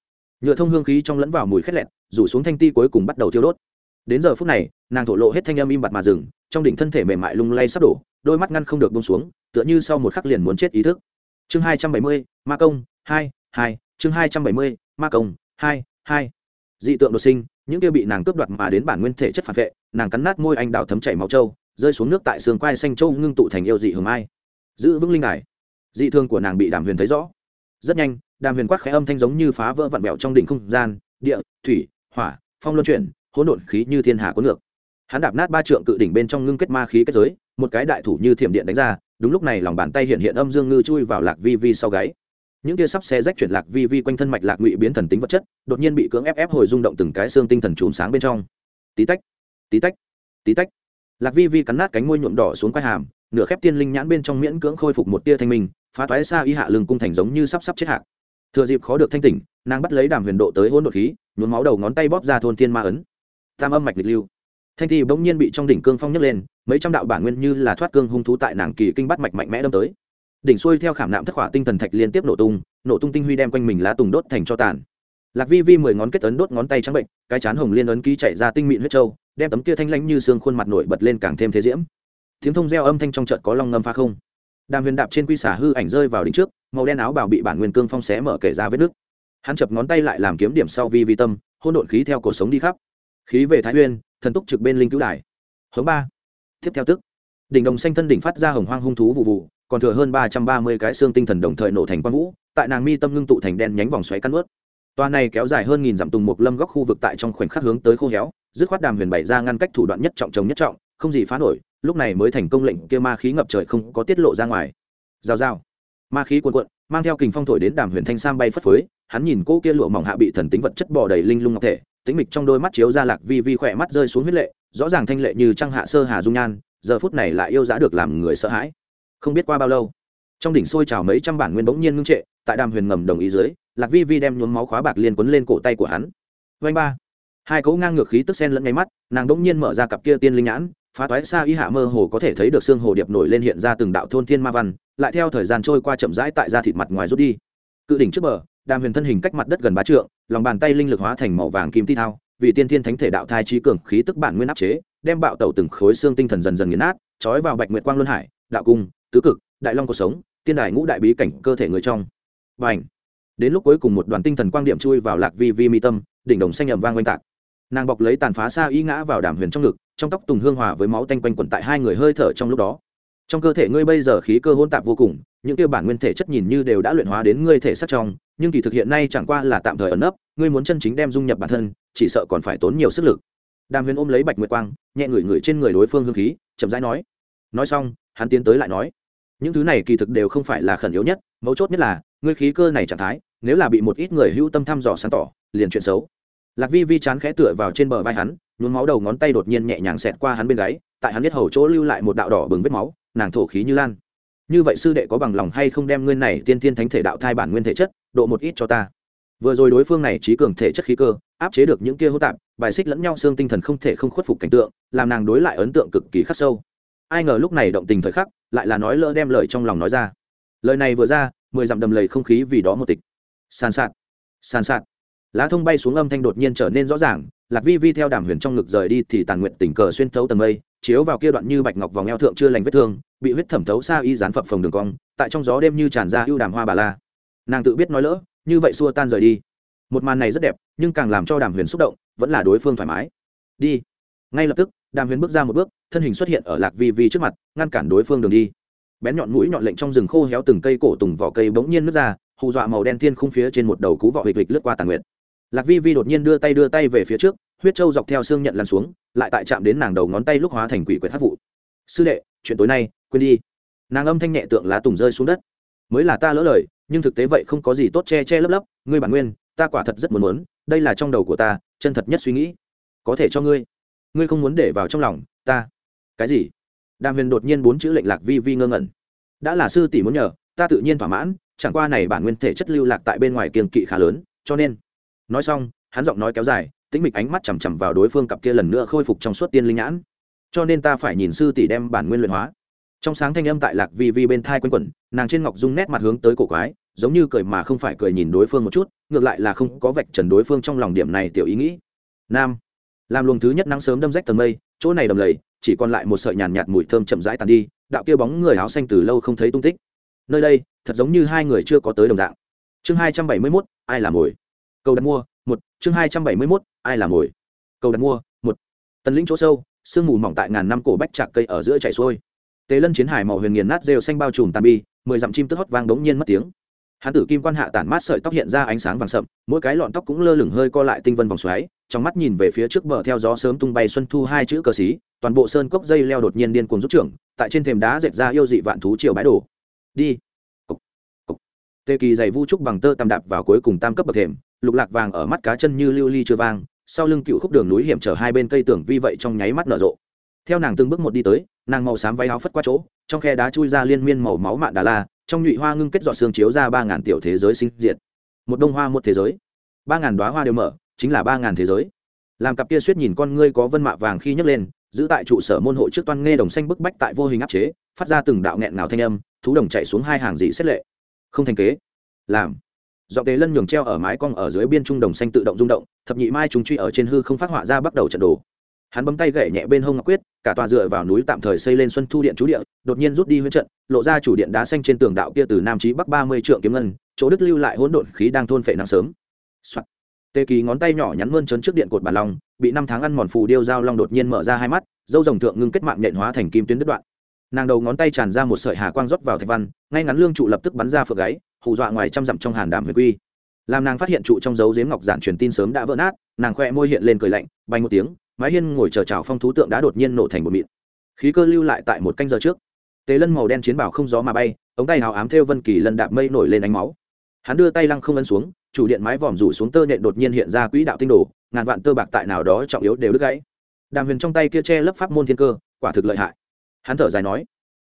Nhựa thông hương khí trong lẫn vào mùi khét lẹt, rủ xuống thanh ti cuối cùng bắt đầu thiêu đốt. Đến giờ phút này, nàng thổ lộ hết thanh âm im bặt mà dừng, trong đỉnh thân thể mềm mại lung lay sắp đổ, đôi mắt ngăn không được bông xuống, tựa như sau một khắc liền muốn chết ý thức. Chương hai trăm bảy mươi, ma công, hai hai, chương hai trăm bảy mươi, ma công, hai hai. Dị tượng đột sinh, những kia bị nàng cướp đoạt mà đến bản nguyên thể chất phản vệ, nàng cắn nát môi anh đào thấm chảy máu trâu rơi xuống nước tại sườn quai xanh châu ngưng tụ thành yêu dị hồng mai giữ vững linh đài. Dị thương của nàng bị đàm huyền thấy rõ. Rất nhanh, đàm huyền quát khẽ âm thanh giống như phá vỡ vặn vẹo trong đỉnh không gian. Địa, thủy, hỏa, phong luân chuyển, hỗn độn khí như thiên hà cuốn ngược. Hắn đạp nát ba trượng cự đỉnh bên trong ngưng kết ma khí kết giới, một cái đại thủ như thiểm điện đánh ra, đúng lúc này lòng bàn tay hiện hiện âm dương ngư chui vào lạc vi vi sau gáy. Những kia sắp xe rách chuyển lạc vi vi quanh thân mạch lạc ngụy biến thần tính vật chất, đột nhiên bị cưỡng ép ép hồi rung động từng cái xương tinh thần trùm sáng bên trong. Tí tách tí tách tí tách lạc vi vi cắn nát cánh môi nhuộm đỏ xuống quai hàm, nửa khép tiên linh nhãn bên trong miễn cưỡng khôi phục một tia thanh minh, phá toái xa y hạ lưng cung thành giống như sắp sắp chết hạc. Thừa dịp khó được thanh tỉnh, nàng bắt lấy đàm huyền độ tới hôn đột khí, nhuốm máu đầu ngón tay bóp ra thôn tiên ma ấn. Tam âm mạch lịch lưu. Thanh thi bỗng nhiên bị trong đỉnh cương phong nhấc lên, mấy trăm đạo bản nguyên như là thoát cương hung thú tại nàng kỳ kinh bắt mạch mạnh mẽ đâm tới. Đỉnh xuôi theo khảm nạm thất hỏa tinh thần thạch liên tiếp nổ tung nổ tung tinh huy đem quanh mình lá tùng đốt thành cho tàn. Lạc vi vi mười ngón kết ấn đốt ngón tay trắng bệnh, cái chán hồng liên ấn ký chạy ra tinh mịn huyết trâu đem tấm kia thanh lãnh như xương khuôn mặt nổi bật lên càng thêm thế diễm. Tiếng thông reo âm thanh trong trận có long ngâm pha không. Đàm huyền đạp trên quy xả hư ảnh rơi vào đỉnh trước, màu đen áo bảo bị bản nguyên cương phong xé mở kể ra vết nước hắn chập ngón tay lại làm kiếm điểm sau vi vi tâm hôn độn khí theo cuộc sống đi khắp. Khí về thái nguyên, thần túc trực bên linh cứu đài. Hướng ba. Tiếp theo tức. Đỉnh đồng xanh thân đỉnh phát ra hồng hoang hung thú vụ vụ, còn thừa hơn ba trăm ba mươi cái xương tinh thần đồng thời nổ thành quang vũ, tại nàng mi tâm ngưng tụ thành đen nhánh vòng xoáy căn ướt toa này kéo dài hơn nghìn dặm tùng một lâm góc khu vực tại trong khoảnh khắc hướng tới khô héo dứt khoát đàm huyền bày ra ngăn cách thủ đoạn nhất trọng trồng nhất trọng, không gì phá nổi, lúc này mới thành công lệnh kia ma khí ngập trời không có tiết lộ ra ngoài. Rào rào. Ma khí cuồn cuộn, mang theo kình phong thổi đến đàm huyền thanh sam bay phất phới, hắn nhìn cô kia lụa mỏng hạ bị thần tính vật chất bò đầy linh lung ngọc thể tính mịch trong đôi mắt chiếu ra lạc vi vi khỏe mắt rơi xuống huyết lệ, rõ ràng thanh lệ như trăng hạ sơ hà dung nhan, giờ phút này lại yêu giá được làm người sợ hãi. Không biết qua bao lâu, trong đỉnh sôi trào mấy trăm bản nguyên bỗng nhiên ngưng trệ, tại đàm huyền ngầm đồng ý dưới, lạc vi vi đem nhuốm máu khóa bạc liên quấn lên cổ tay của hắn. Vanh ba hai cấu ngang ngược khí tức sen lẫn ngay mắt, nàng đỗng nhiên mở ra cặp kia tiên linh nhãn, phá toái xa y hạ mơ hồ có thể thấy được xương hồ điệp nổi lên hiện ra từng đạo thôn thiên ma văn, lại theo thời gian trôi qua chậm rãi tại ra thịt mặt ngoài rút đi. Cự đỉnh trước bờ, đàm huyền thân hình cách mặt đất gần bá trượng, lòng bàn tay linh lực hóa thành màu vàng kim ti thao, vì tiên thiên thánh thể đạo thai trí cường khí tức bản nguyên áp chế, đem bạo tẩu từng khối xương tinh thần dần dần nghiền nát, trói vào bạch nguyệt quang luân hải, đạo cung, tứ cực, đại long cuộc sống, tiên đài ngũ đại bí cảnh cơ thể người trong. Và ảnh đến lúc cuối cùng một đoàn tinh thần quang điểm chui vào lạc vi vi mi tâm, đỉnh đồng xanh ẩm vang oanh tạc nàng bọc lấy tàn phá xa y ngã vào đàm huyền trong ngực, trong tóc tùng hương hòa với máu tanh quanh quẩn tại hai người hơi thở trong lúc đó. Trong cơ thể ngươi bây giờ khí cơ hôn tạp vô cùng, những tiêu bản nguyên thể chất nhìn như đều đã luyện hóa đến ngươi thể sắc trong, nhưng kỳ thực hiện nay chẳng qua là tạm thời ẩn nấp, ngươi muốn chân chính đem dung nhập bản thân, chỉ sợ còn phải tốn nhiều sức lực. Đàm huyền ôm lấy bạch nguyệt quang, nhẹ ngửi ngửi trên người đối phương hương khí, chậm rãi nói. Nói xong, hắn tiến tới lại nói. Những thứ này kỳ thực đều không phải là khẩn yếu nhất, mấu chốt nhất là, ngươi khí cơ này trạng thái, nếu là bị một ít người hữu tâm thăm dò sáng tỏ, liền chuyện xấu lạc vi vi chán khẽ tựa vào trên bờ vai hắn, nhuốm máu đầu ngón tay đột nhiên nhẹ nhàng xẹt qua hắn bên gáy, tại hắn biết hầu chỗ lưu lại một đạo đỏ bừng vết máu, nàng thổ khí như lan. Như vậy sư đệ có bằng lòng hay không đem ngươi này tiên tiên thánh thể đạo thai bản nguyên thể chất, độ một ít cho ta? Vừa rồi đối phương này trí cường thể chất khí cơ, áp chế được những kia hô tạp, bài xích lẫn nhau xương tinh thần không thể không khuất phục cảnh tượng, làm nàng đối lại ấn tượng cực kỳ khắc sâu. Ai ngờ lúc này động tình thời khắc, lại là nói lỡ đem lời trong lòng nói ra. Lời này vừa ra, mười dặm đầm lầy không khí vì đó một tịch. Sàn sạt sàn sạt lá thông bay xuống âm thanh đột nhiên trở nên rõ ràng, lạc vi vi theo đàm huyền trong ngực rời đi thì tàn nguyện tình cờ xuyên thấu tầng mây, chiếu vào kia đoạn như bạch ngọc vòng eo thượng chưa lành vết thương, bị huyết thẩm thấu xa y dán phập phồng đường cong, tại trong gió đêm như tràn ra ưu đàm hoa bà la. Nàng tự biết nói lỡ, như vậy xua tan rời đi. Một màn này rất đẹp, nhưng càng làm cho đàm huyền xúc động, vẫn là đối phương thoải mái. Đi. Ngay lập tức, đàm huyền bước ra một bước, thân hình xuất hiện ở lạc vi vi trước mặt, ngăn cản đối phương đường đi. Bén nhọn mũi nhọn lệnh trong rừng khô héo từng cây cổ tùng vỏ cây bỗng nhiên nứt ra, hù dọa màu đen thiên khung phía trên một đầu cú vọ hịch hịch lướt qua tàn nguyệt lạc vi vi đột nhiên đưa tay đưa tay về phía trước, huyết trâu dọc theo xương nhận lăn xuống, lại tại chạm đến nàng đầu ngón tay lúc hóa thành quỷ quyệt hát vụ. Sư đệ, chuyện tối nay, quên đi. Nàng âm thanh nhẹ tượng lá tùng rơi xuống đất. Mới là ta lỡ lời, nhưng thực tế vậy không có gì tốt che che lấp lấp, ngươi bản nguyên, ta quả thật rất muốn muốn, đây là trong đầu của ta, chân thật nhất suy nghĩ. Có thể cho ngươi. Ngươi không muốn để vào trong lòng, ta. Cái gì? Đàm huyền đột nhiên bốn chữ lệnh lạc vi vi ngơ ngẩn. Đã là sư tỷ muốn nhờ, ta tự nhiên thỏa mãn, chẳng qua này bản nguyên thể chất lưu lạc tại bên ngoài kiềm kỵ khá lớn, cho nên nói xong, hắn giọng nói kéo dài, tĩnh mịch ánh mắt chằm chằm vào đối phương cặp kia lần nữa khôi phục trong suốt tiên linh nhãn. Cho nên ta phải nhìn sư tỷ đem bản nguyên luyện hóa. Trong sáng thanh âm tại lạc vi vi bên thai quanh quẩn, nàng trên ngọc dung nét mặt hướng tới cổ quái, giống như cười mà không phải cười nhìn đối phương một chút, ngược lại là không có vạch trần đối phương trong lòng điểm này tiểu ý nghĩ. Nam, làm luồng thứ nhất nắng sớm đâm rách tầng mây, chỗ này đầm lầy, chỉ còn lại một sợi nhàn nhạt mùi thơm chậm rãi tàn đi, đạo kia bóng người áo xanh từ lâu không thấy tung tích. Nơi đây, thật giống như hai người chưa có tới đồng dạng. Chương hai trăm bảy mươi mốt, ai làm mồi? Cầu đặt mua, một, chương hai trăm bảy mươi mốt, ai làm mồi? Cầu đặt mua, một. Tần lĩnh chỗ sâu, sương mù mỏng tại ngàn năm cổ bách trạc cây ở giữa chảy xuôi. Tế lân chiến hải màu huyền nghiền nát rêu xanh bao trùm tàn bi, mười dặm chim tức hót vang đống nhiên mất tiếng. Hán tử kim quan hạ tản mát sợi tóc hiện ra ánh sáng vàng sậm, mỗi cái lọn tóc cũng lơ lửng hơi co lại tinh vân vòng xoáy, trong mắt nhìn về phía trước bờ theo gió sớm tung bay xuân thu hai chữ cờ xí, toàn bộ sơn cốc dây leo đột nhiên điên cuồng rút trưởng, tại trên thềm đá dệt ra yêu dị vạn thú chiều bãi đổ. Đi. Tê kỳ dày vu trúc bằng tơ tam đạp vào cuối cùng tam cấp bậc thềm lục lạc vàng ở mắt cá chân như lưu ly chưa vang, sau lưng cựu khúc đường núi hiểm trở hai bên cây tường vi vậy trong nháy mắt nở rộ. Theo nàng từng bước một đi tới, nàng màu xám váy áo phất qua chỗ, trong khe đá chui ra liên miên màu máu mạn đà la, trong nhụy hoa ngưng kết dọn xương chiếu ra ba ngàn tiểu thế giới sinh diệt. Một đông hoa một thế giới. ba ngàn đoá hoa đều mở, chính là ba ngàn thế giới. Làm cặp kia suýt nhìn con ngươi có vân mạ vàng khi nhấc lên, giữ tại trụ sở môn hộ trước toan nghe đồng xanh bức bách tại vô hình áp chế, phát ra từng đạo nghẹn ngào thanh âm, thú đồng chạy xuống hai hàng dị xét lệ. Không thành kế. Làm giọng tế lân nhường treo ở mái cong ở dưới biên trung đồng xanh tự động rung động, thập nhị mai chúng truy ở trên hư không phát họa ra bắt đầu trận đồ. Hắn bấm tay gậy nhẹ bên hông ngọc quyết, cả tòa dựa vào núi tạm thời xây lên xuân thu điện chú địa, đột nhiên rút đi huyết trận, lộ ra chủ điện đá xanh trên tường đạo kia từ nam trí bắc ba mươi trượng kiếm ngân, chỗ đức lưu lại hỗn độn khí đang thôn phệ nắng sớm、Soạn. tê kỳ ngón tay nhỏ nhắn mơn trấn trước điện cột bàn long bị năm tháng ăn mòn phù điêu dao long đột nhiên mở ra hai mắt, dâu rồng thượng ngưng kết mạng nhện hóa thành kim tuyến đứt đoạn. Nàng đầu ngón tay tràn ra một sợi hà quang rót vào thạch văn, ngay ngắn lương trụ lập tức bắn ra phượng gáy hù dọa ngoài trăm dặm trong hàn đàm huyền quy. Làm nàng phát hiện trụ trong dấu giếm ngọc giản truyền tin sớm đã vỡ nát, nàng khoe môi hiện lên cười lạnh, bay một tiếng, mái hiên ngồi chờ chào phong thú tượng đã đột nhiên nổ thành một mịn. Khí cơ lưu lại tại một canh giờ trước. Tế lân màu đen chiến bảo không gió mà bay, ống tay hào ám theo vân kỳ lân đạp mây nổi lên ánh máu. Hắn đưa tay lăng không ấn xuống, chủ điện mái vòm rủ xuống tơ nhện đột nhiên hiện ra quỹ đạo tinh đồ, ngàn vạn tơ bạc tại nào đó trọng yếu đều đứt gãy. Đàm huyền trong tay kia che lấp pháp môn thiên cơ, quả thực lợi hại. Hắn thở dài nói,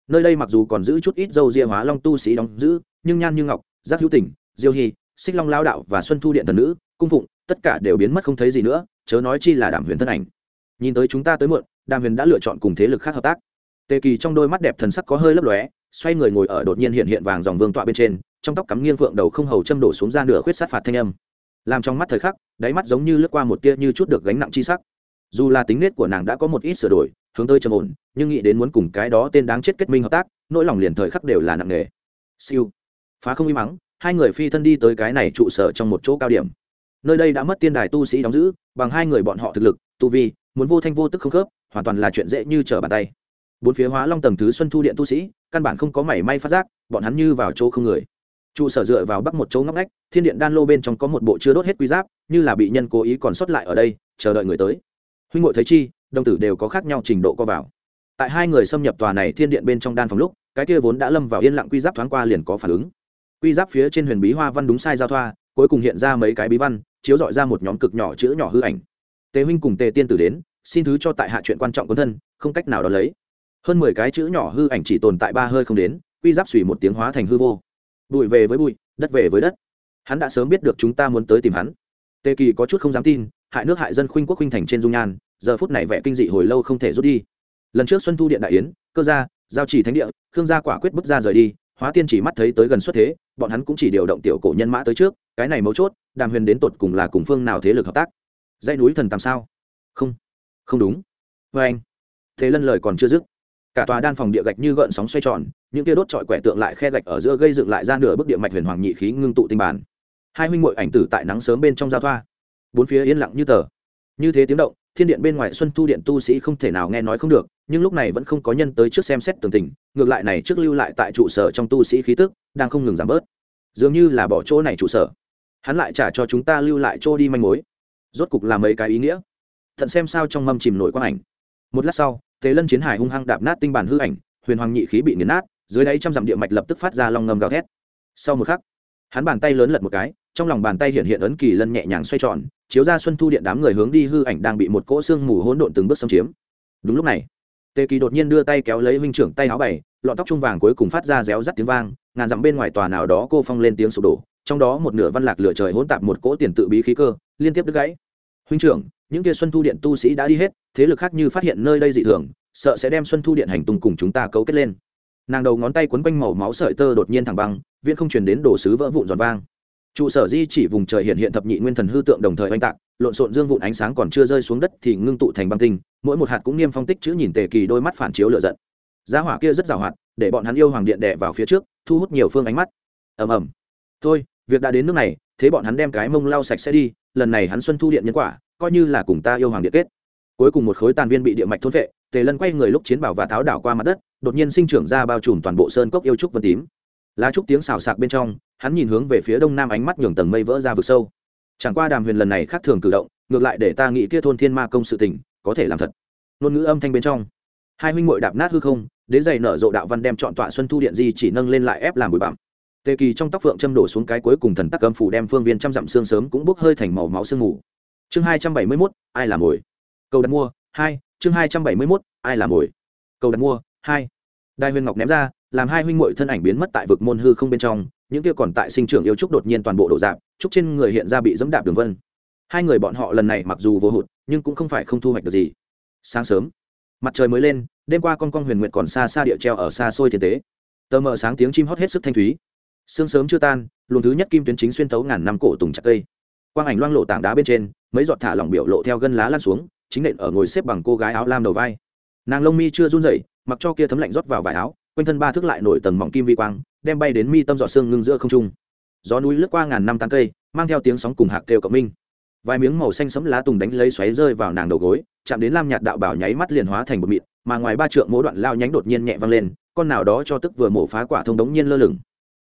nơi đây mặc dù còn giữ chút ít dâu ria hóa long tu sĩ đóng giữ, nhưng nhan như ngọc giác hữu tình, diêu hy xích long lao đạo và xuân thu điện thần nữ cung phụng tất cả đều biến mất không thấy gì nữa chớ nói chi là đàm huyền thân ảnh. Nhìn tới chúng ta tới muộn đàm huyền đã lựa chọn cùng thế lực khác hợp tác. Tề kỳ trong đôi mắt đẹp thần sắc có hơi lấp lóe xoay người ngồi ở đột nhiên hiện hiện vàng dòng vương tọa bên trên trong tóc cắm nghiêng phượng đầu không hầu châm đổ xuống ra nửa khuyết sát phạt thanh âm. Làm trong mắt thời khắc đáy mắt giống như lướt qua một tia như chút được gánh nặng chi sắc. Dù là tính nết của nàng đã có một ít sửa đổi hướng tới trầm ổn nhưng nghĩ đến muốn cùng cái đó tên đáng chết kết minh hợp tác nỗi lòng liền thời khắc đều là nặng nề. Siêu phá không im mắng, hai người phi thân đi tới cái này trụ sở trong một chỗ cao điểm. Nơi đây đã mất tiên đài tu sĩ đóng giữ, bằng hai người bọn họ thực lực, tu vi, muốn vô thanh vô tức không khớp, hoàn toàn là chuyện dễ như trở bàn tay. Bốn phía hóa long tầng thứ xuân thu điện tu sĩ, căn bản không có mảy may phát giác, bọn hắn như vào chỗ không người. Trụ sở dựa vào bắc một chỗ ngóc ngách, thiên điện đan lô bên trong có một bộ chưa đốt hết quy giáp, như là bị nhân cố ý còn sót lại ở đây, chờ đợi người tới. Huynh ngội thấy chi, đồng tử đều có khác nhau trình độ co vào. Tại hai người xâm nhập tòa này thiên điện bên trong đan phòng lúc, cái kia vốn đã lâm vào yên lặng quy giáp thoáng qua liền có phản ứng quy giáp phía trên huyền bí hoa văn đúng sai giao thoa, cuối cùng hiện ra mấy cái bí văn, chiếu dọi ra một nhóm cực nhỏ chữ nhỏ hư ảnh. Tề huynh cùng tề tiên tử đến, xin thứ cho tại hạ chuyện quan trọng quân thân, không cách nào đón lấy. Hơn mười cái chữ nhỏ hư ảnh chỉ tồn tại ba hơi không đến, quy giáp xùy một tiếng hóa thành hư vô. Bụi về với bụi, đất về với đất. Hắn đã sớm biết được chúng ta muốn tới tìm hắn. Tề kỳ có chút không dám tin, hại nước hại dân khuynh quốc khuynh thành trên dung nhan, giờ phút này vẻ kinh dị hồi lâu không thể rút đi. Lần trước xuân thu điện đại yến, cơ gia, giao chỉ thánh địa, khương gia quả quyết bước ra rời đi hóa tiên chỉ mắt thấy tới gần xuất thế, bọn hắn cũng chỉ điều động tiểu cổ nhân mã tới trước, cái này mấu chốt, đàm huyền đến tột cùng là cùng phương nào thế lực hợp tác? Dãy núi thần tam sao? Không không đúng. Vê anh, thế lân lời còn chưa dứt. Cả tòa đan phòng địa gạch như gợn sóng xoay tròn, những kia đốt trọi quẻ tượng lại khe gạch ở giữa gây dựng lại ra nửa bức địa mạch huyền hoàng nhị khí ngưng tụ tinh bản. Hai huynh muội ảnh tử tại nắng sớm bên trong giao thoa. Bốn phía yên lặng như tờ. Như thế tiếng động thiên điện bên ngoài xuân thu điện tu sĩ không thể nào nghe nói không được, nhưng lúc này vẫn không có nhân tới trước xem xét tường tình, ngược lại này trước lưu lại tại trụ sở trong tu sĩ khí tức, đang không ngừng giảm bớt. Dường như là bỏ chỗ này trụ sở. Hắn lại trả cho chúng ta lưu lại chỗ đi manh mối. Rốt cục là mấy cái ý nghĩa. Thận xem sao trong mâm chìm nổi quang ảnh. Một lát sau tế lân chiến hải hung hăng đạp nát tinh bản hư ảnh, huyền hoàng nhị khí bị nghiền nát, dưới đáy trăm dặm địa mạch lập tức phát ra long ngầm gào thét. Sau một khắc, hắn bàn tay lớn lật một cái trong lòng bàn tay hiện hiện ấn kỳ lân nhẹ nhàng xoay tròn, chiếu ra xuân thu điện đám người hướng đi hư ảnh đang bị một cỗ xương mù hỗn độn từng bước xâm chiếm. Đúng lúc này, tề kỳ đột nhiên đưa tay kéo lấy huynh trưởng tay áo bày, lọn tóc trung vàng cuối cùng phát ra réo rắt tiếng vang, ngàn dặm bên ngoài tòa nào đó cô phong lên tiếng sụp đổ, trong đó một nửa văn lạc lửa trời hỗn tạp một cỗ tiền tự bí khí cơ, liên tiếp đứt gãy. Huynh trưởng, những kia xuân thu điện tu sĩ đã đi hết, thế lực khác như phát hiện nơi đây dị thường, sợ sẽ đem xuân thu điện hành tung cùng chúng ta cấu kết lên. Nàng đầu ngón tay quấn quanh màu máu sợi tơ đột nhiên thẳng băng, viễn không truyền đến đổ sứ vỡ vụn giòn vang trụ sở di chỉ vùng trời hiện hiện thập nhị nguyên thần hư tượng đồng thời oanh tạc, lộn xộn dương vụn ánh sáng còn chưa rơi xuống đất thì ngưng tụ thành băng tinh, mỗi một hạt cũng niêm phong tích chữ nhìn tề kỳ đôi mắt phản chiếu lựa giận. Giá hỏa kia rất giàu hoạt, để bọn hắn yêu hoàng điện đẻ vào phía trước, thu hút nhiều phương ánh mắt. Ầm ầm. Thôi, việc đã đến nước này, thế bọn hắn đem cái mông lau sạch sẽ đi, lần này hắn xuân thu điện nhân quả, coi như là cùng ta yêu hoàng điện kết. Cuối cùng một khối tàn viên bị địa mạch thôn vệ tề lân quay người lúc chiến bảo và tháo đảo qua mặt đất, đột nhiên sinh trưởng ra bao trùm toàn bộ sơn cốc yêu trúc vân tím. Lá trúc tiếng xào sạc bên trong hắn nhìn hướng về phía đông nam ánh mắt nhường tầng mây vỡ ra vực sâu. Chẳng qua đàm huyền lần này khác thường cử động, ngược lại để ta nghĩ kia thôn thiên ma công sự tình, có thể làm thật. Ngôn ngữ âm thanh bên trong. Hai huynh muội đạp nát hư không, đế giày nở rộ đạo văn đem chọn tọa xuân thu điện di chỉ nâng lên lại ép làm bụi bặm. Tề kỳ trong tóc phượng châm đổ xuống cái cuối cùng thần tắc âm phủ đem phương viên trăm dặm xương sớm cũng bốc hơi thành màu máu sương mù. Chương hai trăm bảy mươi mốt, ai làm mồi? Cầu đặt mua, hai, chương hai trăm bảy mươi mốt, ai làm mồi? Cầu đặt mua, hai. Đai huyền ngọc ném ra, làm hai huynh muội thân ảnh biến mất tại vực môn hư không bên trong những kia còn tại sinh trưởng yêu trúc đột nhiên toàn bộ đổ dạp, trúc trên người hiện ra bị dẫm đạp đường vân. Hai người bọn họ lần này mặc dù vô hụt, nhưng cũng không phải không thu hoạch được gì. Sáng sớm, mặt trời mới lên, đêm qua con con huyền nguyện còn xa xa địa treo ở xa xôi thiên tế. Tờ mờ sáng tiếng chim hót hết sức thanh thúy. Sương sớm chưa tan, luồng thứ nhất kim tuyến chính xuyên tấu ngàn năm cổ tùng chặt cây. Quang ảnh loang lộ tảng đá bên trên, mấy giọt thả lỏng biểu lộ theo gân lá lan xuống, chính nện ở ngồi xếp bằng cô gái áo lam đầu vai. Nàng lông mi chưa run rẩy, mặc cho kia thấm lạnh rót vào vải áo, quanh thân ba thước lại nổi tầng mỏng kim vi quang đem bay đến mi tâm giọt xương ngưng giữa không trung. Gió núi lướt qua ngàn năm tán cây, mang theo tiếng sóng cùng hạc kêu cộng minh. Vài miếng màu xanh sẫm lá tùng đánh lấy xoáy rơi vào nàng đầu gối, chạm đến lam nhạt đạo bảo nháy mắt liền hóa thành một mịn, mà ngoài ba trượng mỗi đoạn lao nhánh đột nhiên nhẹ văng lên, con nào đó cho tức vừa mổ phá quả thông đống nhiên lơ lửng.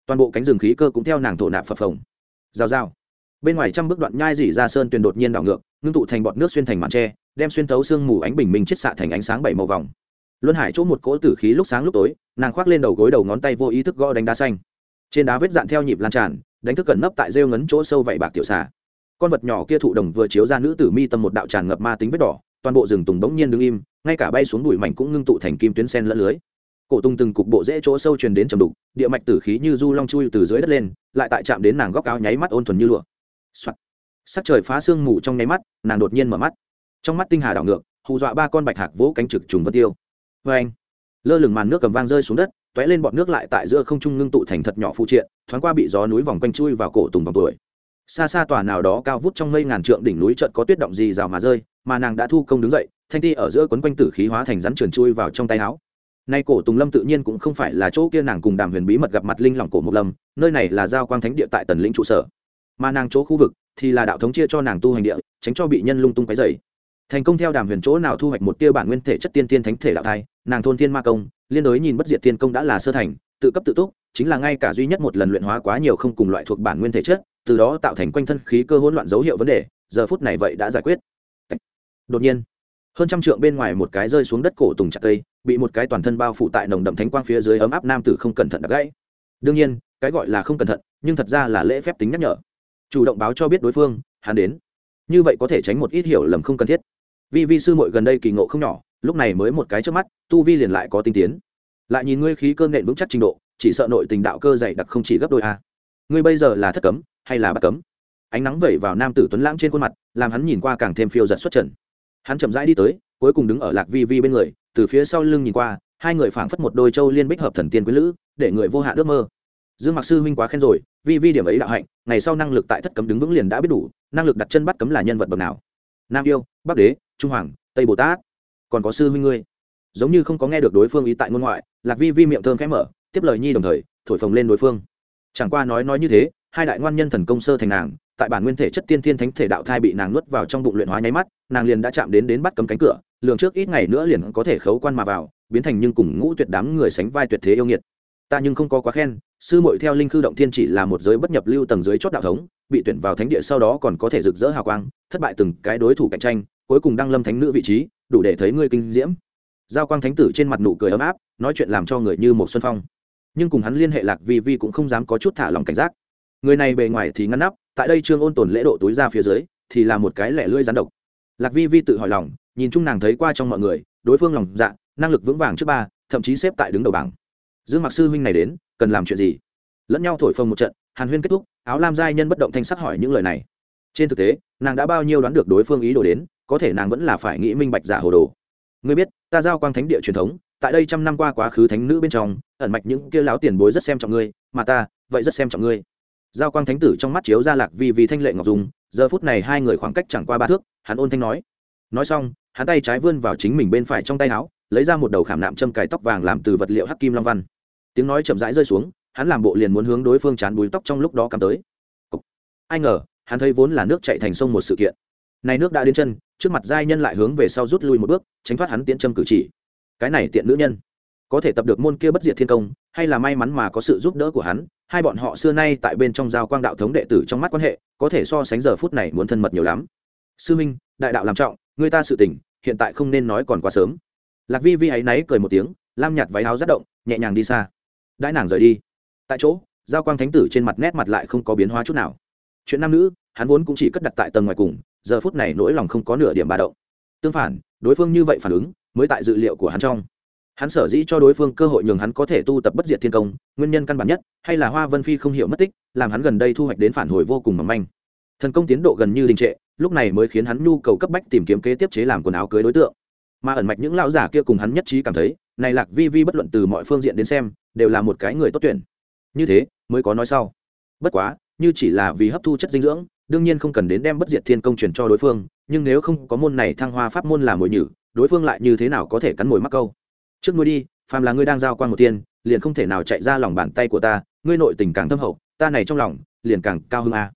Toàn bộ cánh rừng khí cơ cũng theo nàng thổ nạp phập phồng. Rào rào. Bên ngoài trăm bước đoạn nhai dỉ ra sơn tuyền đột nhiên đảo ngược, ngưng tụ thành bọt nước xuyên thành màn tre, đem xuyên thấu sương mù ánh bình minh chiết xạ thành ánh sáng bảy màu vòng luân hải chỗ một cỗ tử khí lúc sáng lúc tối, nàng khoác lên đầu gối đầu ngón tay vô ý thức gõ đánh đá xanh. Trên đá vết dạn theo nhịp lan tràn, đánh thức cẩn nấp tại rêu ngấn chỗ sâu vậy bạc tiểu xà. Con vật nhỏ kia thụ đồng vừa chiếu ra nữ tử mi tâm một đạo tràn ngập ma tính vết đỏ, toàn bộ rừng tùng bỗng nhiên đứng im, ngay cả bay xuống bụi mảnh cũng ngưng tụ thành kim tuyến sen lẫn lưới. Cổ tung từng cục bộ dễ chỗ sâu truyền đến trầm đục, địa mạch tử khí như du long chui từ dưới đất lên, lại tại chạm đến nàng góc áo nháy mắt ôn thuần như lụa、Soạn. sắc trời phá sương mù trong nháy mắt, nàng đột nhiên mở mắt. Trong mắt tinh hà đảo ngược, hù dọa ba con bạch hạc vỗ cánh trực trùng vân tiêu vê anh. Lơ lửng màn nước cầm vang rơi xuống đất t ó é lên bọn nước lại tại giữa không trung ngưng tụ thành thật nhỏ phụ triện, thoáng qua bị gió núi vòng quanh chui vào cổ tùng vòng tuổi. Xa xa tòa nào đó cao vút trong mây ngàn trượng đỉnh núi trận có tuyết động gì rào mà rơi, mà nàng đã thu công đứng dậy, thanh ti ở giữa quấn quanh tử khí hóa thành rắn trườn chui vào trong tay áo. Nay cổ tùng lâm tự nhiên cũng không phải là chỗ kia nàng cùng đàm huyền bí mật gặp mặt linh lỏng cổ mộc lâm, nơi này là giao quang thánh địa tại tần lĩnh trụ sở. Mà nàng chỗ khu vực thì là đạo thống chia cho nàng tu hành địa, tránh cho bị nhân lung tung cái dày thành công theo đàm huyền chỗ nào thu hoạch một tia bản nguyên thể chất tiên tiên thánh thể đạo thai, nàng thôn tiên ma công, liên đối nhìn bất diệt tiên công đã là sơ thành, tự cấp tự túc, chính là ngay cả duy nhất một lần luyện hóa quá nhiều không cùng loại thuộc bản nguyên thể chất, từ đó tạo thành quanh thân khí cơ hỗn loạn dấu hiệu vấn đề, giờ phút này vậy đã giải quyết. Đột nhiên, hơn trăm trượng bên ngoài một cái rơi xuống đất cổ tùng chặt cây, bị một cái toàn thân bao phủ tại nồng đậm thánh quang phía dưới ấm áp nam tử không cẩn thận đập gãy. Đương nhiên, cái gọi là không cẩn thận, nhưng thật ra là lễ phép tính nhắc nhở. Chủ động báo cho biết đối phương, hắn đến như vậy có thể tránh một ít hiểu lầm không cần thiết. Vi vi sư muội gần đây kỳ ngộ không nhỏ, lúc này mới một cái trước mắt, tu vi liền lại có tinh tiến. Lại nhìn ngươi khí cơ nện vững chắc trình độ, chỉ sợ nội tình đạo cơ dày đặc không chỉ gấp đôi a ngươi bây giờ là thất cấm, hay là bắt cấm? Ánh nắng vẩy vào nam tử tuấn lãng trên khuôn mặt, làm hắn nhìn qua càng thêm phiêu giật xuất trần. Hắn chậm rãi đi tới, cuối cùng đứng ở lạc vi vi bên người, từ phía sau lưng nhìn qua, hai người phảng phất một đôi châu liên bích hợp thần tiên quý lữ, để người vô hạn ước mơ dương mặc sư huynh quá khen rồi, vi vi điểm ấy đạo hạnh, ngày sau năng lực tại thất cấm đứng vững liền đã biết đủ, năng lực đặt chân bắt cấm là nhân vật bậc nào. Nam yêu, bắc đế, trung hoàng, tây bồ tát. Còn có sư huynh ngươi. Giống như không có nghe được đối phương ý tại ngôn ngoại, lạc vi vi miệng thơm khẽ mở, tiếp lời nhi đồng thời, thổi phồng lên đối phương. Chẳng qua nói nói như thế, hai đại ngoan nhân thần công sơ thành nàng, tại bản nguyên thể chất tiên thiên thánh thể đạo thai bị nàng nuốt vào trong bụng luyện hóa nháy mắt, nàng liền đã chạm đến đến bắt cấm cánh cửa lượng trước ít ngày nữa liền có thể khấu quan mà vào, biến thành nhưng cùng ngũ tuyệt đám người sánh vai tuyệt thế yêu nghiệt ta nhưng không có quá khen, sư Mội theo linh khư động thiên chỉ là một giới bất nhập lưu tầng dưới chót đạo thống, bị tuyển vào thánh địa sau đó còn có thể rực rỡ hào quang, thất bại từng cái đối thủ cạnh tranh, cuối cùng đăng lâm thánh nữ vị trí, đủ để thấy ngươi kinh diễm. Giao quang thánh tử trên mặt nụ cười ấm áp, nói chuyện làm cho người như một xuân phong. Nhưng cùng hắn liên hệ lạc vi vi cũng không dám có chút thả lòng cảnh giác. Người này bề ngoài thì ngăn nắp, tại đây trương ôn tồn lễ độ túi ra phía dưới, thì là một cái lẻ lưỡi rắn độc. Lạc vi vi tự hỏi lòng, nhìn chung nàng thấy qua trong mọi người, đối phương lòng dạ năng lực vững vàng trước ba, thậm chí xếp tại đứng đầu bảng dương mặc sư huynh này đến, cần làm chuyện gì? Lẫn nhau thổi phồng một trận, hàn huyên kết thúc, áo lam giai nhân bất động thanh sắc hỏi những lời này. Trên thực tế, nàng đã bao nhiêu đoán được đối phương ý đồ đến, có thể nàng vẫn là phải nghĩ minh bạch giả hồ đồ. Ngươi biết, ta giao quang thánh địa truyền thống, tại đây trăm năm qua quá khứ thánh nữ bên trong, ẩn mạch những kia láo tiền bối rất xem trọng ngươi, mà ta, vậy rất xem trọng ngươi. Giao quang thánh tử trong mắt chiếu ra lạc vì vì thanh lệ ngọc dùng giờ phút này hai người khoảng cách chẳng qua ba thước, hắn ôn thanh nói. Nói xong, hắn tay trái vươn vào chính mình bên phải trong tay áo, lấy ra một đầu khảm nạm châm cài tóc vàng làm từ vật liệu hắc kim long văn tiếng nói chậm rãi rơi xuống, hắn làm bộ liền muốn hướng đối phương chán bùi tóc trong lúc đó cắm tới. Ai ngờ, hắn thấy vốn là nước chạy thành sông một sự kiện. Này nước đã đến chân, trước mặt giai nhân lại hướng về sau rút lui một bước, tránh thoát hắn tiễn châm cử chỉ. Cái này tiện nữ nhân. Có thể tập được môn kia bất diệt thiên công, hay là may mắn mà có sự giúp đỡ của hắn, hai bọn họ xưa nay tại bên trong giao quang đạo thống đệ tử trong mắt quan hệ, có thể so sánh giờ phút này muốn thân mật nhiều lắm. Sư minh, đại đạo làm trọng, người ta sự tình, hiện tại không nên nói còn quá sớm. Lạc vi vi áy náy cười một tiếng, lam nhạt váy áo rất động, nhẹ nhàng đi xa đãi nàng rời đi. Tại chỗ, giao quang thánh tử trên mặt nét mặt lại không có biến hóa chút nào. Chuyện nam nữ, hắn vốn cũng chỉ cất đặt tại tầng ngoài cùng, giờ phút này nỗi lòng không có nửa điểm bà động. Tương phản, đối phương như vậy phản ứng, mới tại dự liệu của hắn trong. Hắn sở dĩ cho đối phương cơ hội nhường hắn có thể tu tập bất diệt thiên công, nguyên nhân căn bản nhất, hay là hoa vân phi không hiểu mất tích, làm hắn gần đây thu hoạch đến phản hồi vô cùng mầm manh. Thần công tiến độ gần như đình trệ, lúc này mới khiến hắn nhu cầu cấp bách tìm kiếm kế tiếp chế làm quần áo cưới đối tượng mà ẩn mạch những lão giả kia cùng hắn nhất trí cảm thấy, này lạc vi vi bất luận từ mọi phương diện đến xem, đều là một cái người tốt tuyển. Như thế, mới có nói sau. Bất quá, như chỉ là vì hấp thu chất dinh dưỡng, đương nhiên không cần đến đem bất diệt thiên công truyền cho đối phương, nhưng nếu không có môn này thăng hoa pháp môn là mồi nhử, đối phương lại như thế nào có thể cắn mồi mắc câu? Trước nuôi đi, phàm là ngươi đang giao quan một tiên, liền không thể nào chạy ra lòng bàn tay của ta, ngươi nội tình càng thâm hậu, ta này trong lòng, liền càng cao hơn a.